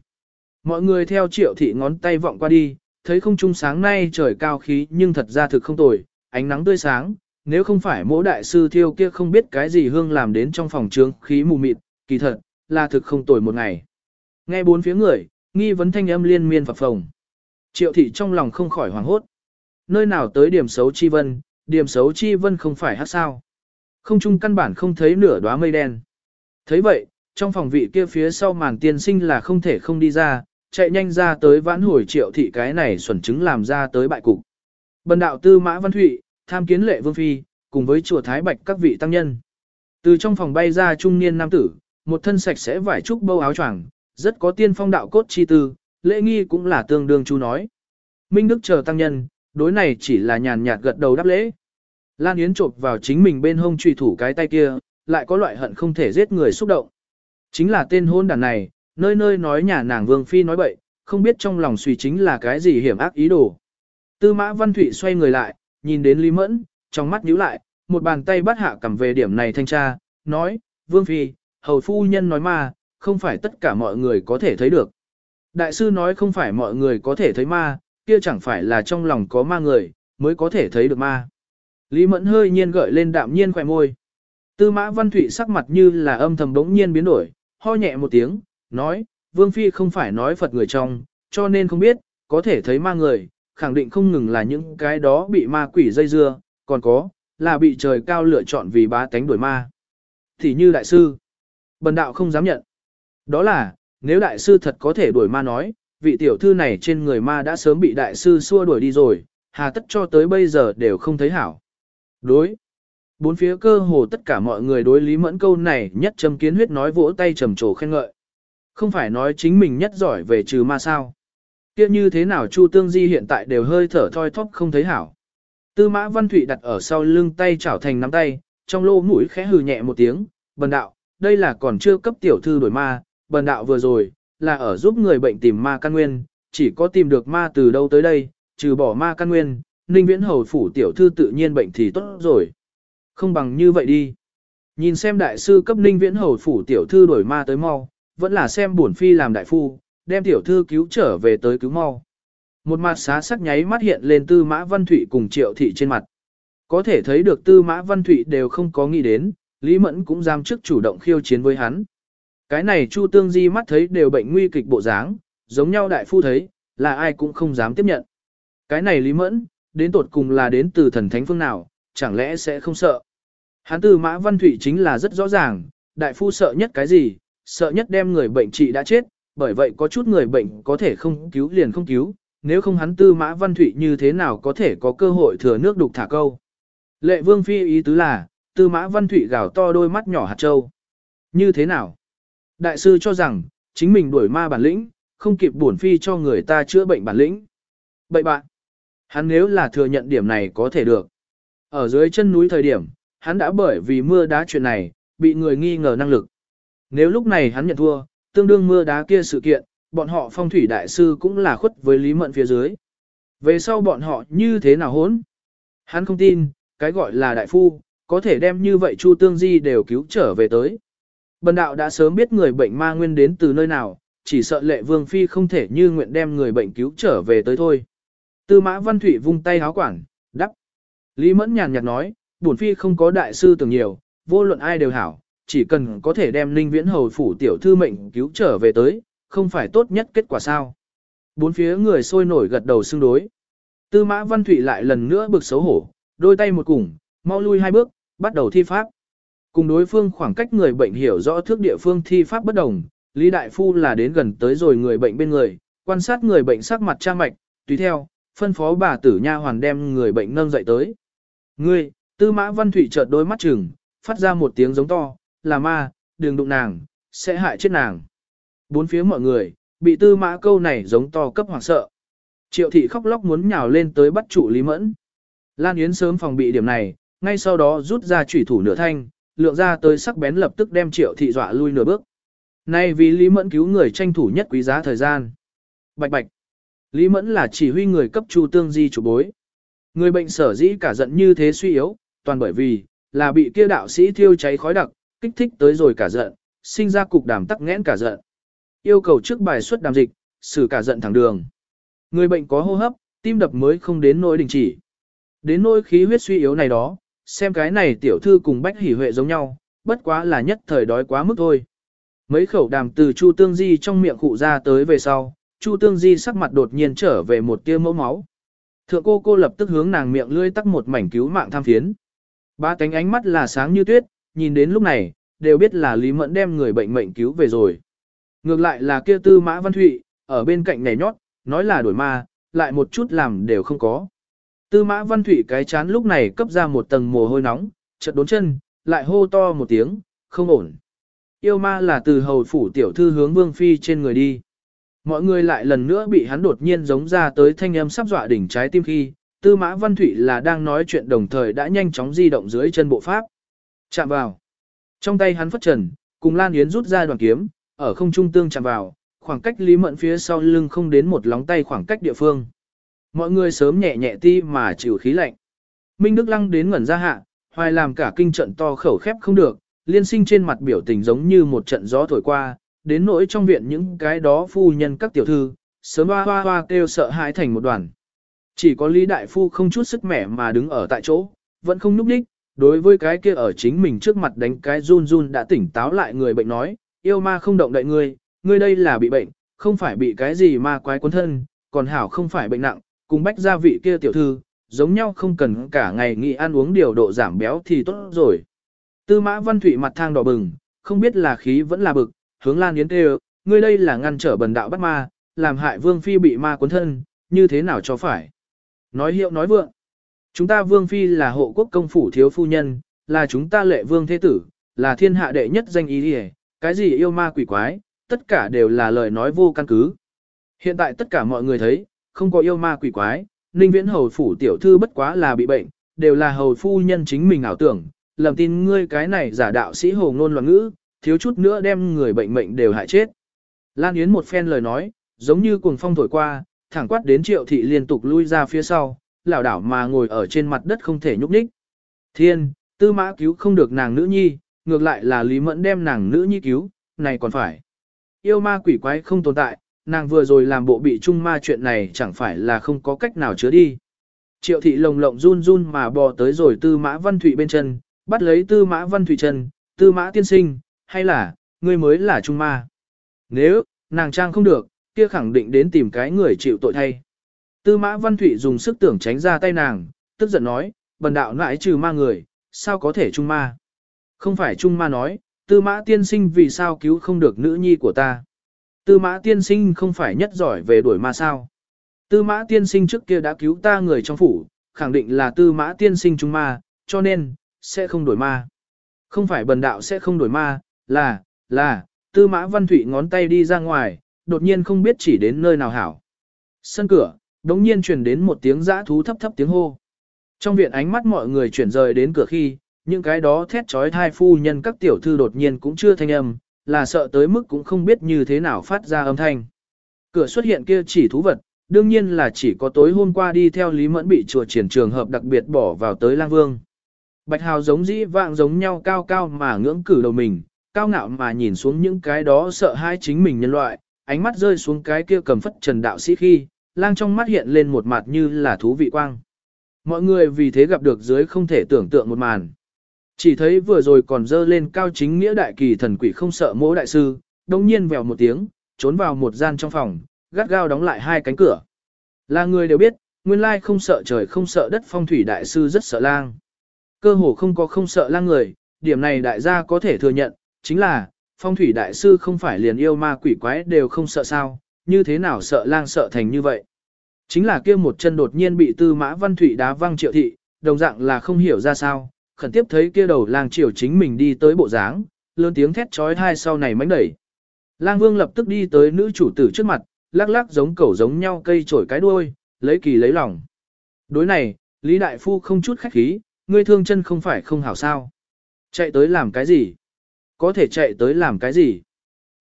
Mọi người theo triệu thị ngón tay vọng qua đi, thấy không trung sáng nay trời cao khí nhưng thật ra thực không tồi, ánh nắng tươi sáng, nếu không phải mỗi đại sư thiêu kia không biết cái gì hương làm đến trong phòng trướng khí mù mịt, kỳ thật, là thực không tồi một ngày. Nghe bốn phía người, nghi vấn thanh âm liên miên phập phồng. Triệu thị trong lòng không khỏi hoảng hốt. Nơi nào tới điểm xấu chi vân, điểm xấu chi vân không phải hát sao. Không chung căn bản không thấy nửa đóa mây đen. thấy vậy, trong phòng vị kia phía sau màn tiên sinh là không thể không đi ra, chạy nhanh ra tới vãn hồi triệu thị cái này xuẩn chứng làm ra tới bại cục. Bần đạo tư mã văn thụy, tham kiến lệ vương phi, cùng với chùa Thái Bạch các vị tăng nhân. Từ trong phòng bay ra trung niên nam tử, một thân sạch sẽ vải trúc bâu áo choàng, rất có tiên phong đạo cốt chi tư, lễ nghi cũng là tương đương chú nói. Minh Đức chờ tăng nhân, đối này chỉ là nhàn nhạt gật đầu đáp lễ. Lan Yến chộp vào chính mình bên hông trùy thủ cái tay kia, lại có loại hận không thể giết người xúc động. Chính là tên hôn đàn này, nơi nơi nói nhà nàng Vương Phi nói bậy, không biết trong lòng suy chính là cái gì hiểm ác ý đồ. Tư mã Văn Thụy xoay người lại, nhìn đến Lý Mẫn, trong mắt nhíu lại, một bàn tay bắt hạ cầm về điểm này thanh tra, nói, Vương Phi, hầu phu nhân nói ma không phải tất cả mọi người có thể thấy được. Đại sư nói không phải mọi người có thể thấy ma, kia chẳng phải là trong lòng có ma người, mới có thể thấy được ma. Lý Mẫn hơi nhiên gợi lên đạm nhiên khỏe môi. Tư mã văn thụy sắc mặt như là âm thầm bỗng nhiên biến đổi, ho nhẹ một tiếng, nói, Vương Phi không phải nói Phật người trong, cho nên không biết, có thể thấy ma người, khẳng định không ngừng là những cái đó bị ma quỷ dây dưa, còn có, là bị trời cao lựa chọn vì bá tánh đuổi ma. Thì như đại sư, bần đạo không dám nhận. Đó là, nếu đại sư thật có thể đuổi ma nói, vị tiểu thư này trên người ma đã sớm bị đại sư xua đuổi đi rồi, hà tất cho tới bây giờ đều không thấy hảo. Đối. Bốn phía cơ hồ tất cả mọi người đối Lý Mẫn câu này nhất châm kiến huyết nói vỗ tay trầm trồ khen ngợi. Không phải nói chính mình nhất giỏi về trừ ma sao. Kia như thế nào Chu Tương Di hiện tại đều hơi thở thoi thóp không thấy hảo. Tư mã văn thụy đặt ở sau lưng tay chảo thành nắm tay, trong lô mũi khẽ hừ nhẹ một tiếng, bần đạo, đây là còn chưa cấp tiểu thư đổi ma, bần đạo vừa rồi, là ở giúp người bệnh tìm ma căn nguyên, chỉ có tìm được ma từ đâu tới đây, trừ bỏ ma căn nguyên, ninh viễn hầu phủ tiểu thư tự nhiên bệnh thì tốt rồi. Không bằng như vậy đi. Nhìn xem đại sư cấp ninh viễn hầu phủ tiểu thư đổi ma tới mau, vẫn là xem bổn phi làm đại phu, đem tiểu thư cứu trở về tới cứu mau. Một mặt xá sắc nháy mắt hiện lên tư mã văn thụy cùng triệu thị trên mặt. Có thể thấy được tư mã văn thụy đều không có nghĩ đến, Lý Mẫn cũng dám trước chủ động khiêu chiến với hắn. Cái này Chu Tương Di mắt thấy đều bệnh nguy kịch bộ dáng, giống nhau đại phu thấy, là ai cũng không dám tiếp nhận. Cái này Lý Mẫn, đến tột cùng là đến từ thần thánh phương nào, chẳng lẽ sẽ không sợ. Hắn từ mã văn thủy chính là rất rõ ràng, đại phu sợ nhất cái gì, sợ nhất đem người bệnh trị đã chết, bởi vậy có chút người bệnh có thể không cứu liền không cứu, nếu không hắn tư mã văn thủy như thế nào có thể có cơ hội thừa nước đục thả câu. Lệ vương phi ý tứ là, tư mã văn thủy gào to đôi mắt nhỏ hạt trâu. Như thế nào? Đại sư cho rằng, chính mình đuổi ma bản lĩnh, không kịp bổn phi cho người ta chữa bệnh bản lĩnh. Bậy bạn, hắn nếu là thừa nhận điểm này có thể được. Ở dưới chân núi thời điểm, hắn đã bởi vì mưa đá chuyện này, bị người nghi ngờ năng lực. Nếu lúc này hắn nhận thua, tương đương mưa đá kia sự kiện, bọn họ phong thủy đại sư cũng là khuất với Lý Mận phía dưới. Về sau bọn họ như thế nào hốn? Hắn không tin, cái gọi là đại phu, có thể đem như vậy Chu Tương Di đều cứu trở về tới. Bần đạo đã sớm biết người bệnh ma nguyên đến từ nơi nào, chỉ sợ lệ vương phi không thể như nguyện đem người bệnh cứu trở về tới thôi. Tư mã văn thủy vung tay háo quản, đắp. Lý mẫn nhàn nhạt nói, bổn phi không có đại sư tưởng nhiều, vô luận ai đều hảo, chỉ cần có thể đem linh viễn hầu phủ tiểu thư mệnh cứu trở về tới, không phải tốt nhất kết quả sao. Bốn phía người sôi nổi gật đầu xưng đối. Tư mã văn thủy lại lần nữa bực xấu hổ, đôi tay một cùng, mau lui hai bước, bắt đầu thi pháp. Cùng đối phương khoảng cách người bệnh hiểu rõ thước địa phương thi pháp bất đồng, Lý Đại Phu là đến gần tới rồi người bệnh bên người, quan sát người bệnh sắc mặt tra mạch, tùy theo, phân phó bà tử nha hoàn đem người bệnh nâng dậy tới. Ngươi, tư mã văn thủy chợt đôi mắt chừng, phát ra một tiếng giống to, là ma, đừng đụng nàng, sẽ hại chết nàng. Bốn phía mọi người, bị tư mã câu này giống to cấp hoảng sợ. Triệu thị khóc lóc muốn nhào lên tới bắt trụ Lý Mẫn. Lan Yến sớm phòng bị điểm này, ngay sau đó rút ra chủy thủ nửa thanh, lượng ra tới sắc bén lập tức đem triệu thị dọa lui nửa bước. Nay vì Lý Mẫn cứu người tranh thủ nhất quý giá thời gian. Bạch bạch. Lý Mẫn là chỉ huy người cấp Chu Tương Di chủ bối. Người bệnh sở dĩ cả giận như thế suy yếu, toàn bởi vì, là bị kia đạo sĩ thiêu cháy khói đặc, kích thích tới rồi cả giận, sinh ra cục đàm tắc nghẽn cả giận. Yêu cầu trước bài xuất đàm dịch, xử cả giận thẳng đường. Người bệnh có hô hấp, tim đập mới không đến nỗi đình chỉ. Đến nỗi khí huyết suy yếu này đó, xem cái này tiểu thư cùng bách hỉ huệ giống nhau, bất quá là nhất thời đói quá mức thôi. Mấy khẩu đàm từ Chu Tương Di trong miệng cụ ra tới về sau, Chu Tương Di sắc mặt đột nhiên trở về một tia mẫu máu. Thượng cô cô lập tức hướng nàng miệng lươi tắc một mảnh cứu mạng tham phiến. Ba cánh ánh mắt là sáng như tuyết, nhìn đến lúc này, đều biết là Lý Mẫn đem người bệnh mệnh cứu về rồi. Ngược lại là kia tư mã văn thụy, ở bên cạnh nhảy nhót, nói là đổi ma, lại một chút làm đều không có. Tư mã văn thụy cái chán lúc này cấp ra một tầng mồ hôi nóng, chợt đốn chân, lại hô to một tiếng, không ổn. Yêu ma là từ hầu phủ tiểu thư hướng vương phi trên người đi. Mọi người lại lần nữa bị hắn đột nhiên giống ra tới thanh âm sắp dọa đỉnh trái tim khi, tư mã văn thụy là đang nói chuyện đồng thời đã nhanh chóng di động dưới chân bộ pháp. Chạm vào. Trong tay hắn phất trần, cùng Lan Yến rút ra đoàn kiếm, ở không trung tương chạm vào, khoảng cách Lý Mẫn phía sau lưng không đến một lóng tay khoảng cách địa phương. Mọi người sớm nhẹ nhẹ ti mà chịu khí lạnh. Minh Đức Lăng đến ngẩn ra hạ, hoài làm cả kinh trận to khẩu khép không được, liên sinh trên mặt biểu tình giống như một trận gió thổi qua, đến nỗi trong viện những cái đó phu nhân các tiểu thư, sớm hoa hoa hoa kêu sợ hãi thành một đoàn. Chỉ có Lý Đại Phu không chút sức mẻ mà đứng ở tại chỗ, vẫn không nhúc đích, đối với cái kia ở chính mình trước mặt đánh cái run run đã tỉnh táo lại người bệnh nói, yêu ma không động đậy ngươi, ngươi đây là bị bệnh, không phải bị cái gì ma quái cuốn thân, còn hảo không phải bệnh nặng, cùng bách gia vị kia tiểu thư, giống nhau không cần cả ngày nghỉ ăn uống điều độ giảm béo thì tốt rồi. Tư mã văn thủy mặt thang đỏ bừng, không biết là khí vẫn là bực, hướng lan yến kêu, ngươi đây là ngăn trở bần đạo bắt ma, làm hại vương phi bị ma cuốn thân, như thế nào cho phải. Nói hiệu nói vượng. Chúng ta vương phi là hộ quốc công phủ thiếu phu nhân, là chúng ta lệ vương thế tử, là thiên hạ đệ nhất danh ý hề, cái gì yêu ma quỷ quái, tất cả đều là lời nói vô căn cứ. Hiện tại tất cả mọi người thấy, không có yêu ma quỷ quái, ninh viễn hầu phủ tiểu thư bất quá là bị bệnh, đều là hầu phu nhân chính mình ảo tưởng, lầm tin ngươi cái này giả đạo sĩ hồ ngôn loạn ngữ, thiếu chút nữa đem người bệnh mệnh đều hại chết. Lan Yến một phen lời nói, giống như cuồng phong thổi qua, thẳng quát đến triệu thị liên tục lui ra phía sau, lảo đảo mà ngồi ở trên mặt đất không thể nhúc nhích. Thiên, tư mã cứu không được nàng nữ nhi, ngược lại là Lý Mẫn đem nàng nữ nhi cứu, này còn phải. Yêu ma quỷ quái không tồn tại, nàng vừa rồi làm bộ bị trung ma chuyện này chẳng phải là không có cách nào chứa đi. Triệu thị lồng lộng run run mà bò tới rồi tư mã văn thụy bên chân, bắt lấy tư mã văn thụy chân, tư mã tiên sinh, hay là, ngươi mới là trung ma. Nếu, nàng trang không được, kia khẳng định đến tìm cái người chịu tội thay. Tư mã văn thụy dùng sức tưởng tránh ra tay nàng, tức giận nói, bần đạo nãi trừ ma người, sao có thể trung ma. Không phải trung ma nói, tư mã tiên sinh vì sao cứu không được nữ nhi của ta. Tư mã tiên sinh không phải nhất giỏi về đuổi ma sao. Tư mã tiên sinh trước kia đã cứu ta người trong phủ, khẳng định là tư mã tiên sinh trung ma, cho nên, sẽ không đổi ma. Không phải bần đạo sẽ không đổi ma, là, là, tư mã văn thủy ngón tay đi ra ngoài, đột nhiên không biết chỉ đến nơi nào hảo. Sân cửa, đống nhiên truyền đến một tiếng giã thú thấp thấp tiếng hô. Trong viện ánh mắt mọi người chuyển rời đến cửa khi, những cái đó thét trói thai phu nhân các tiểu thư đột nhiên cũng chưa thanh âm, là sợ tới mức cũng không biết như thế nào phát ra âm thanh. Cửa xuất hiện kia chỉ thú vật, đương nhiên là chỉ có tối hôm qua đi theo Lý Mẫn bị chùa triển trường hợp đặc biệt bỏ vào tới lang vương. Bạch Hào giống dĩ vạng giống nhau cao cao mà ngưỡng cử đầu mình, cao ngạo mà nhìn xuống những cái đó sợ hai chính mình nhân loại, ánh mắt rơi xuống cái kia cầm phất trần đạo sĩ khi, lang trong mắt hiện lên một mặt như là thú vị quang. Mọi người vì thế gặp được dưới không thể tưởng tượng một màn. Chỉ thấy vừa rồi còn dơ lên cao chính nghĩa đại kỳ thần quỷ không sợ mỗ đại sư, đồng nhiên vèo một tiếng, trốn vào một gian trong phòng, gắt gao đóng lại hai cánh cửa. Là người đều biết, nguyên lai không sợ trời không sợ đất phong thủy đại sư rất sợ lang. Cơ hồ không có không sợ lang người, điểm này đại gia có thể thừa nhận, chính là, phong thủy đại sư không phải liền yêu ma quỷ quái đều không sợ sao, như thế nào sợ lang sợ thành như vậy. Chính là kia một chân đột nhiên bị tư mã văn thủy đá văng triệu thị, đồng dạng là không hiểu ra sao, khẩn tiếp thấy kia đầu lang triều chính mình đi tới bộ dáng, lớn tiếng thét trói thai sau này mánh đẩy. Lang vương lập tức đi tới nữ chủ tử trước mặt, lắc lắc giống cẩu giống nhau cây trổi cái đuôi, lấy kỳ lấy lòng. Đối này, Lý Đại Phu không chút khách khí, ngươi thương chân không phải không hảo sao. Chạy tới làm cái gì? Có thể chạy tới làm cái gì?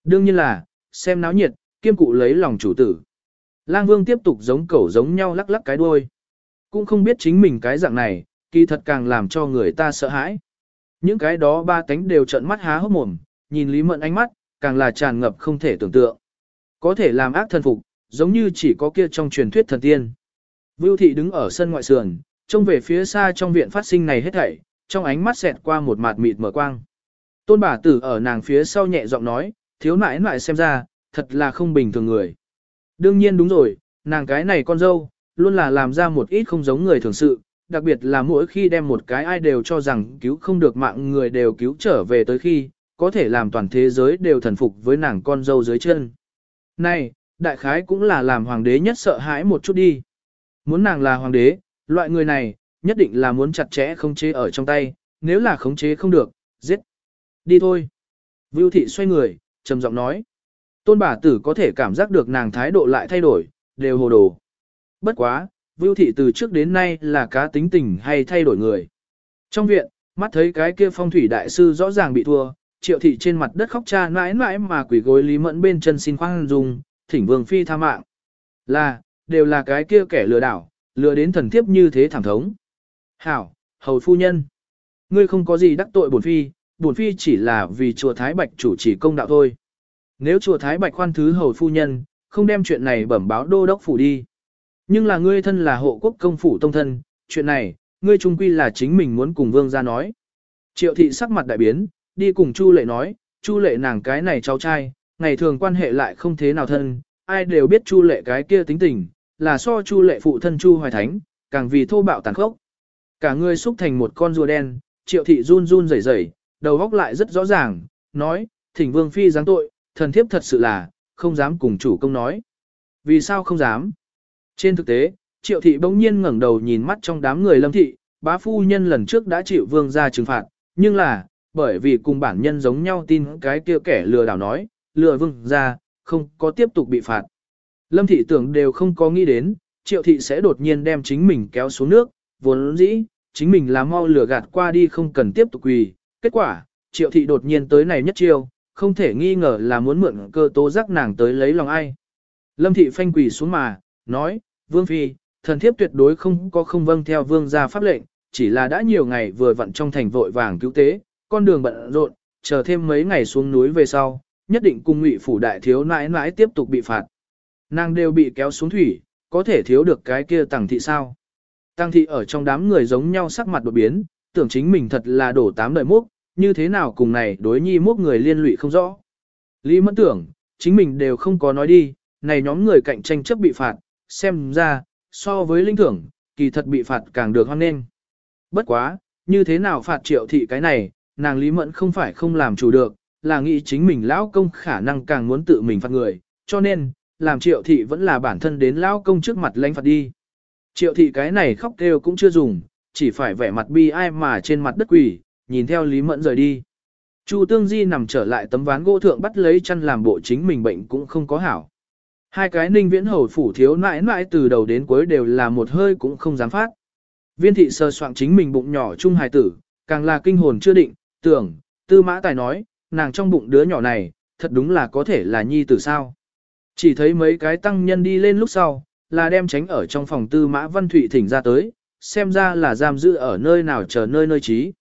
Đương nhiên là, xem náo nhiệt, kiêm cụ lấy lòng chủ tử. Lang Vương tiếp tục giống cẩu giống nhau lắc lắc cái đuôi. Cũng không biết chính mình cái dạng này, kỳ thật càng làm cho người ta sợ hãi. Những cái đó ba tánh đều trợn mắt há hốc mồm, nhìn Lý Mẫn ánh mắt, càng là tràn ngập không thể tưởng tượng. Có thể làm ác thần phục, giống như chỉ có kia trong truyền thuyết thần tiên. Vưu thị đứng ở sân ngoại sườn, trông về phía xa trong viện phát sinh này hết thảy, trong ánh mắt xẹt qua một mạt mịt mở quang. Tôn bà tử ở nàng phía sau nhẹ giọng nói, thiếu nãi nãi xem ra, thật là không bình thường người. Đương nhiên đúng rồi, nàng cái này con dâu, luôn là làm ra một ít không giống người thường sự, đặc biệt là mỗi khi đem một cái ai đều cho rằng cứu không được mạng người đều cứu trở về tới khi, có thể làm toàn thế giới đều thần phục với nàng con dâu dưới chân. Này, đại khái cũng là làm hoàng đế nhất sợ hãi một chút đi. Muốn nàng là hoàng đế, loại người này, nhất định là muốn chặt chẽ khống chế ở trong tay, nếu là khống chế không được, giết. Đi thôi. Vưu thị xoay người, trầm giọng nói. Tôn bà tử có thể cảm giác được nàng thái độ lại thay đổi, đều hồ đồ. Bất quá, Vưu thị từ trước đến nay là cá tính tình hay thay đổi người. Trong viện, mắt thấy cái kia phong thủy đại sư rõ ràng bị thua, triệu thị trên mặt đất khóc cha mãi mãi mà quỷ gối lý mẫn bên chân xin khoan dung, thỉnh vương phi tha mạng. Là, đều là cái kia kẻ lừa đảo, lừa đến thần thiếp như thế thảm thống. Hảo, hầu phu nhân. Ngươi không có gì đắc tội bổn phi, bổn phi chỉ là vì chùa Thái Bạch chủ trì công đạo thôi. Nếu chùa Thái Bạch khoan thứ hầu phu nhân, không đem chuyện này bẩm báo đô đốc phủ đi. Nhưng là ngươi thân là hộ quốc công phủ tông thân, chuyện này, ngươi trung quy là chính mình muốn cùng vương gia nói. Triệu thị sắc mặt đại biến, đi cùng Chu lệ nói, Chu lệ nàng cái này cháu trai, ngày thường quan hệ lại không thế nào thân, ai đều biết Chu lệ cái kia tính tình, là so Chu lệ phụ thân Chu hoài thánh, càng vì thô bạo tàn khốc. Cả người xúc thành một con rùa đen, triệu thị run run rẩy rẩy, đầu góc lại rất rõ ràng, nói, thỉnh vương phi giáng tội, thần thiếp thật sự là, không dám cùng chủ công nói. Vì sao không dám? Trên thực tế, triệu thị bỗng nhiên ngẩng đầu nhìn mắt trong đám người lâm thị, bá phu nhân lần trước đã chịu vương ra trừng phạt, nhưng là, bởi vì cùng bản nhân giống nhau tin cái kia kẻ lừa đảo nói, lừa vương ra, không có tiếp tục bị phạt. Lâm thị tưởng đều không có nghĩ đến, triệu thị sẽ đột nhiên đem chính mình kéo xuống nước, vốn dĩ, chính mình là mau lừa gạt qua đi không cần tiếp tục quỳ. Kết quả, triệu thị đột nhiên tới này nhất chiêu, không thể nghi ngờ là muốn mượn cơ tố giác nàng tới lấy lòng ai. Lâm thị phanh quỳ xuống mà, nói, vương phi, thần thiếp tuyệt đối không có không vâng theo vương gia pháp lệnh, chỉ là đã nhiều ngày vừa vặn trong thành vội vàng cứu tế, con đường bận rộn, chờ thêm mấy ngày xuống núi về sau, nhất định cùng ngụy phủ đại thiếu nãi nãi tiếp tục bị phạt. Nàng đều bị kéo xuống thủy, có thể thiếu được cái kia tàng thị sao. Tăng thị ở trong đám người giống nhau sắc mặt đột biến, tưởng chính mình thật là đổ tám đời múc, như thế nào cùng này đối nhi múc người liên lụy không rõ. Lý mẫn tưởng, chính mình đều không có nói đi, này nhóm người cạnh tranh chấp bị phạt, xem ra, so với linh thưởng, kỳ thật bị phạt càng được hoan nghênh. Bất quá, như thế nào phạt triệu thị cái này, nàng Lý Mẫn không phải không làm chủ được, là nghĩ chính mình lão công khả năng càng muốn tự mình phạt người, cho nên, làm triệu thị vẫn là bản thân đến lão công trước mặt lãnh phạt đi. Triệu thị cái này khóc kêu cũng chưa dùng, chỉ phải vẻ mặt bi ai mà trên mặt đất quỷ, nhìn theo Lý Mẫn rời đi. Chu Tương Di nằm trở lại tấm ván gỗ thượng bắt lấy chăn làm bộ chính mình bệnh cũng không có hảo. Hai cái ninh viễn hầu phủ thiếu nãi nãi từ đầu đến cuối đều là một hơi cũng không dám phát. Viên thị sơ soạn chính mình bụng nhỏ trung hài tử, càng là kinh hồn chưa định, tưởng, tư mã tài nói, nàng trong bụng đứa nhỏ này, thật đúng là có thể là nhi tử sao. Chỉ thấy mấy cái tăng nhân đi lên lúc sau, là đem tránh ở trong phòng tư mã văn thụy thỉnh ra tới, xem ra là giam giữ ở nơi nào chờ nơi nơi trí.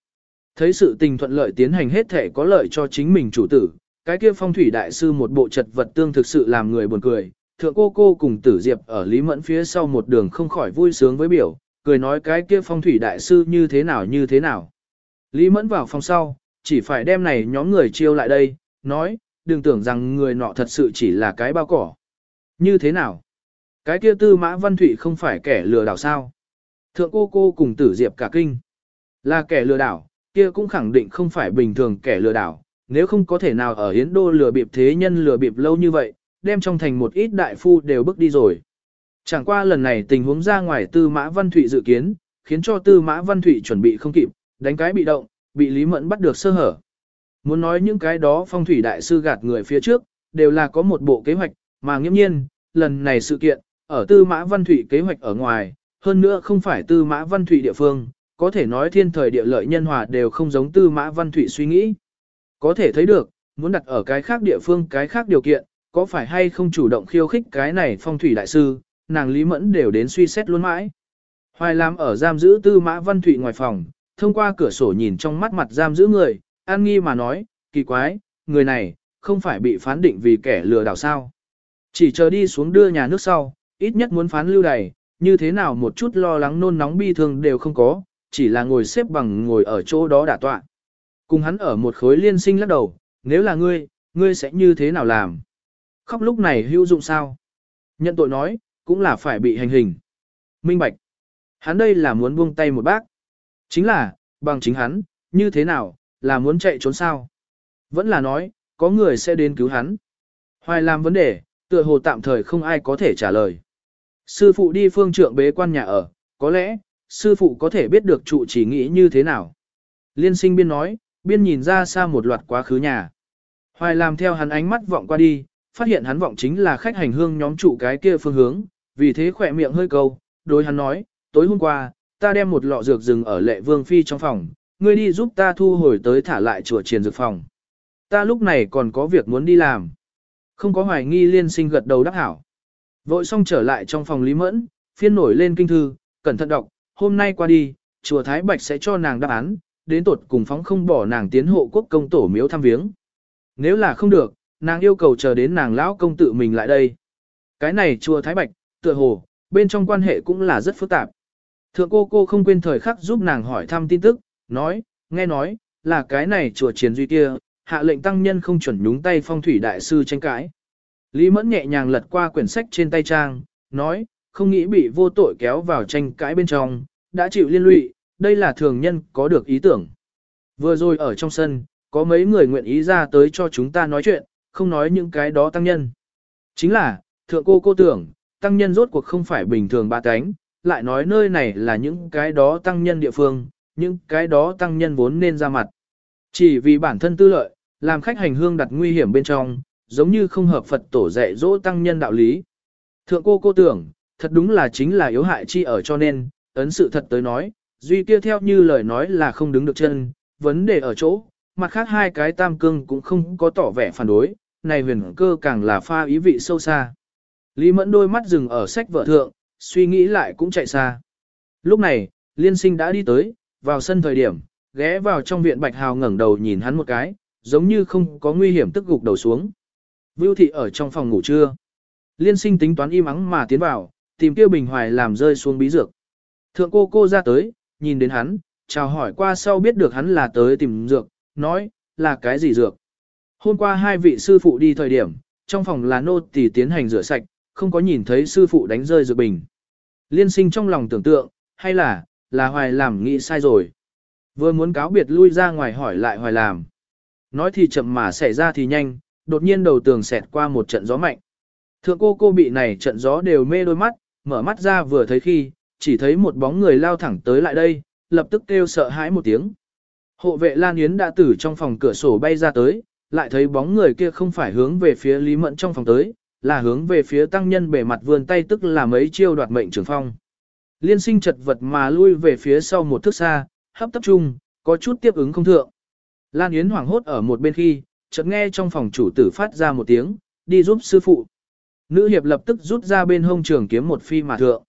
Thấy sự tình thuận lợi tiến hành hết thể có lợi cho chính mình chủ tử, cái kia phong thủy đại sư một bộ trật vật tương thực sự làm người buồn cười, thượng cô cô cùng tử diệp ở Lý Mẫn phía sau một đường không khỏi vui sướng với biểu, cười nói cái kia phong thủy đại sư như thế nào như thế nào. Lý Mẫn vào phòng sau, chỉ phải đem này nhóm người chiêu lại đây, nói, đừng tưởng rằng người nọ thật sự chỉ là cái bao cỏ. Như thế nào? Cái kia tư mã văn thủy không phải kẻ lừa đảo sao? Thượng cô cô cùng tử diệp cả kinh. Là kẻ lừa đảo, kia cũng khẳng định không phải bình thường kẻ lừa đảo, nếu không có thể nào ở Yến đô lừa bịp thế nhân lừa bịp lâu như vậy, đem trong thành một ít đại phu đều bước đi rồi. Chẳng qua lần này tình huống ra ngoài tư mã văn thụy dự kiến, khiến cho tư mã văn thụy chuẩn bị không kịp, đánh cái bị động, bị Lý Mẫn bắt được sơ hở. Muốn nói những cái đó phong thủy đại sư gạt người phía trước, đều là có một bộ kế hoạch, mà nghiêm nhiên, lần này sự kiện, ở tư mã văn Thụy kế hoạch ở ngoài, hơn nữa không phải tư mã văn Thụy địa phương, có thể nói thiên thời địa lợi nhân hòa đều không giống tư mã văn thủy suy nghĩ. Có thể thấy được, muốn đặt ở cái khác địa phương cái khác điều kiện, có phải hay không chủ động khiêu khích cái này phong thủy đại sư, nàng Lý Mẫn đều đến suy xét luôn mãi. Hoài Lam ở giam giữ tư mã văn thủy ngoài phòng, thông qua cửa sổ nhìn trong mắt mặt giam giữ người, an nghi mà nói, kỳ quái, người này, không phải bị phán định vì kẻ lừa đảo sao. Chỉ chờ đi xuống đưa nhà nước sau, ít nhất muốn phán lưu đầy, như thế nào một chút lo lắng nôn nóng bi thương đều không có, chỉ là ngồi xếp bằng ngồi ở chỗ đó đả tọa. Cùng hắn ở một khối liên sinh lắc đầu, nếu là ngươi, ngươi sẽ như thế nào làm? Khóc lúc này hữu dụng sao? Nhận tội nói, cũng là phải bị hành hình. Minh Bạch. Hắn đây là muốn buông tay một bác. Chính là, bằng chính hắn, như thế nào, là muốn chạy trốn sao? Vẫn là nói, có người sẽ đến cứu hắn. Hoài làm vấn đề, tựa hồ tạm thời không ai có thể trả lời. Sư phụ đi phương trượng bế quan nhà ở, có lẽ, sư phụ có thể biết được trụ chỉ nghĩ như thế nào. Liên sinh biên nói, biên nhìn ra xa một loạt quá khứ nhà. Hoài làm theo hắn ánh mắt vọng qua đi, phát hiện hắn vọng chính là khách hành hương nhóm trụ cái kia phương hướng, vì thế khỏe miệng hơi câu, đối hắn nói, tối hôm qua, ta đem một lọ dược rừng ở lệ vương phi trong phòng, ngươi đi giúp ta thu hồi tới thả lại chùa triền dược phòng. Ta lúc này còn có việc muốn đi làm. Không có hoài nghi liên sinh gật đầu đáp hảo. Vội xong trở lại trong phòng Lý Mẫn, phiên nổi lên kinh thư, cẩn thận đọc, hôm nay qua đi, chùa Thái Bạch sẽ cho nàng đáp án, đến tột cùng phóng không bỏ nàng tiến hộ quốc công tổ miếu thăm viếng. Nếu là không được, nàng yêu cầu chờ đến nàng lão công tự mình lại đây. Cái này chùa Thái Bạch, tựa hồ, bên trong quan hệ cũng là rất phức tạp. Thượng cô cô không quên thời khắc giúp nàng hỏi thăm tin tức, nói, nghe nói, là cái này chùa chiến duy kia, hạ lệnh tăng nhân không chuẩn nhúng tay phong thủy đại sư tranh cãi. Lý Mẫn nhẹ nhàng lật qua quyển sách trên tay trang, nói, không nghĩ bị vô tội kéo vào tranh cãi bên trong, đã chịu liên lụy, đây là thường nhân có được ý tưởng. Vừa rồi ở trong sân, có mấy người nguyện ý ra tới cho chúng ta nói chuyện, không nói những cái đó tăng nhân. Chính là, thượng cô cô tưởng, tăng nhân rốt cuộc không phải bình thường ba cánh, lại nói nơi này là những cái đó tăng nhân địa phương, những cái đó tăng nhân vốn nên ra mặt. Chỉ vì bản thân tư lợi, làm khách hành hương đặt nguy hiểm bên trong, giống như không hợp Phật tổ dạy dỗ tăng nhân đạo lý. Thượng cô cô tưởng, thật đúng là chính là yếu hại chi ở cho nên, ấn sự thật tới nói, duy kia theo như lời nói là không đứng được chân, vấn đề ở chỗ, mặt khác hai cái tam cương cũng không có tỏ vẻ phản đối, này huyền cơ càng là pha ý vị sâu xa. Lý mẫn đôi mắt dừng ở sách vợ thượng, suy nghĩ lại cũng chạy xa. Lúc này, liên sinh đã đi tới, vào sân thời điểm, ghé vào trong viện Bạch Hào ngẩng đầu nhìn hắn một cái, giống như không có nguy hiểm tức gục đầu xuống. Vưu thị ở trong phòng ngủ trưa. Liên sinh tính toán im ắng mà tiến vào, tìm kia bình hoài làm rơi xuống bí dược. Thượng cô cô ra tới, nhìn đến hắn, chào hỏi qua sau biết được hắn là tới tìm dược, nói, là cái gì dược. Hôm qua hai vị sư phụ đi thời điểm, trong phòng là nô tỳ tiến hành rửa sạch, không có nhìn thấy sư phụ đánh rơi dược bình. Liên sinh trong lòng tưởng tượng, hay là, là hoài làm nghĩ sai rồi. Vừa muốn cáo biệt lui ra ngoài hỏi lại hoài làm. Nói thì chậm mà xảy ra thì nhanh, đột nhiên đầu tường xẹt qua một trận gió mạnh. Thượng cô cô bị này trận gió đều mê đôi mắt, mở mắt ra vừa thấy khi, chỉ thấy một bóng người lao thẳng tới lại đây, lập tức kêu sợ hãi một tiếng. Hộ vệ Lan Yến đã từ trong phòng cửa sổ bay ra tới, lại thấy bóng người kia không phải hướng về phía Lý Mẫn trong phòng tới, là hướng về phía tăng nhân bề mặt vươn tay tức là mấy chiêu đoạt mệnh trường phong. Liên sinh chật vật mà lui về phía sau một thước xa, hấp tấp trung, có chút tiếp ứng không thượng. Lan Yến hoảng hốt ở một bên khi, chợt nghe trong phòng chủ tử phát ra một tiếng, đi giúp sư phụ. Nữ hiệp lập tức rút ra bên hông trường kiếm một phi mà thượng.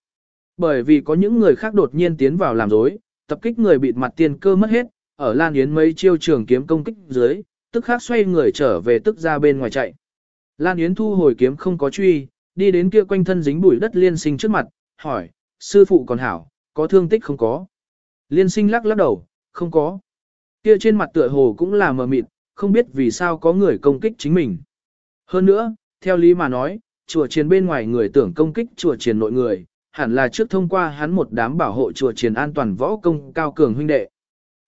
Bởi vì có những người khác đột nhiên tiến vào làm rối, tập kích người bịt mặt tiên cơ mất hết, ở Lan Yến mấy chiêu trường kiếm công kích dưới, tức khác xoay người trở về tức ra bên ngoài chạy. Lan Yến thu hồi kiếm không có truy, đi đến kia quanh thân dính bụi đất liên sinh trước mặt, hỏi, sư phụ còn hảo, có thương tích không có? Liên sinh lắc lắc đầu, không có. Kia trên mặt tựa hồ cũng là mờ mịt, không biết vì sao có người công kích chính mình. Hơn nữa, theo lý mà nói, chùa triền bên ngoài người tưởng công kích chùa triền nội người, hẳn là trước thông qua hắn một đám bảo hộ chùa triền an toàn võ công cao cường huynh đệ.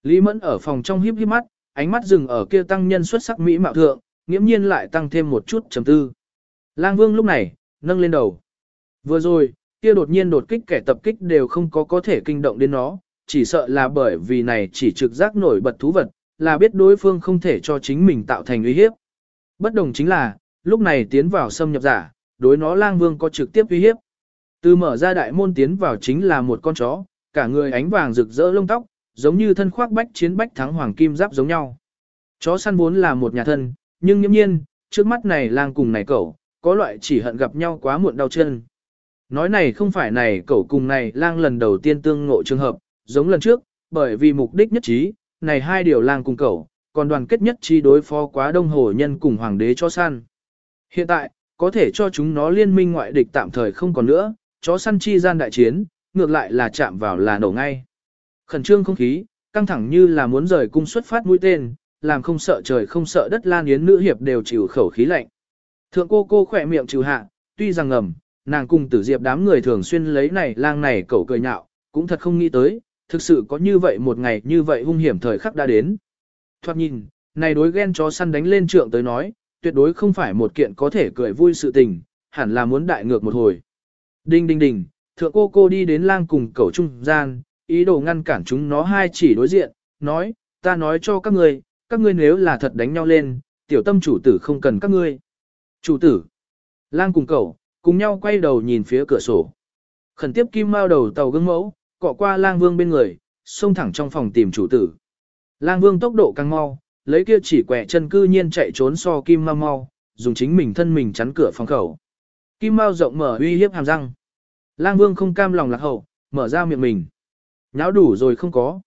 Lý Mẫn ở phòng trong híp híp mắt, ánh mắt dừng ở kia tăng nhân xuất sắc mỹ mạo thượng, nghiễm nhiên lại tăng thêm một chút trầm tư. Lang Vương lúc này, nâng lên đầu. Vừa rồi, kia đột nhiên đột kích kẻ tập kích đều không có có thể kinh động đến nó, chỉ sợ là bởi vì này chỉ trực giác nổi bật thú vật, là biết đối phương không thể cho chính mình tạo thành uy hiếp. Bất đồng chính là, lúc này tiến vào xâm nhập giả, đối nó lang vương có trực tiếp uy hiếp. Từ mở ra đại môn tiến vào chính là một con chó, cả người ánh vàng rực rỡ lông tóc, giống như thân khoác bách chiến bách thắng hoàng kim giáp giống nhau. Chó săn vốn là một nhà thân, nhưng nghiễm nhiên, trước mắt này lang cùng này cậu, có loại chỉ hận gặp nhau quá muộn đau chân. Nói này không phải này cậu cùng này lang lần đầu tiên tương ngộ trường hợp, giống lần trước, bởi vì mục đích nhất trí, này hai điều lang cùng cậu, còn đoàn kết nhất trí đối phó quá đông hồ nhân cùng hoàng đế cho săn. Hiện tại, có thể cho chúng nó liên minh ngoại địch tạm thời không còn nữa, chó săn chi gian đại chiến, ngược lại là chạm vào là nổ ngay. Khẩn trương không khí, căng thẳng như là muốn rời cung xuất phát mũi tên, làm không sợ trời không sợ đất lan yến nữ hiệp đều chịu khẩu khí lạnh. Thượng cô cô khỏe miệng trừ hạ, tuy rằng ngầm, nàng cùng tử diệp đám người thường xuyên lấy này lang này cẩu cười nhạo, cũng thật không nghĩ tới, thực sự có như vậy một ngày như vậy hung hiểm thời khắc đã đến. Thoát nhìn, này đối ghen chó săn đánh lên trượng tới nói, tuyệt đối không phải một kiện có thể cười vui sự tình, hẳn là muốn đại ngược một hồi. Đinh đinh đinh, thượng cô cô đi đến lang cùng cẩu trung gian, ý đồ ngăn cản chúng nó hai chỉ đối diện, nói, ta nói cho các ngươi, các ngươi nếu là thật đánh nhau lên, tiểu tâm chủ tử không cần các ngươi. Chủ tử, lang cùng cậu, cùng nhau quay đầu nhìn phía cửa sổ. Khẩn tiếp kim mao đầu tàu gương mẫu, cọ qua lang vương bên người, xông thẳng trong phòng tìm chủ tử. Lang vương tốc độ càng mau, lấy kia chỉ quẹ chân cư nhiên chạy trốn so kim mao mau, dùng chính mình thân mình chắn cửa phòng khẩu. Kim mao rộng mở uy hiếp hàm răng. Lang vương không cam lòng lạc hậu, mở ra miệng mình. Nháo đủ rồi không có.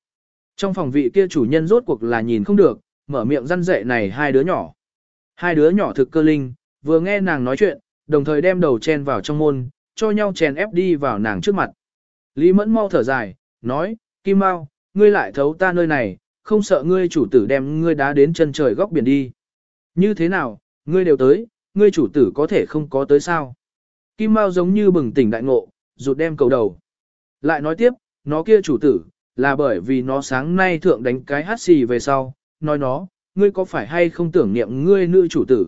Trong phòng vị kia chủ nhân rốt cuộc là nhìn không được, mở miệng răn dạy này hai đứa nhỏ. Hai đứa nhỏ thực cơ linh, vừa nghe nàng nói chuyện, đồng thời đem đầu chen vào trong môn, cho nhau chèn ép đi vào nàng trước mặt. Lý Mẫn mau thở dài, nói, Kim Mao, ngươi lại thấu ta nơi này, không sợ ngươi chủ tử đem ngươi đá đến chân trời góc biển đi. Như thế nào, ngươi đều tới, ngươi chủ tử có thể không có tới sao? Kim Mao giống như bừng tỉnh đại ngộ, rụt đem cầu đầu. Lại nói tiếp, nó kia chủ tử, là bởi vì nó sáng nay thượng đánh cái hát xì về sau, nói nó, ngươi có phải hay không tưởng niệm ngươi nữ chủ tử,